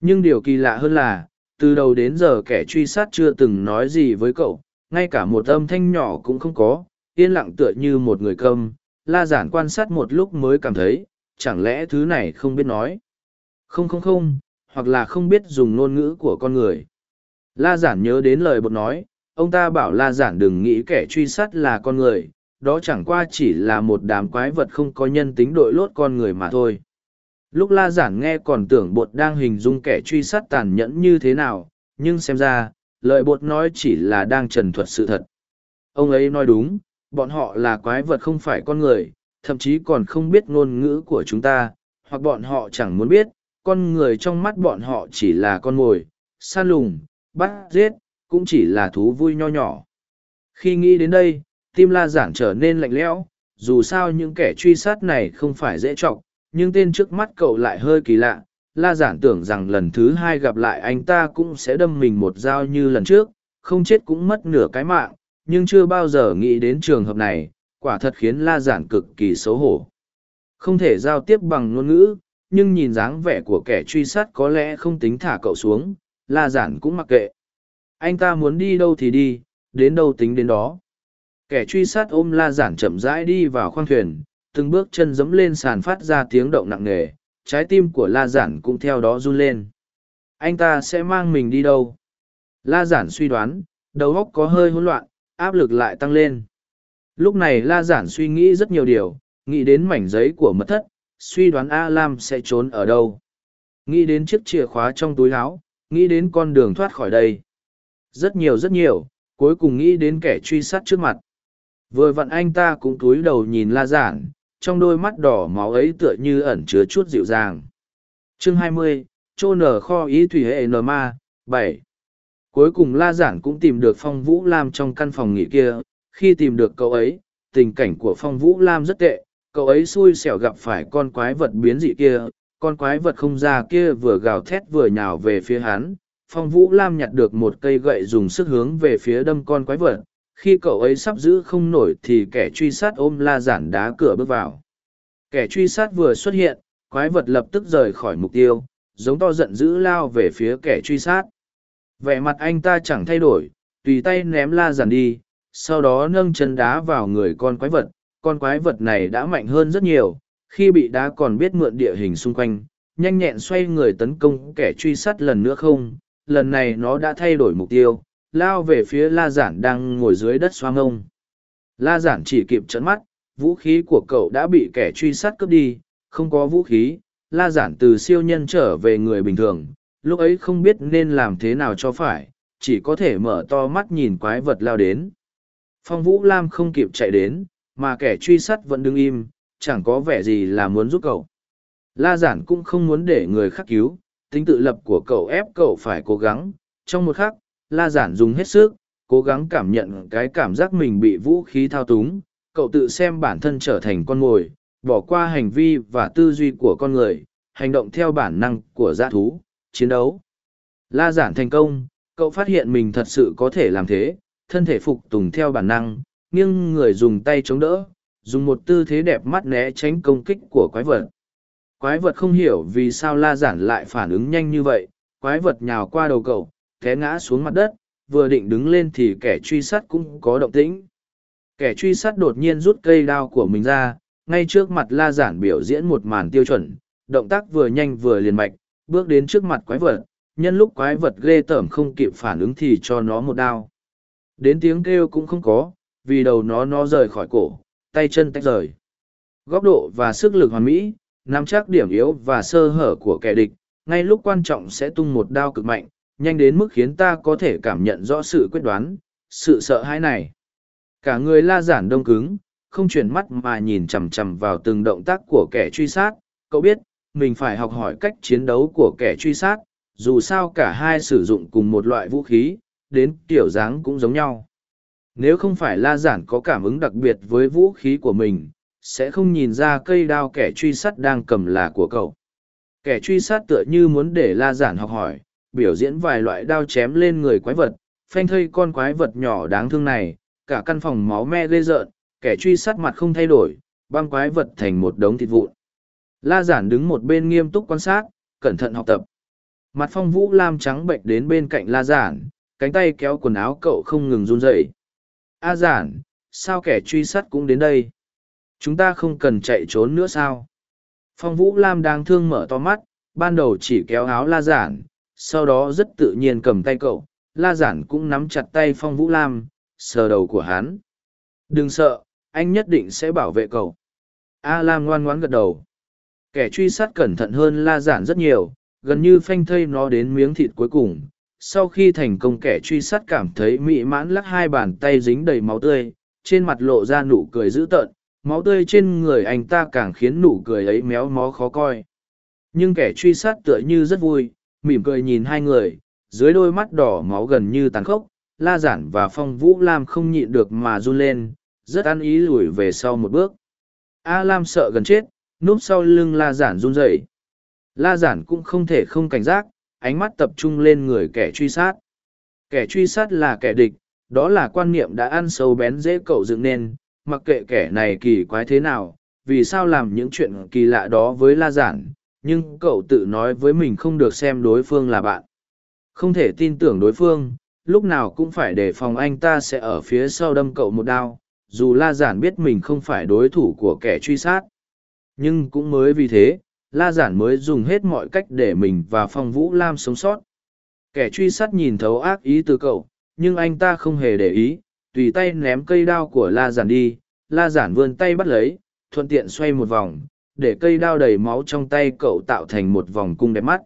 Nhưng điều kỳ lạ hơn là, từ đầu đến giờ kẻ truy sát chưa từng nói gì với cậu, ngay cả một âm thanh nhỏ cũng không có, yên lặng tựa như một người câm. La giản quan sát một lúc mới cảm thấy, chẳng lẽ thứ này không biết nói. Không không không, hoặc là không biết dùng ngôn ngữ của con người. La giản nhớ đến lời bột nói, ông ta bảo La giản đừng nghĩ kẻ truy sát là con người, đó chẳng qua chỉ là một đám quái vật không có nhân tính đội lốt con người mà thôi. Lúc La giản nghe còn tưởng bột đang hình dung kẻ truy sát tàn nhẫn như thế nào, nhưng xem ra, lời bột nói chỉ là đang trần thuật sự thật. Ông ấy nói đúng, bọn họ là quái vật không phải con người, thậm chí còn không biết ngôn ngữ của chúng ta, hoặc bọn họ chẳng muốn biết, con người trong mắt bọn họ chỉ là con mồi, săn lùng, bắt, giết, cũng chỉ là thú vui nho nhỏ. Khi nghĩ đến đây, tim la giản trở nên lạnh lẽo, dù sao những kẻ truy sát này không phải dễ trọng, nhưng tên trước mắt cậu lại hơi kỳ lạ. La giản tưởng rằng lần thứ hai gặp lại anh ta cũng sẽ đâm mình một dao như lần trước, không chết cũng mất nửa cái mạng, nhưng chưa bao giờ nghĩ đến trường hợp này, quả thật khiến La giản cực kỳ xấu hổ. Không thể giao tiếp bằng ngôn ngữ, nhưng nhìn dáng vẻ của kẻ truy sát có lẽ không tính thả cậu xuống, La giản cũng mặc kệ. Anh ta muốn đi đâu thì đi, đến đâu tính đến đó. Kẻ truy sát ôm La giản chậm rãi đi vào khoang thuyền, từng bước chân dẫm lên sàn phát ra tiếng động nặng nề, trái tim của La giản cũng theo đó run lên. Anh ta sẽ mang mình đi đâu? La giản suy đoán, đầu óc có hơi hỗn loạn, áp lực lại tăng lên. Lúc này La giản suy nghĩ rất nhiều điều, nghĩ đến mảnh giấy của mật thất, suy đoán A Lam sẽ trốn ở đâu. Nghĩ đến chiếc chìa khóa trong túi áo, nghĩ đến con đường thoát khỏi đây. Rất nhiều rất nhiều, cuối cùng nghĩ đến kẻ truy sát trước mặt. Vừa vặn anh ta cũng túi đầu nhìn La giản, trong đôi mắt đỏ máu ấy tựa như ẩn chứa chút dịu dàng. Chương 20, Chô nở kho ý thủy hệ nở ma, 7. Cuối cùng La Giản cũng tìm được Phong Vũ Lam trong căn phòng nghỉ kia, khi tìm được cậu ấy, tình cảnh của Phong Vũ Lam rất tệ, cậu ấy xui xẻo gặp phải con quái vật biến dị kia, con quái vật không ra kia vừa gào thét vừa nhào về phía hắn. Phong Vũ Lam nhặt được một cây gậy dùng sức hướng về phía đâm con quái vật, khi cậu ấy sắp giữ không nổi thì kẻ truy sát ôm la giản đá cửa bước vào. Kẻ truy sát vừa xuất hiện quái vật lập tức rời khỏi mục tiêu giống to giận dữ lao về phía kẻ truy sát. Vẻ mặt anh ta chẳng thay đổi tùy tay ném la giản đi sau đó nâng chân đá vào người con quái vật con quái vật này đã mạnh hơn rất nhiều, khi bị đá còn biết mượn địa hình xung quanh, nhanh nhẹn xoay người tấn công kẻ truy sát lần nữa không? Lần này nó đã thay đổi mục tiêu, lao về phía la giản đang ngồi dưới đất xoa ngông. La giản chỉ kịp trấn mắt, vũ khí của cậu đã bị kẻ truy sát cướp đi, không có vũ khí, la giản từ siêu nhân trở về người bình thường, lúc ấy không biết nên làm thế nào cho phải, chỉ có thể mở to mắt nhìn quái vật lao đến. Phong vũ lam không kịp chạy đến mà kẻ truy sát vẫn đứng im, chẳng có vẻ gì là muốn giúp cậu. La giản cũng không muốn để người khác cứu, tính tự lập của cậu ép cậu phải cố gắng. Trong một khắc, la giản dùng hết sức, cố gắng cảm nhận cái cảm giác mình bị vũ khí thao túng. Cậu tự xem bản thân trở thành con mồi, bỏ qua hành vi và tư duy của con người, hành động theo bản năng của g thú, chiến đấu. La giản thành công, cậu phát hiện mình thật sự có thể làm thế, thân thể phục tùng theo bản năng nghiêng người dùng tay chống đỡ, dùng một tư thế đẹp mắt né tránh công kích của quái vật. Quái vật không hiểu vì sao la giản lại phản ứng nhanh như vậy, quái vật nhào qua đầu cậu, té ngã xuống mặt đất, vừa định đứng lên thì kẻ truy sát cũng có động tĩnh. Kẻ truy sát đột nhiên rút cây đao của mình ra, ngay trước mặt la giản biểu diễn một màn tiêu chuẩn, động tác vừa nhanh vừa liền mạch, bước đến trước mặt quái vật, nhân lúc quái vật ghê tởm không kịp phản ứng thì cho nó một đao. Đến tiếng kêu cũng không có vì đầu nó nó rời khỏi cổ, tay chân tách rời. Góc độ và sức lực hoàn mỹ, nắm chắc điểm yếu và sơ hở của kẻ địch, ngay lúc quan trọng sẽ tung một đao cực mạnh, nhanh đến mức khiến ta có thể cảm nhận rõ sự quyết đoán, sự sợ hãi này. Cả người la giản đông cứng, không chuyển mắt mà nhìn chằm chằm vào từng động tác của kẻ truy sát. Cậu biết, mình phải học hỏi cách chiến đấu của kẻ truy sát, dù sao cả hai sử dụng cùng một loại vũ khí, đến kiểu dáng cũng giống nhau nếu không phải la giản có cảm ứng đặc biệt với vũ khí của mình, sẽ không nhìn ra cây đao kẻ truy sát đang cầm là của cậu. Kẻ truy sát tựa như muốn để la giản học hỏi, biểu diễn vài loại đao chém lên người quái vật. Phanh thây con quái vật nhỏ đáng thương này, cả căn phòng máu me ghê rợn, kẻ truy sát mặt không thay đổi, băng quái vật thành một đống thịt vụn. La giản đứng một bên nghiêm túc quan sát, cẩn thận học tập. Mặt phong vũ lam trắng bệnh đến bên cạnh la giản, cánh tay kéo quần áo cậu không ngừng run rẩy a giản, sao kẻ truy sát cũng đến đây? Chúng ta không cần chạy trốn nữa sao? Phong vũ lam đang thương mở to mắt, ban đầu chỉ kéo áo la giản, sau đó rất tự nhiên cầm tay cậu. La giản cũng nắm chặt tay phong vũ lam, sờ đầu của hắn. Đừng sợ, anh nhất định sẽ bảo vệ cậu. A lam ngoan ngoãn gật đầu. Kẻ truy sát cẩn thận hơn la giản rất nhiều, gần như phanh thây nó đến miếng thịt cuối cùng sau khi thành công kẻ truy sát cảm thấy mị mãn lắc hai bàn tay dính đầy máu tươi, trên mặt lộ ra nụ cười dữ tợn, máu tươi trên người anh ta càng khiến nụ cười ấy méo mó khó coi. Nhưng kẻ truy sát tựa như rất vui, mỉm cười nhìn hai người, dưới đôi mắt đỏ máu gần như tàn khốc, la giản và phong vũ lam không nhịn được mà run lên, rất ăn ý lùi về sau một bước. A lam sợ gần chết, núp sau lưng la giản run rẩy. La giản cũng không thể không cảnh giác ánh mắt tập trung lên người kẻ truy sát. Kẻ truy sát là kẻ địch, đó là quan niệm đã ăn sâu bén dễ cậu dựng nên. Mặc kệ kẻ này kỳ quái thế nào, vì sao làm những chuyện kỳ lạ đó với la giản, nhưng cậu tự nói với mình không được xem đối phương là bạn. Không thể tin tưởng đối phương, lúc nào cũng phải đề phòng anh ta sẽ ở phía sau đâm cậu một đao, dù la giản biết mình không phải đối thủ của kẻ truy sát. Nhưng cũng mới vì thế la giản mới dùng hết mọi cách để mình và phong vũ lam sống sót. Kẻ truy sát nhìn thấu ác ý từ cậu, nhưng anh ta không hề để ý, tùy tay ném cây đao của la giản đi. La giản vươn tay bắt lấy, thuận tiện xoay một vòng, để cây đao đầy máu trong tay cậu tạo thành một vòng cung đẹp mắt.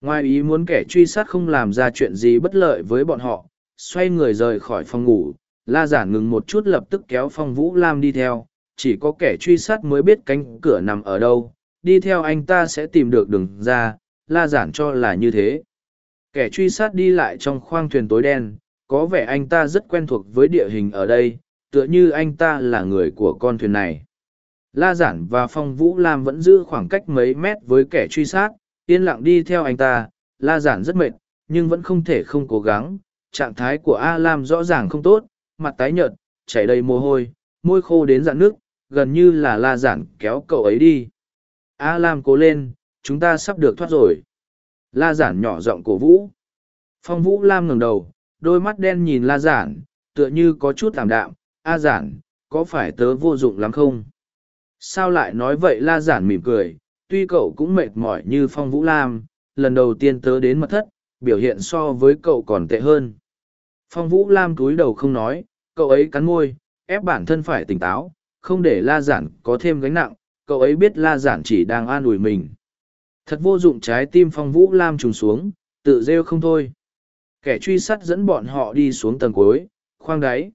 Ngoài ý muốn kẻ truy sát không làm ra chuyện gì bất lợi với bọn họ, xoay người rời khỏi phòng ngủ, la giản ngừng một chút lập tức kéo phong vũ lam đi theo. Chỉ có kẻ truy sát mới biết cánh cửa nằm ở đâu đi theo anh ta sẽ tìm được đường ra la giản cho là như thế. Kẻ truy sát đi lại trong khoang thuyền tối đen có vẻ anh ta rất quen thuộc với địa hình ở đây tựa như anh ta là người của con thuyền này. La giản và phong vũ lam vẫn giữ khoảng cách mấy mét với kẻ truy sát yên lặng đi theo anh ta. La giản rất mệt nhưng vẫn không thể không cố gắng. Trạng thái của a lam rõ ràng không tốt mặt tái nhợt, chảy đầy mồ hôi, môi khô đến dạn nước, gần như là la giản kéo cậu ấy đi. A Lam cố lên, chúng ta sắp được thoát rồi. La giản nhỏ giọng cổ vũ. Phong vũ Lam ngẩng đầu, đôi mắt đen nhìn la giản, tựa như có chút tạm đạm. A giản, có phải tớ vô dụng lắm không? Sao lại nói vậy la giản mỉm cười, tuy cậu cũng mệt mỏi như phong vũ lam, lần đầu tiên tớ đến mật thất, biểu hiện so với cậu còn tệ hơn. Phong vũ lam cúi đầu không nói, cậu ấy cắn môi, ép bản thân phải tỉnh táo, không để la giản có thêm gánh nặng, cậu ấy biết la giản chỉ đang an ủi mình. Thật vô dụng trái tim phong vũ lam trùng xuống, tự rêu không thôi. Kẻ truy sát dẫn bọn họ đi xuống tầng cuối, khoang đáy.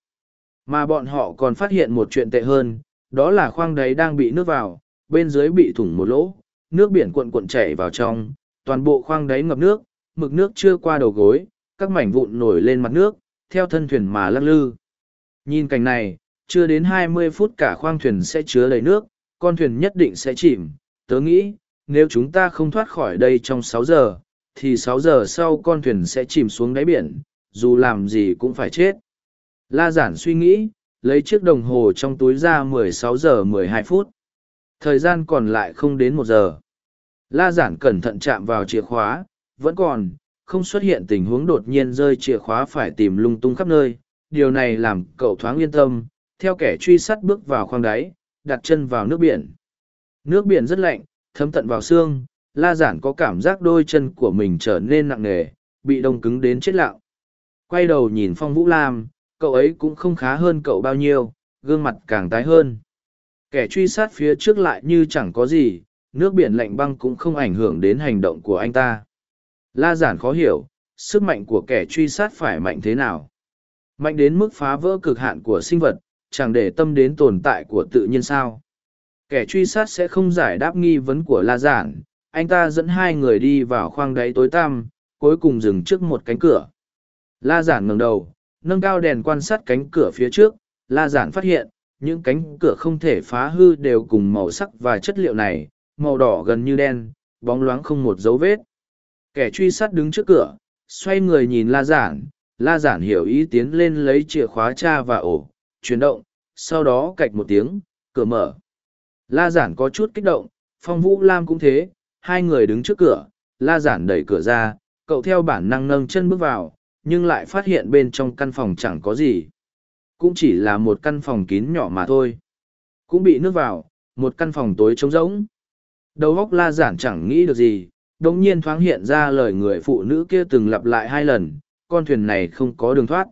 Mà bọn họ còn phát hiện một chuyện tệ hơn, đó là khoang đáy đang bị nước vào, bên dưới bị thủng một lỗ, nước biển cuộn cuộn chảy vào trong, toàn bộ khoang đáy ngập nước, mực nước chưa qua đầu gối, các mảnh vụn nổi lên mặt nước, theo thân thuyền mà lắc lư. Nhìn cảnh này, chưa đến hai mươi phút cả khoang thuyền sẽ chứa đầy nước, con thuyền nhất định sẽ chìm. Tớ nghĩ, nếu chúng ta không thoát khỏi đây trong sáu giờ, thì sáu giờ sau con thuyền sẽ chìm xuống đáy biển, dù làm gì cũng phải chết. La giản suy nghĩ, lấy chiếc đồng hồ trong túi ra 16 giờ 12 phút. Thời gian còn lại không đến một giờ. La giản cẩn thận chạm vào chìa khóa, vẫn còn, không xuất hiện tình huống đột nhiên rơi chìa khóa phải tìm lung tung khắp nơi. Điều này làm cậu thoáng yên tâm, theo kẻ truy sát bước vào khoang đáy, đặt chân vào nước biển. Nước biển rất lạnh, thấm tận vào xương, la giản có cảm giác đôi chân của mình trở nên nặng nề, bị đông cứng đến chết lặng. Quay đầu nhìn Phong Vũ Lam, cậu ấy cũng không khá hơn cậu bao nhiêu, gương mặt càng tái hơn. Kẻ truy sát phía trước lại như chẳng có gì, nước biển lạnh băng cũng không ảnh hưởng đến hành động của anh ta. La giản khó hiểu, sức mạnh của kẻ truy sát phải mạnh thế nào. Mạnh đến mức phá vỡ cực hạn của sinh vật, chẳng để tâm đến tồn tại của tự nhiên sao. Kẻ truy sát sẽ không giải đáp nghi vấn của La giản, anh ta dẫn hai người đi vào khoang đáy tối tăm, cuối cùng dừng trước một cánh cửa. La giản ngẩng đầu, nâng cao đèn quan sát cánh cửa phía trước, La giản phát hiện, những cánh cửa không thể phá hư đều cùng màu sắc và chất liệu này, màu đỏ gần như đen, bóng loáng không một dấu vết. Kẻ truy sát đứng trước cửa, xoay người nhìn La giản, La giản hiểu ý tiến lên lấy chìa khóa cha và ổ, chuyển động, sau đó cạch một tiếng, cửa mở. La giản có chút kích động, phong vũ lam cũng thế, hai người đứng trước cửa, La giản đẩy cửa ra, cậu theo bản năng nâng chân bước vào, nhưng lại phát hiện bên trong căn phòng chẳng có gì. Cũng chỉ là một căn phòng kín nhỏ mà thôi. Cũng bị nước vào, một căn phòng tối trống rỗng. Đầu óc la giản chẳng nghĩ được gì, đồng nhiên thoáng hiện ra lời người phụ nữ kia từng lặp lại hai lần, con thuyền này không có đường thoát.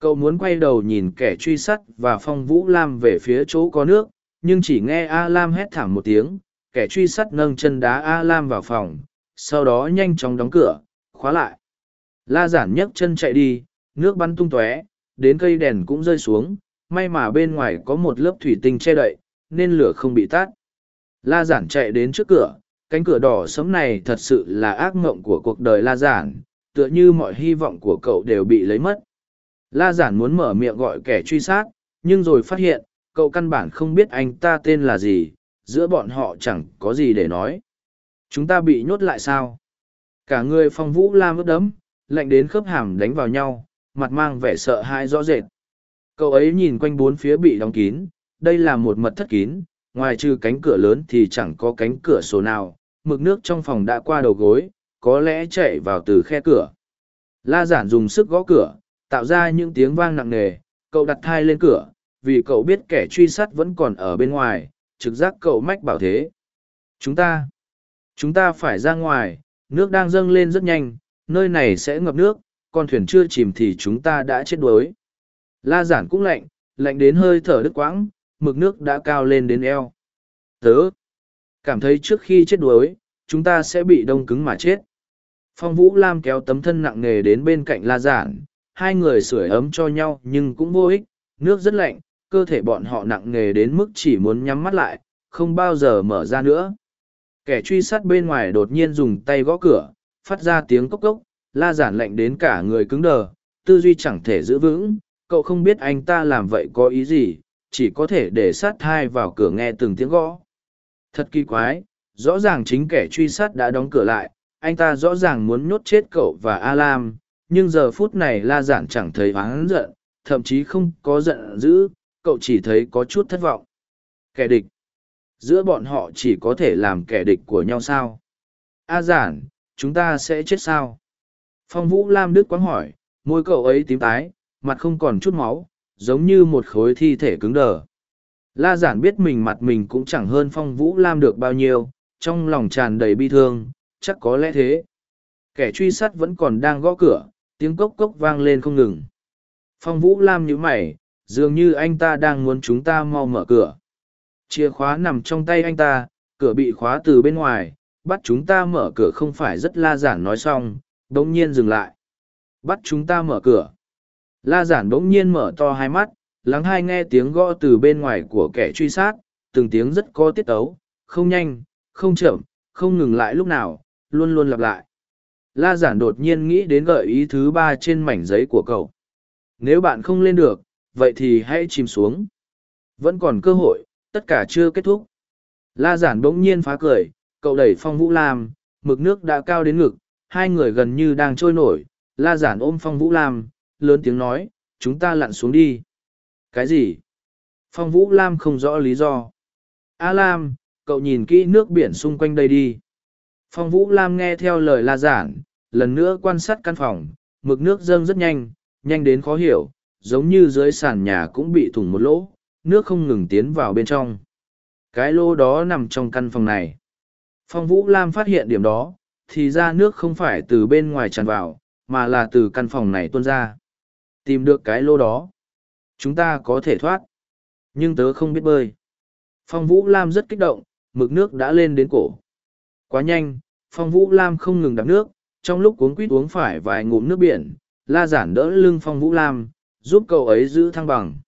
Cậu muốn quay đầu nhìn kẻ truy sát và phong vũ lam về phía chỗ có nước, nhưng chỉ nghe A Lam hét thảm một tiếng, kẻ truy sát nâng chân đá A Lam vào phòng, sau đó nhanh chóng đóng cửa, khóa lại. La giản nhấc chân chạy đi, nước bắn tung tóe, đến cây đèn cũng rơi xuống, may mà bên ngoài có một lớp thủy tinh che đậy, nên lửa không bị tắt. La giản chạy đến trước cửa, cánh cửa đỏ sấm này thật sự là ác mộng của cuộc đời La giản, tựa như mọi hy vọng của cậu đều bị lấy mất. La giản muốn mở miệng gọi kẻ truy sát, nhưng rồi phát hiện, cậu căn bản không biết anh ta tên là gì, giữa bọn họ chẳng có gì để nói. Chúng ta bị nhốt lại sao? Cả người phong vũ la ướt đấm, lạnh đến khớp hàm đánh vào nhau, mặt mang vẻ sợ hãi rõ rệt. Cậu ấy nhìn quanh bốn phía bị đóng kín, đây là một mật thất kín, ngoài trừ cánh cửa lớn thì chẳng có cánh cửa sổ nào, mực nước trong phòng đã qua đầu gối, có lẽ chạy vào từ khe cửa. La giản dùng sức gõ cửa, tạo ra những tiếng vang nặng nề, cậu đặt thai lên cửa, vì cậu biết kẻ truy sát vẫn còn ở bên ngoài, trực giác cậu mách bảo thế. Chúng ta, chúng ta phải ra ngoài, nước đang dâng lên rất nhanh, nơi này sẽ ngập nước, con thuyền chưa chìm thì chúng ta đã chết đuối. La giản cũng lạnh, lạnh đến hơi thở đứt quãng, mực nước đã cao lên đến eo. Tớ, cảm thấy trước khi chết đuối, chúng ta sẽ bị đông cứng mà chết. Phong Vũ Lam kéo tấm thân nặng nề đến bên cạnh La giản, hai người sưởi ấm cho nhau nhưng cũng vô ích, nước rất lạnh, cơ thể bọn họ nặng nề đến mức chỉ muốn nhắm mắt lại, không bao giờ mở ra nữa. Kẻ truy sát bên ngoài đột nhiên dùng tay gõ cửa, phát ra tiếng cốc cốc, la giản lạnh đến cả người cứng đờ, tư duy chẳng thể giữ vững, cậu không biết anh ta làm vậy có ý gì, chỉ có thể để sát thai vào cửa nghe từng tiếng gõ. Thật kỳ quái, rõ ràng chính kẻ truy sát đã đóng cửa lại, anh ta rõ ràng muốn nhốt chết cậu và A Lam, nhưng giờ phút này la giản chẳng thấy oán giận, thậm chí không có giận dữ, cậu chỉ thấy có chút thất vọng. Kẻ địch. Giữa bọn họ chỉ có thể làm kẻ địch của nhau sao? A giản, chúng ta sẽ chết sao? Phong Vũ Lam Đức quáng hỏi, môi cậu ấy tím tái, mặt không còn chút máu, giống như một khối thi thể cứng đờ. La giản biết mình mặt mình cũng chẳng hơn Phong Vũ Lam được bao nhiêu, trong lòng tràn đầy bi thương, chắc có lẽ thế. Kẻ truy sát vẫn còn đang gõ cửa, tiếng cốc cốc vang lên không ngừng. Phong Vũ Lam nhíu mày, dường như anh ta đang muốn chúng ta mau mở cửa. Chìa khóa nằm trong tay anh ta, cửa bị khóa từ bên ngoài, bắt chúng ta mở cửa không phải rất la giản nói xong, đống nhiên dừng lại. Bắt chúng ta mở cửa. La giản đống nhiên mở to hai mắt, lắng hai nghe tiếng gõ từ bên ngoài của kẻ truy sát, từng tiếng rất có tiết tấu, không nhanh, không chậm, không ngừng lại lúc nào, luôn luôn lặp lại. La giản đột nhiên nghĩ đến gợi ý thứ ba trên mảnh giấy của cậu. Nếu bạn không lên được, vậy thì hãy chìm xuống. Vẫn còn cơ hội, tất cả chưa kết thúc. La giản bỗng nhiên phá cười, cậu đẩy phong vũ lam, mực nước đã cao đến ngực, hai người gần như đang trôi nổi. La giản ôm phong vũ lam, lớn tiếng nói, chúng ta lặn xuống đi. Cái gì? Phong vũ lam không rõ lý do. A lam, cậu nhìn kỹ nước biển xung quanh đây đi. Phong vũ lam nghe theo lời la giản, lần nữa quan sát căn phòng, mực nước dâng rất nhanh, nhanh đến khó hiểu, giống như dưới sàn nhà cũng bị thủng một lỗ, nước không ngừng tiến vào bên trong. Cái lô đó nằm trong căn phòng này. Phong Vũ Lam phát hiện điểm đó, thì ra nước không phải từ bên ngoài tràn vào, mà là từ căn phòng này tuôn ra. Tìm được cái lô đó. Chúng ta có thể thoát. Nhưng tớ không biết bơi. Phong Vũ Lam rất kích động, mực nước đã lên đến cổ. Quá nhanh, Phong Vũ Lam không ngừng đạp nước, trong lúc uống quýt uống phải vài ngụm nước biển, la giản đỡ lưng Phong Vũ Lam, giúp cậu ấy giữ thăng bằng.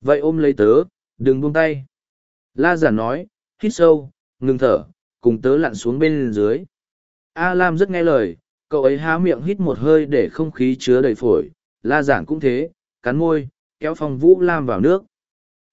Vậy ôm lấy tớ, đừng buông tay. La giản nói, hít sâu, ngừng thở, cùng tớ lặn xuống bên dưới. A Lam rất nghe lời, cậu ấy há miệng hít một hơi để không khí chứa đầy phổi. La giản cũng thế, cắn môi, kéo Phong Vũ Lam vào nước.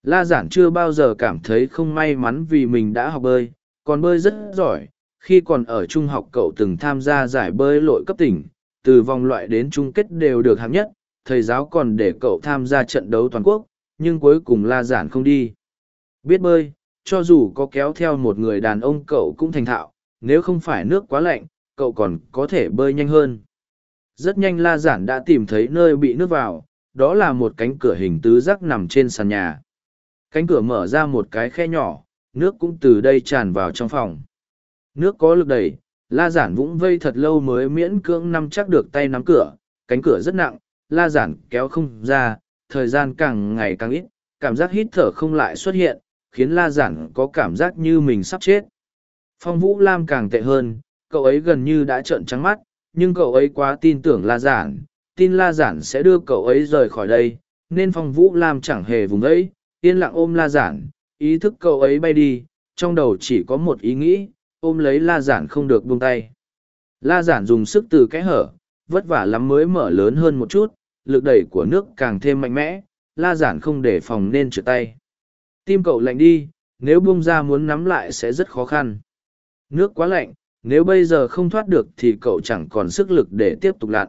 La giản chưa bao giờ cảm thấy không may mắn vì mình đã học bơi, còn bơi rất giỏi. Khi còn ở trung học cậu từng tham gia giải bơi lội cấp tỉnh, từ vòng loại đến chung kết đều được hạng nhất, thầy giáo còn để cậu tham gia trận đấu toàn quốc, nhưng cuối cùng la giản không đi. Biết bơi, cho dù có kéo theo một người đàn ông cậu cũng thành thạo, nếu không phải nước quá lạnh, cậu còn có thể bơi nhanh hơn. Rất nhanh la giản đã tìm thấy nơi bị nước vào, đó là một cánh cửa hình tứ giác nằm trên sàn nhà. Cánh cửa mở ra một cái khe nhỏ, nước cũng từ đây tràn vào trong phòng. Nước có lực đẩy, la giản vũng vây thật lâu mới miễn cưỡng nắm chắc được tay nắm cửa, cánh cửa rất nặng, la giản kéo không ra, thời gian càng ngày càng ít, cảm giác hít thở không lại xuất hiện, khiến la giản có cảm giác như mình sắp chết. Phong Vũ Lam càng tệ hơn, cậu ấy gần như đã trợn trắng mắt, nhưng cậu ấy quá tin tưởng la giản, tin la giản sẽ đưa cậu ấy rời khỏi đây, nên Phong Vũ Lam chẳng hề vùng ấy, yên lặng ôm la giản, ý thức cậu ấy bay đi, trong đầu chỉ có một ý nghĩ, ôm lấy la giản không được buông tay. La giản dùng sức từ kẽ hở, vất vả lắm mới mở lớn hơn một chút, lực đẩy của nước càng thêm mạnh mẽ, la giản không để phòng nên trượt tay. Tim cậu lạnh đi, nếu buông ra muốn nắm lại sẽ rất khó khăn. Nước quá lạnh, nếu bây giờ không thoát được thì cậu chẳng còn sức lực để tiếp tục lặn.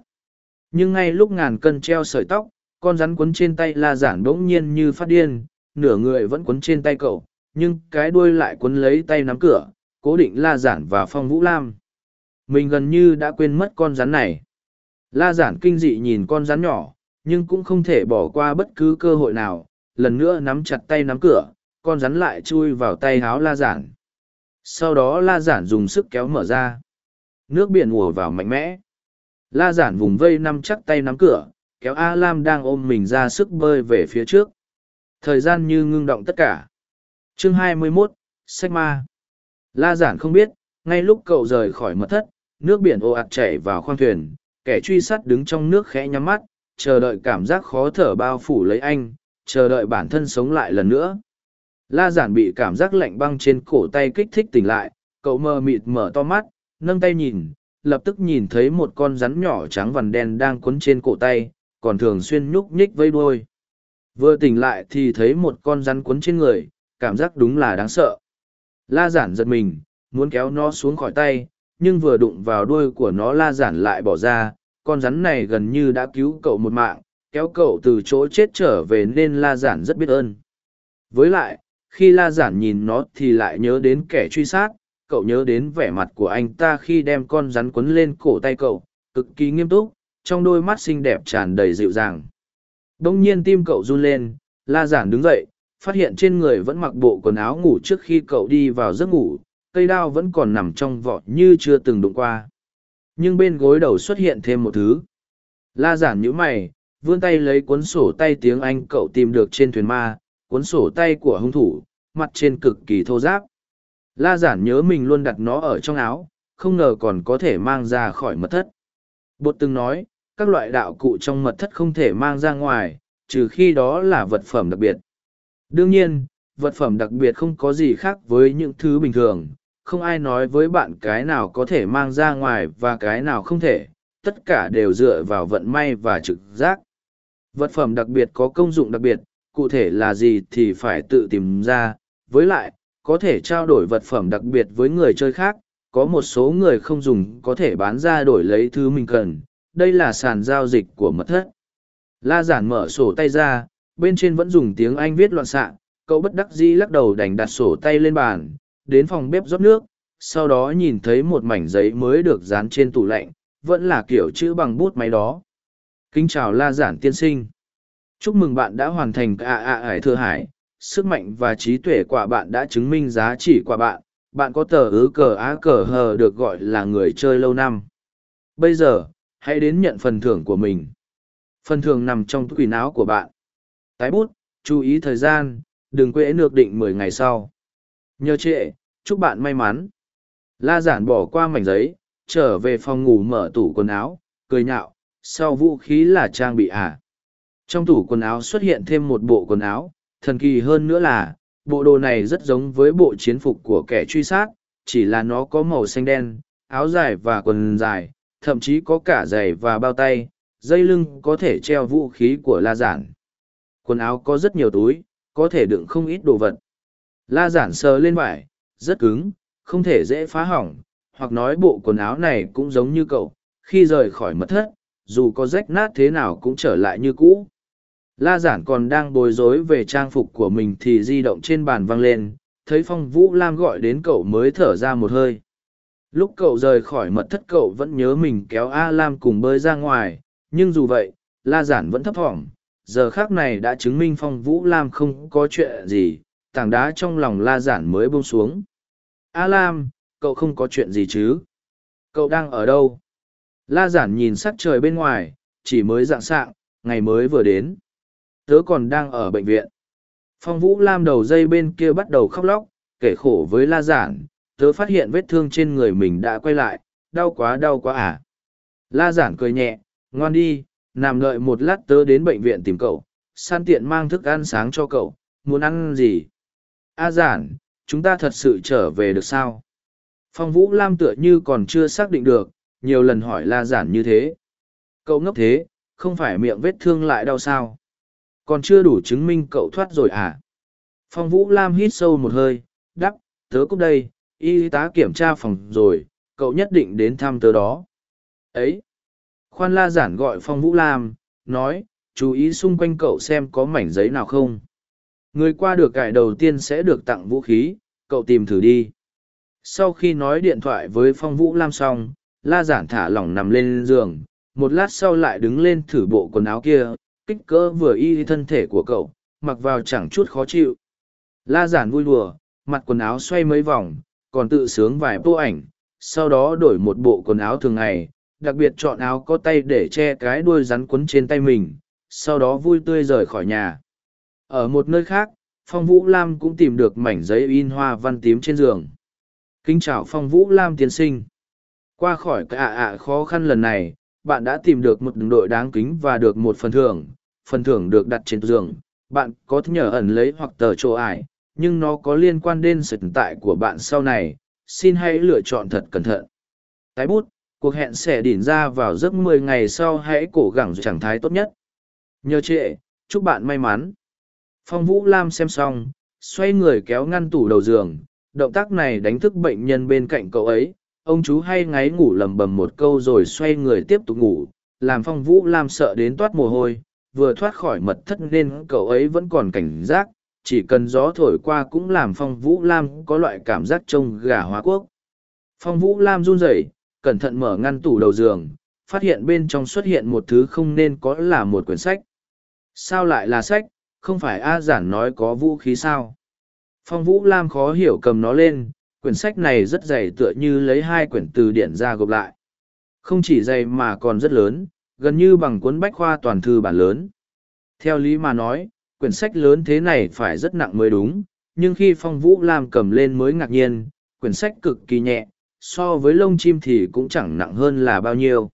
Nhưng ngay lúc ngàn cân treo sợi tóc, con rắn quấn trên tay la giản bỗng nhiên như phát điên, nửa người vẫn quấn trên tay cậu, nhưng cái đuôi lại quấn lấy tay nắm cửa, cố định la giản và phong vũ lam. Mình gần như đã quên mất con rắn này. La giản kinh dị nhìn con rắn nhỏ, nhưng cũng không thể bỏ qua bất cứ cơ hội nào, lần nữa nắm chặt tay nắm cửa, con rắn lại chui vào tay háo la giản. Sau đó la giản dùng sức kéo mở ra. Nước biển ùa vào mạnh mẽ. La giản vùng vây nắm chắc tay nắm cửa, kéo A Lam đang ôm mình ra sức bơi về phía trước. Thời gian như ngưng động tất cả. Chương 21, Sách Ma. La giản không biết, ngay lúc cậu rời khỏi mật thất, nước biển ồ ạt chảy vào khoang thuyền, kẻ truy sát đứng trong nước khẽ nhắm mắt, chờ đợi cảm giác khó thở bao phủ lấy anh, chờ đợi bản thân sống lại lần nữa. La giản bị cảm giác lạnh băng trên cổ tay kích thích tỉnh lại, cậu mơ mịt mở to mắt, nâng tay nhìn, lập tức nhìn thấy một con rắn nhỏ trắng vằn đen đang quấn trên cổ tay, còn thường xuyên nhúc nhích vây đuôi. Vừa tỉnh lại thì thấy một con rắn quấn trên người, cảm giác đúng là đáng sợ. La giản giật mình, muốn kéo nó xuống khỏi tay, nhưng vừa đụng vào đuôi của nó la giản lại bỏ ra, con rắn này gần như đã cứu cậu một mạng, kéo cậu từ chỗ chết trở về nên la giản rất biết ơn. Với lại khi la giản nhìn nó thì lại nhớ đến kẻ truy sát cậu nhớ đến vẻ mặt của anh ta khi đem con rắn quấn lên cổ tay cậu cực kỳ nghiêm túc trong đôi mắt xinh đẹp tràn đầy dịu dàng. Đông nhiên tim cậu run lên la giản đứng dậy phát hiện trên người vẫn mặc bộ quần áo ngủ trước khi cậu đi vào giấc ngủ cây đao vẫn còn nằm trong vỏ như chưa từng đụng qua nhưng bên gối đầu xuất hiện thêm một thứ la giản nhíu mày vươn tay lấy cuốn sổ tay tiếng anh cậu tìm được trên thuyền ma cuốn sổ tay của hung thủ mặt trên cực kỳ thô giáp La giản nhớ mình luôn đặt nó ở trong áo, không ngờ còn có thể mang ra khỏi mật thất. Bột từng nói, các loại đạo cụ trong mật thất không thể mang ra ngoài, trừ khi đó là vật phẩm đặc biệt. Đương nhiên, vật phẩm đặc biệt không có gì khác với những thứ bình thường, không ai nói với bạn cái nào có thể mang ra ngoài và cái nào không thể, tất cả đều dựa vào vận may và trực giác. Vật phẩm đặc biệt có công dụng đặc biệt, cụ thể là gì thì phải tự tìm ra, với lại, có thể trao đổi vật phẩm đặc biệt với người chơi khác, có một số người không dùng có thể bán ra đổi lấy thứ mình cần. Đây là sàn giao dịch của mật thất. La giản mở sổ tay ra, bên trên vẫn dùng tiếng Anh viết loạn xạ, cậu bất đắc dĩ lắc đầu đành đặt sổ tay lên bàn, đến phòng bếp rót nước, sau đó nhìn thấy một mảnh giấy mới được dán trên tủ lạnh, vẫn là kiểu chữ bằng bút máy đó. Kính chào La giản tiên sinh. Chúc mừng bạn đã hoàn thành ạ ạ ải thừa hải, sức mạnh và trí tuệ của bạn đã chứng minh giá trị của bạn bạn có tờ ứ cờ á cờ hờ được gọi là người chơi lâu năm bây giờ hãy đến nhận phần thưởng của mình phần thưởng nằm trong quỷ áo của bạn tái bút chú ý thời gian đừng quễ nược định mười ngày sau nhờ trệ chúc bạn may mắn la giản bỏ qua mảnh giấy trở về phòng ngủ mở tủ quần áo cười nhạo sau vũ khí là trang bị à. trong tủ quần áo xuất hiện thêm một bộ quần áo thần kỳ hơn nữa là, bộ đồ này rất giống với bộ chiến phục của kẻ truy sát, chỉ là nó có màu xanh đen, áo dài và quần dài, thậm chí có cả giày và bao tay, dây lưng có thể treo vũ khí của La Giản. Quần áo có rất nhiều túi, có thể đựng không ít đồ vật. La Giản sờ lên vải, rất cứng, không thể dễ phá hỏng, hoặc nói bộ quần áo này cũng giống như cậu, khi rời khỏi mật thất, dù có rách nát thế nào cũng trở lại như cũ. La giản còn đang bối rối về trang phục của mình thì di động trên bàn văng lên, thấy Phong Vũ Lam gọi đến cậu mới thở ra một hơi. Lúc cậu rời khỏi mật thất cậu vẫn nhớ mình kéo A Lam cùng bơi ra ngoài, nhưng dù vậy, La giản vẫn thấp thỏm. Giờ khác này đã chứng minh Phong Vũ Lam không có chuyện gì, tảng đá trong lòng La giản mới buông xuống. A Lam, cậu không có chuyện gì chứ? Cậu đang ở đâu? La giản nhìn sắc trời bên ngoài, chỉ mới dạng sạng, ngày mới vừa đến tớ còn đang ở bệnh viện phong vũ lam đầu dây bên kia bắt đầu khóc lóc kể khổ với la giản tớ phát hiện vết thương trên người mình đã quay lại đau quá đau quá à la giản cười nhẹ ngoan đi nằm đợi một lát tớ đến bệnh viện tìm cậu, san tiện mang thức ăn sáng cho cậu, muốn ăn gì? A giản, chúng ta thật sự trở về được sao? Phong vũ lam tựa như còn chưa xác định được, nhiều lần hỏi la giản như thế. Cậu ngốc thế, không phải miệng vết thương lại đau sao? Còn chưa đủ chứng minh cậu thoát rồi à? Phong vũ lam hít sâu một hơi đắp tớ cúc đây, y tá kiểm tra phòng rồi, cậu nhất định đến thăm tớ đó. Ấy khoan la giản gọi phong vũ lam, nói, chú ý xung quanh cậu xem có mảnh giấy nào không? Người qua được cải đầu tiên sẽ được tặng vũ khí, cậu tìm thử đi. Sau khi nói điện thoại với phong vũ lam xong, la giản thả lỏng nằm lên giường, một lát sau lại đứng lên thử bộ quần áo kia, kích cỡ vừa y thân thể của cậu, mặc vào chẳng chút khó chịu. La giản vui đùa, mặt quần áo xoay mấy vòng, còn tự sướng vài bộ ảnh, sau đó đổi một bộ quần áo thường ngày đặc biệt chọn áo có tay để che cái đuôi rắn quấn trên tay mình, sau đó vui tươi rời khỏi nhà. Ở một nơi khác, phong vũ lam cũng tìm được mảnh giấy in hoa văn tím trên giường. Kính chào phong vũ lam tiến sinh. Qua khỏi cái ạ ạ khó khăn lần này, bạn đã tìm được một đội đáng kính và được một phần thưởng. Phần thưởng được đặt trên giường. Bạn có thể nhờ ẩn lấy hoặc tờ chỗ ải, nhưng nó có liên quan đến sự tồn tại của bạn sau này. Xin hãy lựa chọn thật cẩn thận. Tái bút cuộc hẹn sẽ đỉn ra vào giấc mười ngày sau hãy cố gắng trạng thái tốt nhất. Nhờ trệ chúc bạn may mắn. Phong vũ lam xem xong xoay người kéo ngăn tủ đầu giường. Động tác này đánh thức bệnh nhân bên cạnh cậu ấy. Ông chú hay ngáy ngủ lầm bầm một câu rồi xoay người tiếp tục ngủ. Làm phong vũ lam sợ đến toát mồ hôi. Vừa thoát khỏi mật thất nên cậu ấy vẫn còn cảnh giác, chỉ cần gió thổi qua cũng làm phong vũ lam có loại cảm giác trông gà hóa quốc. Phong vũ lam run rẩy, cẩn thận mở ngăn tủ đầu giường, phát hiện bên trong xuất hiện một thứ không nên có là một quyển sách. Sao lại là sách, không phải A giản nói có vũ khí sao? Phong vũ lam khó hiểu cầm nó lên, quyển sách này rất dày tựa như lấy hai quyển từ điển ra gộp lại. Không chỉ dày mà còn rất lớn, gần như bằng cuốn bách khoa toàn thư bản lớn. Theo lý mà nói, quyển sách lớn thế này phải rất nặng mới đúng, nhưng khi Phong Vũ Lam cầm lên mới ngạc nhiên, quyển sách cực kỳ nhẹ, so với lông chim thì cũng chẳng nặng hơn là bao nhiêu.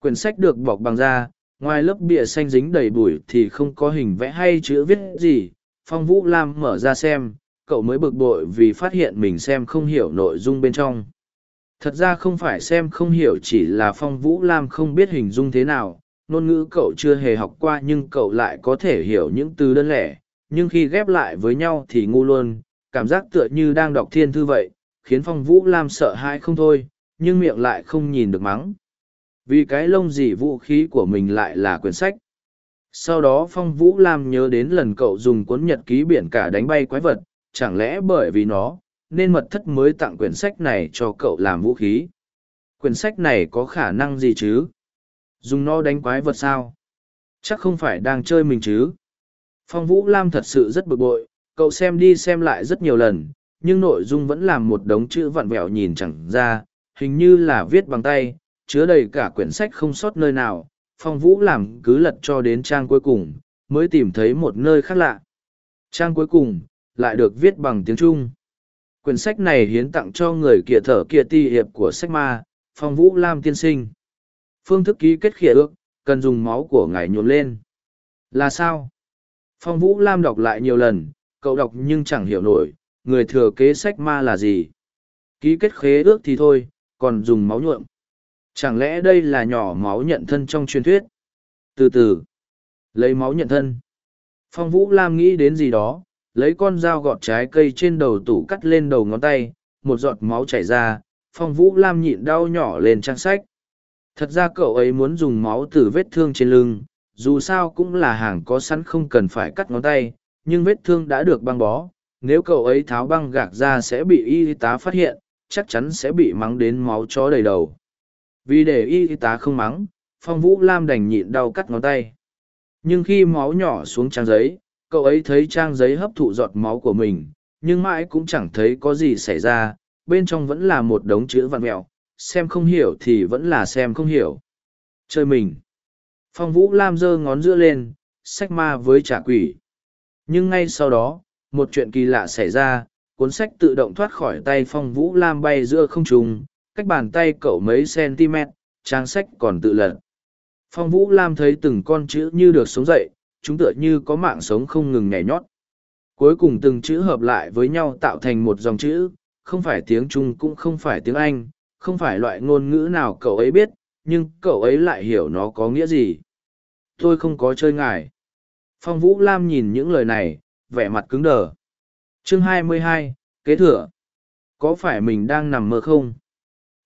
Quyển sách được bọc bằng da, ngoài lớp bìa xanh dính đầy bụi thì không có hình vẽ hay chữ viết gì. Phong Vũ Lam mở ra xem, cậu mới bực bội vì phát hiện mình xem không hiểu nội dung bên trong. Thật ra không phải xem không hiểu chỉ là Phong Vũ Lam không biết hình dung thế nào, ngôn ngữ cậu chưa hề học qua nhưng cậu lại có thể hiểu những từ đơn lẻ, nhưng khi ghép lại với nhau thì ngu luôn, cảm giác tựa như đang đọc thiên thư vậy, khiến Phong Vũ Lam sợ hãi không thôi, nhưng miệng lại không nhìn được mắng. Vì cái lông gì vũ khí của mình lại là quyển sách. Sau đó Phong Vũ Lam nhớ đến lần cậu dùng cuốn nhật ký biển cả đánh bay quái vật, chẳng lẽ bởi vì nó, nên mật thất mới tặng quyển sách này cho cậu làm vũ khí. Quyển sách này có khả năng gì chứ? Dùng nó đánh quái vật sao? Chắc không phải đang chơi mình chứ? Phong Vũ Lam thật sự rất bực bội, cậu xem đi xem lại rất nhiều lần, nhưng nội dung vẫn làm một đống chữ vặn vẹo nhìn chẳng ra, hình như là viết bằng tay, chứa đầy cả quyển sách không sót nơi nào. Phong Vũ làm cứ lật cho đến trang cuối cùng, mới tìm thấy một nơi khác lạ. Trang cuối cùng, lại được viết bằng tiếng Trung. Quyển sách này hiến tặng cho người kia thở kia ti hiệp của sách ma, Phong Vũ Lam tiên sinh. Phương thức ký kết khỉa ước, cần dùng máu của ngài nhuộm lên. Là sao? Phong Vũ Lam đọc lại nhiều lần, cậu đọc nhưng chẳng hiểu nổi, người thừa kế sách ma là gì. Ký kết khế ước thì thôi, còn dùng máu nhuộm. Chẳng lẽ đây là nhỏ máu nhận thân trong truyền thuyết? Từ từ, lấy máu nhận thân. Phong Vũ Lam nghĩ đến gì đó, lấy con dao gọt trái cây trên đầu tủ cắt lên đầu ngón tay, một giọt máu chảy ra, Phong Vũ Lam nhịn đau nhỏ lên trang sách. Thật ra cậu ấy muốn dùng máu từ vết thương trên lưng, dù sao cũng là hàng có sẵn không cần phải cắt ngón tay, nhưng vết thương đã được băng bó. Nếu cậu ấy tháo băng gạc ra sẽ bị y tá phát hiện, chắc chắn sẽ bị mắng đến máu chó đầy đầu. Vì để y tá không mắng, Phong Vũ Lam đành nhịn đau cắt ngón tay. Nhưng khi máu nhỏ xuống trang giấy, cậu ấy thấy trang giấy hấp thụ giọt máu của mình, nhưng mãi cũng chẳng thấy có gì xảy ra, bên trong vẫn là một đống chữ vặn mẹo, xem không hiểu thì vẫn là xem không hiểu. Chơi mình. Phong Vũ Lam giơ ngón giữa lên, sách ma với trả quỷ. Nhưng ngay sau đó, một chuyện kỳ lạ xảy ra, cuốn sách tự động thoát khỏi tay Phong Vũ Lam bay giữa không trung, cách bàn tay cậu mấy cm, trang sách còn tự lật. Phong Vũ Lam thấy từng con chữ như được sống dậy, chúng tựa như có mạng sống không ngừng nhảy nhót. Cuối cùng từng chữ hợp lại với nhau tạo thành một dòng chữ, không phải tiếng Trung cũng không phải tiếng Anh, không phải loại ngôn ngữ nào cậu ấy biết, nhưng cậu ấy lại hiểu nó có nghĩa gì. Tôi không có chơi ngài. Phong Vũ Lam nhìn những lời này, vẻ mặt cứng đờ. Chương 22, kế thừa. Có phải mình đang nằm mơ không?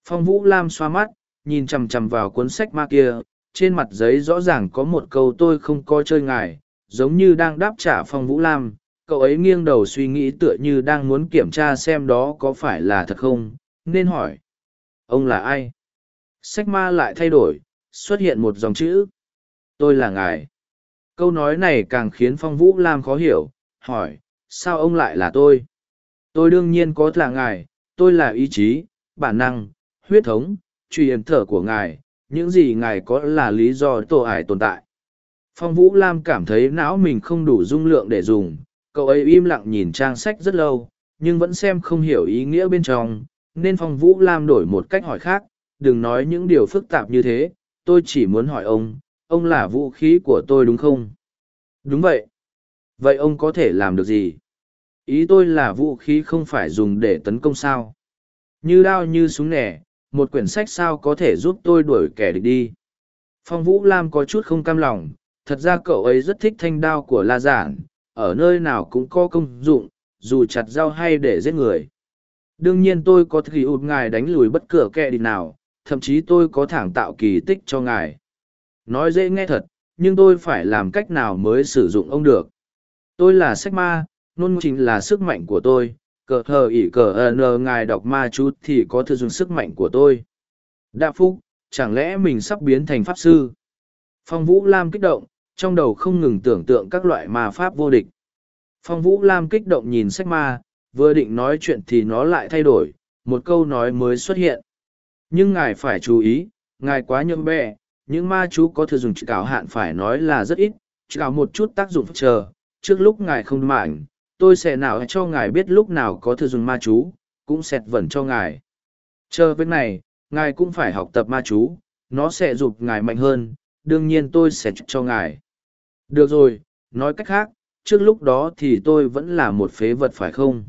Phong Vũ Lam xoa mắt, nhìn chằm chằm vào cuốn sách ma kia, trên mặt giấy rõ ràng có một câu tôi không coi chơi ngài, giống như đang đáp trả Phong Vũ Lam. Cậu ấy nghiêng đầu suy nghĩ tựa như đang muốn kiểm tra xem đó có phải là thật không, nên hỏi. Ông là ai? Sách ma lại thay đổi, xuất hiện một dòng chữ. Tôi là ngài. Câu nói này càng khiến Phong Vũ Lam khó hiểu, hỏi, sao ông lại là tôi? Tôi đương nhiên có là ngài, tôi là ý chí, bản năng, huyết thống, truy thở của ngài, những gì ngài có là lý do tổ ải tồn tại. Phong Vũ Lam cảm thấy não mình không đủ dung lượng để dùng, cậu ấy im lặng nhìn trang sách rất lâu, nhưng vẫn xem không hiểu ý nghĩa bên trong, nên Phong Vũ Lam đổi một cách hỏi khác, đừng nói những điều phức tạp như thế, tôi chỉ muốn hỏi ông, ông là vũ khí của tôi đúng không? Đúng vậy. Vậy ông có thể làm được gì? Ý tôi là vũ khí không phải dùng để tấn công sao? Như đao như súng nẻ, một quyển sách sao có thể giúp tôi đuổi kẻ địch đi? Phong Vũ Lam có chút không cam lòng, thật ra cậu ấy rất thích thanh đao của La Giản, ở nơi nào cũng có công dụng, dù chặt dao hay để giết người. Đương nhiên tôi có thể ụt ngài đánh lùi bất cửa kẻ địch nào, thậm chí tôi có thẳng tạo kỳ tích cho ngài. Nói dễ nghe thật, nhưng tôi phải làm cách nào mới sử dụng ông được tôi là sách ma, nôn chính là sức mạnh của tôi. Cờ hờ ỉ cờ n ngài đọc ma chú thì có thể dùng sức mạnh của tôi. Đạ phúc, chẳng lẽ mình sắp biến thành pháp sư? Phong vũ lam kích động, trong đầu không ngừng tưởng tượng các loại ma pháp vô địch. Phong vũ lam kích động nhìn sách ma, vừa định nói chuyện thì nó lại thay đổi, một câu nói mới xuất hiện. Nhưng ngài phải chú ý, ngài quá nhâm bẹ, những ma chú có thể dùng chữ cáo hạn phải nói là rất ít chữ cáo một chút tác dụng chờ trước lúc ngài không mảnh, tôi sẽ nào cho ngài biết lúc nào có thể dùng ma chú, cũng sẽ vẩn cho ngài. Chờ việc này, ngài cũng phải học tập ma chú, nó sẽ giúp ngài mạnh hơn, đương nhiên tôi sẽ cho ngài. Được rồi, nói cách khác, trước lúc đó thì tôi vẫn là một phế vật phải không?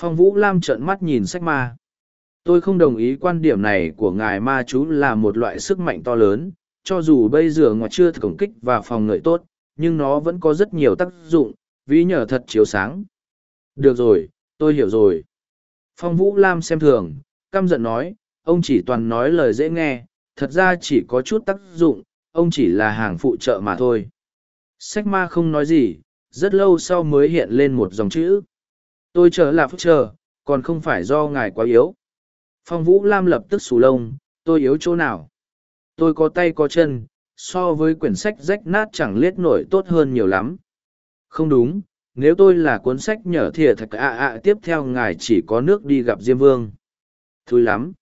Phong vũ lam trợn mắt nhìn sách ma. Tôi không đồng ý quan điểm này của ngài, ma chú là một loại sức mạnh to lớn, cho dù bây giờ ngoại chưa cổng kích và phòng ngợi tốt nhưng nó vẫn có rất nhiều tác dụng, ví nhờ thật chiếu sáng. Được rồi, tôi hiểu rồi. Phong vũ lam xem thường, căm giận nói, ông chỉ toàn nói lời dễ nghe, thật ra chỉ có chút tác dụng, ông chỉ là hàng phụ trợ mà thôi. Sách ma không nói gì, rất lâu sau mới hiện lên một dòng chữ. Tôi chờ là phúc chờ, còn không phải do ngài quá yếu. Phong vũ lam lập tức xù lông, tôi yếu chỗ nào? Tôi có tay có chân so với quyển sách rách nát chẳng liết nổi tốt hơn nhiều lắm. Không đúng, nếu tôi là cuốn sách nhở thìa thật ạ ạ, tiếp theo ngài chỉ có nước đi gặp diêm vương. Thui lắm.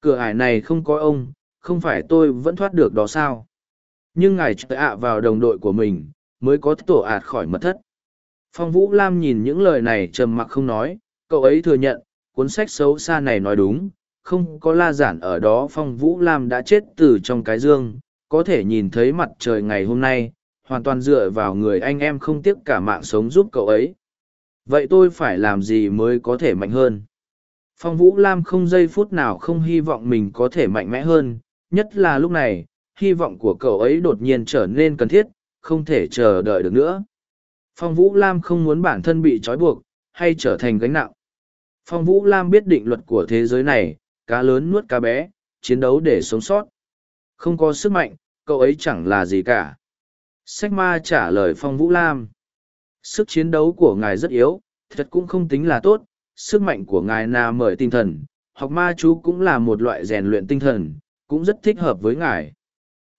Cửa ải này không có ông, không phải tôi vẫn thoát được đó sao? Nhưng ngài trợ ạ vào đồng đội của mình, mới có tổ ạt khỏi mật thất. Phong vũ lam nhìn những lời này trầm mặc không nói, cậu ấy thừa nhận, cuốn sách xấu xa này nói đúng, không có la giản ở đó phong vũ lam đã chết từ trong cái dương có thể nhìn thấy mặt trời ngày hôm nay, hoàn toàn dựa vào người anh em không tiếc cả mạng sống giúp cậu ấy. Vậy tôi phải làm gì mới có thể mạnh hơn? Phong vũ lam không giây phút nào không hy vọng mình có thể mạnh mẽ hơn, nhất là lúc này, hy vọng của cậu ấy đột nhiên trở nên cần thiết, không thể chờ đợi được nữa. Phong vũ lam không muốn bản thân bị trói buộc, hay trở thành gánh nặng. Phong vũ lam biết định luật của thế giới này, cá lớn nuốt cá bé, chiến đấu để sống sót không có sức mạnh, cậu ấy chẳng là gì cả. Sách ma trả lời phong vũ lam. Sức chiến đấu của ngài rất yếu, thật cũng không tính là tốt, sức mạnh của ngài là mời tinh thần, học ma chú cũng là một loại rèn luyện tinh thần, cũng rất thích hợp với ngài.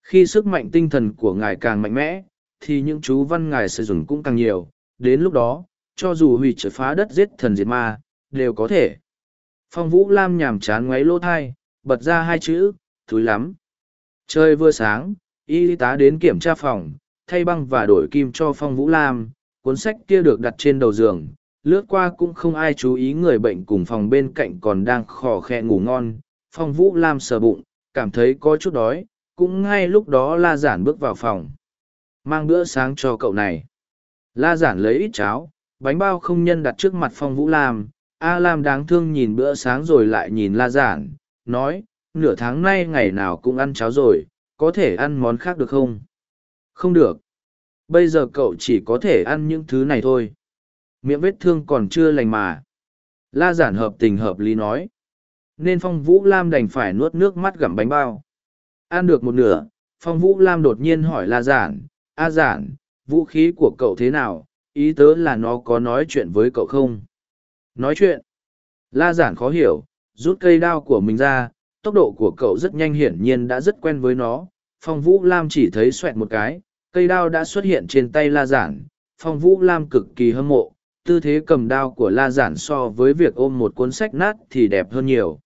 Khi sức mạnh tinh thần của ngài càng mạnh mẽ, thì những chú văn ngài sử dụng cũng càng nhiều, đến lúc đó, cho dù hủy trở phá đất giết thần diệt ma, đều có thể. Phong vũ lam nhàm chán ngoáy lỗ thai, bật ra hai chữ, thúi lắm trời vừa sáng, y tá đến kiểm tra phòng, thay băng và đổi kim cho phong vũ lam. Cuốn sách kia được đặt trên đầu giường, lướt qua cũng không ai chú ý người bệnh cùng phòng bên cạnh còn đang khò khe ngủ ngon. Phong vũ lam sờ bụng, cảm thấy có chút đói, cũng ngay lúc đó la giản bước vào phòng. Mang bữa sáng cho cậu này. La giản lấy ít cháo, bánh bao không nhân đặt trước mặt phong vũ lam. A lam đáng thương nhìn bữa sáng rồi lại nhìn la giản, nói nửa tháng nay ngày nào cũng ăn cháo rồi, có thể ăn món khác được không? Không được. Bây giờ cậu chỉ có thể ăn những thứ này thôi. Miệng vết thương còn chưa lành mà. La giản hợp tình hợp lý nói. Nên phong vũ lam đành phải nuốt nước mắt gặm bánh bao. Ăn được một nửa, phong vũ lam đột nhiên hỏi la giản, a giản, vũ khí của cậu thế nào? Ý tớ là nó có nói chuyện với cậu không? Nói chuyện? La giản khó hiểu, rút cây đao của mình ra tốc độ của cậu rất nhanh hiển nhiên đã rất quen với nó. Phong vũ lam chỉ thấy xoẹt một cái, cây đao đã xuất hiện trên tay la giản. Phong vũ lam cực kỳ hâm mộ, tư thế cầm đao của la giản so với việc ôm một cuốn sách nát thì đẹp hơn nhiều.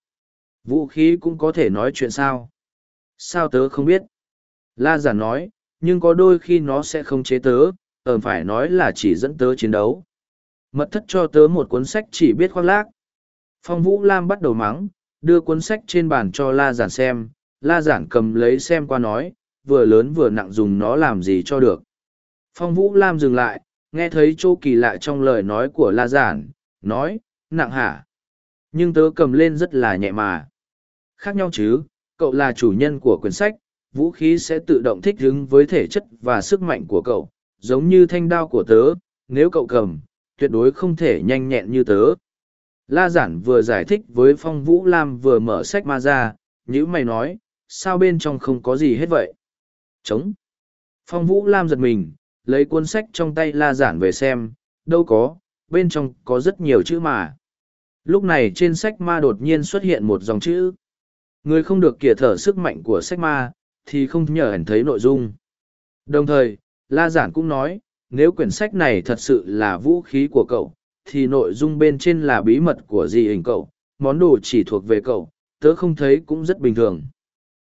Vũ khí cũng có thể nói chuyện sao? Sao tớ không biết? La giản nói, nhưng có đôi khi nó sẽ không chế tớ ờm phải nói là chỉ dẫn tớ chiến đấu. Mật thất cho tớ một cuốn sách chỉ biết khoác lác. Phong vũ lam bắt đầu mắng đưa cuốn sách trên bàn cho la giản xem, la giản cầm lấy xem qua nói, vừa lớn vừa nặng dùng nó làm gì cho được. Phong vũ lam dừng lại, nghe thấy chỗ kỳ lạ trong lời nói của la giản, nói, nặng hả? Nhưng tớ cầm lên rất là nhẹ mà. Khác nhau chứ, cậu là chủ nhân của quyển sách, vũ khí sẽ tự động thích ứng với thể chất và sức mạnh của cậu, giống như thanh đao của tớ, nếu cậu cầm, tuyệt đối không thể nhanh nhẹn như tớ la giản vừa giải thích với phong vũ lam vừa mở sách ma ra nhữ mày nói sao bên trong không có gì hết vậy trống Phong Vũ Lam giật mình, lấy cuốn sách trong tay la giản về xem, đâu có, bên trong có rất nhiều chữ mà. Lúc này trên sách ma đột nhiên xuất hiện một dòng chữ. Người không được kìa thở sức mạnh của sách ma, thì không nhờ ảnh thấy nội dung. Đồng thời, La Giản cũng nói, nếu quyển sách này thật sự là vũ khí của cậu, thì nội dung bên trên là bí mật của dì hình cậu, món đồ chỉ thuộc về cậu, tớ không thấy cũng rất bình thường.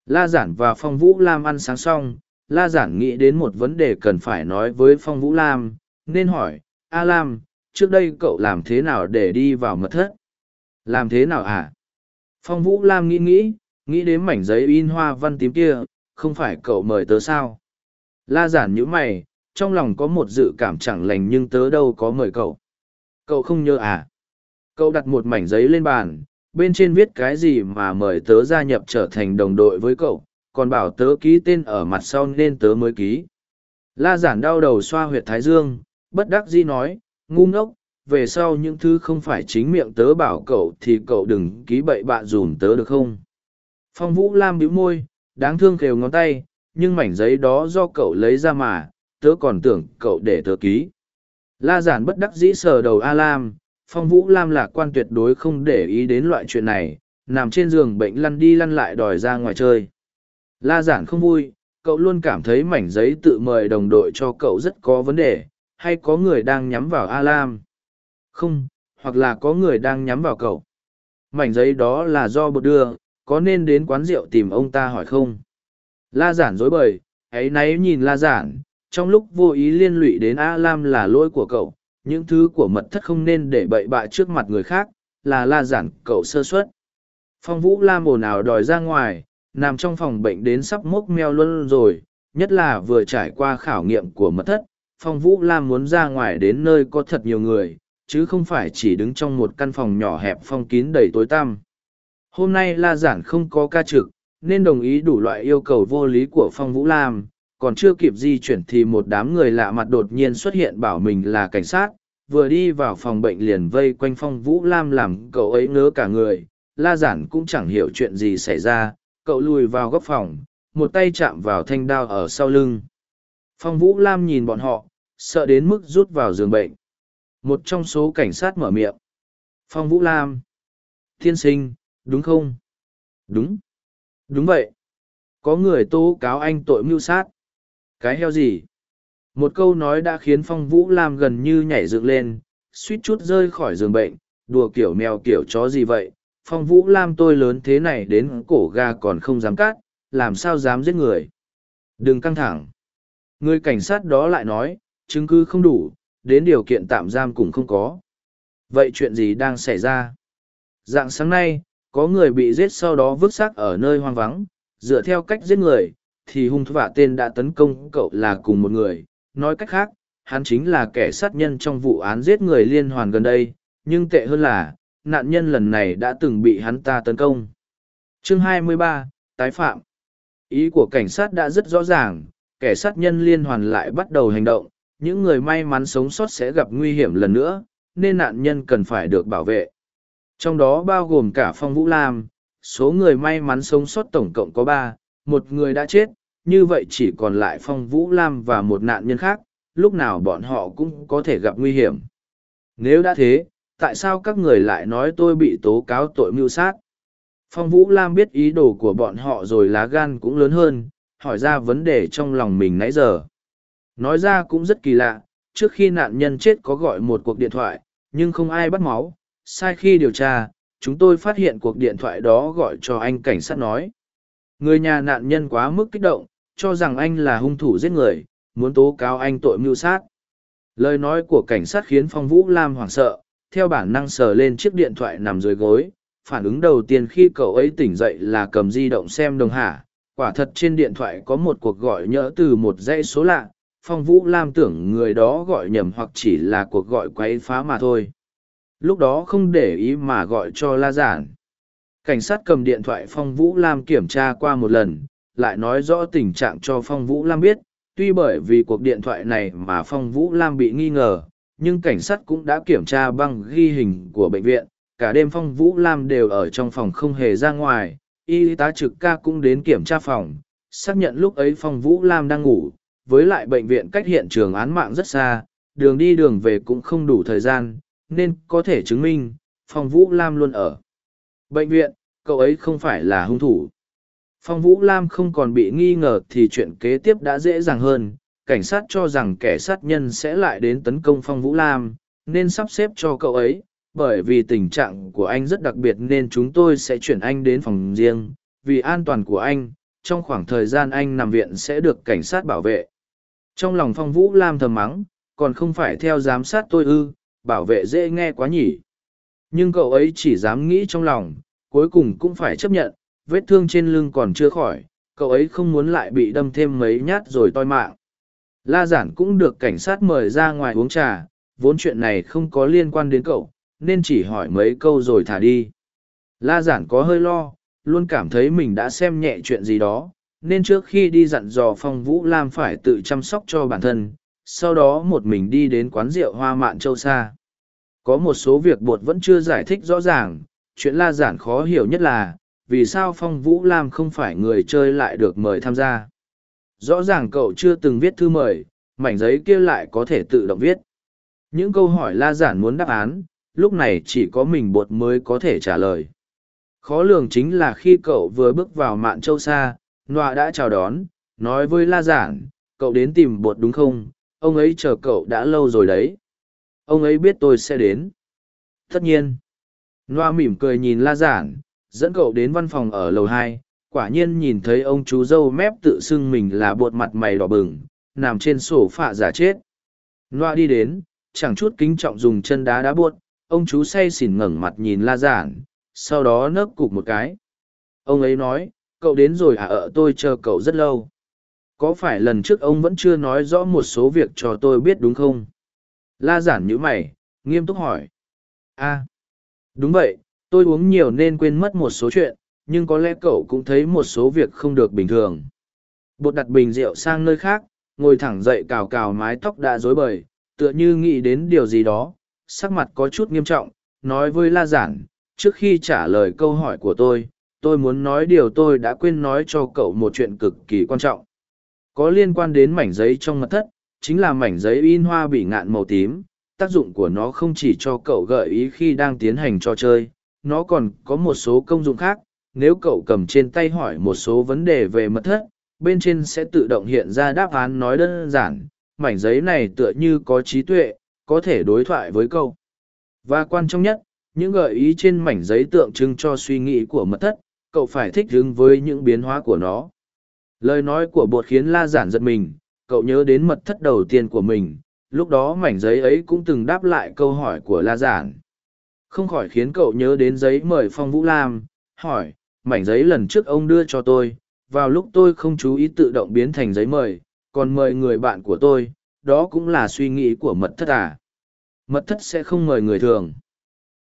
La Giản và Phong Vũ Lam ăn sáng xong, La Giản nghĩ đến một vấn đề cần phải nói với Phong Vũ Lam, nên hỏi, A Lam, trước đây cậu làm thế nào để đi vào mật thất? Làm thế nào hả? Phong Vũ Lam nghĩ nghĩ, nghĩ đến mảnh giấy in hoa văn tím kia, không phải cậu mời tớ sao? La Giản nhữ mày, trong lòng có một dự cảm chẳng lành nhưng tớ đâu có mời cậu. Cậu không nhớ à? Cậu đặt một mảnh giấy lên bàn, bên trên viết cái gì mà mời tớ gia nhập trở thành đồng đội với cậu, còn bảo tớ ký tên ở mặt sau nên tớ mới ký. La giản đau đầu xoa huyệt thái dương, bất đắc dĩ nói, ngu ngốc, về sau những thứ không phải chính miệng tớ bảo cậu thì cậu đừng ký bậy bạ dùm tớ được không? Phong Vũ Lam bĩu môi, đáng thương khều ngón tay, nhưng mảnh giấy đó do cậu lấy ra mà, tớ còn tưởng cậu để tớ ký. La giản bất đắc dĩ sờ đầu A Lam, Phong Vũ Lam lạc quan tuyệt đối không để ý đến loại chuyện này, nằm trên giường bệnh lăn đi lăn lại đòi ra ngoài chơi. La giản không vui, cậu luôn cảm thấy mảnh giấy tự mời đồng đội cho cậu rất có vấn đề, hay có người đang nhắm vào A Lam. Không, hoặc là có người đang nhắm vào cậu. Mảnh giấy đó là do bột đưa, có nên đến quán rượu tìm ông ta hỏi không? La giản dối bời, ấy nấy nhìn la giản, trong lúc vô ý liên lụy đến A Lam là lỗi của cậu, những thứ của mật thất không nên để bậy bạ trước mặt người khác, là la giản cậu sơ suất. Phong Vũ Lam ồn ào đòi ra ngoài, nằm trong phòng bệnh đến sắp mốc meo luôn rồi, nhất là vừa trải qua khảo nghiệm của mật thất, Phong Vũ Lam muốn ra ngoài đến nơi có thật nhiều người, chứ không phải chỉ đứng trong một căn phòng nhỏ hẹp phong kín đầy tối tăm. Hôm nay La Giản không có ca trực, nên đồng ý đủ loại yêu cầu vô lý của Phong Vũ Lam, còn chưa kịp di chuyển thì một đám người lạ mặt đột nhiên xuất hiện bảo mình là cảnh sát, vừa đi vào phòng bệnh liền vây quanh Phong Vũ Lam làm cậu ấy ngớ cả người, La Giản cũng chẳng hiểu chuyện gì xảy ra, cậu lùi vào góc phòng, một tay chạm vào thanh đao ở sau lưng. Phong Vũ Lam nhìn bọn họ, sợ đến mức rút vào giường bệnh. Một trong số cảnh sát mở miệng. Phong Vũ Lam. Thiên sinh, đúng không? Đúng. Đúng vậy. Có người tố cáo anh tội mưu sát. Cái heo gì? Một câu nói đã khiến Phong Vũ Lam gần như nhảy dựng lên, suýt chút rơi khỏi giường bệnh, đùa kiểu mèo kiểu chó gì vậy. Phong Vũ Lam tôi lớn thế này đến cổ ga còn không dám cắt, làm sao dám giết người. Đừng căng thẳng. Người cảnh sát đó lại nói, chứng cứ không đủ, đến điều kiện tạm giam cũng không có. Vậy chuyện gì đang xảy ra? Dạng sáng nay, có người bị giết sau đó vứt xác ở nơi hoang vắng, dựa theo cách giết người, thì hung thủ vạ tên đã tấn công cậu là cùng một người. Nói cách khác, hắn chính là kẻ sát nhân trong vụ án giết người liên hoàn gần đây, nhưng tệ hơn là, nạn nhân lần này đã từng bị hắn ta tấn công. Chương 23, Tái phạm Ý của cảnh sát đã rất rõ ràng, kẻ sát nhân liên hoàn lại bắt đầu hành động, những người may mắn sống sót sẽ gặp nguy hiểm lần nữa, nên nạn nhân cần phải được bảo vệ. Trong đó bao gồm cả Phong Vũ Lam, số người may mắn sống sót tổng cộng có ba, một người đã chết, như vậy chỉ còn lại Phong Vũ Lam và một nạn nhân khác, lúc nào bọn họ cũng có thể gặp nguy hiểm. Nếu đã thế, tại sao các người lại nói tôi bị tố cáo tội mưu sát? Phong Vũ Lam biết ý đồ của bọn họ rồi lá gan cũng lớn hơn, hỏi ra vấn đề trong lòng mình nãy giờ. Nói ra cũng rất kỳ lạ, trước khi nạn nhân chết có gọi một cuộc điện thoại, nhưng không ai bắt máu. Sai khi điều tra, chúng tôi phát hiện cuộc điện thoại đó gọi cho anh cảnh sát nói. Người nhà nạn nhân quá mức kích động, cho rằng anh là hung thủ giết người, muốn tố cáo anh tội mưu sát. Lời nói của cảnh sát khiến Phong Vũ Lam hoảng sợ, theo bản năng sờ lên chiếc điện thoại nằm dưới gối. Phản ứng đầu tiên khi cậu ấy tỉnh dậy là cầm di động xem đồng hà. Quả thật trên điện thoại có một cuộc gọi nhỡ từ một dãy số lạ, phong vũ lam tưởng người đó gọi nhầm hoặc chỉ là cuộc gọi quấy phá mà thôi lúc đó không để ý mà gọi cho la giản cảnh sát cầm điện thoại phong vũ lam kiểm tra qua một lần lại nói rõ tình trạng cho phong vũ lam biết tuy bởi vì cuộc điện thoại này mà phong vũ lam bị nghi ngờ nhưng cảnh sát cũng đã kiểm tra băng ghi hình của bệnh viện cả đêm phong vũ lam đều ở trong phòng không hề ra ngoài y tá trực ca cũng đến kiểm tra phòng xác nhận lúc ấy phong vũ lam đang ngủ với lại bệnh viện cách hiện trường án mạng rất xa, đường đi đường về cũng không đủ thời gian, nên có thể chứng minh, Phong Vũ Lam luôn ở. Bệnh viện, cậu ấy không phải là hung thủ. Phong Vũ Lam không còn bị nghi ngờ thì chuyện kế tiếp đã dễ dàng hơn. Cảnh sát cho rằng kẻ sát nhân sẽ lại đến tấn công Phong Vũ Lam, nên sắp xếp cho cậu ấy. Bởi vì tình trạng của anh rất đặc biệt nên chúng tôi sẽ chuyển anh đến phòng riêng. Vì an toàn của anh, trong khoảng thời gian anh nằm viện sẽ được cảnh sát bảo vệ. Trong lòng Phong Vũ Lam thầm mắng, còn không phải theo giám sát tôi ư, bảo vệ dễ nghe quá nhỉ. Nhưng cậu ấy chỉ dám nghĩ trong lòng, cuối cùng cũng phải chấp nhận, vết thương trên lưng còn chưa khỏi, cậu ấy không muốn lại bị đâm thêm mấy nhát rồi toi mạng. La giản cũng được cảnh sát mời ra ngoài uống trà, vốn chuyện này không có liên quan đến cậu, nên chỉ hỏi mấy câu rồi thả đi. La giản có hơi lo, luôn cảm thấy mình đã xem nhẹ chuyện gì đó, nên trước khi đi dặn dò Phong Vũ Lam phải tự chăm sóc cho bản thân, sau đó một mình đi đến quán rượu Hoa Mạn Châu Sa. Có một số việc bột vẫn chưa giải thích rõ ràng, chuyện la giản khó hiểu nhất là, vì sao Phong Vũ Lam không phải người chơi lại được mời tham gia. Rõ ràng cậu chưa từng viết thư mời, mảnh giấy kia lại có thể tự động viết. Những câu hỏi la giản muốn đáp án, lúc này chỉ có mình bột mới có thể trả lời. Khó lường chính là khi cậu vừa bước vào mạn châu xa, Nọa đã chào đón, nói với la giản, cậu đến tìm bột đúng không, ông ấy chờ cậu đã lâu rồi đấy. Ông ấy biết tôi sẽ đến. Tất nhiên. Noa mỉm cười nhìn la giản, dẫn cậu đến văn phòng ở lầu hai, quả nhiên nhìn thấy ông chú dâu mép tự xưng mình là bột mặt mày đỏ bừng, nằm trên sổ phạ giả chết. Loa đi đến, chẳng chút kính trọng dùng chân đá đá buốt ông chú say xỉn ngẩng mặt nhìn la giản, sau đó nấc cục một cái. Ông ấy nói, cậu đến rồi à ở, tôi chờ cậu rất lâu. Có phải lần trước ông vẫn chưa nói rõ một số việc cho tôi biết đúng không? La giản nhữ mày, nghiêm túc hỏi. A, đúng vậy tôi uống nhiều nên quên mất một số chuyện, nhưng có lẽ cậu cũng thấy một số việc không được bình thường. Bột đặt bình rượu sang nơi khác, ngồi thẳng dậy cào cào mái tóc đã rối bời, tựa như nghĩ đến điều gì đó, sắc mặt có chút nghiêm trọng, nói với la giản, trước khi trả lời câu hỏi của tôi tôi muốn nói điều tôi đã quên nói cho cậu một chuyện cực kỳ quan trọng. Có liên quan đến mảnh giấy trong mật thất, chính là mảnh giấy in hoa bị ngạn màu tím, tác dụng của nó không chỉ cho cậu gợi ý khi đang tiến hành trò chơi nó còn có một số công dụng khác, nếu cậu cầm trên tay hỏi một số vấn đề về mật thất, bên trên sẽ tự động hiện ra đáp án nói đơn giản, mảnh giấy này tựa như có trí tuệ, có thể đối thoại với câu. và quan trọng nhất, những gợi ý trên mảnh giấy tượng trưng cho suy nghĩ của mật thất, cậu phải thích ứng với những biến hóa của nó lời nói của bột khiến la giản giật mình, cậu nhớ đến mật thất đầu tiên của mình, lúc đó mảnh giấy ấy cũng từng đáp lại câu hỏi của la giản không khỏi khiến cậu nhớ đến giấy mời phong vũ lam, hỏi, mảnh giấy lần trước ông đưa cho tôi, vào lúc tôi không chú ý tự động biến thành giấy mời, còn mời người bạn của tôi, đó cũng là suy nghĩ của mật thất à? Mật thất sẽ không mời người thường.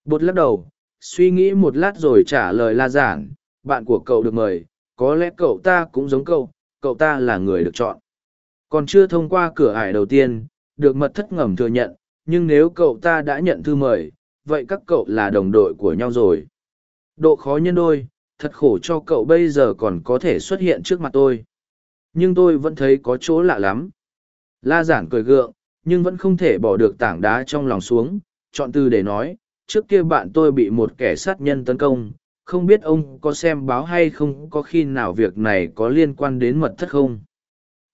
Bột lắc đầu, suy nghĩ một lát rồi trả lời la giản, bạn của cậu được mời, có lẽ cậu ta cũng giống cậu cậu ta là người được chọn. Còn chưa thông qua cửa ải đầu tiên, được mật thất ngầm thừa nhận, nhưng nếu cậu ta đã nhận thư mời vậy các cậu là đồng đội của nhau rồi. Độ khó nhân đôi, thật khổ cho cậu bây giờ còn có thể xuất hiện trước mặt tôi. Nhưng tôi vẫn thấy có chỗ lạ lắm. La giản cười gượng, nhưng vẫn không thể bỏ được tảng đá trong lòng xuống, chọn từ để nói, trước kia bạn tôi bị một kẻ sát nhân tấn công, không biết ông có xem báo hay không, có khi nào việc này có liên quan đến mật thất không?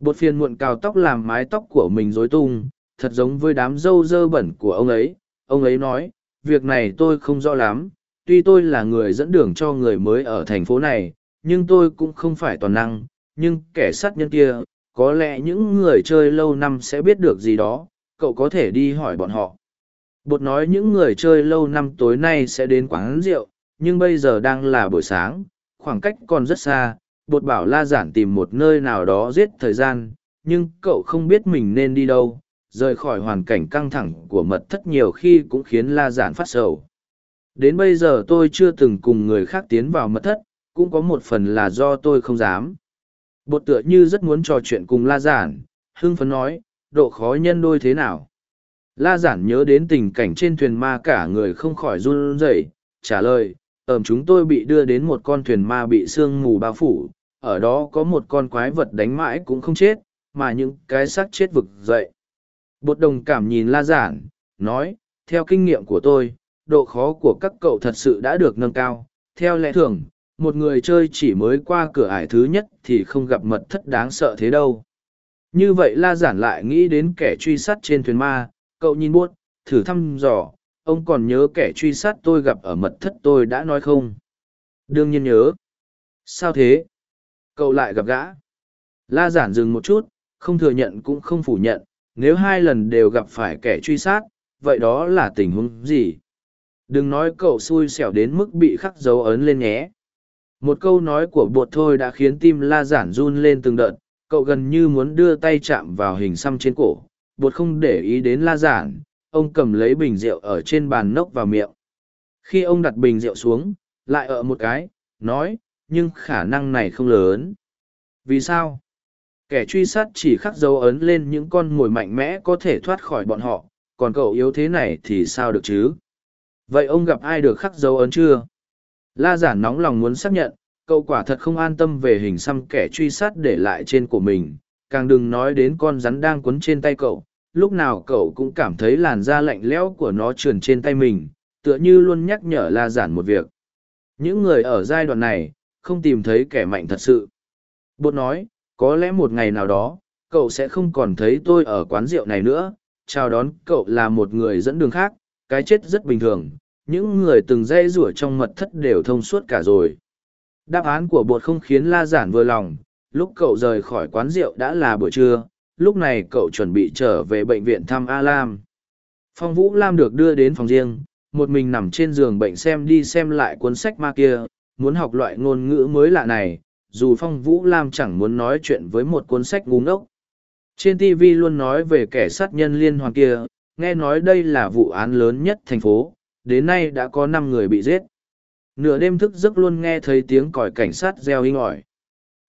Bột phiền muộn cào tóc làm mái tóc của mình rối tung, thật giống với đám râu dơ bẩn của ông ấy ông ấy nói việc này tôi không rõ lắm, tuy tôi là người dẫn đường cho người mới ở thành phố này, nhưng tôi cũng không phải toàn năng, nhưng kẻ sát nhân kia, có lẽ những người chơi lâu năm sẽ biết được gì đó, cậu có thể đi hỏi bọn họ. Bột nói những người chơi lâu năm tối nay sẽ đến quán rượu, nhưng bây giờ đang là buổi sáng, khoảng cách còn rất xa, bột bảo la giản tìm một nơi nào đó giết thời gian, nhưng cậu không biết mình nên đi đâu rời khỏi hoàn cảnh căng thẳng của mật thất nhiều khi cũng khiến la giản phát sầu. Đến bây giờ tôi chưa từng cùng người khác tiến vào mật thất, cũng có một phần là do tôi không dám. Bột tựa như rất muốn trò chuyện cùng la giản, hưng phấn nói, độ khó nhân đôi thế nào? La giản nhớ đến tình cảnh trên thuyền ma cả người không khỏi run rẩy, trả lời ẩm chúng tôi bị đưa đến một con thuyền ma bị sương mù bao phủ, ở đó có một con quái vật đánh mãi cũng không chết, mà những cái xác chết vực dậy. Bột đồng cảm nhìn la giản, nói, theo kinh nghiệm của tôi, độ khó của các cậu thật sự đã được nâng cao. Theo lẽ thường, một người chơi chỉ mới qua cửa ải thứ nhất thì không gặp mật thất đáng sợ thế đâu. Như vậy la giản lại nghĩ đến kẻ truy sát trên thuyền ma, cậu nhìn buốt, thử thăm dò, ông còn nhớ kẻ truy sát tôi gặp ở mật thất tôi đã nói không? Đương nhiên nhớ. Sao thế? Cậu lại gặp gã. La giản dừng một chút, không thừa nhận cũng không phủ nhận, nếu hai lần đều gặp phải kẻ truy sát, vậy đó là tình huống gì? Đừng nói cậu xui xẻo đến mức bị khắc dấu ấn lên nhé. Một câu nói của bột thôi đã khiến tim la giản run lên từng đợt, cậu gần như muốn đưa tay chạm vào hình xăm trên cổ. Bột không để ý đến la giản, ông cầm lấy bình rượu ở trên bàn nốc vào miệng. Khi ông đặt bình rượu xuống, lại ở một cái, nói, nhưng khả năng này không lớn. Vì sao? Kẻ truy sát chỉ khắc dấu ấn lên những con mồi mạnh mẽ có thể thoát khỏi bọn họ, còn cậu yếu thế này thì sao được chứ? Vậy ông gặp ai được khắc dấu ấn chưa? La giản nóng lòng muốn xác nhận, cậu quả thật không an tâm về hình xăm kẻ truy sát để lại trên của mình, càng đừng nói đến con rắn đang quấn trên tay cậu. Lúc nào cậu cũng cảm thấy làn da lạnh lẽo của nó trườn trên tay mình, tựa như luôn nhắc nhở La giản một việc. Những người ở giai đoạn này, không tìm thấy kẻ mạnh thật sự. Bột nói, có lẽ một ngày nào đó, cậu sẽ không còn thấy tôi ở quán rượu này nữa, chào đón cậu là một người dẫn đường khác, cái chết rất bình thường, những người từng dây rủa trong mật thất đều thông suốt cả rồi. Đáp án của bột không khiến La Giản vừa lòng, lúc cậu rời khỏi quán rượu đã là buổi trưa, lúc này cậu chuẩn bị trở về bệnh viện thăm A Lam. Phong Vũ Lam được đưa đến phòng riêng, một mình nằm trên giường bệnh xem đi xem lại cuốn sách ma kia, muốn học loại ngôn ngữ mới lạ này, dù Phong Vũ Lam chẳng muốn nói chuyện với một cuốn sách ngu ngốc. Trên TV luôn nói về kẻ sát nhân liên hoàn kia, nghe nói đây là vụ án lớn nhất thành phố, đến nay đã có năm người bị giết. Nửa đêm thức giấc luôn nghe thấy tiếng còi cảnh sát reo inh ỏi.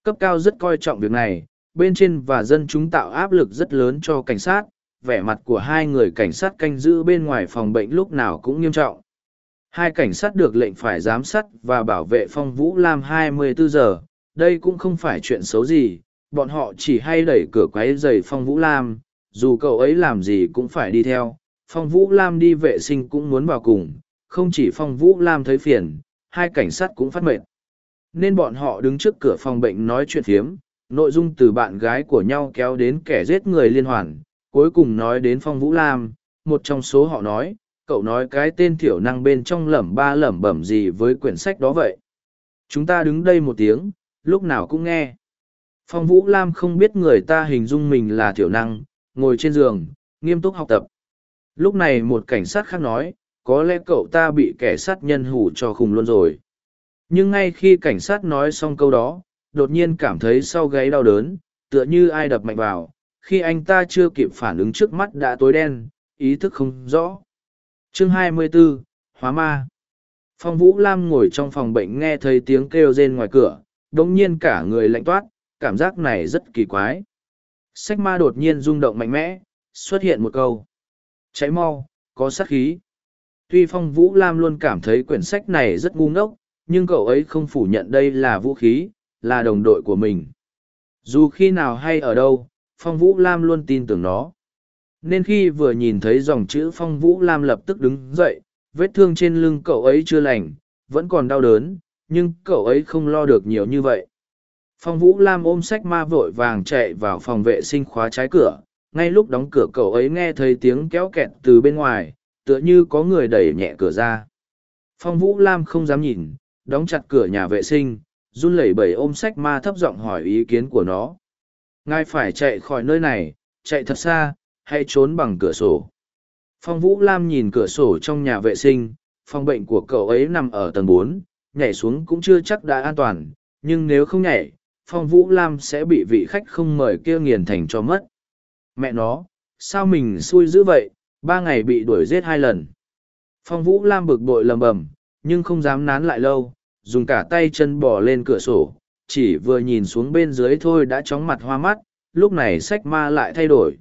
Cấp cao rất coi trọng việc này, bên trên và dân chúng tạo áp lực rất lớn cho cảnh sát, vẻ mặt của hai người cảnh sát canh giữ bên ngoài phòng bệnh lúc nào cũng nghiêm trọng. Hai cảnh sát được lệnh phải giám sát và bảo vệ phong vũ lam 24 giờ, đây cũng không phải chuyện xấu gì, bọn họ chỉ hay đẩy cửa quấy giày phong vũ lam, dù cậu ấy làm gì cũng phải đi theo. Phong Vũ Lam đi vệ sinh cũng muốn vào cùng, không chỉ Phong Vũ Lam thấy phiền, hai cảnh sát cũng phát mệt. Nên bọn họ đứng trước cửa phòng bệnh nói chuyện phiếm, nội dung từ bạn gái của nhau kéo đến kẻ giết người liên hoàn, cuối cùng nói đến Phong Vũ Lam, một trong số họ nói, cậu nói cái tên thiểu năng bên trong lẩm ba lẩm bẩm gì với quyển sách đó vậy. Chúng ta đứng đây một tiếng, lúc nào cũng nghe. Phong Vũ Lam không biết người ta hình dung mình là thiểu năng, ngồi trên giường, nghiêm túc học tập. Lúc này một cảnh sát khác nói, có lẽ cậu ta bị kẻ sát nhân hủ cho khùng luôn rồi. Nhưng ngay khi cảnh sát nói xong câu đó, đột nhiên cảm thấy sau gáy đau đớn, tựa như ai đập mạnh vào, khi anh ta chưa kịp phản ứng trước mắt đã tối đen, ý thức không rõ. Chương 24, Hóa Ma Phong Vũ Lam ngồi trong phòng bệnh nghe thấy tiếng kêu rên ngoài cửa, đồng nhiên cả người lạnh toát, cảm giác này rất kỳ quái. Sách ma đột nhiên rung động mạnh mẽ, xuất hiện một câu. Cháy mau, có sát khí. Tuy Phong Vũ Lam luôn cảm thấy quyển sách này rất ngu ngốc, nhưng cậu ấy không phủ nhận đây là vũ khí, là đồng đội của mình. Dù khi nào hay ở đâu, Phong Vũ Lam luôn tin tưởng nó. Nên khi vừa nhìn thấy dòng chữ Phong Vũ Lam lập tức đứng dậy, vết thương trên lưng cậu ấy chưa lành, vẫn còn đau đớn, nhưng cậu ấy không lo được nhiều như vậy. Phong Vũ Lam ôm sách ma vội vàng chạy vào phòng vệ sinh khóa trái cửa, ngay lúc đóng cửa cậu ấy nghe thấy tiếng kéo kẹt từ bên ngoài, tựa như có người đẩy nhẹ cửa ra. Phong Vũ Lam không dám nhìn, đóng chặt cửa nhà vệ sinh, run lẩy bẩy ôm sách ma thấp giọng hỏi ý kiến của nó. Ngài phải chạy khỏi nơi này, chạy thật xa, hay trốn bằng cửa sổ. Phong Vũ Lam nhìn cửa sổ trong nhà vệ sinh, phòng bệnh của cậu ấy nằm ở tầng bốn, nhảy xuống cũng chưa chắc đã an toàn, nhưng nếu không nhảy, Phong Vũ Lam sẽ bị vị khách không mời kia nghiền thành cho mất. Mẹ nó, sao mình xui dữ vậy, ba ngày bị đuổi giết hai lần. Phong Vũ Lam bực bội lầm bầm, nhưng không dám nán lại lâu, dùng cả tay chân bỏ lên cửa sổ, chỉ vừa nhìn xuống bên dưới thôi đã chóng mặt hoa mắt, lúc này sách ma lại thay đổi.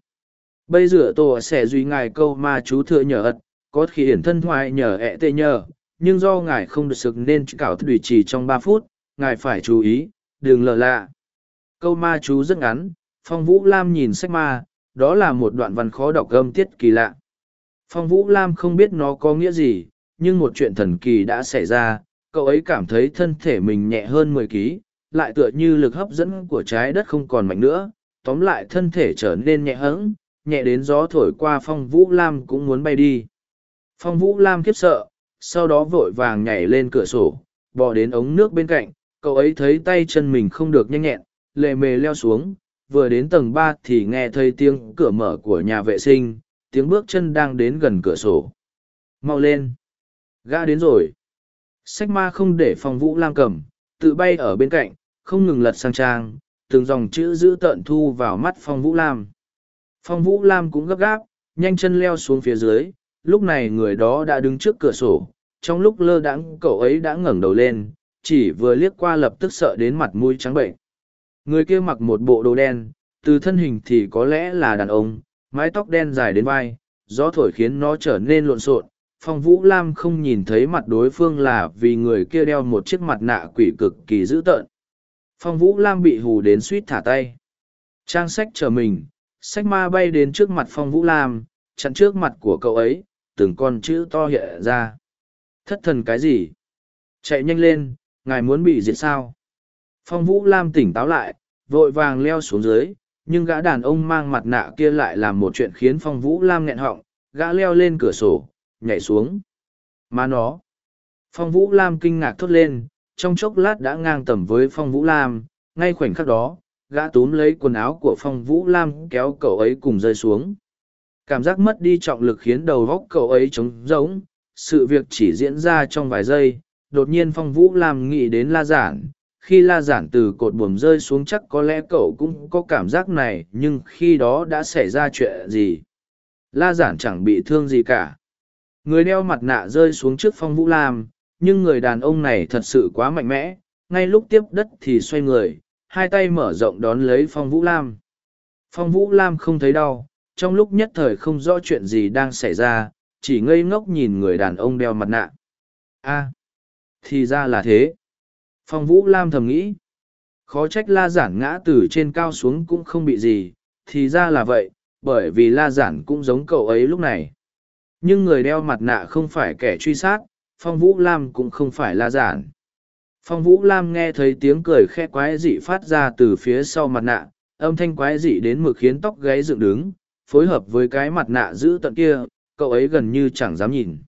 Bây giờ tổ sẽ duy ngài câu ma chú thừa nhờ ật, có khi hiển thân thoại nhờ ẹ tê nhờ, nhưng do ngài không được sực nên cảo thủy trì trong ba phút, ngài phải chú ý, đừng lờ lạ. Câu ma chú rất ngắn, Phong Vũ Lam nhìn sách ma, đó là một đoạn văn khó đọc âm tiết kỳ lạ. Phong Vũ Lam không biết nó có nghĩa gì, nhưng một chuyện thần kỳ đã xảy ra, cậu ấy cảm thấy thân thể mình nhẹ hơn mười kg, lại tựa như lực hấp dẫn của trái đất không còn mạnh nữa, tóm lại thân thể trở nên nhẹ hẫng, nhẹ đến gió thổi qua Phong Vũ Lam cũng muốn bay đi. Phong Vũ Lam khiếp sợ, sau đó vội vàng nhảy lên cửa sổ, bò đến ống nước bên cạnh, cậu ấy thấy tay chân mình không được nhanh nhẹn, lệ mề leo xuống, vừa đến tầng ba thì nghe thấy tiếng cửa mở của nhà vệ sinh, tiếng bước chân đang đến gần cửa sổ. Mau lên! Gã đến rồi! Sách ma không để Phong Vũ Lam cầm, tự bay ở bên cạnh, không ngừng lật sang trang, từng dòng chữ giữ tợn thu vào mắt Phong Vũ Lam. Phong Vũ Lam cũng gấp gáp, nhanh chân leo xuống phía dưới, lúc này người đó đã đứng trước cửa sổ, trong lúc lơ đãng cậu ấy đã ngẩng đầu lên, chỉ vừa liếc qua lập tức sợ đến mặt mũi trắng bệnh. Người kia mặc một bộ đồ đen, từ thân hình thì có lẽ là đàn ông, mái tóc đen dài đến vai, gió thổi khiến nó trở nên lộn xộn. Phong Vũ Lam không nhìn thấy mặt đối phương là vì người kia đeo một chiếc mặt nạ quỷ cực kỳ dữ tợn. Phong Vũ Lam bị hù đến suýt thả tay. Trang sách chờ mình, sách ma bay đến trước mặt Phong Vũ Lam, chặn trước mặt của cậu ấy, từng con chữ to hiện ra. Thất thần cái gì? Chạy nhanh lên, ngài muốn bị diệt sao? Phong Vũ Lam tỉnh táo lại, vội vàng leo xuống dưới, nhưng gã đàn ông mang mặt nạ kia lại làm một chuyện khiến Phong Vũ Lam nghẹn họng, gã leo lên cửa sổ, nhảy xuống. Mà nó! Phong Vũ Lam kinh ngạc thốt lên, trong chốc lát đã ngang tầm với Phong Vũ Lam, ngay khoảnh khắc đó, gã túm lấy quần áo của Phong Vũ Lam kéo cậu ấy cùng rơi xuống. Cảm giác mất đi trọng lực khiến đầu góc cậu ấy trống rỗng, sự việc chỉ diễn ra trong vài giây, đột nhiên Phong Vũ Lam nghĩ đến La Giản, khi la giản từ cột buồm rơi xuống chắc có lẽ cậu cũng có cảm giác này nhưng khi đó đã xảy ra chuyện gì? La giản chẳng bị thương gì cả. Người đeo mặt nạ rơi xuống trước phong vũ lam nhưng người đàn ông này thật sự quá mạnh mẽ. Ngay lúc tiếp đất thì xoay người hai tay mở rộng đón lấy phong vũ lam. Phong vũ lam không thấy đau trong lúc nhất thời không rõ chuyện gì đang xảy ra chỉ ngây ngốc nhìn người đàn ông đeo mặt nạ a thì ra là thế Phong Vũ Lam thầm nghĩ. Khó trách la giản ngã từ trên cao xuống cũng không bị gì, thì ra là vậy, bởi vì la giản cũng giống cậu ấy lúc này. Nhưng người đeo mặt nạ không phải kẻ truy sát, Phong Vũ Lam cũng không phải la giản. Phong Vũ Lam nghe thấy tiếng cười khe quái dị phát ra từ phía sau mặt nạ, âm thanh quái dị đến mực khiến tóc gáy dựng đứng, phối hợp với cái mặt nạ giữ tận kia, cậu ấy gần như chẳng dám nhìn.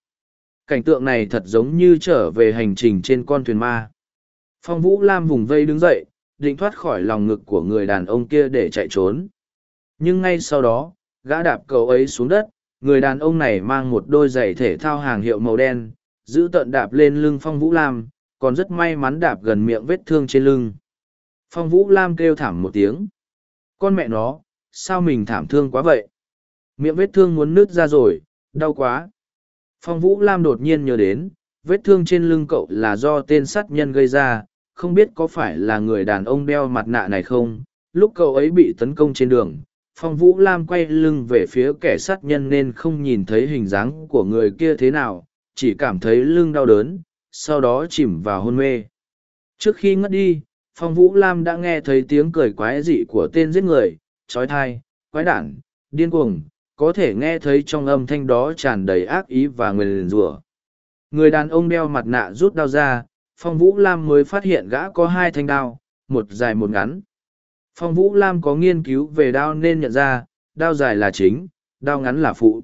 Cảnh tượng này thật giống như trở về hành trình trên con thuyền ma. Phong Vũ Lam vùng vây đứng dậy, định thoát khỏi lòng ngực của người đàn ông kia để chạy trốn. Nhưng ngay sau đó, gã đạp cậu ấy xuống đất, người đàn ông này mang một đôi giày thể thao hàng hiệu màu đen, giữ tận đạp lên lưng Phong Vũ Lam, còn rất may mắn đạp gần miệng vết thương trên lưng. Phong Vũ Lam kêu thảm một tiếng. Con mẹ nó, sao mình thảm thương quá vậy? Miệng vết thương muốn nứt ra rồi, đau quá. Phong Vũ Lam đột nhiên nhớ đến, vết thương trên lưng cậu là do tên sát nhân gây ra, không biết có phải là người đàn ông đeo mặt nạ này không lúc cậu ấy bị tấn công trên đường phong vũ lam quay lưng về phía kẻ sát nhân nên không nhìn thấy hình dáng của người kia thế nào chỉ cảm thấy lưng đau đớn sau đó chìm vào hôn mê trước khi ngất đi phong vũ lam đã nghe thấy tiếng cười quái dị của tên giết người trói thai quái đản điên cuồng có thể nghe thấy trong âm thanh đó tràn đầy ác ý và nguyền rủa người đàn ông đeo mặt nạ rút đao ra Phong Vũ Lam mới phát hiện gã có hai thanh đao, một dài một ngắn. Phong Vũ Lam có nghiên cứu về đao nên nhận ra, đao dài là chính, đao ngắn là phụ.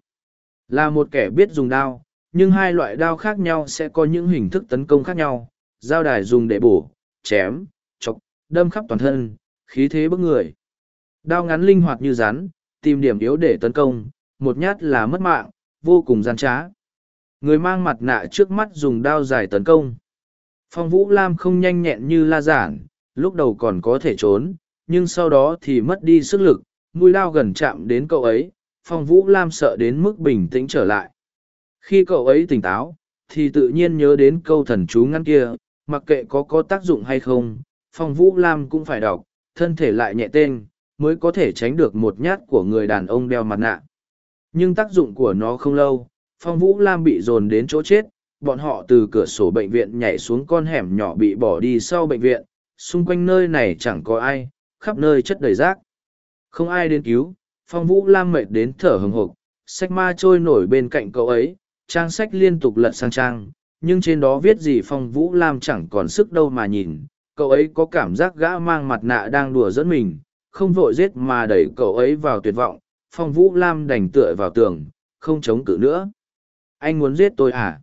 Là một kẻ biết dùng đao, nhưng hai loại đao khác nhau sẽ có những hình thức tấn công khác nhau. Dao đài dùng để bổ, chém, chọc, đâm khắp toàn thân, khí thế bức người. Đao ngắn linh hoạt như rắn, tìm điểm yếu để tấn công, một nhát là mất mạng, vô cùng gian trá. Người mang mặt nạ trước mắt dùng đao dài tấn công. Phong Vũ Lam không nhanh nhẹn như la giản, lúc đầu còn có thể trốn, nhưng sau đó thì mất đi sức lực, mũi lao gần chạm đến cậu ấy, Phong Vũ Lam sợ đến mức bình tĩnh trở lại. Khi cậu ấy tỉnh táo, thì tự nhiên nhớ đến câu thần chú ngăn kia, mặc kệ có có tác dụng hay không, Phong Vũ Lam cũng phải đọc, thân thể lại nhẹ tên, mới có thể tránh được một nhát của người đàn ông đeo mặt nạ. Nhưng tác dụng của nó không lâu, Phong Vũ Lam bị dồn đến chỗ chết, bọn họ từ cửa sổ bệnh viện nhảy xuống con hẻm nhỏ bị bỏ đi sau bệnh viện, xung quanh nơi này chẳng có ai, khắp nơi chất đầy rác. Không ai đến cứu, phong vũ lam mệt đến thở hừng hộp, sách ma trôi nổi bên cạnh cậu ấy, trang sách liên tục lật sang trang, nhưng trên đó viết gì phong vũ lam chẳng còn sức đâu mà nhìn. Cậu ấy có cảm giác gã mang mặt nạ đang đùa dẫn mình, không vội giết mà đẩy cậu ấy vào tuyệt vọng, phong vũ lam đành tựa vào tường, không chống cự nữa. Anh muốn giết tôi à?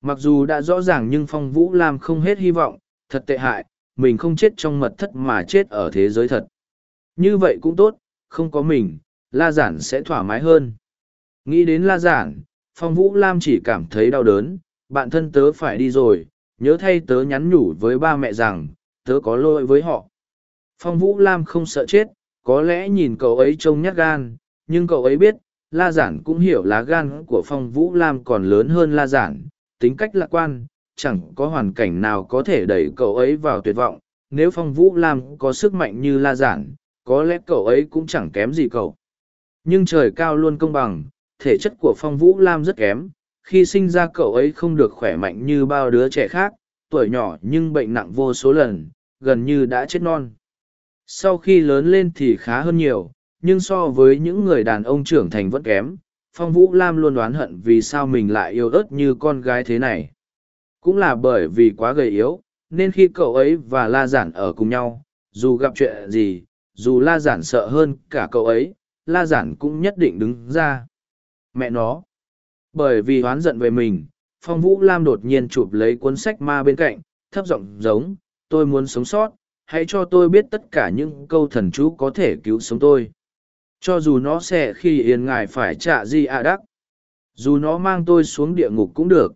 Mặc dù đã rõ ràng nhưng phong vũ lam không hết hy vọng, thật tệ hại, mình không chết trong mật thất mà chết ở thế giới thật. Như vậy cũng tốt, không có mình, la giản sẽ thoải mái hơn. Nghĩ đến la giản, phong vũ lam chỉ cảm thấy đau đớn, bạn thân tớ phải đi rồi, nhớ thay tớ nhắn nhủ với ba mẹ rằng, tớ có lỗi với họ. Phong vũ lam không sợ chết, có lẽ nhìn cậu ấy trông nhát gan, nhưng cậu ấy biết, la giản cũng hiểu lá gan của phong vũ lam còn lớn hơn la giản, tính cách lạc quan, chẳng có hoàn cảnh nào có thể đẩy cậu ấy vào tuyệt vọng. Nếu phong vũ lam có sức mạnh như la giản, có lẽ cậu ấy cũng chẳng kém gì cậu. Nhưng trời cao luôn công bằng, thể chất của phong vũ lam rất kém, khi sinh ra cậu ấy không được khỏe mạnh như bao đứa trẻ khác, tuổi nhỏ nhưng bệnh nặng vô số lần, gần như đã chết non. Sau khi lớn lên thì khá hơn nhiều, nhưng so với những người đàn ông trưởng thành vẫn kém, Phong Vũ Lam luôn đoán hận vì sao mình lại yêu ớt như con gái thế này. Cũng là bởi vì quá gầy yếu, nên khi cậu ấy và La Giản ở cùng nhau, dù gặp chuyện gì, dù La Giản sợ hơn cả cậu ấy, La Giản cũng nhất định đứng ra. Mẹ nó! Bởi vì oán giận về mình, Phong Vũ Lam đột nhiên chụp lấy cuốn sách ma bên cạnh, thấp giọng giống, tôi muốn sống sót, hãy cho tôi biết tất cả những câu thần chú có thể cứu sống tôi. Cho dù nó sẽ khi yên ngài phải trả gì ạ đắc, dù nó mang tôi xuống địa ngục cũng được.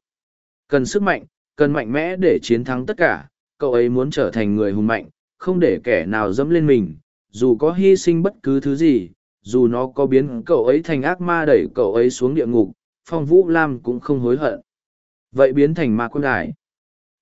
Cần sức mạnh, cần mạnh mẽ để chiến thắng tất cả, cậu ấy muốn trở thành người hùng mạnh, không để kẻ nào dẫm lên mình. Dù có hy sinh bất cứ thứ gì, dù nó có biến cậu ấy thành ác ma đẩy cậu ấy xuống địa ngục, phong vũ lam cũng không hối hận. Vậy biến thành ma quân đài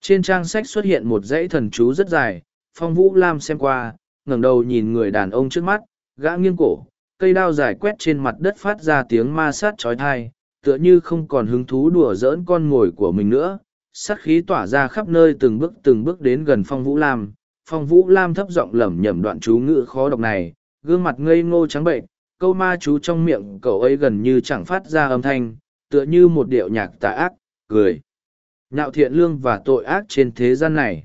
trên trang sách xuất hiện một dãy thần chú rất dài phong vũ lam xem qua, ngẩng đầu nhìn người đàn ông trước mắt, gã nghiêng cổ, cây đao dài quét trên mặt đất phát ra tiếng ma sát trói thai tựa như không còn hứng thú đùa giỡn con mồi của mình nữa. Sát khí tỏa ra khắp nơi từng bước từng bước đến gần phong vũ lam. Phong vũ lam thấp giọng lẩm nhẩm đoạn chú ngữ khó đọc này, gương mặt ngây ngô trắng bệnh câu ma chú trong miệng cậu ấy gần như chẳng phát ra âm thanh, tựa như một điệu nhạc tà ác, cười. Nạo thiện lương và tội ác trên thế gian này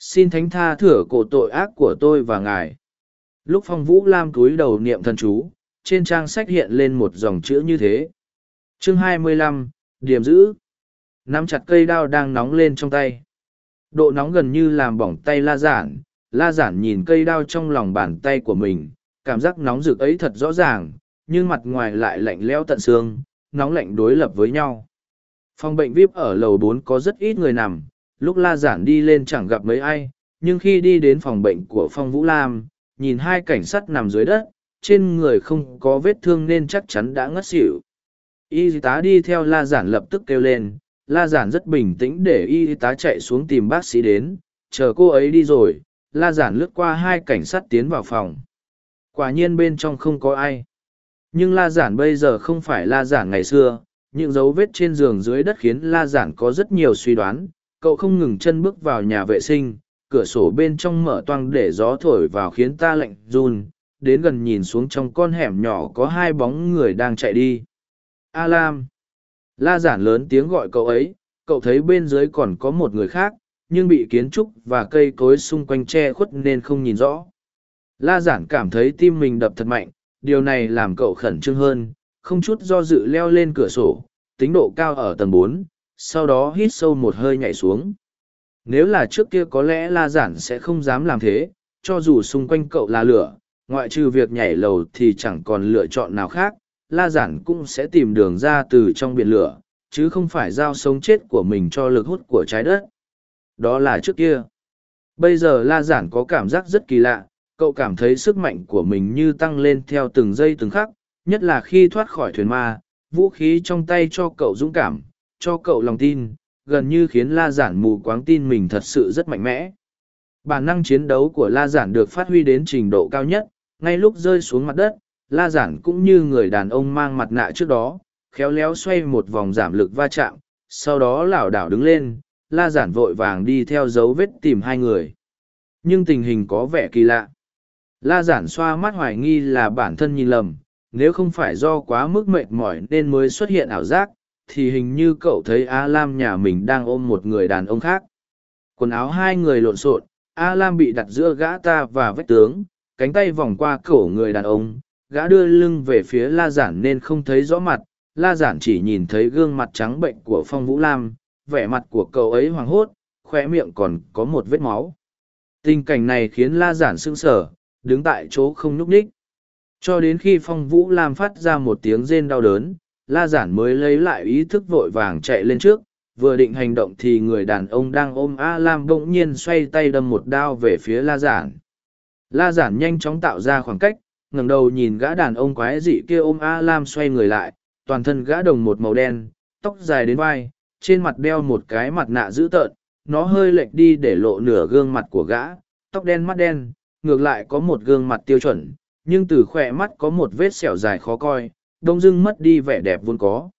xin thánh tha thửa cổ tội ác của tôi và ngài Lúc phong vũ lam cúi đầu niệm thần chú, trên trang sách hiện lên một dòng chữ như thế. Chương 25, Điểm giữ. Nắm chặt cây đao đang nóng lên trong tay. Độ nóng gần như làm bỏng tay la giản. La giản nhìn cây đao trong lòng bàn tay của mình, cảm giác nóng rực ấy thật rõ ràng, nhưng mặt ngoài lại lạnh lẽo tận xương, nóng lạnh đối lập với nhau. Phòng bệnh VIP ở lầu bốn có rất ít người nằm, lúc la giản đi lên chẳng gặp mấy ai, nhưng khi đi đến phòng bệnh của Phong Vũ Lam, nhìn hai cảnh sát nằm dưới đất, trên người không có vết thương nên chắc chắn đã ngất xỉu. Y tá đi theo La Giản lập tức kêu lên, La Giản rất bình tĩnh để y tá chạy xuống tìm bác sĩ đến, chờ cô ấy đi rồi, La Giản lướt qua hai cảnh sát tiến vào phòng. Quả nhiên bên trong không có ai. Nhưng La Giản bây giờ không phải La Giản ngày xưa, những dấu vết trên giường dưới đất khiến La Giản có rất nhiều suy đoán, cậu không ngừng chân bước vào nhà vệ sinh, cửa sổ bên trong mở toang để gió thổi vào khiến ta lạnh run đến gần nhìn xuống trong con hẻm nhỏ có hai bóng người đang chạy đi. A lam la giản lớn tiếng gọi cậu ấy cậu thấy bên dưới còn có một người khác nhưng bị kiến trúc và cây cối xung quanh che khuất nên không nhìn rõ. La giản cảm thấy tim mình đập thật mạnh điều này làm cậu khẩn trương hơn không chút do dự leo lên cửa sổ tính độ cao ở tầng bốn sau đó hít sâu một hơi nhảy xuống nếu là trước kia có lẽ la giản sẽ không dám làm thế, cho dù xung quanh cậu là lửa, ngoại trừ việc nhảy lầu thì chẳng còn lựa chọn nào khác, la giản cũng sẽ tìm đường ra từ trong biển lửa, chứ không phải giao sống chết của mình cho lực hút của trái đất. Đó là trước kia. Bây giờ la giản có cảm giác rất kỳ lạ, cậu cảm thấy sức mạnh của mình như tăng lên theo từng giây từng khắc, nhất là khi thoát khỏi thuyền ma, vũ khí trong tay cho cậu dũng cảm, cho cậu lòng tin, gần như khiến la giản mù quáng tin mình thật sự rất mạnh mẽ. Bản năng chiến đấu của la giản được phát huy đến trình độ cao nhất, ngay lúc rơi xuống mặt đất, la giản cũng như người đàn ông mang mặt nạ trước đó, khéo léo xoay một vòng giảm lực va chạm, sau đó lảo đảo đứng lên, la giản vội vàng đi theo dấu vết tìm hai người. Nhưng tình hình có vẻ kỳ lạ. La giản xoa mắt hoài nghi là bản thân nhìn lầm, nếu không phải do quá mức mệt mỏi nên mới xuất hiện ảo giác, thì hình như cậu thấy A Lam nhà mình đang ôm một người đàn ông khác. Quần áo hai người lộn xộn, A Lam bị đặt giữa gã ta và vách tướng, cánh tay vòng qua cổ người đàn ông, gã đưa lưng về phía La Giản nên không thấy rõ mặt, La Giản chỉ nhìn thấy gương mặt trắng bệnh của Phong Vũ Lam, vẻ mặt của cậu ấy hoảng hốt, khoe miệng còn có một vết máu. Tình cảnh này khiến La Giản sững sờ, đứng tại chỗ không nhúc nhích. Cho đến khi Phong Vũ Lam phát ra một tiếng rên đau đớn, La Giản mới lấy lại ý thức vội vàng chạy lên trước, vừa định hành động thì người đàn ông đang ôm A Lam bỗng nhiên xoay tay đâm một đao về phía La Giản. La Giản nhanh chóng tạo ra khoảng cách, ngẩng đầu nhìn gã đàn ông quái dị kia ôm A Lam xoay người lại, toàn thân gã đồng một màu đen, tóc dài đến vai, trên mặt đeo một cái mặt nạ dữ tợn, nó hơi lệch đi để lộ nửa gương mặt của gã, tóc đen mắt đen, ngược lại có một gương mặt tiêu chuẩn, nhưng từ khỏe mắt có một vết sẹo dài khó coi, đông dưng mất đi vẻ đẹp vốn có.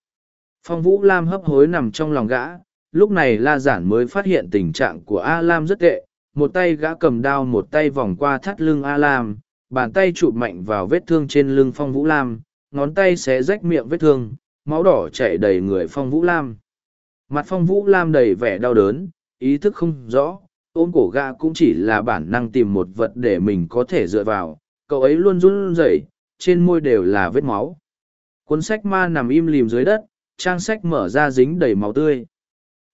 Phong Vũ Lam hấp hối nằm trong lòng gã, lúc này La Giản mới phát hiện tình trạng của A Lam rất tệ, một tay gã cầm đao một tay vòng qua thắt lưng A Lam, bàn tay chụp mạnh vào vết thương trên lưng Phong Vũ Lam, ngón tay xé rách miệng vết thương, máu đỏ chảy đầy người Phong Vũ Lam. Mặt Phong Vũ Lam đầy vẻ đau đớn, ý thức không rõ, ôm cổ gã cũng chỉ là bản năng tìm một vật để mình có thể dựa vào, cậu ấy luôn run rẩy, trên môi đều là vết máu. Cuốn sách ma nằm im lìm dưới đất, trang sách mở ra dính đầy máu tươi.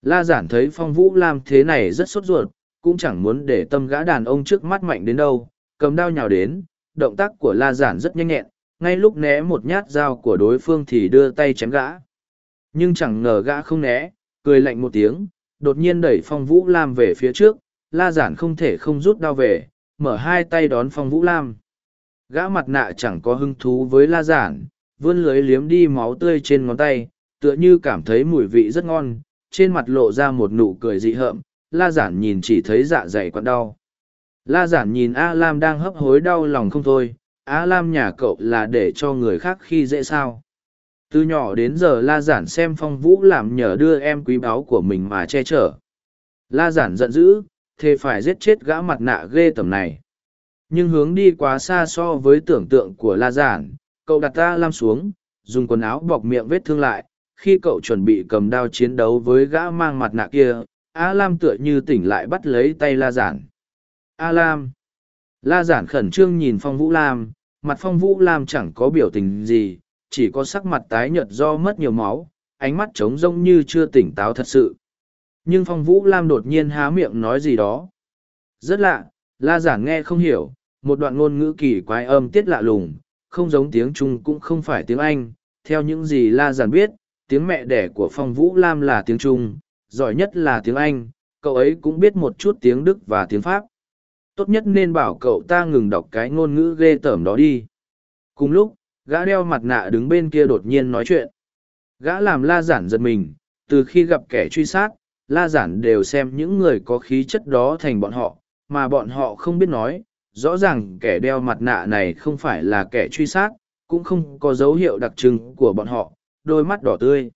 La giản thấy phong vũ lam thế này rất sốt ruột, cũng chẳng muốn để tâm gã đàn ông trước mắt mạnh đến đâu, cầm đao nhào đến, động tác của la giản rất nhanh nhẹn, ngay lúc né một nhát dao của đối phương thì đưa tay chém gã. Nhưng chẳng ngờ gã không né, cười lạnh một tiếng, đột nhiên đẩy phong vũ lam về phía trước, la giản không thể không rút đao về, mở hai tay đón phong vũ lam. Gã mặt nạ chẳng có hứng thú với la giản, vươn lưới liếm đi máu tươi trên ngón tay, tựa như cảm thấy mùi vị rất ngon, trên mặt lộ ra một nụ cười dị hợm, la giản nhìn chỉ thấy dạ dày quặn đau. La giản nhìn A Lam đang hấp hối đau lòng không thôi, A Lam nhà cậu là để cho người khác khi dễ sao. Từ nhỏ đến giờ La giản xem phong vũ làm nhờ đưa em quý báu của mình mà che chở. La giản giận dữ, thề phải giết chết gã mặt nạ ghê tầm này. Nhưng hướng đi quá xa so với tưởng tượng của La giản, cậu đặt ta Lam xuống, dùng quần áo bọc miệng vết thương lại, khi cậu chuẩn bị cầm đao chiến đấu với gã mang mặt nạ kia a lam tựa như tỉnh lại bắt lấy tay la giản. A lam. La giản khẩn trương nhìn phong vũ lam mặt phong vũ lam chẳng có biểu tình gì chỉ có sắc mặt tái nhợt do mất nhiều máu ánh mắt trống rỗng như chưa tỉnh táo thật sự. Nhưng phong vũ lam đột nhiên há miệng nói gì đó. Rất lạ la giản nghe không hiểu một đoạn ngôn ngữ kỳ quái âm tiết lạ lùng không giống tiếng trung cũng không phải tiếng anh, theo những gì la giản biết, tiếng mẹ đẻ của phong vũ lam là tiếng trung, giỏi nhất là tiếng anh, cậu ấy cũng biết một chút tiếng đức và tiếng pháp. Tốt nhất nên bảo cậu ta ngừng đọc cái ngôn ngữ ghê tởm đó đi. Cùng lúc, gã đeo mặt nạ đứng bên kia đột nhiên nói chuyện. Gã làm la giản giật mình, từ khi gặp kẻ truy sát, la giản đều xem những người có khí chất đó thành bọn họ, mà bọn họ không biết nói rõ ràng kẻ đeo mặt nạ này không phải là kẻ truy sát cũng không có dấu hiệu đặc trưng của bọn họ đôi mắt đỏ tươi.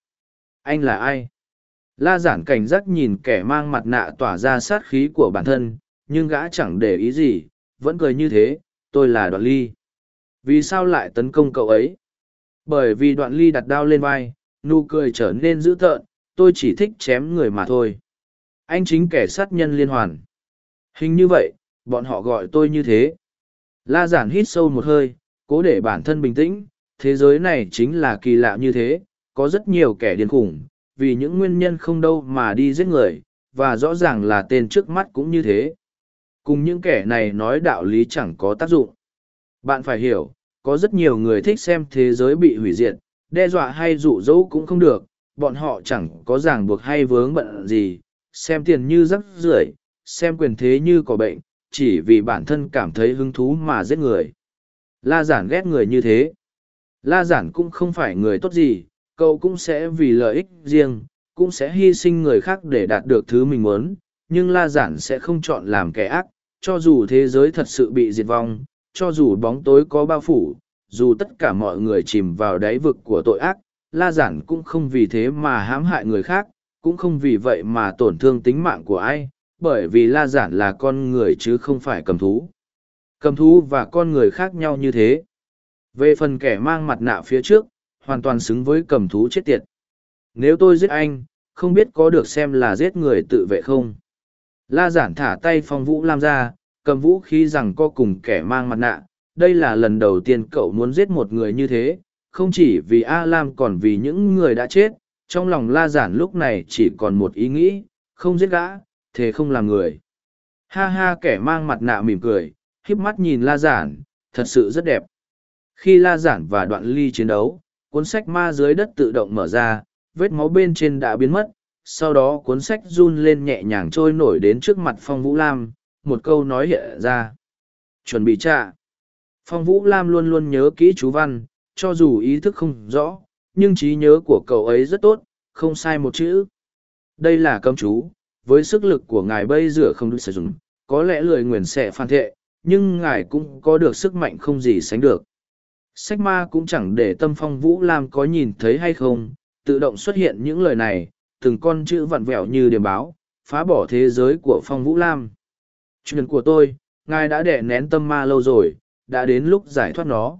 Anh là ai? La giản cảnh giác nhìn kẻ mang mặt nạ tỏa ra sát khí của bản thân, nhưng gã chẳng để ý gì, vẫn cười như thế, tôi là đoạn ly. Vì sao lại tấn công cậu ấy? Bởi vì đoạn ly đặt đao lên vai, nụ cười trở nên dữ tợn, tôi chỉ thích chém người mà thôi. Anh chính kẻ sát nhân liên hoàn. Hình như vậy, bọn họ gọi tôi như thế. La giản hít sâu một hơi, cố để bản thân bình tĩnh, thế giới này chính là kỳ lạ như thế có rất nhiều kẻ điên khủng vì những nguyên nhân không đâu mà đi giết người và rõ ràng là tên trước mắt cũng như thế cùng những kẻ này nói đạo lý chẳng có tác dụng bạn phải hiểu có rất nhiều người thích xem thế giới bị hủy diệt đe dọa hay rụ rỗ cũng không được bọn họ chẳng có ràng buộc hay vướng bận gì xem tiền như rắc rưởi xem quyền thế như có bệnh chỉ vì bản thân cảm thấy hứng thú mà giết người. La giản ghét người như thế. La giản cũng không phải người tốt gì, cậu cũng sẽ vì lợi ích riêng, cũng sẽ hy sinh người khác để đạt được thứ mình muốn, nhưng la giản sẽ không chọn làm kẻ ác, cho dù thế giới thật sự bị diệt vong, cho dù bóng tối có bao phủ, dù tất cả mọi người chìm vào đáy vực của tội ác, la giản cũng không vì thế mà hãm hại người khác, cũng không vì vậy mà tổn thương tính mạng của ai, bởi vì la giản là con người chứ không phải cầm thú. Cầm thú và con người khác nhau như thế. Về phần kẻ mang mặt nạ phía trước, hoàn toàn xứng với cầm thú chết tiệt. Nếu tôi giết anh, không biết có được xem là giết người tự vệ không? La giản thả tay phong vũ lam ra, cầm vũ khí rằng co cùng kẻ mang mặt nạ. Đây là lần đầu tiên cậu muốn giết một người như thế, không chỉ vì A Lam còn vì những người đã chết. Trong lòng la giản lúc này chỉ còn một ý nghĩ, không giết gã, thế không làm người. Ha ha kẻ mang mặt nạ mỉm cười, híp mắt nhìn la giản, thật sự rất đẹp. Khi la giản và đoạn ly chiến đấu, cuốn sách ma dưới đất tự động mở ra, vết máu bên trên đã biến mất, sau đó cuốn sách run lên nhẹ nhàng trôi nổi đến trước mặt Phong Vũ Lam, một câu nói hiện ra. Chuẩn bị trả. Phong Vũ Lam luôn luôn nhớ kỹ chú văn, cho dù ý thức không rõ, nhưng trí nhớ của cậu ấy rất tốt, không sai một chữ. Đây là cấm chú, với sức lực của ngài bây giờ không được sử dụng, có lẽ lời nguyền sẽ phan thệ, nhưng ngài cũng có được sức mạnh không gì sánh được. Sách ma cũng chẳng để tâm phong Vũ Lam có nhìn thấy hay không, tự động xuất hiện những lời này, từng con chữ vặn vẹo như điểm báo, phá bỏ thế giới của phong Vũ Lam. Chuyện của tôi, ngài đã đẻ nén tâm ma lâu rồi, đã đến lúc giải thoát nó.